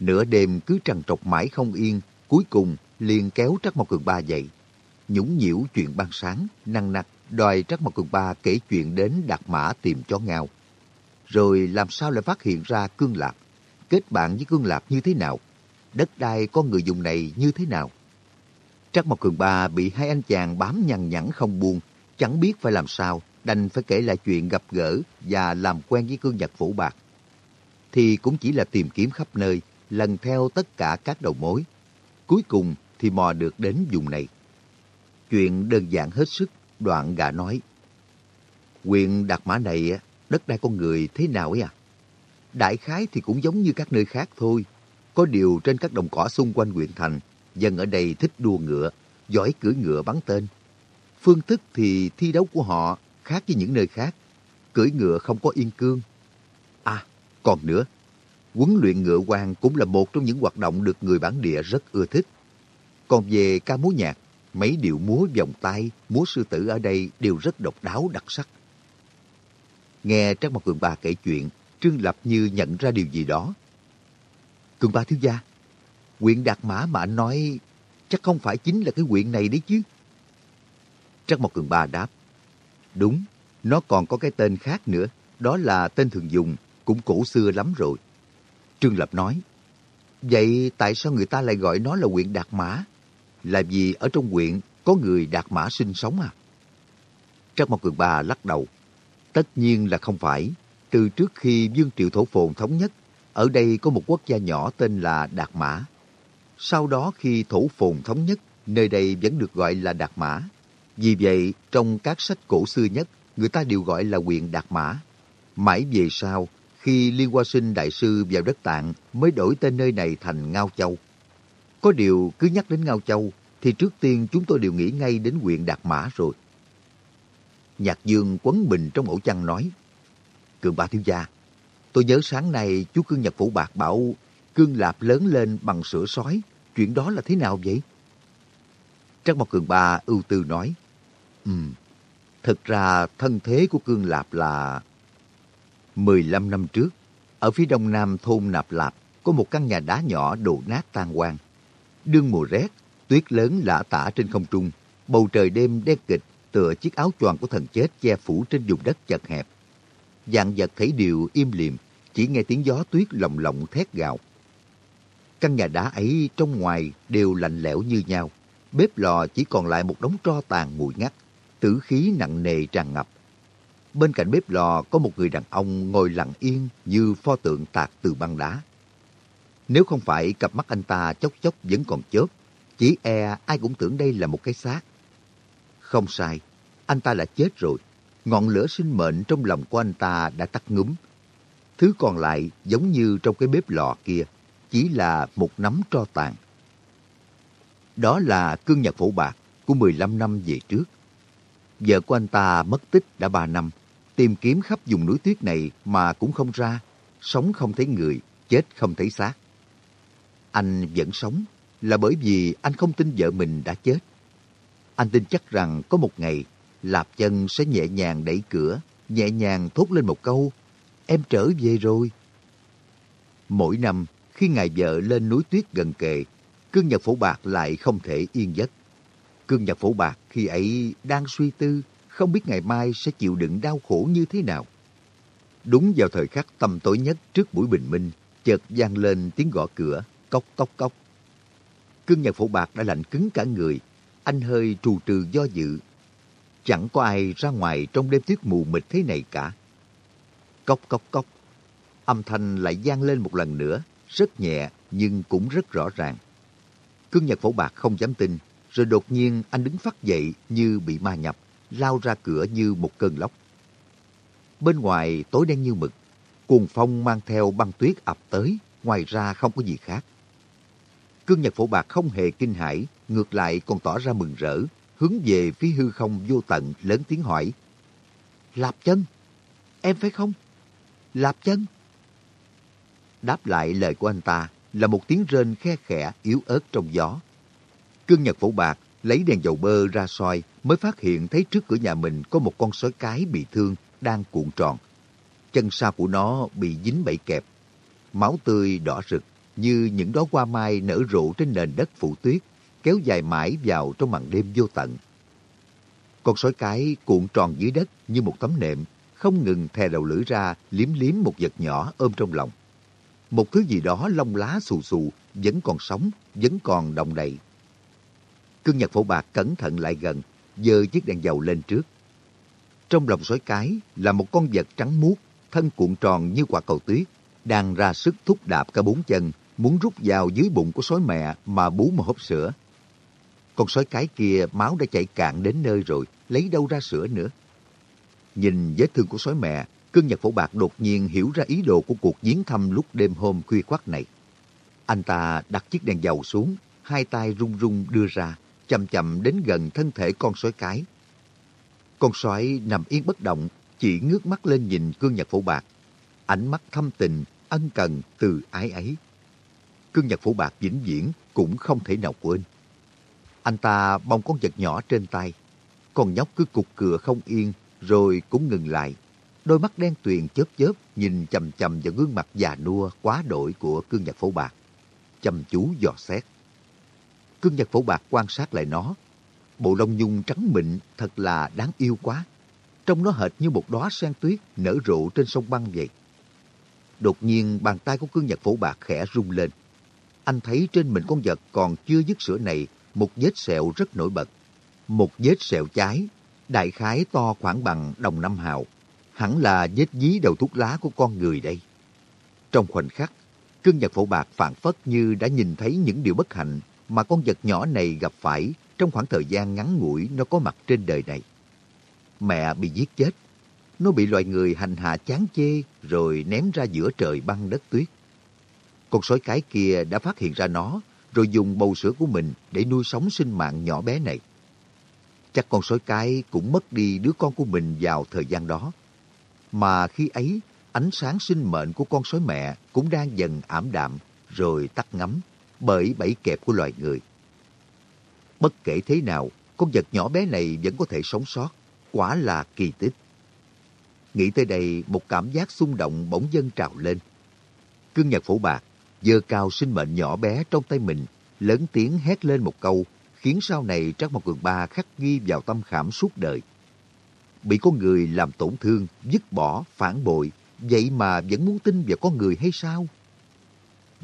Nửa đêm cứ trằn trọc mãi không yên, cuối cùng liền kéo Trắc Mộc Cường Ba dậy. Nhũng nhiễu chuyện ban sáng, năng nặc, đòi Trắc Mộc Cường Ba kể chuyện đến Đạt Mã tìm chó ngao. Rồi làm sao lại phát hiện ra Cương Lạp? Kết bạn với Cương Lạp như thế nào? Đất đai con người dùng này như thế nào? Trắc Mộc Cường Ba bị hai anh chàng bám nhằn nhẵn không buông, chẳng biết phải làm sao, đành phải kể lại chuyện gặp gỡ và làm quen với cương nhật phủ bạc. Thì cũng chỉ là tìm kiếm khắp nơi, lần theo tất cả các đầu mối. Cuối cùng thì mò được đến vùng này. Chuyện đơn giản hết sức, đoạn gà nói. Quyền Đạt Mã này, đất đai con người thế nào ấy à? Đại khái thì cũng giống như các nơi khác thôi. Có điều trên các đồng cỏ xung quanh huyện thành, dân ở đây thích đua ngựa, giỏi cưỡi ngựa bắn tên. Phương thức thì thi đấu của họ khác với những nơi khác. Cưỡi ngựa không có yên cương. À, còn nữa, huấn luyện ngựa quan cũng là một trong những hoạt động được người bản địa rất ưa thích. Còn về ca múa nhạc, mấy điệu múa vòng tay, múa sư tử ở đây đều rất độc đáo đặc sắc. Nghe Trang Mặt Cường Ba kể chuyện, Trương Lập như nhận ra điều gì đó. Cường Ba thiếu gia, quyện Đạt Mã mà anh nói chắc không phải chính là cái quyện này đấy chứ. Trang Mặt Cường Ba đáp, đúng, nó còn có cái tên khác nữa, đó là tên thường dùng, cũng cổ xưa lắm rồi. Trương Lập nói, vậy tại sao người ta lại gọi nó là huyện Đạt Mã? Là vì ở trong huyện có người Đạt Mã sinh sống à? Trác Mộc Cường Ba lắc đầu, tất nhiên là không phải. Từ trước khi Dương Triệu Thổ Phồn thống nhất, ở đây có một quốc gia nhỏ tên là Đạt Mã. Sau đó khi Thổ Phồn thống nhất, nơi đây vẫn được gọi là Đạt Mã. Vì vậy, trong các sách cổ xưa nhất, người ta đều gọi là huyện Đạt Mã. Mãi về sau, khi Liên Hoa Sinh Đại Sư vào đất Tạng mới đổi tên nơi này thành Ngao Châu. Có điều cứ nhắc đến Ngao Châu thì trước tiên chúng tôi đều nghĩ ngay đến huyện Đạt Mã rồi. Nhạc Dương quấn mình trong ổ chăn nói, Cường ba thiếu gia, tôi nhớ sáng nay chú Cương Nhật Phủ Bạc bảo Cương Lạp lớn lên bằng sữa sói, chuyện đó là thế nào vậy? Trắc Mộc Cường Ba ưu tư nói, Ừ, thực ra thân thế của Cương Lạp là... 15 năm trước, ở phía đông nam thôn Nạp Lạp có một căn nhà đá nhỏ đổ nát tan hoang. Đương mùa rét, tuyết lớn lả tả trên không trung, bầu trời đêm đen kịch tựa chiếc áo choàng của thần chết che phủ trên vùng đất chật hẹp. Dạng vật thấy đều im lìm, chỉ nghe tiếng gió tuyết lồng lộng thét gào. Căn nhà đá ấy trong ngoài đều lạnh lẽo như nhau. Bếp lò chỉ còn lại một đống tro tàn mùi ngắt, tử khí nặng nề tràn ngập. Bên cạnh bếp lò có một người đàn ông ngồi lặng yên như pho tượng tạc từ băng đá. Nếu không phải cặp mắt anh ta chốc chốc vẫn còn chớp, chỉ e ai cũng tưởng đây là một cái xác. Không sai, anh ta đã chết rồi. Ngọn lửa sinh mệnh trong lòng của anh ta đã tắt ngúm. Thứ còn lại giống như trong cái bếp lò kia, chỉ là một nắm tro tàn. Đó là cương nhật phổ bạc của 15 năm về trước. Vợ của anh ta mất tích đã 3 năm, tìm kiếm khắp vùng núi tuyết này mà cũng không ra, sống không thấy người, chết không thấy xác. Anh vẫn sống là bởi vì anh không tin vợ mình đã chết. Anh tin chắc rằng có một ngày, Lạp chân sẽ nhẹ nhàng đẩy cửa, nhẹ nhàng thốt lên một câu, em trở về rồi. Mỗi năm, khi ngài vợ lên núi tuyết gần kề, cương nhật phổ bạc lại không thể yên giấc. Cương nhật phổ bạc khi ấy đang suy tư, không biết ngày mai sẽ chịu đựng đau khổ như thế nào. Đúng vào thời khắc tầm tối nhất trước buổi bình minh, chợt vang lên tiếng gõ cửa, cốc cốc cốc. Cương nhật phổ bạc đã lạnh cứng cả người, anh hơi trù trừ do dự. Chẳng có ai ra ngoài trong đêm tuyết mù mịt thế này cả. Cốc cốc cốc. Âm thanh lại vang lên một lần nữa, rất nhẹ nhưng cũng rất rõ ràng. Cương Nhật Phổ Bạc không dám tin, rồi đột nhiên anh đứng phát dậy như bị ma nhập, lao ra cửa như một cơn lốc. Bên ngoài tối đen như mực, cuồng phong mang theo băng tuyết ập tới, ngoài ra không có gì khác. Cương Nhật Phổ Bạc không hề kinh hãi, ngược lại còn tỏ ra mừng rỡ, hướng về phía hư không vô tận lớn tiếng hỏi. Lạp chân, em phải không? Lạp chân. Đáp lại lời của anh ta là một tiếng rên khe khẽ yếu ớt trong gió. Cương Nhật Phổ Bạc lấy đèn dầu bơ ra soi mới phát hiện thấy trước cửa nhà mình có một con sói cái bị thương đang cuộn tròn. Chân sau của nó bị dính bẫy kẹp. Máu tươi đỏ rực như những đóa hoa mai nở rộ trên nền đất phủ tuyết, kéo dài mãi vào trong màn đêm vô tận. Con sói cái cuộn tròn dưới đất như một tấm nệm, không ngừng thè đầu lưỡi ra liếm liếm một vật nhỏ ôm trong lòng. Một thứ gì đó lông lá xù xù, vẫn còn sống, vẫn còn động đậy. Cương Nhật Phổ Bạc cẩn thận lại gần, giơ chiếc đèn dầu lên trước. Trong lòng sói cái là một con vật trắng muốt, thân cuộn tròn như quả cầu tuyết, đang ra sức thúc đạp cả bốn chân, muốn rút vào dưới bụng của sói mẹ mà bú một hộp sữa. Con sói cái kia máu đã chảy cạn đến nơi rồi, lấy đâu ra sữa nữa. Nhìn vết thương của sói mẹ, cương nhật phổ bạc đột nhiên hiểu ra ý đồ của cuộc viếng thăm lúc đêm hôm khuya khoắt này. Anh ta đặt chiếc đèn dầu xuống, hai tay run run đưa ra, chậm chậm đến gần thân thể con sói cái. Con sói nằm yên bất động, chỉ ngước mắt lên nhìn cương nhật phổ bạc. Ánh mắt thâm tình, ân cần, từ ái ấy. Cương nhật phổ bạc vĩnh viễn cũng không thể nào quên. Anh ta bong con vật nhỏ trên tay. Con nhóc cứ cục cựa không yên, rồi cũng ngừng lại. Đôi mắt đen tuyền chớp chớp nhìn chầm chầm vào gương mặt già nua quá đổi của cương nhật phổ bạc. Chăm chú dò xét. Cương nhật phổ bạc quan sát lại nó. Bộ lông nhung trắng mịn thật là đáng yêu quá. Trông nó hệt như một đóa sen tuyết nở rộ trên sông băng vậy. Đột nhiên bàn tay của cương nhật phổ bạc khẽ rung lên. Anh thấy trên mình con vật còn chưa dứt sữa này một vết sẹo rất nổi bật. Một vết sẹo cháy, đại khái to khoảng bằng đồng năm hào. Hẳn là vết dí đầu thuốc lá của con người đây. Trong khoảnh khắc, cương nhật phổ bạc phản phất như đã nhìn thấy những điều bất hạnh mà con vật nhỏ này gặp phải trong khoảng thời gian ngắn ngủi nó có mặt trên đời này. Mẹ bị giết chết, nó bị loài người hành hạ chán chê rồi ném ra giữa trời băng đất tuyết. Con sói cái kia đã phát hiện ra nó rồi dùng bầu sữa của mình để nuôi sống sinh mạng nhỏ bé này. Chắc con sói cái cũng mất đi đứa con của mình vào thời gian đó. Mà khi ấy, ánh sáng sinh mệnh của con sói mẹ cũng đang dần ảm đạm rồi tắt ngấm bởi bẫy kẹp của loài người. Bất kể thế nào, con vật nhỏ bé này vẫn có thể sống sót, quả là kỳ tích. Nghĩ tới đây, một cảm giác xung động bỗng dâng trào lên. Cương Nhật Phổ Bạc dơ cao sinh mệnh nhỏ bé trong tay mình, lớn tiếng hét lên một câu, khiến sau này Trác Mộc Cường Ba khắc ghi vào tâm khảm suốt đời. Bị con người làm tổn thương, dứt bỏ, phản bội, vậy mà vẫn muốn tin vào con người hay sao?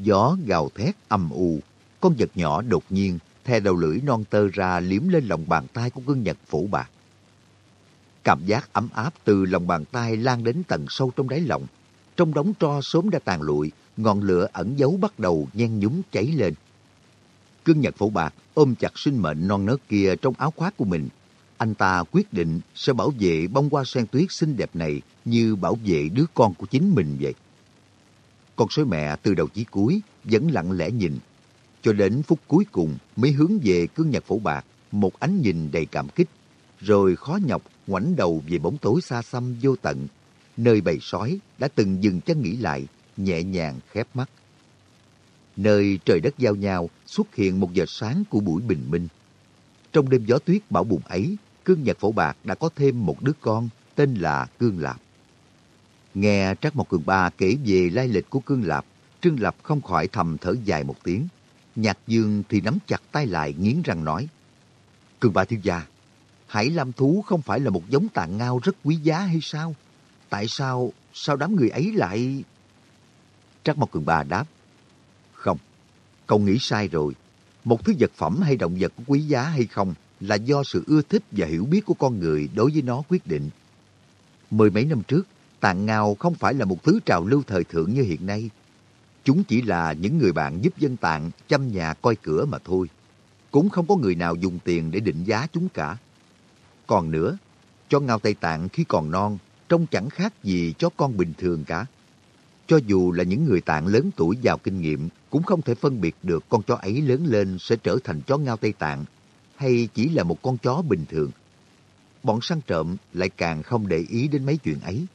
Gió gào thét âm u, con vật nhỏ đột nhiên thè đầu lưỡi non tơ ra liếm lên lòng bàn tay của cương nhật phủ bạc. Cảm giác ấm áp từ lòng bàn tay lan đến tận sâu trong đáy lòng. Trong đống tro sớm đã tàn lụi, ngọn lửa ẩn giấu bắt đầu nhen nhúm cháy lên. Cương Nhật Phổ Bạc ôm chặt sinh mệnh non nớt kia trong áo khoác của mình. Anh ta quyết định sẽ bảo vệ bông hoa sen tuyết xinh đẹp này như bảo vệ đứa con của chính mình vậy. Con sói mẹ từ đầu chí cuối vẫn lặng lẽ nhìn, cho đến phút cuối cùng mới hướng về cương nhật phổ bạc, một ánh nhìn đầy cảm kích, rồi khó nhọc ngoảnh đầu về bóng tối xa xăm vô tận, nơi bầy sói đã từng dừng chân nghỉ lại, nhẹ nhàng khép mắt. Nơi trời đất giao nhau xuất hiện một giờ sáng của buổi bình minh. Trong đêm gió tuyết bão bùng ấy, cương nhật phổ bạc đã có thêm một đứa con tên là Cương Lạp. Nghe Trác Mộc Cường Ba kể về lai lịch của Cương Lạp, Trương Lập không khỏi thầm thở dài một tiếng. Nhạc Dương thì nắm chặt tay lại nghiến răng nói. cường Ba thiếu gia, Hải Lam Thú không phải là một giống tàn ngao rất quý giá hay sao? Tại sao, sao đám người ấy lại... Trác Mộc Cường Ba đáp. Không, cậu nghĩ sai rồi. Một thứ vật phẩm hay động vật quý giá hay không là do sự ưa thích và hiểu biết của con người đối với nó quyết định. Mười mấy năm trước, tạng ngao không phải là một thứ trào lưu thời thượng như hiện nay. Chúng chỉ là những người bạn giúp dân tạng chăm nhà coi cửa mà thôi. Cũng không có người nào dùng tiền để định giá chúng cả. Còn nữa, cho ngao Tây Tạng khi còn non trông chẳng khác gì chó con bình thường cả. Cho dù là những người tạng lớn tuổi giàu kinh nghiệm cũng không thể phân biệt được con chó ấy lớn lên sẽ trở thành chó ngao Tây Tạng hay chỉ là một con chó bình thường. Bọn săn trộm lại càng không để ý đến mấy chuyện ấy.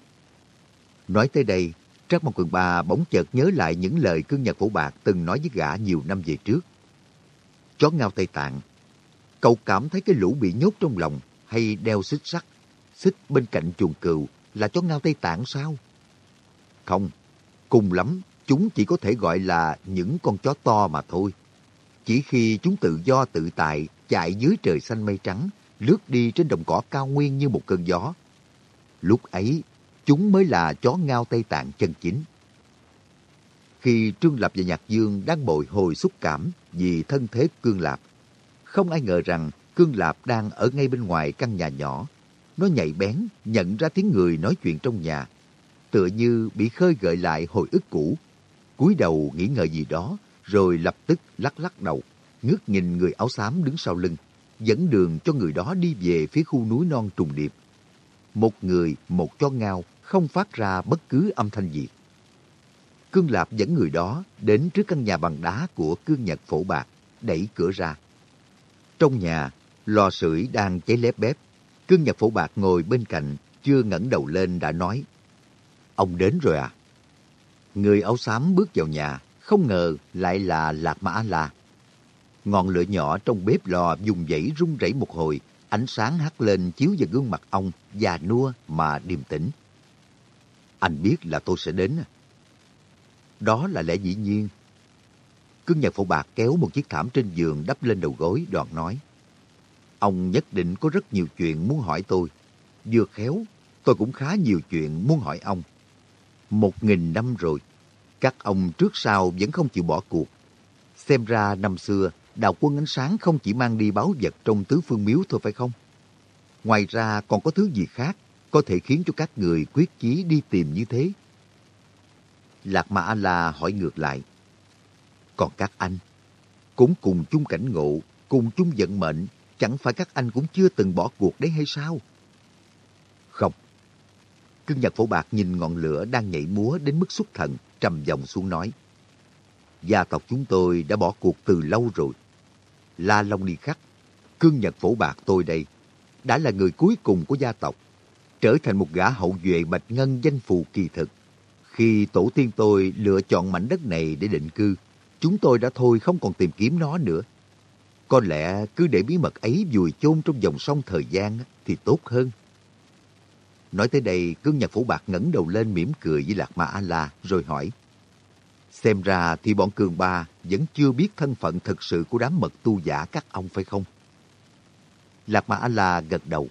Nói tới đây, Trác Mộc Cường Ba bỗng chợt nhớ lại những lời cương nhật phổ bạc từng nói với gã nhiều năm về trước. Chó ngao Tây Tạng, cậu cảm thấy cái lũ bị nhốt trong lòng hay đeo xích sắt, xích bên cạnh chuồng cừu là chó ngao Tây Tạng sao? Không, cùng lắm chúng chỉ có thể gọi là những con chó to mà thôi. Chỉ khi chúng tự do tự tại chạy dưới trời xanh mây trắng, lướt đi trên đồng cỏ cao nguyên như một cơn gió. Lúc ấy chúng mới là chó ngao Tây Tạng chân chính. Khi Trương Lập và Nhạc Dương đang bồi hồi xúc cảm vì thân thế Cương Lạp, không ai ngờ rằng Cương Lạp đang ở ngay bên ngoài căn nhà nhỏ. Nó nhạy bén, nhận ra tiếng người nói chuyện trong nhà, tựa như bị khơi gợi lại hồi ức cũ. cúi đầu nghĩ ngợi gì đó, rồi lập tức lắc lắc đầu, ngước nhìn người áo xám đứng sau lưng, dẫn đường cho người đó đi về phía khu núi non trùng điệp. Một người, một chó ngao, không phát ra bất cứ âm thanh gì. Cương Lạp dẫn người đó đến trước căn nhà bằng đá của Cương Nhật Phổ Bạc, đẩy cửa ra. Trong nhà, lò sưởi đang cháy lép bếp. Cương Nhật Phổ Bạc ngồi bên cạnh, chưa ngẩng đầu lên đã nói, Ông đến rồi à? Người áo xám bước vào nhà, không ngờ lại là Lạc Mã La. Ngọn lửa nhỏ trong bếp lò dùng dãy rung rẩy một hồi, ánh sáng hắt lên chiếu vào gương mặt ông, già nua mà điềm tĩnh. Anh biết là tôi sẽ đến. Đó là lẽ dĩ nhiên. Cương nhật phổ bạc kéo một chiếc thảm trên giường đắp lên đầu gối, đoạn nói. Ông nhất định có rất nhiều chuyện muốn hỏi tôi. Vừa khéo, tôi cũng khá nhiều chuyện muốn hỏi ông. Một nghìn năm rồi, các ông trước sau vẫn không chịu bỏ cuộc. Xem ra năm xưa, đạo quân ánh sáng không chỉ mang đi báu vật trong tứ phương miếu thôi phải không? Ngoài ra còn có thứ gì khác có thể khiến cho các người quyết chí đi tìm như thế? Lạc Ma A-la hỏi ngược lại. Còn các anh, cũng cùng chung cảnh ngộ, cùng chung vận mệnh, chẳng phải các anh cũng chưa từng bỏ cuộc đấy hay sao? Không. cương nhật phổ bạc nhìn ngọn lửa đang nhảy múa đến mức xúc thần, trầm giọng xuống nói. Gia tộc chúng tôi đã bỏ cuộc từ lâu rồi. La Long đi khắc, cương nhật phổ bạc tôi đây, đã là người cuối cùng của gia tộc, trở thành một gã hậu duệ bạch ngân danh phù kỳ thực. Khi tổ tiên tôi lựa chọn mảnh đất này để định cư, chúng tôi đã thôi không còn tìm kiếm nó nữa. Có lẽ cứ để bí mật ấy vùi chôn trong dòng sông thời gian thì tốt hơn. Nói tới đây, cương nhà phủ bạc ngẩng đầu lên mỉm cười với Lạc Ma A-la rồi hỏi. Xem ra thì bọn cường ba vẫn chưa biết thân phận thực sự của đám mật tu giả các ông phải không? Lạc Ma A-la gật đầu.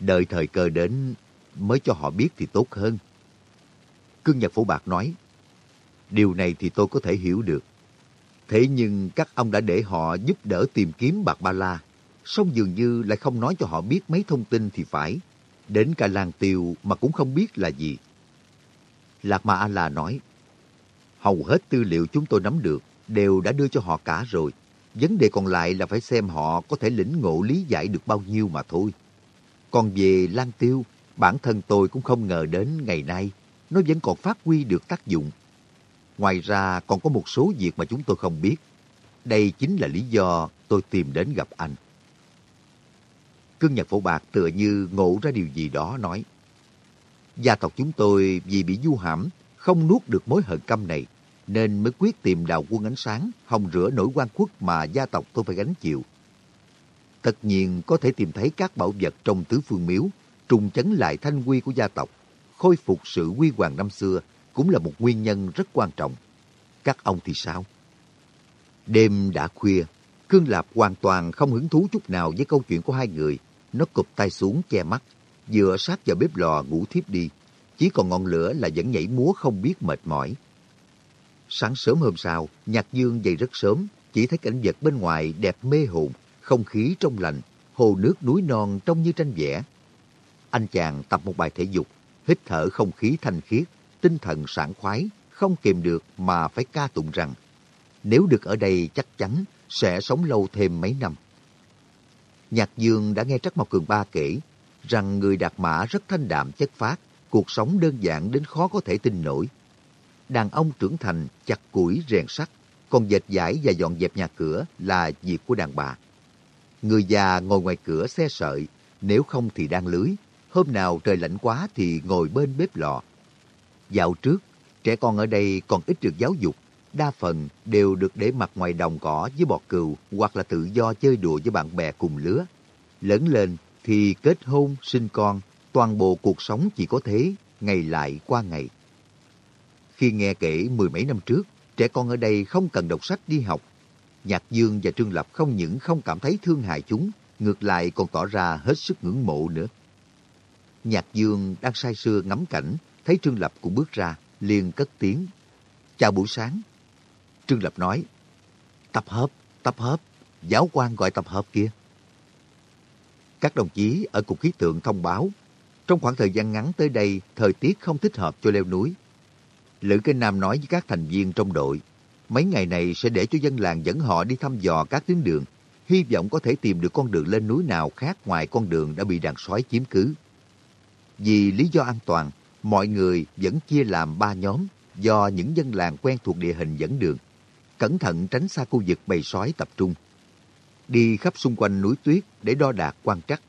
Đợi thời cơ đến mới cho họ biết thì tốt hơn. Cương Nhật Phổ Bạc nói, điều này thì tôi có thể hiểu được. Thế nhưng các ông đã để họ giúp đỡ tìm kiếm Bạc Ba La, song dường như lại không nói cho họ biết mấy thông tin thì phải. Đến cả làng Tiều mà cũng không biết là gì. Lạc Ma A-la nói, hầu hết tư liệu chúng tôi nắm được đều đã đưa cho họ cả rồi. Vấn đề còn lại là phải xem họ có thể lĩnh ngộ lý giải được bao nhiêu mà thôi. Còn về Lan Tiêu, bản thân tôi cũng không ngờ đến ngày nay nó vẫn còn phát huy được tác dụng. Ngoài ra còn có một số việc mà chúng tôi không biết. Đây chính là lý do tôi tìm đến gặp anh. Cương Nhật Phổ Bạc tựa như ngộ ra điều gì đó nói. Gia tộc chúng tôi vì bị du hãm, không nuốt được mối hận căm này, nên mới quyết tìm đào quân ánh sáng, hồng rửa nổi quan quốc mà gia tộc tôi phải gánh chịu. Tất nhiên có thể tìm thấy các bảo vật trong tứ phương miếu, trùng chấn lại thanh quy của gia tộc, khôi phục sự quy hoàng năm xưa cũng là một nguyên nhân rất quan trọng. Các ông thì sao? Đêm đã khuya, Cương Lạp hoàn toàn không hứng thú chút nào với câu chuyện của hai người. Nó cụp tay xuống che mắt, dựa sát vào bếp lò ngủ thiếp đi. Chỉ còn ngọn lửa là vẫn nhảy múa không biết mệt mỏi. Sáng sớm hôm sau, Nhạc Dương dậy rất sớm, chỉ thấy cảnh vật bên ngoài đẹp mê hồn, không khí trong lành, hồ nước núi non trông như tranh vẽ. Anh chàng tập một bài thể dục, hít thở không khí thanh khiết, tinh thần sảng khoái, không kìm được mà phải ca tụng rằng nếu được ở đây chắc chắn sẽ sống lâu thêm mấy năm. Nhạc Dương đã nghe Trắc Mộc Cường Ba kể rằng người Đạt Mã rất thanh đạm chất phát, cuộc sống đơn giản đến khó có thể tin nổi. Đàn ông trưởng thành chặt củi rèn sắt, còn dệt giải và dọn dẹp nhà cửa là việc của đàn bà. Người già ngồi ngoài cửa xe sợi, nếu không thì đang lưới, hôm nào trời lạnh quá thì ngồi bên bếp lò. Dạo trước, trẻ con ở đây còn ít được giáo dục, đa phần đều được để mặc ngoài đồng cỏ với bọt cừu hoặc là tự do chơi đùa với bạn bè cùng lứa. Lớn lên thì kết hôn, sinh con, toàn bộ cuộc sống chỉ có thế, ngày lại qua ngày. Khi nghe kể mười mấy năm trước, trẻ con ở đây không cần đọc sách đi học. Nhạc Dương và Trương Lập không những không cảm thấy thương hại chúng, ngược lại còn tỏ ra hết sức ngưỡng mộ nữa. Nhạc Dương đang say sưa ngắm cảnh, thấy Trương Lập cũng bước ra, liền cất tiếng. Chào buổi sáng. Trương Lập nói, tập hợp, tập hợp, giáo quan gọi tập hợp kia. Các đồng chí ở Cục Khí tượng thông báo, trong khoảng thời gian ngắn tới đây, thời tiết không thích hợp cho leo núi. Lữ Kinh Nam nói với các thành viên trong đội, Mấy ngày này sẽ để cho dân làng dẫn họ đi thăm dò các tuyến đường, hy vọng có thể tìm được con đường lên núi nào khác ngoài con đường đã bị đàn sói chiếm cứ. Vì lý do an toàn, mọi người vẫn chia làm ba nhóm do những dân làng quen thuộc địa hình dẫn đường, cẩn thận tránh xa khu vực bầy sói tập trung. Đi khắp xung quanh núi tuyết để đo đạc quan trắc.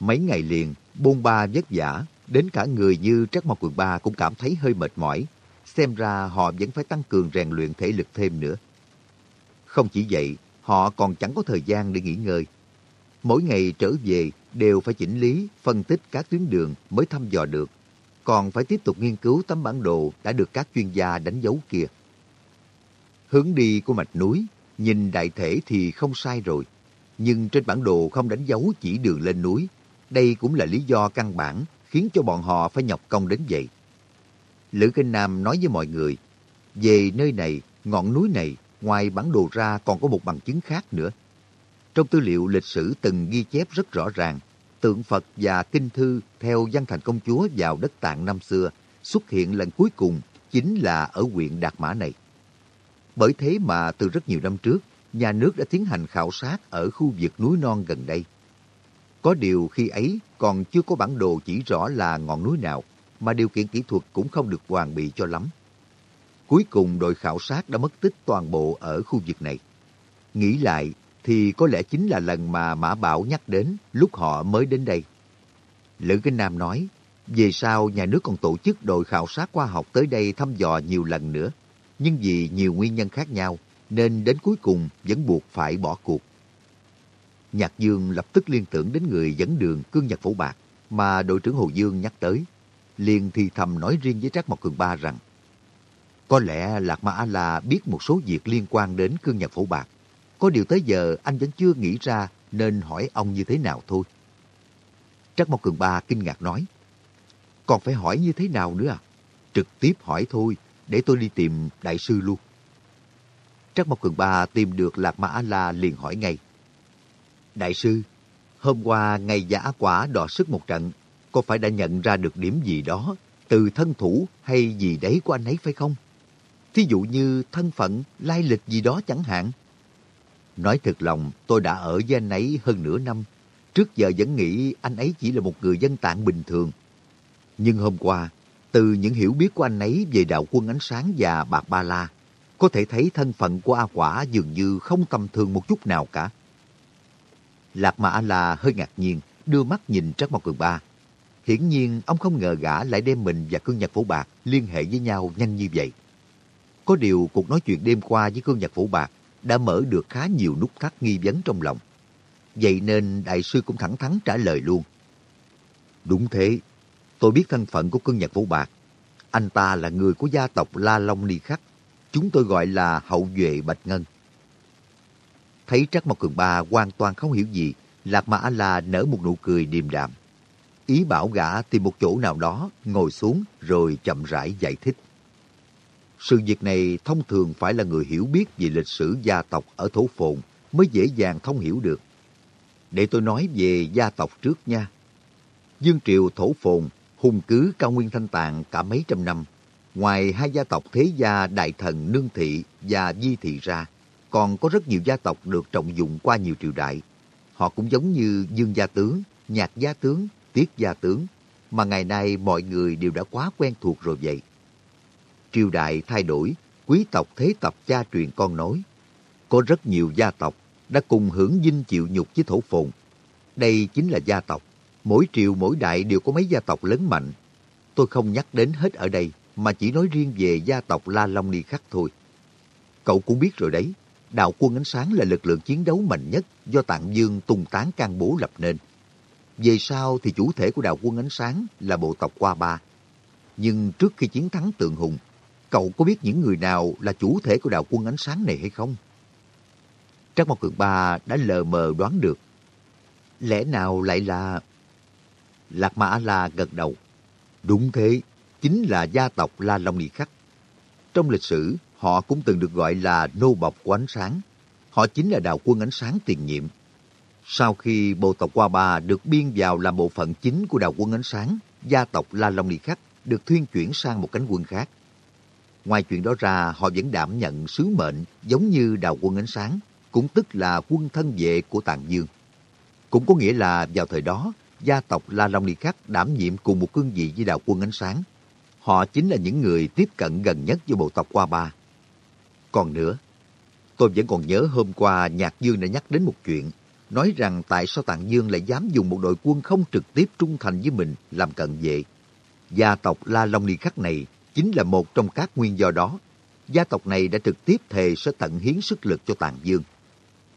Mấy ngày liền, bôn ba vất vả, đến cả người như Trắc Mộc Quần Ba cũng cảm thấy hơi mệt mỏi. Xem ra họ vẫn phải tăng cường rèn luyện thể lực thêm nữa. Không chỉ vậy, họ còn chẳng có thời gian để nghỉ ngơi. Mỗi ngày trở về đều phải chỉnh lý, phân tích các tuyến đường mới thăm dò được. Còn phải tiếp tục nghiên cứu tấm bản đồ đã được các chuyên gia đánh dấu kia. Hướng đi của mạch núi, nhìn đại thể thì không sai rồi. Nhưng trên bản đồ không đánh dấu chỉ đường lên núi. Đây cũng là lý do căn bản khiến cho bọn họ phải nhọc công đến vậy. Lữ Kinh Nam nói với mọi người, về nơi này, ngọn núi này, ngoài bản đồ ra còn có một bằng chứng khác nữa. Trong tư liệu lịch sử từng ghi chép rất rõ ràng, tượng Phật và kinh thư theo văn thành công chúa vào đất tạng năm xưa xuất hiện lần cuối cùng chính là ở huyện Đạt Mã này. Bởi thế mà từ rất nhiều năm trước, nhà nước đã tiến hành khảo sát ở khu vực núi non gần đây. Có điều khi ấy còn chưa có bản đồ chỉ rõ là ngọn núi nào, mà điều kiện kỹ thuật cũng không được hoàn bị cho lắm. Cuối cùng đội khảo sát đã mất tích toàn bộ ở khu vực này. Nghĩ lại thì có lẽ chính là lần mà Mã Bảo nhắc đến lúc họ mới đến đây. Lữ Kinh Nam nói, về sau nhà nước còn tổ chức đội khảo sát khoa học tới đây thăm dò nhiều lần nữa. Nhưng vì nhiều nguyên nhân khác nhau, nên đến cuối cùng vẫn buộc phải bỏ cuộc. Nhạc Dương lập tức liên tưởng đến người dẫn đường cương nhật phổ bạc mà đội trưởng Hồ Dương nhắc tới. Liền thì thầm nói riêng với Trác Mộc Cường Ba rằng có lẽ Lạc Ma A-La biết một số việc liên quan đến cương nhật phổ bạc. Có điều tới giờ anh vẫn chưa nghĩ ra nên hỏi ông như thế nào thôi. Trác Mộc Cường Ba kinh ngạc nói Còn phải hỏi như thế nào nữa à? Trực tiếp hỏi thôi, để tôi đi tìm đại sư luôn. Trác Mộc Cường Ba tìm được Lạc Ma A-La liền hỏi ngay. Đại sư, hôm qua ngày giả quả đọ sức một trận, có phải đã nhận ra được điểm gì đó từ thân thủ hay gì đấy của anh ấy phải không? Thí dụ như thân phận, lai lịch gì đó chẳng hạn. Nói thật lòng, tôi đã ở với anh ấy hơn nửa năm. Trước giờ vẫn nghĩ anh ấy chỉ là một người dân tạng bình thường. Nhưng hôm qua, từ những hiểu biết của anh ấy về đạo quân ánh sáng và bạc ba la, có thể thấy thân phận của A Quả dường như không tầm thường một chút nào cả. Lạc mã A-La hơi ngạc nhiên, đưa mắt nhìn Trác Mộc Cường Ba. Hiển nhiên, ông không ngờ gã lại đem mình và Cương Nhật Phổ Bạc liên hệ với nhau nhanh như vậy. Có điều, cuộc nói chuyện đêm qua với Cương Nhật Phổ Bạc đã mở được khá nhiều nút thắt nghi vấn trong lòng. Vậy nên đại sư cũng thẳng thắn trả lời luôn. Đúng thế, tôi biết thân phận của Cương Nhật Phổ Bạc. Anh ta là người của gia tộc La Long Ni Khắc. Chúng tôi gọi là hậu duệ Bạch Ngân. Thấy Trắc Mộc Cường Ba hoàn toàn không hiểu gì, Lạc Mã A-La nở một nụ cười điềm đạm. Ý bảo gã tìm một chỗ nào đó, ngồi xuống rồi chậm rãi giải thích. Sự việc này thông thường phải là người hiểu biết về lịch sử gia tộc ở Thổ Phồn mới dễ dàng thông hiểu được. Để tôi nói về gia tộc trước nha. Dương Triều Thổ Phồn hùng cứ cao nguyên thanh tạng cả mấy trăm năm. Ngoài hai gia tộc thế gia Đại Thần Nương Thị và Di Thị ra, còn có rất nhiều gia tộc được trọng dụng qua nhiều triều đại. Họ cũng giống như Dương gia tướng, Nhạc gia tướng, Tiết gia tướng, mà ngày nay mọi người đều đã quá quen thuộc rồi vậy. Triều đại thay đổi, quý tộc thế tập cha truyền con nối. Có rất nhiều gia tộc đã cùng hưởng dinh chịu nhục với thổ phồn. Đây chính là gia tộc. Mỗi triều mỗi đại đều có mấy gia tộc lớn mạnh. Tôi không nhắc đến hết ở đây, mà chỉ nói riêng về gia tộc La Long Ni Khắc thôi. Cậu cũng biết rồi đấy, đạo quân ánh sáng là lực lượng chiến đấu mạnh nhất do Tạng Dương tung tán can bố lập nên. Về sau thì chủ thể của đạo quân ánh sáng là bộ tộc Qua Ba. Nhưng trước khi chiến thắng Tượng Hùng, cậu có biết những người nào là chủ thể của đạo quân ánh sáng này hay không? Trác Mộc Cường Ba đã lờ mờ đoán được. Lẽ nào lại là... Lạc Mã La gật đầu. Đúng thế, chính là gia tộc La Long Nị Khắc. Trong lịch sử, họ cũng từng được gọi là nô bọc của ánh sáng. Họ chính là đạo quân ánh sáng tiền nhiệm. Sau khi bộ tộc Qua Ba được biên vào làm bộ phận chính của đạo quân ánh sáng, gia tộc La Long Ly Khắc được thuyên chuyển sang một cánh quân khác. Ngoài chuyện đó ra, họ vẫn đảm nhận sứ mệnh giống như đào quân ánh sáng, cũng tức là quân thân vệ của Tàng Dương. Cũng có nghĩa là vào thời đó, gia tộc La Long Ly Khắc đảm nhiệm cùng một cương vị với đào quân ánh sáng. Họ chính là những người tiếp cận gần nhất với bộ tộc Qua Ba. Còn nữa, tôi vẫn còn nhớ hôm qua Nhạc Dương đã nhắc đến một chuyện, nói rằng tại sao Tạng Dương lại dám dùng một đội quân không trực tiếp trung thành với mình làm cận vệ. Gia tộc La Long Ly Khắc này chính là một trong các nguyên do đó. Gia tộc này đã trực tiếp thề sẽ tận hiến sức lực cho Tạng Dương.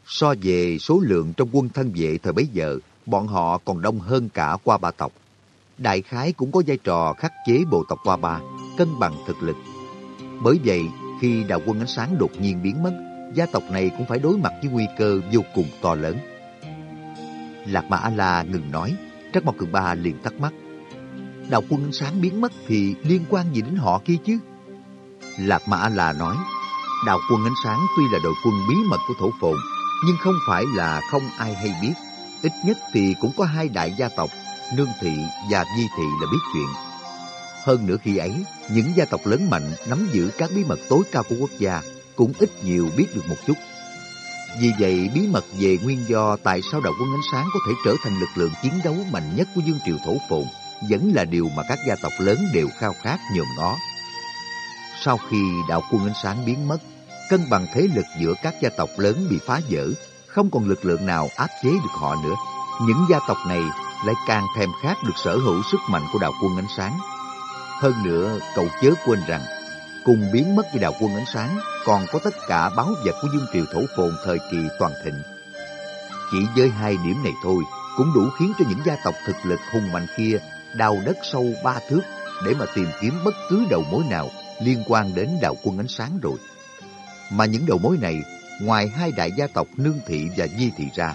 So về số lượng trong quân thân vệ thời bấy giờ, bọn họ còn đông hơn cả qua ba tộc. Đại khái cũng có vai trò khắc chế bộ tộc qua ba, cân bằng thực lực. Bởi vậy, khi đạo quân ánh sáng đột nhiên biến mất, gia tộc này cũng phải đối mặt với nguy cơ vô cùng to lớn. Lạc Mã A-La ngừng nói, Trắc Mộc Cường Ba liền tắt mắt. Đạo quân ánh sáng biến mất thì liên quan gì đến họ kia chứ? Lạc Mã A-La nói, đạo quân ánh sáng tuy là đội quân bí mật của thổ phồn, nhưng không phải là không ai hay biết. Ít nhất thì cũng có hai đại gia tộc, Nương Thị và Di Thị là biết chuyện. Hơn nữa khi ấy, những gia tộc lớn mạnh nắm giữ các bí mật tối cao của quốc gia cũng ít nhiều biết được một chút. Vì vậy, bí mật về nguyên do tại sao đạo quân ánh sáng có thể trở thành lực lượng chiến đấu mạnh nhất của Dương Triều Thổ Phồn vẫn là điều mà các gia tộc lớn đều khao khát nhòm ngó. Sau khi đạo quân ánh sáng biến mất, cân bằng thế lực giữa các gia tộc lớn bị phá vỡ, không còn lực lượng nào áp chế được họ nữa. Những gia tộc này lại càng thèm khát được sở hữu sức mạnh của đạo quân ánh sáng. Hơn nữa, cậu chớ quên rằng, cùng biến mất với đạo quân ánh sáng còn có tất cả báo vật của Dương Triều Thổ Phồn thời kỳ toàn thịnh. Chỉ với hai điểm này thôi, cũng đủ khiến cho những gia tộc thực lực hùng mạnh kia đào đất sâu ba thước để mà tìm kiếm bất cứ đầu mối nào liên quan đến đạo quân ánh sáng rồi. Mà những đầu mối này, ngoài hai đại gia tộc Nương Thị và Di Thị ra,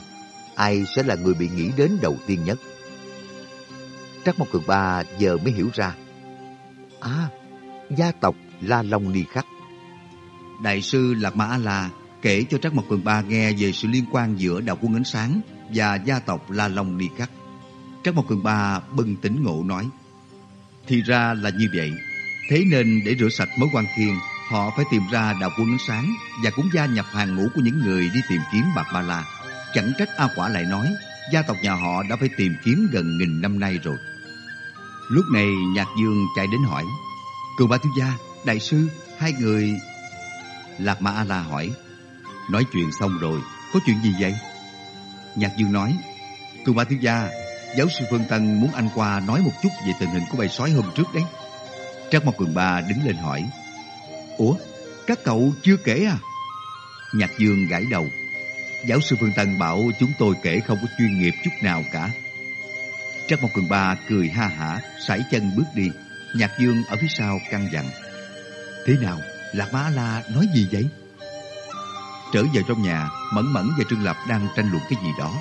ai sẽ là người bị nghĩ đến đầu tiên nhất? Trắc Mộc Cường Ba giờ mới hiểu ra. À, gia tộc La Long Ni Khắc. Đại sư Lạc Ma A-La kể cho Trác Mộc Cường Ba nghe về sự liên quan giữa đạo quân ánh sáng và gia tộc La Long Ni Khắc. Trác Mộc Cường Ba bừng tỉnh ngộ nói, Thì ra là như vậy, thế nên để rửa sạch mối quan thiên, họ phải tìm ra đạo quân ánh sáng và cũng gia nhập hàng ngũ của những người đi tìm kiếm Bạc Ba La. Chẳng trách A Quả lại nói, gia tộc nhà họ đã phải tìm kiếm gần nghìn năm nay rồi. Lúc này Nhạc Dương chạy đến hỏi, Cường Ba Thiếu Gia, Đại sư, hai người... Lạc Ma A-La hỏi, nói chuyện xong rồi, có chuyện gì vậy? Nhạc Dương nói, Cường Ba Thiếu Gia, giáo sư Phương Tân muốn anh qua nói một chút về tình hình của bầy sói hôm trước đấy. Trác Mộc Cường Ba đứng lên hỏi, Ủa, các cậu chưa kể à? Nhạc Dương gãi đầu, giáo sư Phương Tân bảo chúng tôi kể không có chuyên nghiệp chút nào cả. Trác Mộc Cường Ba cười ha hả, sải chân bước đi. Nhạc Dương ở phía sau căng dặn. Thế nào, Lạc Mã La nói gì vậy? Trở vào trong nhà, Mẫn Mẫn và Trương Lập đang tranh luận cái gì đó.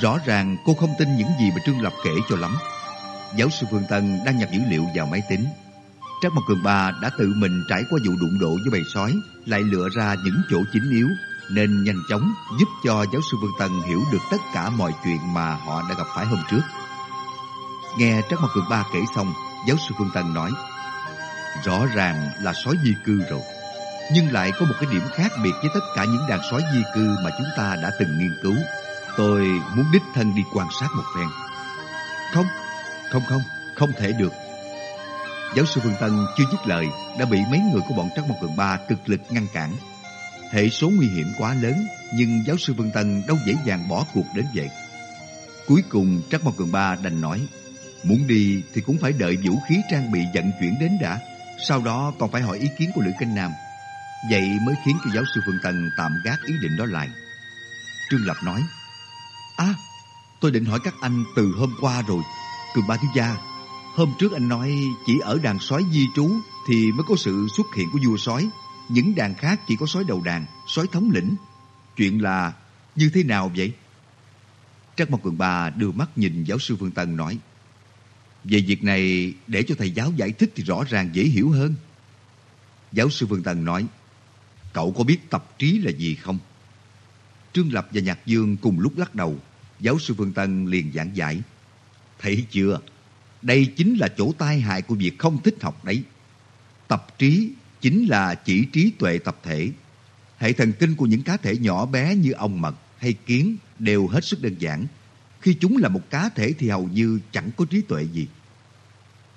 Rõ ràng cô không tin những gì mà Trương Lập kể cho lắm. Giáo sư Phương Tân đang nhập dữ liệu vào máy tính. Trác Mộc Cường Ba đã tự mình trải qua vụ đụng độ với bầy sói, lại lựa ra những chỗ chính yếu, nên nhanh chóng giúp cho giáo sư Phương Tân hiểu được tất cả mọi chuyện mà họ đã gặp phải hôm trước. Nghe Trác Mộc Cường Ba kể xong, giáo sư Phương Tân nói, Rõ ràng là sói di cư rồi, nhưng lại có một cái điểm khác biệt với tất cả những đàn sói di cư mà chúng ta đã từng nghiên cứu. Tôi muốn đích thân đi quan sát một phen. Không, không không, không thể được. Giáo sư Phương Tân chưa dứt lời đã bị mấy người của bọn Trắc Mộc Cường Ba cực lực ngăn cản. Hệ số nguy hiểm quá lớn, nhưng giáo sư Phương Tân đâu dễ dàng bỏ cuộc đến vậy. Cuối cùng Trắc Mộc Cường Ba đành nói, muốn đi thì cũng phải đợi vũ khí trang bị vận chuyển đến đã, sau đó còn phải hỏi ý kiến của Lữ Kinh Nam. Vậy mới khiến cho giáo sư Phương Tân tạm gác ý định đó lại. Trương Lập nói, À, tôi định hỏi các anh từ hôm qua rồi. Cường ba thiếu gia, hôm trước anh nói chỉ ở đàn sói di trú thì mới có sự xuất hiện của vua sói. Những đàn khác chỉ có sói đầu đàn, sói thống lĩnh. Chuyện là như thế nào vậy? Trắc Mộc Cường Ba đưa mắt nhìn giáo sư Phương Tân nói, về việc này, để cho thầy giáo giải thích thì rõ ràng dễ hiểu hơn. Giáo sư vương Tân nói, Cậu có biết tập trí là gì không? Trương Lập và Nhạc Dương cùng lúc lắc đầu. Giáo sư vương Tân liền giảng giải. Thấy chưa? Đây chính là chỗ tai hại của việc không thích học đấy. Tập trí chính là chỉ trí tuệ tập thể. Hệ thần kinh của những cá thể nhỏ bé như ong mật hay kiến đều hết sức đơn giản. Khi chúng là một cá thể thì hầu như chẳng có trí tuệ gì.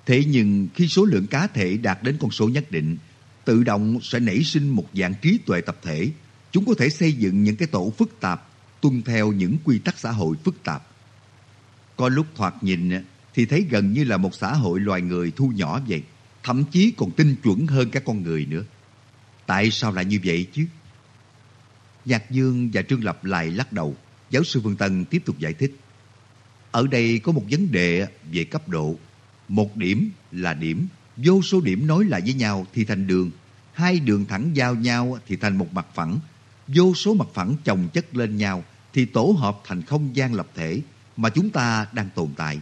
Thế nhưng khi số lượng cá thể đạt đến con số nhất định, tự động sẽ nảy sinh một dạng trí tuệ tập thể. Chúng có thể xây dựng những cái tổ phức tạp, tuân theo những quy tắc xã hội phức tạp. Có lúc thoạt nhìn thì thấy gần như là một xã hội loài người thu nhỏ vậy, thậm chí còn tinh chuẩn hơn các con người nữa. Tại sao lại như vậy chứ? Nhạc Dương và Trương Lập lại lắc đầu. Giáo sư Vương Tân tiếp tục giải thích. Ở đây có một vấn đề về cấp độ. Một điểm là điểm, vô số điểm nối lại với nhau thì thành đường. Hai đường thẳng giao nhau thì thành một mặt phẳng. Vô số mặt phẳng chồng chất lên nhau thì tổ hợp thành không gian lập thể mà chúng ta đang tồn tại.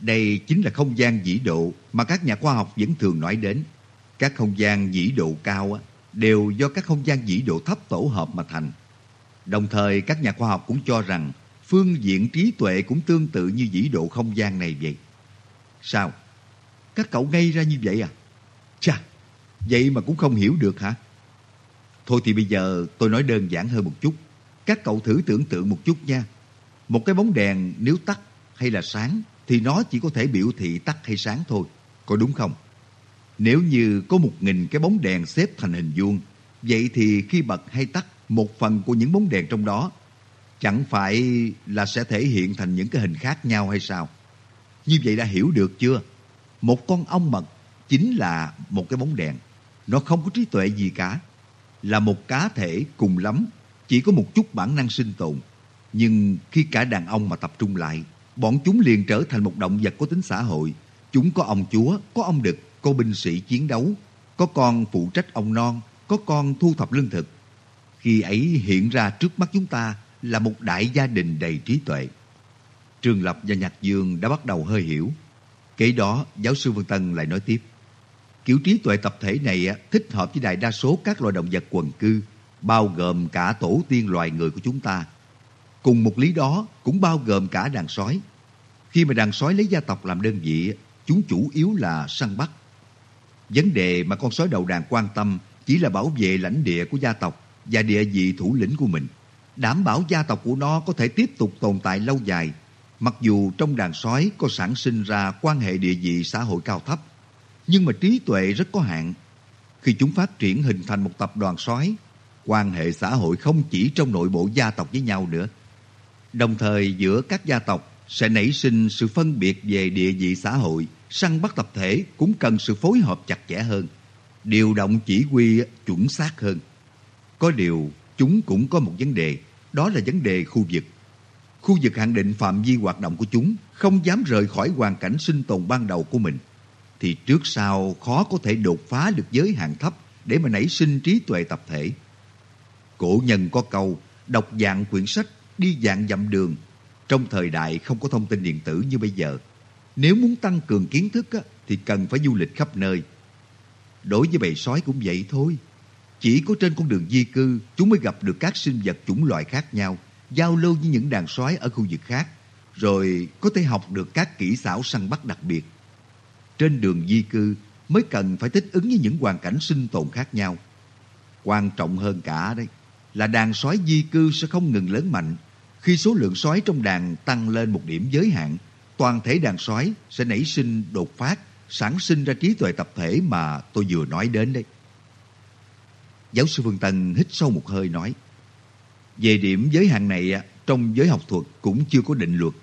Đây chính là không gian dĩ độ mà các nhà khoa học vẫn thường nói đến. Các không gian dĩ độ cao đều do các không gian dĩ độ thấp tổ hợp mà thành. Đồng thời các nhà khoa học cũng cho rằng phương diện trí tuệ cũng tương tự như dĩ độ không gian này vậy. Sao? Các cậu ngây ra như vậy à? Chà, vậy mà cũng không hiểu được hả? Thôi thì bây giờ tôi nói đơn giản hơn một chút. Các cậu thử tưởng tượng một chút nha. Một cái bóng đèn nếu tắt hay là sáng thì nó chỉ có thể biểu thị tắt hay sáng thôi. Có đúng không? Nếu như có một nghìn cái bóng đèn xếp thành hình vuông, vậy thì khi bật hay tắt một phần của những bóng đèn trong đó, chẳng phải là sẽ thể hiện thành những cái hình khác nhau hay sao? Như vậy đã hiểu được chưa? Một con ong mật chính là một cái bóng đèn. Nó không có trí tuệ gì cả. Là một cá thể cùng lắm, chỉ có một chút bản năng sinh tồn. Nhưng khi cả đàn ông mà tập trung lại, bọn chúng liền trở thành một động vật có tính xã hội. Chúng có ông chúa, có ông đực, có binh sĩ chiến đấu, có con phụ trách ông non, có con thu thập lương thực. Khi ấy hiện ra trước mắt chúng ta là một đại gia đình đầy trí tuệ. Trường Lập và Nhạc Dương đã bắt đầu hơi hiểu. Kế đó, giáo sư Vương Tân lại nói tiếp. Kiểu trí tuệ tập thể này thích hợp với đại đa số các loài động vật quần cư, bao gồm cả tổ tiên loài người của chúng ta. Cùng một lý đó cũng bao gồm cả đàn sói. Khi mà đàn sói lấy gia tộc làm đơn vị, chúng chủ yếu là săn bắt. Vấn đề mà con sói đầu đàn quan tâm chỉ là bảo vệ lãnh địa của gia tộc và địa vị thủ lĩnh của mình. Đảm bảo gia tộc của nó có thể tiếp tục tồn tại lâu dài, mặc dù trong đàn sói có sản sinh ra quan hệ địa vị xã hội cao thấp. Nhưng mà trí tuệ rất có hạn. Khi chúng phát triển hình thành một tập đoàn sói, quan hệ xã hội không chỉ trong nội bộ gia tộc với nhau nữa. Đồng thời giữa các gia tộc sẽ nảy sinh sự phân biệt về địa vị xã hội, săn bắt tập thể cũng cần sự phối hợp chặt chẽ hơn, điều động chỉ huy chuẩn xác hơn. Có điều, chúng cũng có một vấn đề, đó là vấn đề khu vực. Khu vực hạn định phạm vi hoạt động của chúng không dám rời khỏi hoàn cảnh sinh tồn ban đầu của mình, thì trước sau khó có thể đột phá được giới hạn thấp để mà nảy sinh trí tuệ tập thể. Cổ nhân có câu, đọc dạng quyển sách, đi dạng dặm đường, trong thời đại không có thông tin điện tử như bây giờ, nếu muốn tăng cường kiến thức á, thì cần phải du lịch khắp nơi. Đối với bầy sói cũng vậy thôi. Chỉ có trên con đường di cư, chúng mới gặp được các sinh vật chủng loại khác nhau, giao lưu với những đàn sói ở khu vực khác, rồi có thể học được các kỹ xảo săn bắt đặc biệt. Trên đường di cư mới cần phải thích ứng với những hoàn cảnh sinh tồn khác nhau. Quan trọng hơn cả đấy là đàn sói di cư sẽ không ngừng lớn mạnh, khi số lượng sói trong đàn tăng lên một điểm giới hạn, toàn thể đàn sói sẽ nảy sinh đột phát, sản sinh ra trí tuệ tập thể mà tôi vừa nói đến đấy. Giáo sư Phương Tân hít sâu một hơi nói, về điểm giới hạn này trong giới học thuật cũng chưa có định luật.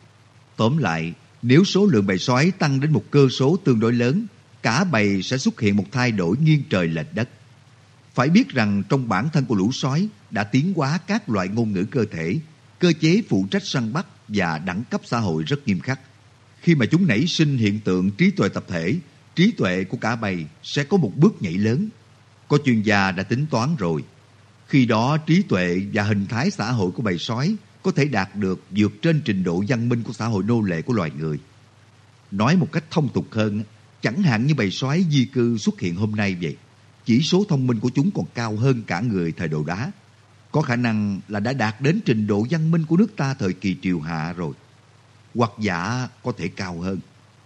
Tóm lại, nếu số lượng bầy sói tăng đến một cơ số tương đối lớn, cả bầy sẽ xuất hiện một thay đổi nghiêng trời lệch đất. Phải biết rằng trong bản thân của lũ sói đã tiến hóa các loại ngôn ngữ cơ thể cơ chế phụ trách săn bắt và đẳng cấp xã hội rất nghiêm khắc. Khi mà chúng nảy sinh hiện tượng trí tuệ tập thể, trí tuệ của cả bầy sẽ có một bước nhảy lớn. Có chuyên gia đã tính toán rồi. Khi đó trí tuệ và hình thái xã hội của bầy sói có thể đạt được vượt trên trình độ văn minh của xã hội nô lệ của loài người. Nói một cách thông tục hơn, chẳng hạn như bầy sói di cư xuất hiện hôm nay vậy. Chỉ số thông minh của chúng còn cao hơn cả người thời đồ đá có khả năng là đã đạt đến trình độ văn minh của nước ta thời kỳ triều hạ rồi. Hoặc giả có thể cao hơn.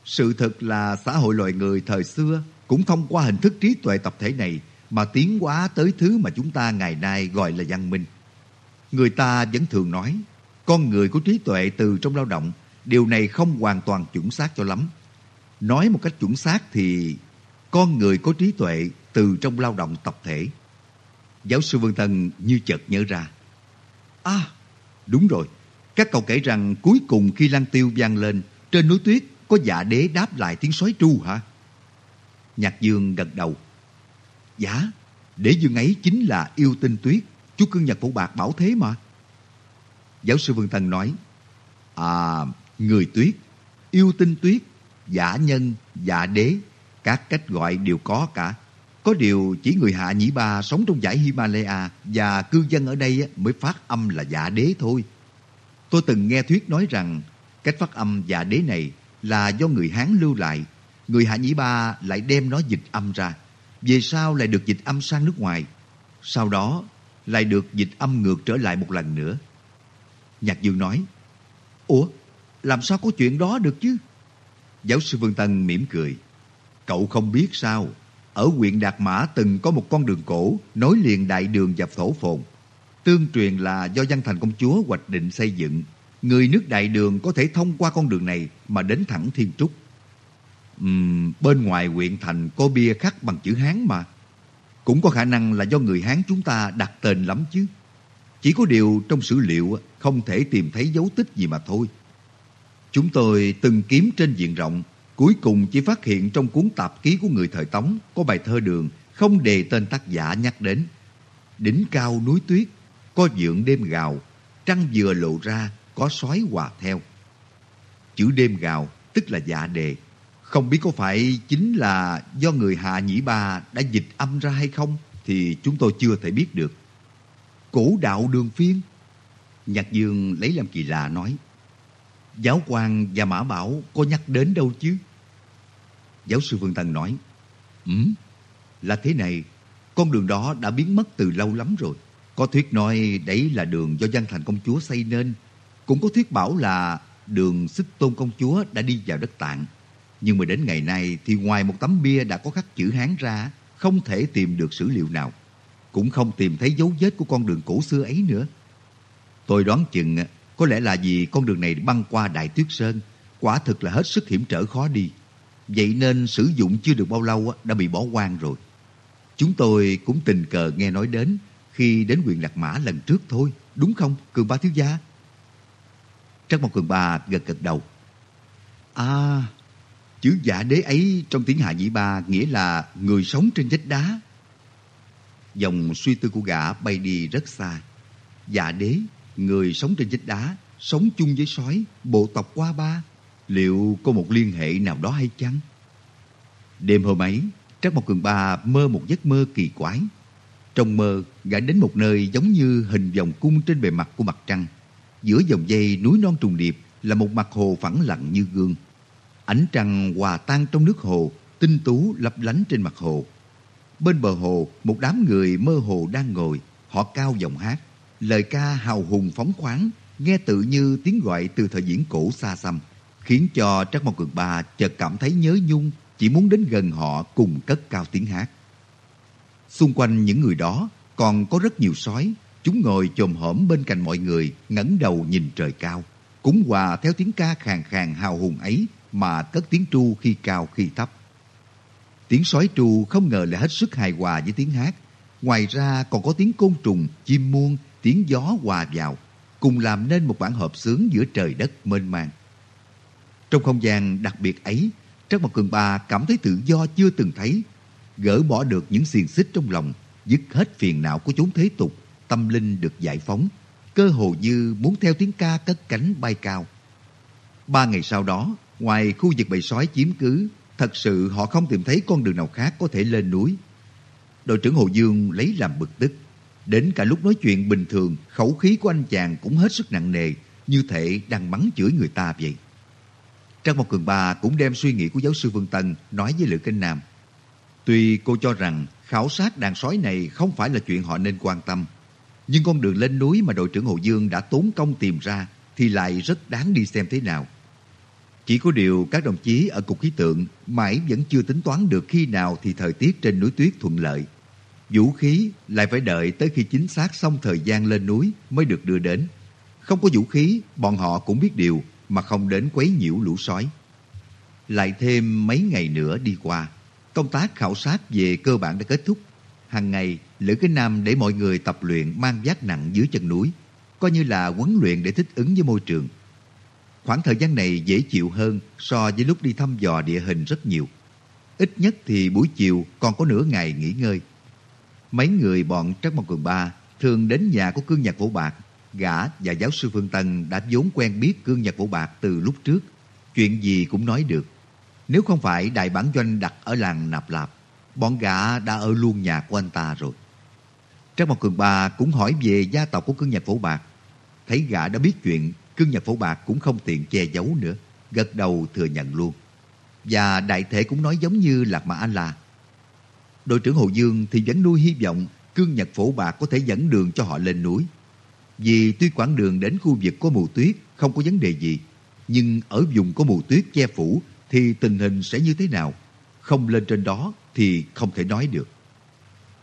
Sự thật là xã hội loài người thời xưa cũng thông qua hình thức trí tuệ tập thể này mà tiến hóa tới thứ mà chúng ta ngày nay gọi là văn minh. Người ta vẫn thường nói, con người có trí tuệ từ trong lao động, điều này không hoàn toàn chuẩn xác cho lắm. Nói một cách chuẩn xác thì con người có trí tuệ từ trong lao động tập thể. Giáo sư Vân Tân như chợt nhớ ra. À, đúng rồi. Các cậu kể rằng cuối cùng khi lăng tiêu vang lên, trên núi tuyết có dạ đế đáp lại tiếng sói tru hả? Nhạc Dương gật đầu. Dạ, để dương ấy chính là yêu tinh tuyết, chú cưng Nhật Phổ Bạc bảo thế mà. Giáo sư Vương Tân nói, À, người tuyết, yêu tinh tuyết, giả nhân, giả đế, các cách gọi đều có cả. Có điều chỉ người hạ nhĩ ba sống trong dãy Himalaya và cư dân ở đây mới phát âm là giả đế thôi. Tôi từng nghe thuyết nói rằng cách phát âm giả đế này là do người Hán lưu lại. Người hạ nhĩ ba lại đem nó dịch âm ra. Về sau lại được dịch âm sang nước ngoài. Sau đó lại được dịch âm ngược trở lại một lần nữa. Nhạc Dương nói, Ủa, làm sao có chuyện đó được chứ? Giáo sư Vương Tân mỉm cười. Cậu không biết sao, ở huyện Đạt Mã từng có một con đường cổ nối liền đại đường và thổ phồn. Tương truyền là do văn thành công chúa hoạch định xây dựng. Người nước đại đường có thể thông qua con đường này mà đến thẳng Thiên Trúc. Uhm, bên ngoài huyện thành có bia khắc bằng chữ Hán mà. Cũng có khả năng là do người Hán chúng ta đặt tên lắm chứ. Chỉ có điều trong sử liệu không thể tìm thấy dấu tích gì mà thôi. Chúng tôi từng kiếm trên diện rộng, cuối cùng chỉ phát hiện trong cuốn tạp ký của người thời Tống có bài thơ đường không đề tên tác giả nhắc đến. Đỉnh cao núi tuyết, có dượng đêm gào, trăng vừa lộ ra, có sói hòa theo. Chữ đêm gào tức là dạ đề. Không biết có phải chính là do người Hạ Nhĩ Ba đã dịch âm ra hay không thì chúng tôi chưa thể biết được. Cổ đạo đường phiên, Nhạc Dương lấy làm kỳ lạ nói, Giáo quan và Mã Bảo có nhắc đến đâu chứ? Giáo sư Vương Tân nói, ừm, là thế này, Con đường đó đã biến mất từ lâu lắm rồi Có thuyết nói đấy là đường do giang Thành Công Chúa xây nên, Cũng có thuyết bảo là đường xích tôn công chúa đã đi vào đất tạng nhưng mà đến ngày nay thì ngoài một tấm bia đã có khắc chữ Hán ra Không thể tìm được sử liệu nào Cũng không tìm thấy dấu vết của con đường cổ xưa ấy nữa Tôi đoán chừng à, có lẽ là vì con đường này băng qua Đại Tuyết Sơn, quả thực là hết sức hiểm trở khó đi. Vậy nên sử dụng chưa được bao lâu à, đã bị bỏ hoang rồi. Chúng tôi cũng tình cờ nghe nói đến khi đến huyện Lạc Mã lần trước thôi, đúng không, Cường Ba Thiếu Gia? Trắc Mộc Cường Ba gật gật đầu. À, chữ giả đế ấy trong tiếng Hạ Nhĩ Ba nghĩa là người sống trên vách đá. Dòng suy tư của gã bay đi rất xa. giả đế người sống trên vách đá, sống chung với sói, bộ tộc qua ba, liệu có một liên hệ nào đó hay chăng? Đêm hôm ấy, Trác Mộc Cường Ba mơ một giấc mơ kỳ quái. Trong mơ, gã đến một nơi giống như hình vòng cung trên bề mặt của mặt trăng. Giữa dòng dây núi non trùng điệp là một mặt hồ phẳng lặng như gương. Ánh trăng hòa tan trong nước hồ, tinh tú lấp lánh trên mặt hồ. Bên bờ hồ, một đám người mơ hồ đang ngồi, họ cao giọng hát lời ca hào hùng phóng khoáng, nghe tự như tiếng gọi từ thời diễn cổ xa xăm, khiến cho Trắc Mộc Cường Ba chợt cảm thấy nhớ nhung, chỉ muốn đến gần họ cùng cất cao tiếng hát. Xung quanh những người đó còn có rất nhiều sói, chúng ngồi chồm hổm bên cạnh mọi người, ngẩng đầu nhìn trời cao, cũng hòa theo tiếng ca khàn khàn hào hùng ấy mà cất tiếng tru khi cao khi thấp. Tiếng sói tru không ngờ lại hết sức hài hòa với tiếng hát. Ngoài ra còn có tiếng côn trùng, chim muông tiếng gió hòa vào, cùng làm nên một bản hợp sướng giữa trời đất mênh mang. Trong không gian đặc biệt ấy, Trắc Mộc Cường Ba cảm thấy tự do chưa từng thấy, gỡ bỏ được những xiềng xích trong lòng, dứt hết phiền não của chốn thế tục, tâm linh được giải phóng, cơ hồ như muốn theo tiếng ca cất cánh bay cao. Ba ngày sau đó, ngoài khu vực bầy sói chiếm cứ, thật sự họ không tìm thấy con đường nào khác có thể lên núi. Đội trưởng Hồ Dương lấy làm bực tức. Đến cả lúc nói chuyện bình thường, khẩu khí của anh chàng cũng hết sức nặng nề, như thể đang mắng chửi người ta vậy. Trang Mộc Cường Ba cũng đem suy nghĩ của giáo sư Vương Tân nói với Lữ Kinh Nam. Tuy cô cho rằng khảo sát đàn sói này không phải là chuyện họ nên quan tâm, nhưng con đường lên núi mà đội trưởng Hồ Dương đã tốn công tìm ra thì lại rất đáng đi xem thế nào. Chỉ có điều các đồng chí ở Cục Khí tượng mãi vẫn chưa tính toán được khi nào thì thời tiết trên núi tuyết thuận lợi. Vũ khí lại phải đợi tới khi chính xác xong thời gian lên núi mới được đưa đến. Không có vũ khí, bọn họ cũng biết điều mà không đến quấy nhiễu lũ sói. Lại thêm mấy ngày nữa đi qua, công tác khảo sát về cơ bản đã kết thúc. Hàng ngày, Lữ cái Nam để mọi người tập luyện mang vác nặng dưới chân núi, coi như là huấn luyện để thích ứng với môi trường. Khoảng thời gian này dễ chịu hơn so với lúc đi thăm dò địa hình rất nhiều. Ít nhất thì buổi chiều còn có nửa ngày nghỉ ngơi. Mấy người bọn Trắc Mộc Cường Ba thường đến nhà của cương nhạc Vũ Bạc. Gã và giáo sư Phương Tân đã vốn quen biết cương nhạc Vũ Bạc từ lúc trước. Chuyện gì cũng nói được. Nếu không phải đại bản doanh đặt ở làng Nạp Lạp, bọn gã đã ở luôn nhà của anh ta rồi. Trác Mộc Cường Ba cũng hỏi về gia tộc của cương nhạc Vũ Bạc. Thấy gã đã biết chuyện, cương nhật Phổ Bạc cũng không tiện che giấu nữa, gật đầu thừa nhận luôn. Và đại thể cũng nói giống như Lạc Mã anh là Đội trưởng Hồ Dương thì vẫn nuôi hy vọng cương nhật Phổ Bạc có thể dẫn đường cho họ lên núi. Vì tuy quãng đường đến khu vực có mù tuyết không có vấn đề gì, nhưng ở vùng có mù tuyết che phủ thì tình hình sẽ như thế nào? Không lên trên đó thì không thể nói được.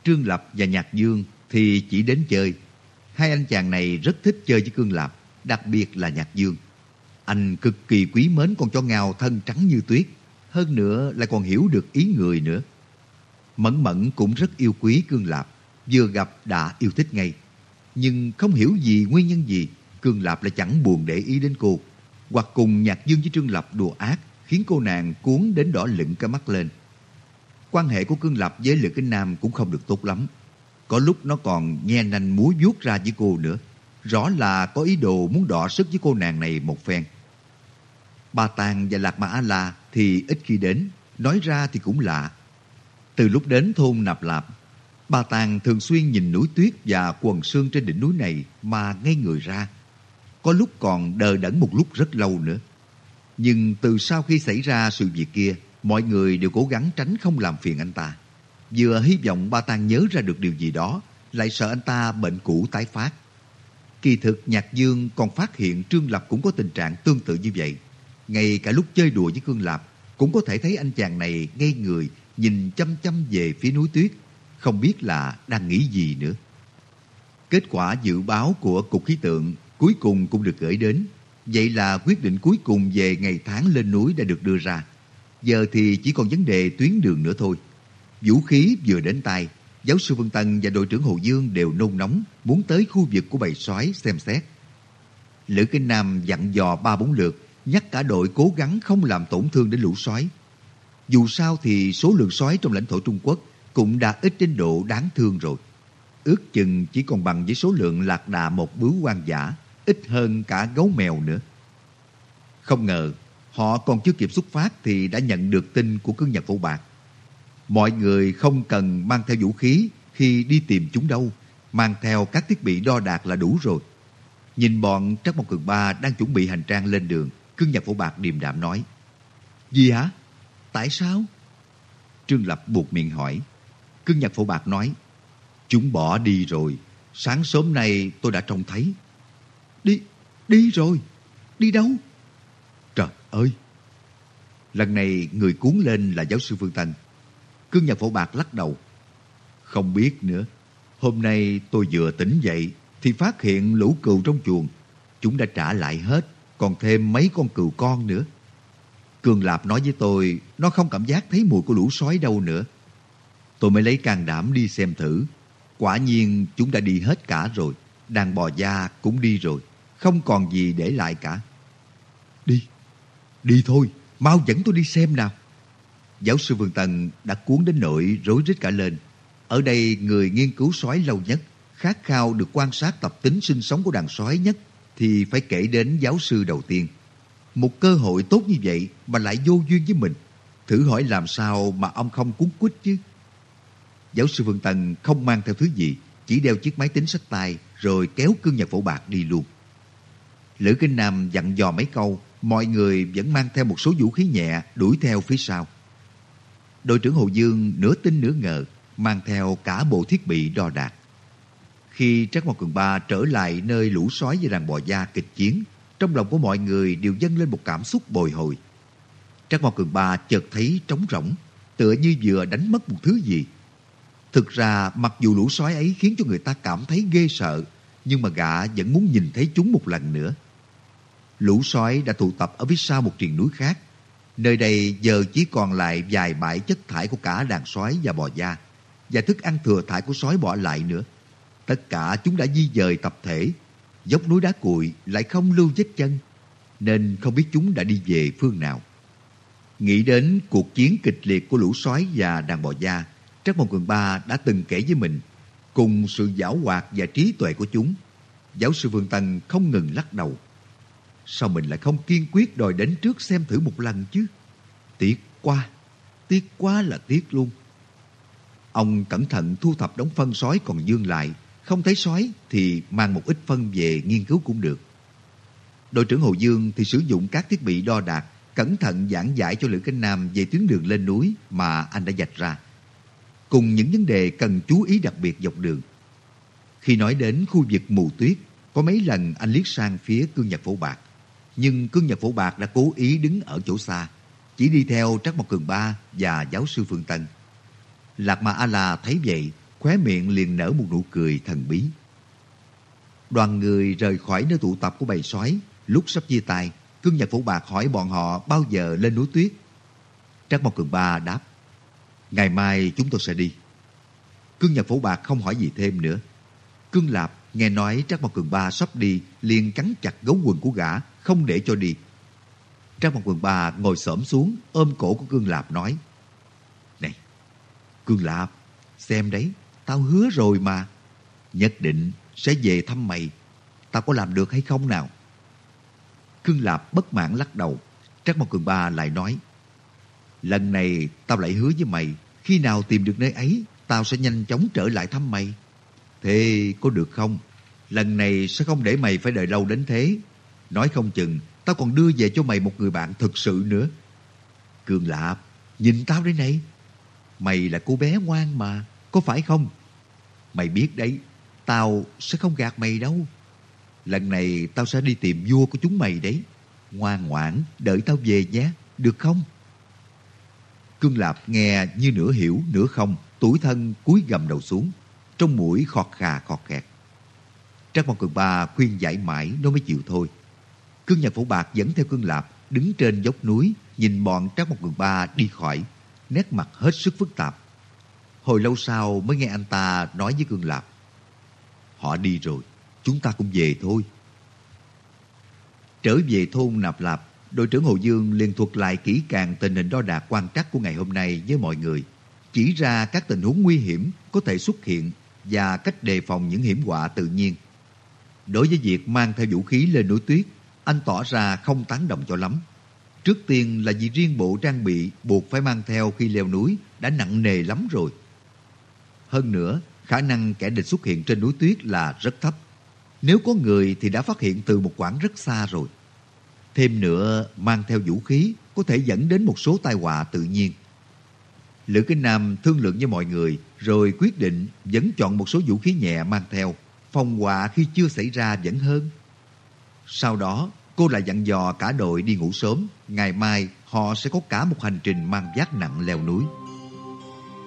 Trương Lập và Nhạc Dương thì chỉ đến chơi. Hai anh chàng này rất thích chơi với Cương Lập, đặc biệt là Nhạc Dương. Anh cực kỳ quý mến con chó ngao thân trắng như tuyết, hơn nữa lại còn hiểu được ý người nữa. Mẫn Mẫn cũng rất yêu quý Cương Lạp, vừa gặp đã yêu thích ngay. Nhưng không hiểu gì nguyên nhân gì, Cương Lạp lại chẳng buồn để ý đến cô. Hoặc cùng Nhạc Dương với Trương Lập đùa ác, khiến cô nàng cuốn đến đỏ lựng cả mắt lên. Quan hệ của Cương Lập với Lữ Kinh Nam cũng không được tốt lắm. Có lúc nó còn nhe nanh múa vuốt ra với cô nữa. Rõ là có ý đồ muốn đọ sức với cô nàng này một phen. Ba Tàng và Lạc Mã A-La thì ít khi đến, nói ra thì cũng lạ. Từ lúc đến thôn Nạp Lạp, Ba Tàng thường xuyên nhìn núi tuyết và quần sương trên đỉnh núi này mà ngây người ra. Có lúc còn đờ đẫn một lúc rất lâu nữa. Nhưng từ sau khi xảy ra sự việc kia, mọi người đều cố gắng tránh không làm phiền anh ta. Vừa hy vọng Ba Tàng nhớ ra được điều gì đó, lại sợ anh ta bệnh cũ tái phát. Kỳ thực Nhạc Dương còn phát hiện Trương Lập cũng có tình trạng tương tự như vậy. Ngay cả lúc chơi đùa với Cương Lập, cũng có thể thấy anh chàng này ngây người, nhìn chăm chăm về phía núi tuyết, không biết là đang nghĩ gì nữa. Kết quả dự báo của Cục Khí tượng cuối cùng cũng được gửi đến. Vậy là quyết định cuối cùng về ngày tháng lên núi đã được đưa ra. Giờ thì chỉ còn vấn đề tuyến đường nữa thôi. Vũ khí vừa đến tay, giáo sư Vân Tân và đội trưởng Hồ Dương đều nôn nóng muốn tới khu vực của bầy sói xem xét. Lữ Kinh Nam dặn dò ba bốn lượt, nhắc cả đội cố gắng không làm tổn thương đến lũ sói. Dù sao thì số lượng sói trong lãnh thổ Trung Quốc cũng đã ít đến độ đáng thương rồi. Ước chừng chỉ còn bằng với số lượng lạc đà một bướu quan giả, ít hơn cả gấu mèo nữa. Không ngờ, họ còn chưa kịp xuất phát thì đã nhận được tin của cương nhật phổ bạc. Mọi người không cần mang theo vũ khí khi đi tìm chúng đâu, mang theo các thiết bị đo đạc là đủ rồi. Nhìn bọn Trắc Mộc Cường Ba đang chuẩn bị hành trang lên đường, cương nhật phổ bạc điềm đạm nói. Gì hả? Tại sao? Trương Lập buộc miệng hỏi. Cương nhật phổ bạc nói. Chúng bỏ đi rồi. Sáng sớm nay tôi đã trông thấy. Đi, đi rồi. Đi đâu? Trời ơi! Lần này người cuốn lên là giáo sư Phương Tân. Cương nhà phổ bạc lắc đầu. Không biết nữa. Hôm nay tôi vừa tỉnh dậy thì phát hiện lũ cừu trong chuồng. Chúng đã trả lại hết, còn thêm mấy con cừu con nữa. cương Lạp nói với tôi, nó không cảm giác thấy mùi của lũ sói đâu nữa. Tôi mới lấy can đảm đi xem thử. Quả nhiên chúng đã đi hết cả rồi. Đàn bò da cũng đi rồi. Không còn gì để lại cả. Đi, đi thôi, mau dẫn tôi đi xem nào. Giáo sư Vương Tần đã cuốn đến nỗi rối rít cả lên. Ở đây người nghiên cứu sói lâu nhất, khát khao được quan sát tập tính sinh sống của đàn sói nhất thì phải kể đến giáo sư đầu tiên. Một cơ hội tốt như vậy mà lại vô duyên với mình. Thử hỏi làm sao mà ông không cuốn quýt chứ? Giáo sư Vương Tần không mang theo thứ gì, chỉ đeo chiếc máy tính sách tay rồi kéo cương nhật phổ bạc đi luôn. Lữ Kinh Nam dặn dò mấy câu, mọi người vẫn mang theo một số vũ khí nhẹ đuổi theo phía sau. Đội trưởng Hồ Dương nửa tin nửa ngờ, mang theo cả bộ thiết bị đo đạc. Khi Trác Mộc Cường Ba trở lại nơi lũ sói và đàn bò da kịch chiến, trong lòng của mọi người đều dâng lên một cảm xúc bồi hồi. Trác Mộc Cường Ba chợt thấy trống rỗng, tựa như vừa đánh mất một thứ gì. Thực ra mặc dù lũ sói ấy khiến cho người ta cảm thấy ghê sợ, nhưng mà gã vẫn muốn nhìn thấy chúng một lần nữa. Lũ sói đã tụ tập ở phía sau một triền núi khác. Nơi đây giờ chỉ còn lại vài bãi chất thải của cả đàn sói và bò da, và thức ăn thừa thải của sói bỏ lại nữa. Tất cả chúng đã di dời tập thể, dốc núi đá cuội lại không lưu vết chân, nên không biết chúng đã đi về phương nào. Nghĩ đến cuộc chiến kịch liệt của lũ sói và đàn bò da, Trắc Mộng Cường Ba đã từng kể với mình, cùng sự giảo hoạt và trí tuệ của chúng, giáo sư Vương Tân không ngừng lắc đầu. Sao mình lại không kiên quyết đòi đến trước xem thử một lần chứ? Tiếc quá, tiếc quá là tiếc luôn. Ông cẩn thận thu thập đống phân sói còn dương lại, không thấy sói thì mang một ít phân về nghiên cứu cũng được. Đội trưởng Hồ Dương thì sử dụng các thiết bị đo đạc, cẩn thận giảng giải cho Lữ Kinh Nam về tuyến đường lên núi mà anh đã dạch ra cùng những vấn đề cần chú ý đặc biệt dọc đường. Khi nói đến khu vực mù tuyết, có mấy lần anh liếc sang phía cương nhật phổ bạc. Nhưng cương nhật phổ bạc đã cố ý đứng ở chỗ xa, chỉ đi theo Trắc Mộc Cường Ba và giáo sư Phương Tân. Lạc Mà A-La thấy vậy, khóe miệng liền nở một nụ cười thần bí. Đoàn người rời khỏi nơi tụ tập của bầy sói, lúc sắp chia tay, cương nhật phổ bạc hỏi bọn họ bao giờ lên núi tuyết. Trắc Mộc Cường Ba đáp, Ngày mai chúng tôi sẽ đi. Cương Nhật Phổ Bạc không hỏi gì thêm nữa. Cương Lạp nghe nói Trác Mộc Cường Ba sắp đi, liền cắn chặt gấu quần của gã, không để cho đi. Trang Mộc quần Ba ngồi xổm xuống, ôm cổ của Cương Lạp nói. Này, Cương Lạp, xem đấy, tao hứa rồi mà. Nhất định sẽ về thăm mày. Tao có làm được hay không nào? Cương Lạp bất mãn lắc đầu. Trang Mộc quần Ba lại nói. Lần này tao lại hứa với mày, khi nào tìm được nơi ấy, tao sẽ nhanh chóng trở lại thăm mày. Thế có được không? Lần này sẽ không để mày phải đợi lâu đến thế. Nói không chừng, tao còn đưa về cho mày một người bạn thực sự nữa. Cường Lạp, nhìn tao đây này. Mày là cô bé ngoan mà, có phải không? Mày biết đấy, tao sẽ không gạt mày đâu. Lần này tao sẽ đi tìm vua của chúng mày đấy. Ngoan ngoãn, đợi tao về nhé, được không? Cương Lạp nghe như nửa hiểu nửa không, tuổi thân cúi gầm đầu xuống, trong mũi khọt khà khọt khẹt. Trác Mong Cường Ba khuyên giải mãi nó mới chịu thôi. Cương Nhật Phổ Bạc dẫn theo Cương Lạp đứng trên dốc núi nhìn bọn Trác một người Ba đi khỏi, nét mặt hết sức phức tạp. Hồi lâu sau mới nghe anh ta nói với Cương Lạp. Họ đi rồi, chúng ta cũng về thôi. Trở về thôn Nạp Lạp, đội trưởng Hồ Dương liền thuật lại kỹ càng tình hình đo đạc quan trắc của ngày hôm nay với mọi người, chỉ ra các tình huống nguy hiểm có thể xuất hiện và cách đề phòng những hiểm họa tự nhiên. Đối với việc mang theo vũ khí lên núi tuyết, anh tỏ ra không tán đồng cho lắm. Trước tiên là vì riêng bộ trang bị buộc phải mang theo khi leo núi đã nặng nề lắm rồi. Hơn nữa, khả năng kẻ địch xuất hiện trên núi tuyết là rất thấp. Nếu có người thì đã phát hiện từ một quãng rất xa rồi. Thêm nữa, mang theo vũ khí có thể dẫn đến một số tai họa tự nhiên. Lữ Kinh Nam thương lượng với mọi người rồi quyết định vẫn chọn một số vũ khí nhẹ mang theo, phòng họa khi chưa xảy ra vẫn hơn. Sau đó, cô lại dặn dò cả đội đi ngủ sớm, ngày mai họ sẽ có cả một hành trình mang vác nặng leo núi.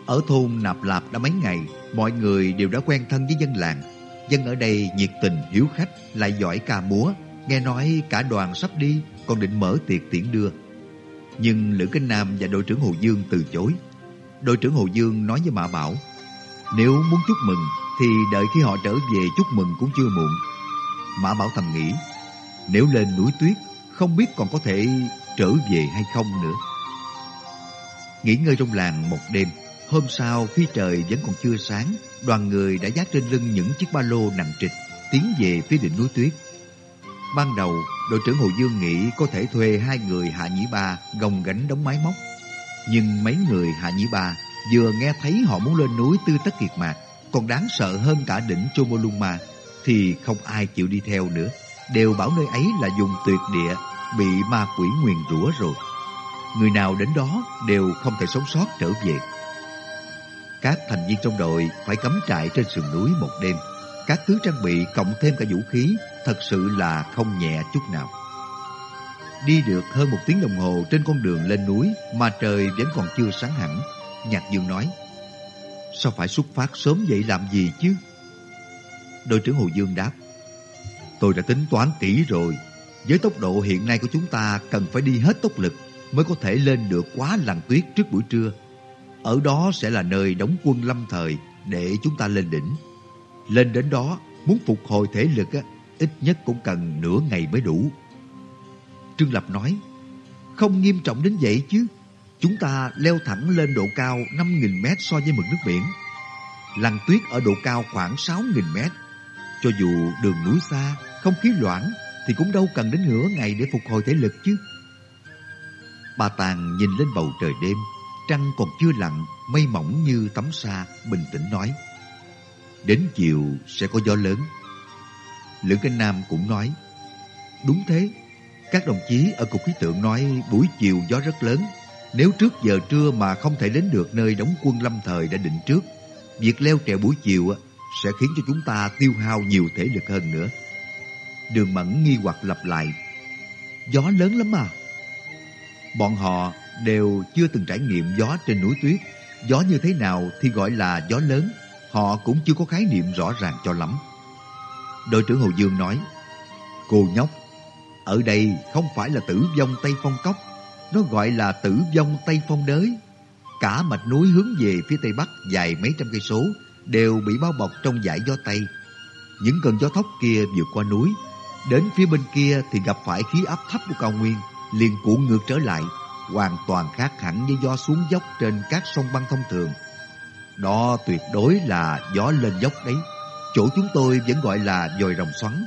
Ở thôn Nạp Lạp đã mấy ngày, mọi người đều đã quen thân với dân làng. Dân ở đây nhiệt tình, hiếu khách, lại giỏi ca múa, Nghe nói cả đoàn sắp đi Còn định mở tiệc tiễn đưa. Nhưng Lữ Kinh Nam và đội trưởng Hồ Dương từ chối. Đội trưởng Hồ Dương nói với Mã Bảo Nếu muốn chúc mừng Thì đợi khi họ trở về chúc mừng cũng chưa muộn. Mã Bảo thầm nghĩ nếu lên núi tuyết Không biết còn có thể trở về hay không nữa Nghỉ ngơi trong làng một đêm Hôm sau khi trời vẫn còn chưa sáng Đoàn người đã dắt trên lưng những chiếc ba lô nặng trịch Tiến về phía đỉnh núi tuyết Ban đầu, đội trưởng Hồ Dương nghĩ có thể thuê hai người Hạ Nhĩ Ba gồng gánh đóng máy móc. Nhưng mấy người Hạ Nhĩ Ba vừa nghe thấy họ muốn lên núi Tư Tất Kiệt Mạc, còn đáng sợ hơn cả đỉnh Chomolungma, thì không ai chịu đi theo nữa. Đều bảo nơi ấy là dùng tuyệt địa, bị ma quỷ nguyền rủa rồi. Người nào đến đó đều không thể sống sót trở về. Các thành viên trong đội phải cắm trại trên sườn núi một đêm. Các thứ trang bị cộng thêm cả vũ khí thật sự là không nhẹ chút nào. Đi được hơn một tiếng đồng hồ trên con đường lên núi mà trời vẫn còn chưa sáng hẳn. Nhạc Dương nói, Sao phải xuất phát sớm vậy làm gì chứ? Đội trưởng Hồ Dương đáp. Tôi đã tính toán kỹ rồi. Với tốc độ hiện nay của chúng ta cần phải đi hết tốc lực mới có thể lên được quá làng tuyết trước buổi trưa. Ở đó sẽ là nơi đóng quân lâm thời để chúng ta lên đỉnh. Lên đến đó, muốn phục hồi thể lực á, ít nhất cũng cần nửa ngày mới đủ. Trương Lập nói, không nghiêm trọng đến vậy chứ. Chúng ta leo thẳng lên độ cao 5.000 mét so với mực nước biển. Làng tuyết ở độ cao khoảng 6.000 mét. Cho dù đường núi xa, không khí loãng, thì cũng đâu cần đến nửa ngày để phục hồi thể lực chứ. Bà Tàng nhìn lên bầu trời đêm, trăng còn chưa lặn, mây mỏng như tấm sa, bình tĩnh nói. Đến chiều sẽ có gió lớn. Lữ Canh Nam cũng nói, đúng thế, các đồng chí ở cục khí tượng nói buổi chiều gió rất lớn. Nếu trước giờ trưa mà không thể đến được nơi đóng quân lâm thời đã định trước, việc leo trèo buổi chiều sẽ khiến cho chúng ta tiêu hao nhiều thể lực hơn nữa. Đường Mẫn nghi hoặc lặp lại, gió lớn lắm mà. Bọn họ đều chưa từng trải nghiệm gió trên núi tuyết. Gió như thế nào thì gọi là gió lớn, họ cũng chưa có khái niệm rõ ràng cho lắm. Đội trưởng Hồ Dương nói, Cô nhóc, ở đây không phải là tử vong Tây Phong Cốc, nó gọi là tử vong Tây Phong Đới. Cả mạch núi hướng về phía Tây Bắc dài mấy trăm cây số đều bị bao bọc trong dải gió Tây. Những cơn gió thốc kia vượt qua núi, đến phía bên kia thì gặp phải khí áp thấp của cao nguyên, liền cuộn ngược trở lại, hoàn toàn khác hẳn với gió xuống dốc trên các sông băng thông thường. Đó tuyệt đối là gió lên dốc đấy. Chỗ chúng tôi vẫn gọi là dòi rồng xoắn,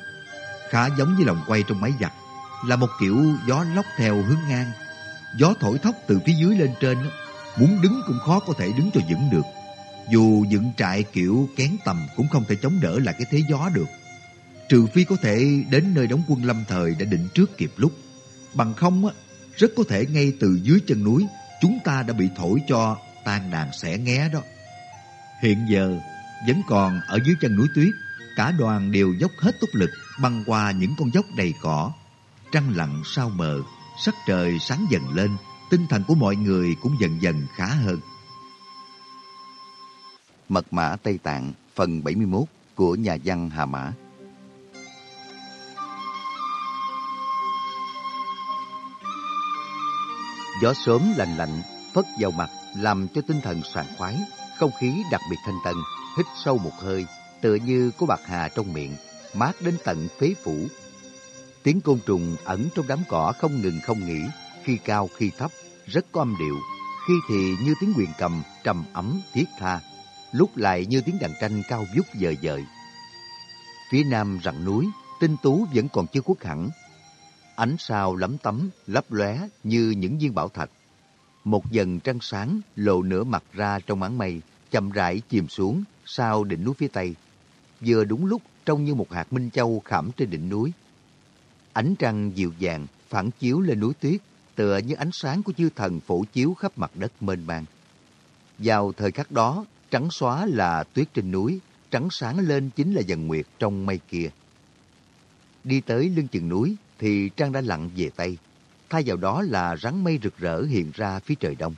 khá giống như lòng quay trong máy giặt, là một kiểu gió lóc theo hướng ngang. Gió thổi thốc từ phía dưới lên trên, muốn đứng cũng khó có thể đứng cho vững được. Dù dựng trại kiểu kén tầm cũng không thể chống đỡ lại cái thế gió được. Trừ phi có thể đến nơi đóng quân lâm thời đã định trước kịp lúc. Bằng không, á, rất có thể ngay từ dưới chân núi chúng ta đã bị thổi cho tan đàn xẻ nghé đó. Hiện giờ, vẫn còn ở dưới chân núi tuyết, cả đoàn đều dốc hết tốc lực băng qua những con dốc đầy cỏ. Trăng lặng sao mờ, sắc trời sáng dần lên, tinh thần của mọi người cũng dần dần khá hơn. Mật mã Tây Tạng phần 71 của nhà văn Hà Mã Gió sớm lành lạnh, phất vào mặt, làm cho tinh thần sảng khoái, không khí đặc biệt thanh tân, hít sâu một hơi, tựa như có bạc hà trong miệng, mát đến tận phế phủ. Tiếng côn trùng ẩn trong đám cỏ không ngừng không nghỉ, khi cao khi thấp, rất có âm điệu, khi thì như tiếng quyền cầm trầm ấm thiết tha, lúc lại như tiếng đàn tranh cao vút dời dời. Phía nam rặng núi, tinh tú vẫn còn chưa khuất hẳn, Ánh sao lấm tấm, lấp lóe như những viên bảo thạch. Một dần trăng sáng lộ nửa mặt ra trong mảng mây, chậm rãi chìm xuống sau đỉnh núi phía tây. Vừa đúng lúc trông như một hạt minh châu khảm trên đỉnh núi. Ánh trăng dịu dàng phản chiếu lên núi tuyết, tựa như ánh sáng của chư thần phổ chiếu khắp mặt đất mênh mang. Vào thời khắc đó, trắng xóa là tuyết trên núi, trắng sáng lên chính là dần nguyệt trong mây kia. Đi tới lưng chừng núi, thì trăng đã lặn về Tây. Thay vào đó là rắn mây rực rỡ hiện ra phía trời đông.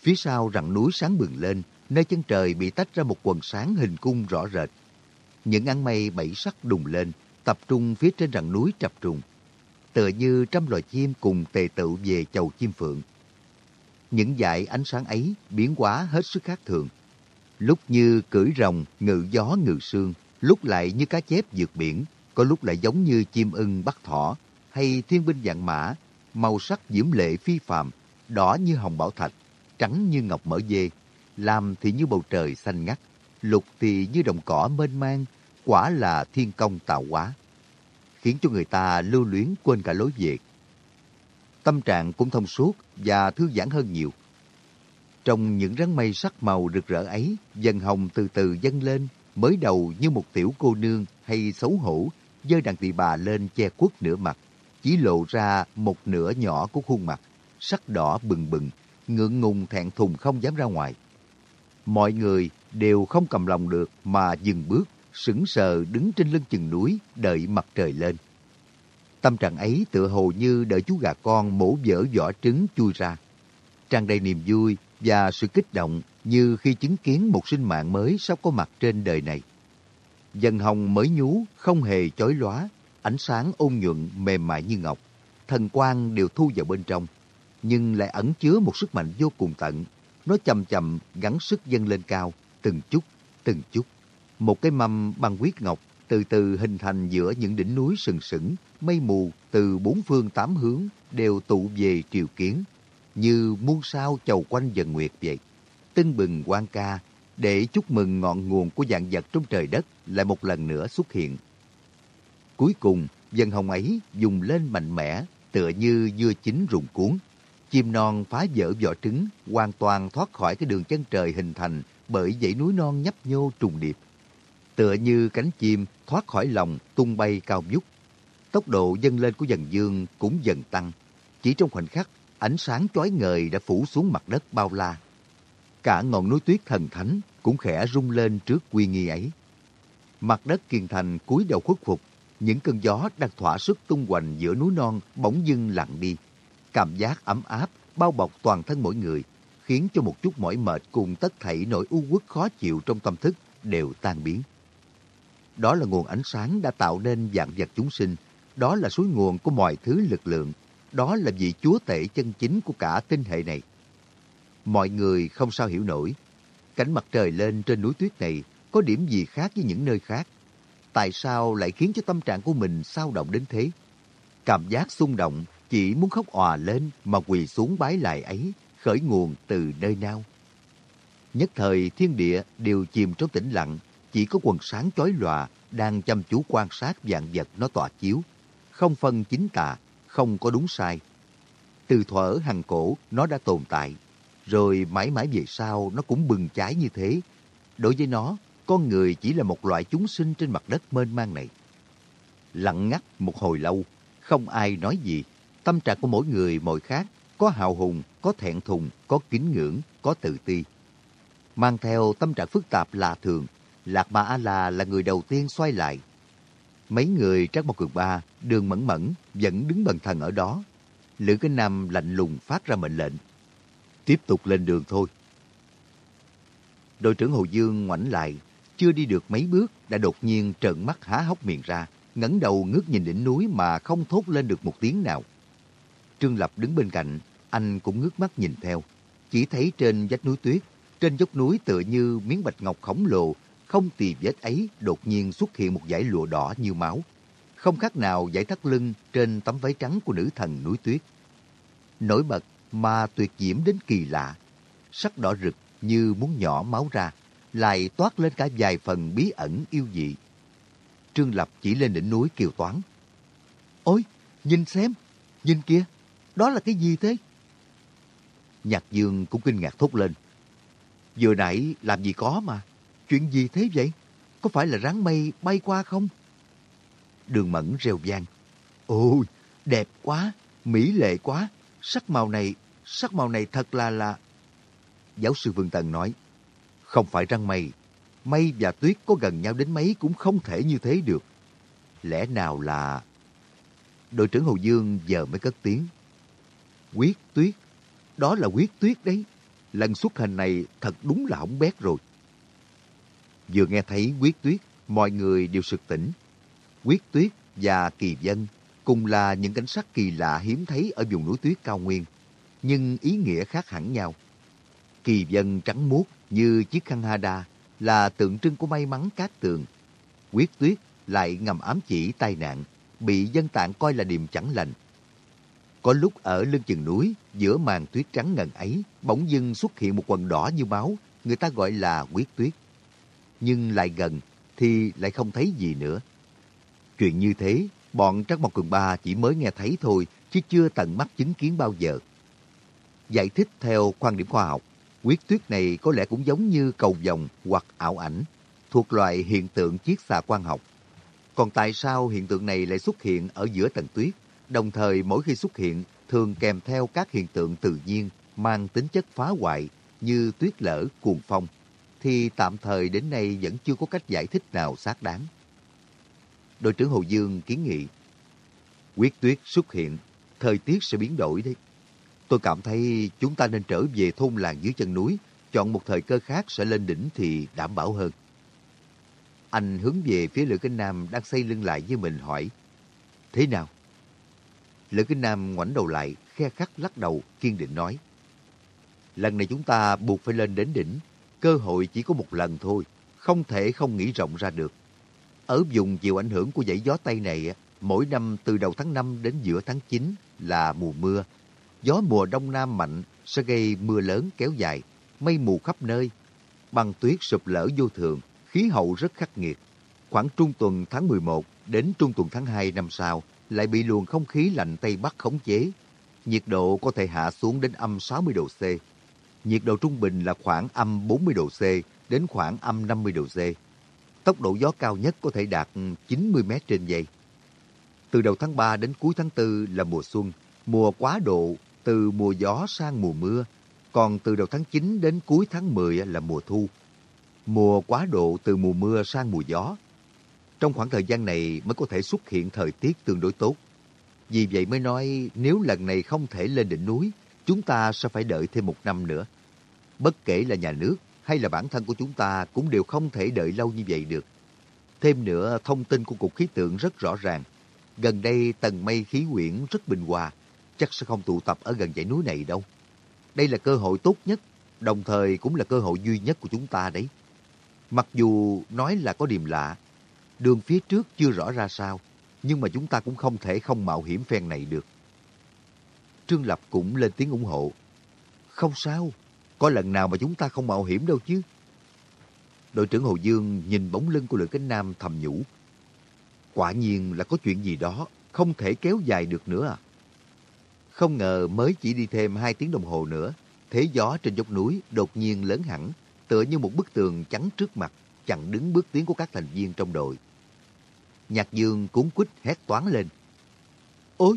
Phía sau rặng núi sáng bừng lên, nơi chân trời bị tách ra một quần sáng hình cung rõ rệt. Những ăn mây bảy sắc đùng lên, tập trung phía trên rặng núi trập trùng. Tựa như trăm loài chim cùng tề tự về chầu chim phượng. Những dải ánh sáng ấy biến hóa hết sức khác thường. Lúc như cưỡi rồng, ngự gió ngự sương, lúc lại như cá chép vượt biển, có lúc lại giống như chim ưng bắt thỏ hay thiên binh dạng mã, màu sắc diễm lệ phi phàm, đỏ như hồng bảo thạch, trắng như ngọc mỡ dê, lam thì như bầu trời xanh ngắt, lục thì như đồng cỏ mênh mang, quả là thiên công tạo hóa, khiến cho người ta lưu luyến quên cả lối về. Tâm trạng cũng thông suốt và thư giãn hơn nhiều. Trong những rắn mây sắc màu rực rỡ ấy, dần hồng từ từ dâng lên, mới đầu như một tiểu cô nương hay xấu hổ dơ đàn tỳ bà lên che quất nửa mặt, chỉ lộ ra một nửa nhỏ của khuôn mặt, sắc đỏ bừng bừng, ngượng ngùng thẹn thùng không dám ra ngoài. Mọi người đều không cầm lòng được mà dừng bước, sững sờ đứng trên lưng chừng núi đợi mặt trời lên. Tâm trạng ấy tựa hồ như đợi chú gà con mổ vỡ vỏ trứng chui ra. Tràn đầy niềm vui và sự kích động như khi chứng kiến một sinh mạng mới sắp có mặt trên đời này. Dần hồng mới nhú, không hề chói lóa, ánh sáng ôn nhuận mềm mại như ngọc, thần quang đều thu vào bên trong, nhưng lại ẩn chứa một sức mạnh vô cùng tận. Nó chậm chậm gắn sức dâng lên cao, từng chút, từng chút. Một cái mâm bằng huyết ngọc từ từ hình thành giữa những đỉnh núi sừng sững, mây mù từ bốn phương tám hướng đều tụ về triều kiến, như muôn sao chầu quanh dần nguyệt vậy. Tưng bừng quan ca để chúc mừng ngọn nguồn của dạng vật trong trời đất lại một lần nữa xuất hiện. Cuối cùng, dân hồng ấy dùng lên mạnh mẽ, tựa như dưa chín rụng cuốn. Chim non phá vỡ vỏ trứng, hoàn toàn thoát khỏi cái đường chân trời hình thành bởi dãy núi non nhấp nhô trùng điệp. Tựa như cánh chim thoát khỏi lòng tung bay cao vút. Tốc độ dâng lên của dần dương cũng dần tăng. Chỉ trong khoảnh khắc, ánh sáng chói ngời đã phủ xuống mặt đất bao la. Cả ngọn núi tuyết thần thánh cũng khẽ rung lên trước quy nghi ấy. Mặt đất kiên thành cúi đầu khuất phục, những cơn gió đang thỏa sức tung hoành giữa núi non bỗng dưng lặng đi. Cảm giác ấm áp bao bọc toàn thân mỗi người, khiến cho một chút mỏi mệt cùng tất thảy nỗi u uất khó chịu trong tâm thức đều tan biến. Đó là nguồn ánh sáng đã tạo nên dạng vật chúng sinh, đó là suối nguồn của mọi thứ lực lượng, đó là vị chúa tể chân chính của cả tinh hệ này. Mọi người không sao hiểu nổi, cảnh mặt trời lên trên núi tuyết này có điểm gì khác với những nơi khác. Tại sao lại khiến cho tâm trạng của mình sao động đến thế? Cảm giác xung động, chỉ muốn khóc òa lên mà quỳ xuống bái lại ấy, khởi nguồn từ nơi nào? Nhất thời thiên địa đều chìm trong tĩnh lặng, chỉ có quần sáng chói lòa đang chăm chú quan sát dạng vật nó tỏa chiếu, không phân chính tà, không có đúng sai. Từ thuở hằng cổ nó đã tồn tại, rồi mãi mãi về sau nó cũng bừng cháy như thế. Đối với nó, con người chỉ là một loại chúng sinh trên mặt đất mênh mang này. Lặng ngắt một hồi lâu, không ai nói gì. Tâm trạng của mỗi người mỗi khác, có hào hùng, có thẹn thùng, có kính ngưỡng, có tự ti. Mang theo tâm trạng phức tạp lạ thường, Lạc mà A-La là người đầu tiên xoay lại. Mấy người Trác Mộc Cường Ba, Đường Mẫn Mẫn vẫn đứng bần thần ở đó. Lữ Kinh Nam lạnh lùng phát ra mệnh lệnh. Tiếp tục lên đường thôi. Đội trưởng Hồ Dương ngoảnh lại, chưa đi được mấy bước đã đột nhiên trợn mắt há hốc miệng ra, ngẩng đầu ngước nhìn đỉnh núi mà không thốt lên được một tiếng nào. Trương Lập đứng bên cạnh, anh cũng ngước mắt nhìn theo. Chỉ thấy trên vách núi tuyết, trên dốc núi tựa như miếng bạch ngọc khổng lồ không tì vết ấy đột nhiên xuất hiện một dải lụa đỏ như máu. Không khác nào dải thắt lưng trên tấm váy trắng của nữ thần núi tuyết. Nổi bật mà tuyệt diễm đến kỳ lạ. Sắc đỏ rực như muốn nhỏ máu ra, lại toát lên cả vài phần bí ẩn yêu dị. Trương Lập chỉ lên đỉnh núi kiều toán. Ôi, nhìn xem, nhìn kia, đó là cái gì thế? Nhạc Dương cũng kinh ngạc thốt lên. Vừa nãy làm gì có mà. Chuyện gì thế vậy? Có phải là rắn mây bay qua không? Đường Mẫn rêu vang. Ôi, đẹp quá, mỹ lệ quá. Sắc màu này, sắc màu này thật là là... Giáo sư Vương Tần nói, không phải răng mây. Mây và tuyết có gần nhau đến mấy cũng không thể như thế được. Lẽ nào là... Đội trưởng Hồ Dương giờ mới cất tiếng. Quyết tuyết, đó là quyết tuyết đấy. Lần xuất hành này thật đúng là hỏng bét rồi. Vừa nghe thấy quyết tuyết, mọi người đều sực tỉnh. Quyết tuyết và kỳ dân cùng là những cảnh sắc kỳ lạ hiếm thấy ở vùng núi tuyết cao nguyên, nhưng ý nghĩa khác hẳn nhau. Kỳ dân trắng muốt như chiếc khăn hada là tượng trưng của may mắn cát tường. Quyết tuyết lại ngầm ám chỉ tai nạn, bị dân tạng coi là điềm chẳng lành. Có lúc ở lưng chừng núi, giữa màn tuyết trắng ngần ấy, bỗng dưng xuất hiện một quần đỏ như máu, người ta gọi là quyết tuyết nhưng lại gần thì lại không thấy gì nữa. Chuyện như thế, bọn Trắc Mộc Cường Ba chỉ mới nghe thấy thôi, chứ chưa tận mắt chứng kiến bao giờ. Giải thích theo quan điểm khoa học, quyết tuyết này có lẽ cũng giống như cầu vồng hoặc ảo ảnh, thuộc loại hiện tượng chiết xạ quang học. Còn tại sao hiện tượng này lại xuất hiện ở giữa tầng tuyết, đồng thời mỗi khi xuất hiện thường kèm theo các hiện tượng tự nhiên mang tính chất phá hoại như tuyết lở, cuồng phong, thì tạm thời đến nay vẫn chưa có cách giải thích nào xác đáng. Đội trưởng Hồ Dương kiến nghị, quyết tuyết xuất hiện, thời tiết sẽ biến đổi đấy. Tôi cảm thấy chúng ta nên trở về thôn làng dưới chân núi, chọn một thời cơ khác sẽ lên đỉnh thì đảm bảo hơn. Anh hướng về phía Lữ Kinh Nam đang xây lưng lại với mình hỏi, Thế nào? Lữ Kinh Nam ngoảnh đầu lại, khe khắc lắc đầu, kiên định nói, Lần này chúng ta buộc phải lên đến đỉnh, cơ hội chỉ có một lần thôi, không thể không nghĩ rộng ra được. Ở vùng chịu ảnh hưởng của dãy gió Tây này, mỗi năm từ đầu tháng 5 đến giữa tháng 9 là mùa mưa. Gió mùa đông nam mạnh sẽ gây mưa lớn kéo dài, mây mù khắp nơi. Băng tuyết sụp lở vô thường, khí hậu rất khắc nghiệt. Khoảng trung tuần tháng 11 đến trung tuần tháng 2 năm sau lại bị luồng không khí lạnh Tây Bắc khống chế. Nhiệt độ có thể hạ xuống đến âm 60 độ C. Nhiệt độ trung bình là khoảng âm 40 độ C đến khoảng âm 50 độ C. Tốc độ gió cao nhất có thể đạt 90 m trên giây. Từ đầu tháng 3 đến cuối tháng 4 là mùa xuân, mùa quá độ từ mùa gió sang mùa mưa, còn từ đầu tháng 9 đến cuối tháng 10 là mùa thu. Mùa quá độ từ mùa mưa sang mùa gió. Trong khoảng thời gian này mới có thể xuất hiện thời tiết tương đối tốt. Vì vậy mới nói nếu lần này không thể lên đỉnh núi, chúng ta sẽ phải đợi thêm một năm nữa. Bất kể là nhà nước hay là bản thân của chúng ta cũng đều không thể đợi lâu như vậy được. Thêm nữa, thông tin của Cục Khí tượng rất rõ ràng. Gần đây tầng mây khí quyển rất bình hòa, chắc sẽ không tụ tập ở gần dãy núi này đâu. Đây là cơ hội tốt nhất, đồng thời cũng là cơ hội duy nhất của chúng ta đấy. Mặc dù nói là có điểm lạ, đường phía trước chưa rõ ra sao, nhưng mà chúng ta cũng không thể không mạo hiểm phen này được. Trương Lập cũng lên tiếng ủng hộ. Không sao, có lần nào mà chúng ta không mạo hiểm đâu chứ. Đội trưởng Hồ Dương nhìn bóng lưng của Lữ Cánh Nam thầm nhủ. Quả nhiên là có chuyện gì đó, không thể kéo dài được nữa à. Không ngờ mới chỉ đi thêm hai tiếng đồng hồ nữa, thế gió trên dốc núi đột nhiên lớn hẳn, tựa như một bức tường chắn trước mặt, chặn đứng bước tiến của các thành viên trong đội. Nhạc Dương cuốn quýt hét toán lên. Ôi,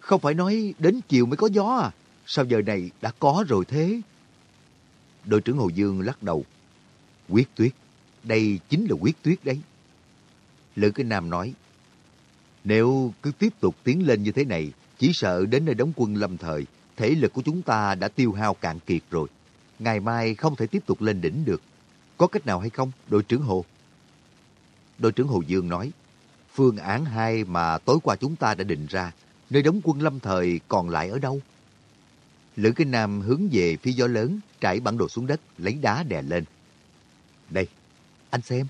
không phải nói đến chiều mới có gió à? Sao giờ này đã có rồi thế? Đội trưởng Hồ Dương lắc đầu. Quyết tuyết, đây chính là quyết tuyết đấy. Lữ Kinh Nam nói, nếu cứ tiếp tục tiến lên như thế này, chỉ sợ đến nơi đóng quân lâm thời, thể lực của chúng ta đã tiêu hao cạn kiệt rồi. Ngày mai không thể tiếp tục lên đỉnh được. Có cách nào hay không, đội trưởng Hồ? Đội trưởng Hồ Dương nói, phương án 2 mà tối qua chúng ta đã định ra, nơi đóng quân lâm thời còn lại ở đâu? Lữ Kinh Nam hướng về phía gió lớn, trải bản đồ xuống đất, lấy đá đè lên. Đây, anh xem.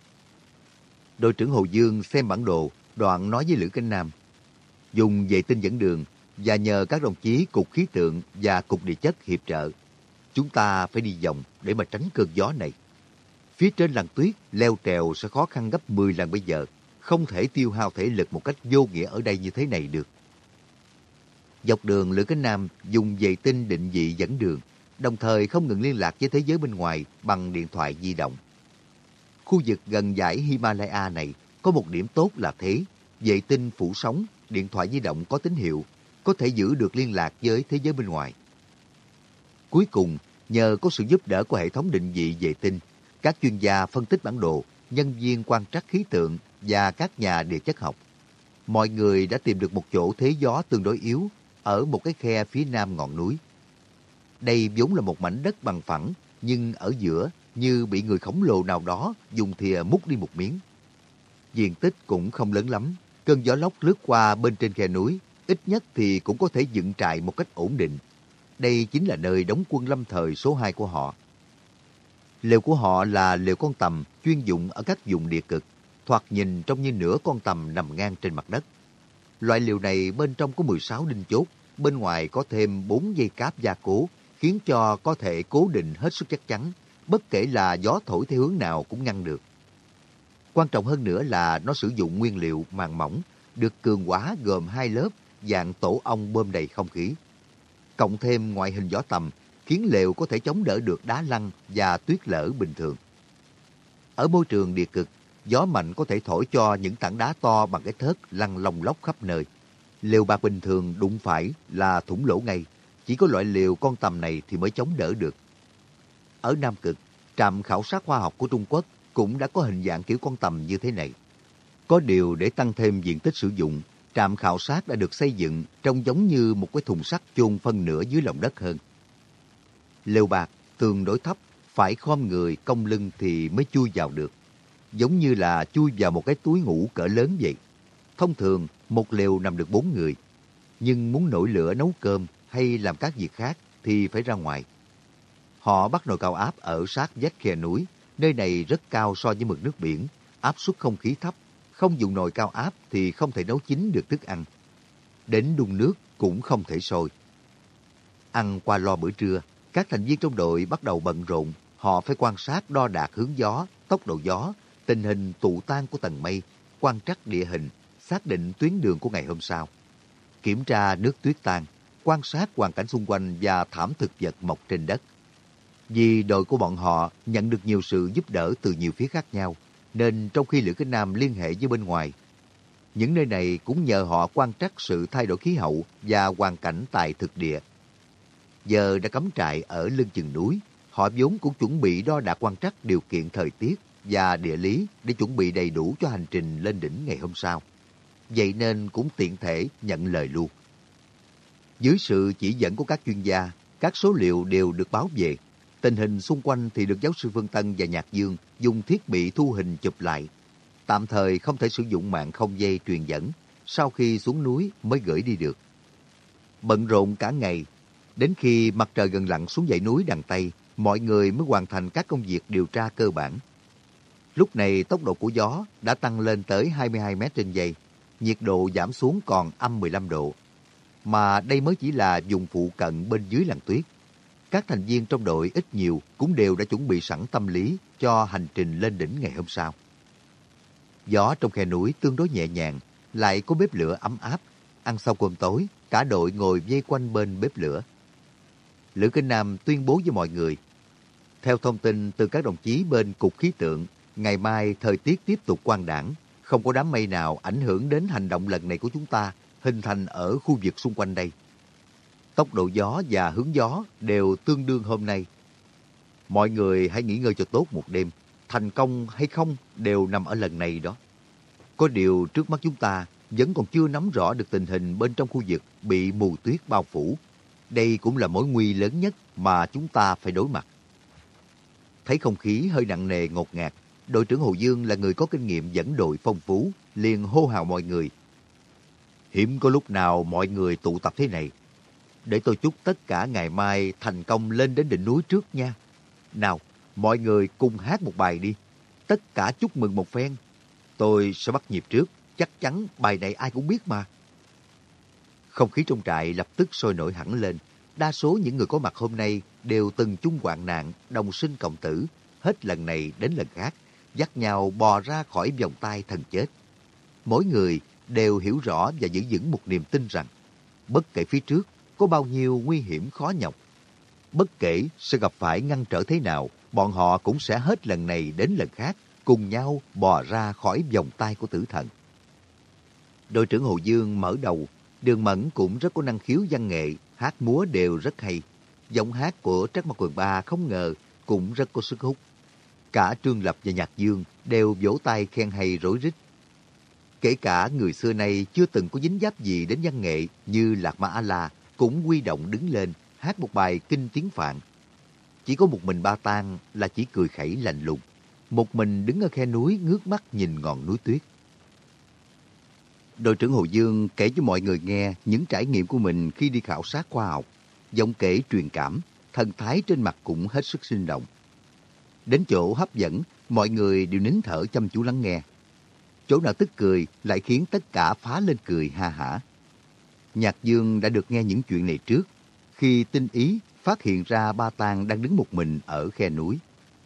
Đội trưởng Hồ Dương xem bản đồ, đoạn nói với Lữ Kinh Nam. Dùng vệ tinh dẫn đường và nhờ các đồng chí Cục Khí tượng và Cục Địa chất hiệp trợ. Chúng ta phải đi vòng để mà tránh cơn gió này. Phía trên làng tuyết, leo trèo sẽ khó khăn gấp 10 lần bây giờ. Không thể tiêu hao thể lực một cách vô nghĩa ở đây như thế này được. Dọc đường Lữ Kính Nam dùng vệ tinh định vị dẫn đường, đồng thời không ngừng liên lạc với thế giới bên ngoài bằng điện thoại di động. Khu vực gần dãy Himalaya này có một điểm tốt là thế, vệ tinh phủ sóng, điện thoại di động có tín hiệu, có thể giữ được liên lạc với thế giới bên ngoài. Cuối cùng, nhờ có sự giúp đỡ của hệ thống định vị vệ tinh, các chuyên gia phân tích bản đồ, nhân viên quan trắc khí tượng và các nhà địa chất học, mọi người đã tìm được một chỗ thế gió tương đối yếu ở một cái khe phía nam ngọn núi. Đây vốn là một mảnh đất bằng phẳng, nhưng ở giữa như bị người khổng lồ nào đó dùng thìa múc đi một miếng. Diện tích cũng không lớn lắm, cơn gió lốc lướt qua bên trên khe núi, ít nhất thì cũng có thể dựng trại một cách ổn định. Đây chính là nơi đóng quân lâm thời số 2 của họ. Lều của họ là lều con tầm chuyên dụng ở các vùng địa cực, thoạt nhìn trông như nửa con tầm nằm ngang trên mặt đất. Loại liều này bên trong có 16 đinh chốt, bên ngoài có thêm 4 dây cáp gia cố, khiến cho có thể cố định hết sức chắc chắn, bất kể là gió thổi theo hướng nào cũng ngăn được. Quan trọng hơn nữa là nó sử dụng nguyên liệu màng mỏng, được cường hóa gồm hai lớp dạng tổ ong bơm đầy không khí. Cộng thêm ngoại hình gió tầm, khiến lều có thể chống đỡ được đá lăn và tuyết lở bình thường. Ở môi trường địa cực, gió mạnh có thể thổi cho những tảng đá to bằng cái thớt lăn lông lóc khắp nơi. Liều bạc bình thường đụng phải là thủng lỗ ngay, chỉ có loại liều con tầm này thì mới chống đỡ được. Ở Nam Cực, trạm khảo sát khoa học của Trung Quốc cũng đã có hình dạng kiểu con tầm như thế này. Có điều để tăng thêm diện tích sử dụng, trạm khảo sát đã được xây dựng trông giống như một cái thùng sắt chôn phân nửa dưới lòng đất hơn. Lều bạc tương đối thấp, phải khom người cong lưng thì mới chui vào được. Giống như là chui vào một cái túi ngủ cỡ lớn vậy. Thông thường, một lều nằm được bốn người. Nhưng muốn nổi lửa nấu cơm hay làm các việc khác thì phải ra ngoài. Họ bắt nồi cao áp ở sát vách khe núi. Nơi này rất cao so với mực nước biển, áp suất không khí thấp. Không dùng nồi cao áp thì không thể nấu chín được thức ăn. Đến đun nước cũng không thể sôi. Ăn qua lo bữa trưa, các thành viên trong đội bắt đầu bận rộn. Họ phải quan sát đo đạc hướng gió, tốc độ gió, tình hình tụ tan của tầng mây, quan trắc địa hình, xác định tuyến đường của ngày hôm sau. Kiểm tra nước tuyết tan, quan sát hoàn cảnh xung quanh và thảm thực vật mọc trên đất. Vì đội của bọn họ nhận được nhiều sự giúp đỡ từ nhiều phía khác nhau, nên trong khi Lữ Kinh Nam liên hệ với bên ngoài, những nơi này cũng nhờ họ quan trắc sự thay đổi khí hậu và hoàn cảnh tại thực địa. Giờ đã cắm trại ở lưng chừng núi, họ vốn cũng chuẩn bị đo đạc quan trắc điều kiện thời tiết và địa lý để chuẩn bị đầy đủ cho hành trình lên đỉnh ngày hôm sau. Vậy nên cũng tiện thể nhận lời luôn. Dưới sự chỉ dẫn của các chuyên gia, các số liệu đều được báo về. Tình hình xung quanh thì được giáo sư Phương Tân và Nhạc Dương dùng thiết bị thu hình chụp lại. Tạm thời không thể sử dụng mạng không dây truyền dẫn, sau khi xuống núi mới gửi đi được. Bận rộn cả ngày, đến khi mặt trời gần lặn xuống dãy núi đằng Tây, mọi người mới hoàn thành các công việc điều tra cơ bản. Lúc này tốc độ của gió đã tăng lên tới 22 mét trên giây, nhiệt độ giảm xuống còn âm 15 độ. Mà đây mới chỉ là vùng phụ cận bên dưới làng tuyết. Các thành viên trong đội ít nhiều cũng đều đã chuẩn bị sẵn tâm lý cho hành trình lên đỉnh ngày hôm sau. Gió trong khe núi tương đối nhẹ nhàng, lại có bếp lửa ấm áp. Ăn sau cơm tối, cả đội ngồi vây quanh bên bếp lửa. Lữ Kinh Nam tuyên bố với mọi người. Theo thông tin từ các đồng chí bên Cục Khí tượng, ngày mai thời tiết tiếp tục quang đảng, không có đám mây nào ảnh hưởng đến hành động lần này của chúng ta hình thành ở khu vực xung quanh đây. Tốc độ gió và hướng gió đều tương đương hôm nay. Mọi người hãy nghỉ ngơi cho tốt một đêm. Thành công hay không đều nằm ở lần này đó. Có điều trước mắt chúng ta vẫn còn chưa nắm rõ được tình hình bên trong khu vực bị mù tuyết bao phủ. Đây cũng là mối nguy lớn nhất mà chúng ta phải đối mặt. Thấy không khí hơi nặng nề ngột ngạt, đội trưởng Hồ Dương là người có kinh nghiệm dẫn đội phong phú, liền hô hào mọi người. Hiểm có lúc nào mọi người tụ tập thế này. Để tôi chúc tất cả ngày mai thành công lên đến đỉnh núi trước nha. Nào, mọi người cùng hát một bài đi. Tất cả chúc mừng một phen. Tôi sẽ bắt nhịp trước, chắc chắn bài này ai cũng biết mà. Không khí trong trại lập tức sôi nổi hẳn lên. Đa số những người có mặt hôm nay đều từng chung hoạn nạn, đồng sinh cộng tử, hết lần này đến lần khác, dắt nhau bò ra khỏi vòng tay thần chết. Mỗi người đều hiểu rõ và giữ vững một niềm tin rằng bất kể phía trước có bao nhiêu nguy hiểm khó nhọc, bất kể sẽ gặp phải ngăn trở thế nào, bọn họ cũng sẽ hết lần này đến lần khác cùng nhau bò ra khỏi vòng tay của tử thần. Đội trưởng Hồ Dương mở đầu, Đường Mẫn cũng rất có năng khiếu văn nghệ, hát múa đều rất hay. Giọng hát của Trác Mặt Quần Ba không ngờ cũng rất có sức hút. Cả Trương Lập và Nhạc Dương đều vỗ tay khen hay rối rít. Kể cả người xưa nay chưa từng có dính giáp gì đến văn nghệ như Lạc Ma A-La cũng quy động đứng lên hát một bài kinh tiếng Phạn. Chỉ có một mình Ba Tang là chỉ cười khẩy lạnh lùng. Một mình đứng ở khe núi ngước mắt nhìn ngọn núi tuyết. Đội trưởng Hồ Dương kể cho mọi người nghe những trải nghiệm của mình khi đi khảo sát khoa học. Giọng kể truyền cảm, thần thái trên mặt cũng hết sức sinh động. Đến chỗ hấp dẫn, mọi người đều nín thở chăm chú lắng nghe. Chỗ nào tức cười lại khiến tất cả phá lên cười ha hả. Nhạc Dương đã được nghe những chuyện này trước. Khi tinh ý phát hiện ra ba tang đang đứng một mình ở khe núi,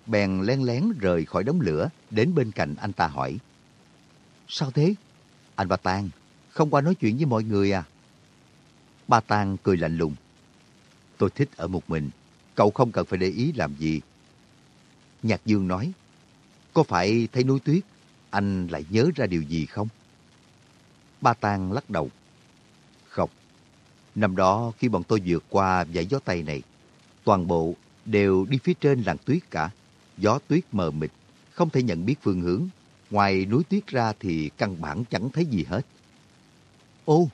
bèn len lén rời khỏi đống lửa đến bên cạnh anh ta hỏi. Sao thế? Anh Ba Tang, không qua nói chuyện với mọi người à? Ba Tang cười lạnh lùng. Tôi thích ở một mình, cậu không cần phải để ý làm gì. Nhạc Dương nói, có phải thấy núi tuyết, anh lại nhớ ra điều gì không? Ba Tang lắc đầu. Không. Năm đó khi bọn tôi vượt qua dãy gió Tây này, toàn bộ đều đi phía trên làng tuyết cả. Gió tuyết mờ mịt, không thể nhận biết phương hướng. Ngoài núi tuyết ra thì căn bản chẳng thấy gì hết. Ô!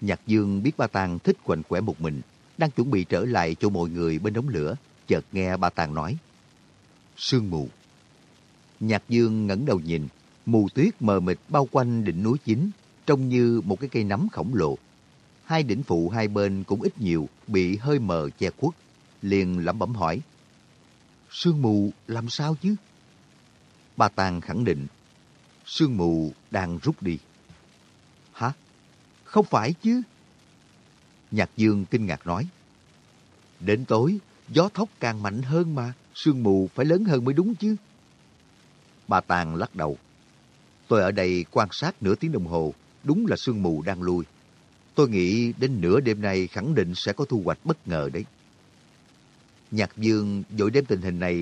Nhạc Dương biết ba Tàng thích quạnh quẻ một mình, đang chuẩn bị trở lại cho mọi người bên đống lửa. chợt nghe Ba Tàng nói. Sương mù. Nhạc Dương ngẩng đầu nhìn, mù tuyết mờ mịt bao quanh đỉnh núi chính, trông như một cái cây nấm khổng lồ. Hai đỉnh phụ hai bên cũng ít nhiều bị hơi mờ che khuất, liền lẩm bẩm hỏi. Sương mù làm sao chứ? Bà Tàng khẳng định, sương mù đang rút đi. Hả? Không phải chứ? Nhạc Dương kinh ngạc nói. Đến tối, gió thốc càng mạnh hơn mà, sương mù phải lớn hơn mới đúng chứ. Bà Tàng lắc đầu. Tôi ở đây quan sát nửa tiếng đồng hồ, đúng là sương mù đang lui. Tôi nghĩ đến nửa đêm nay khẳng định sẽ có thu hoạch bất ngờ đấy. Nhạc Dương dội đem tình hình này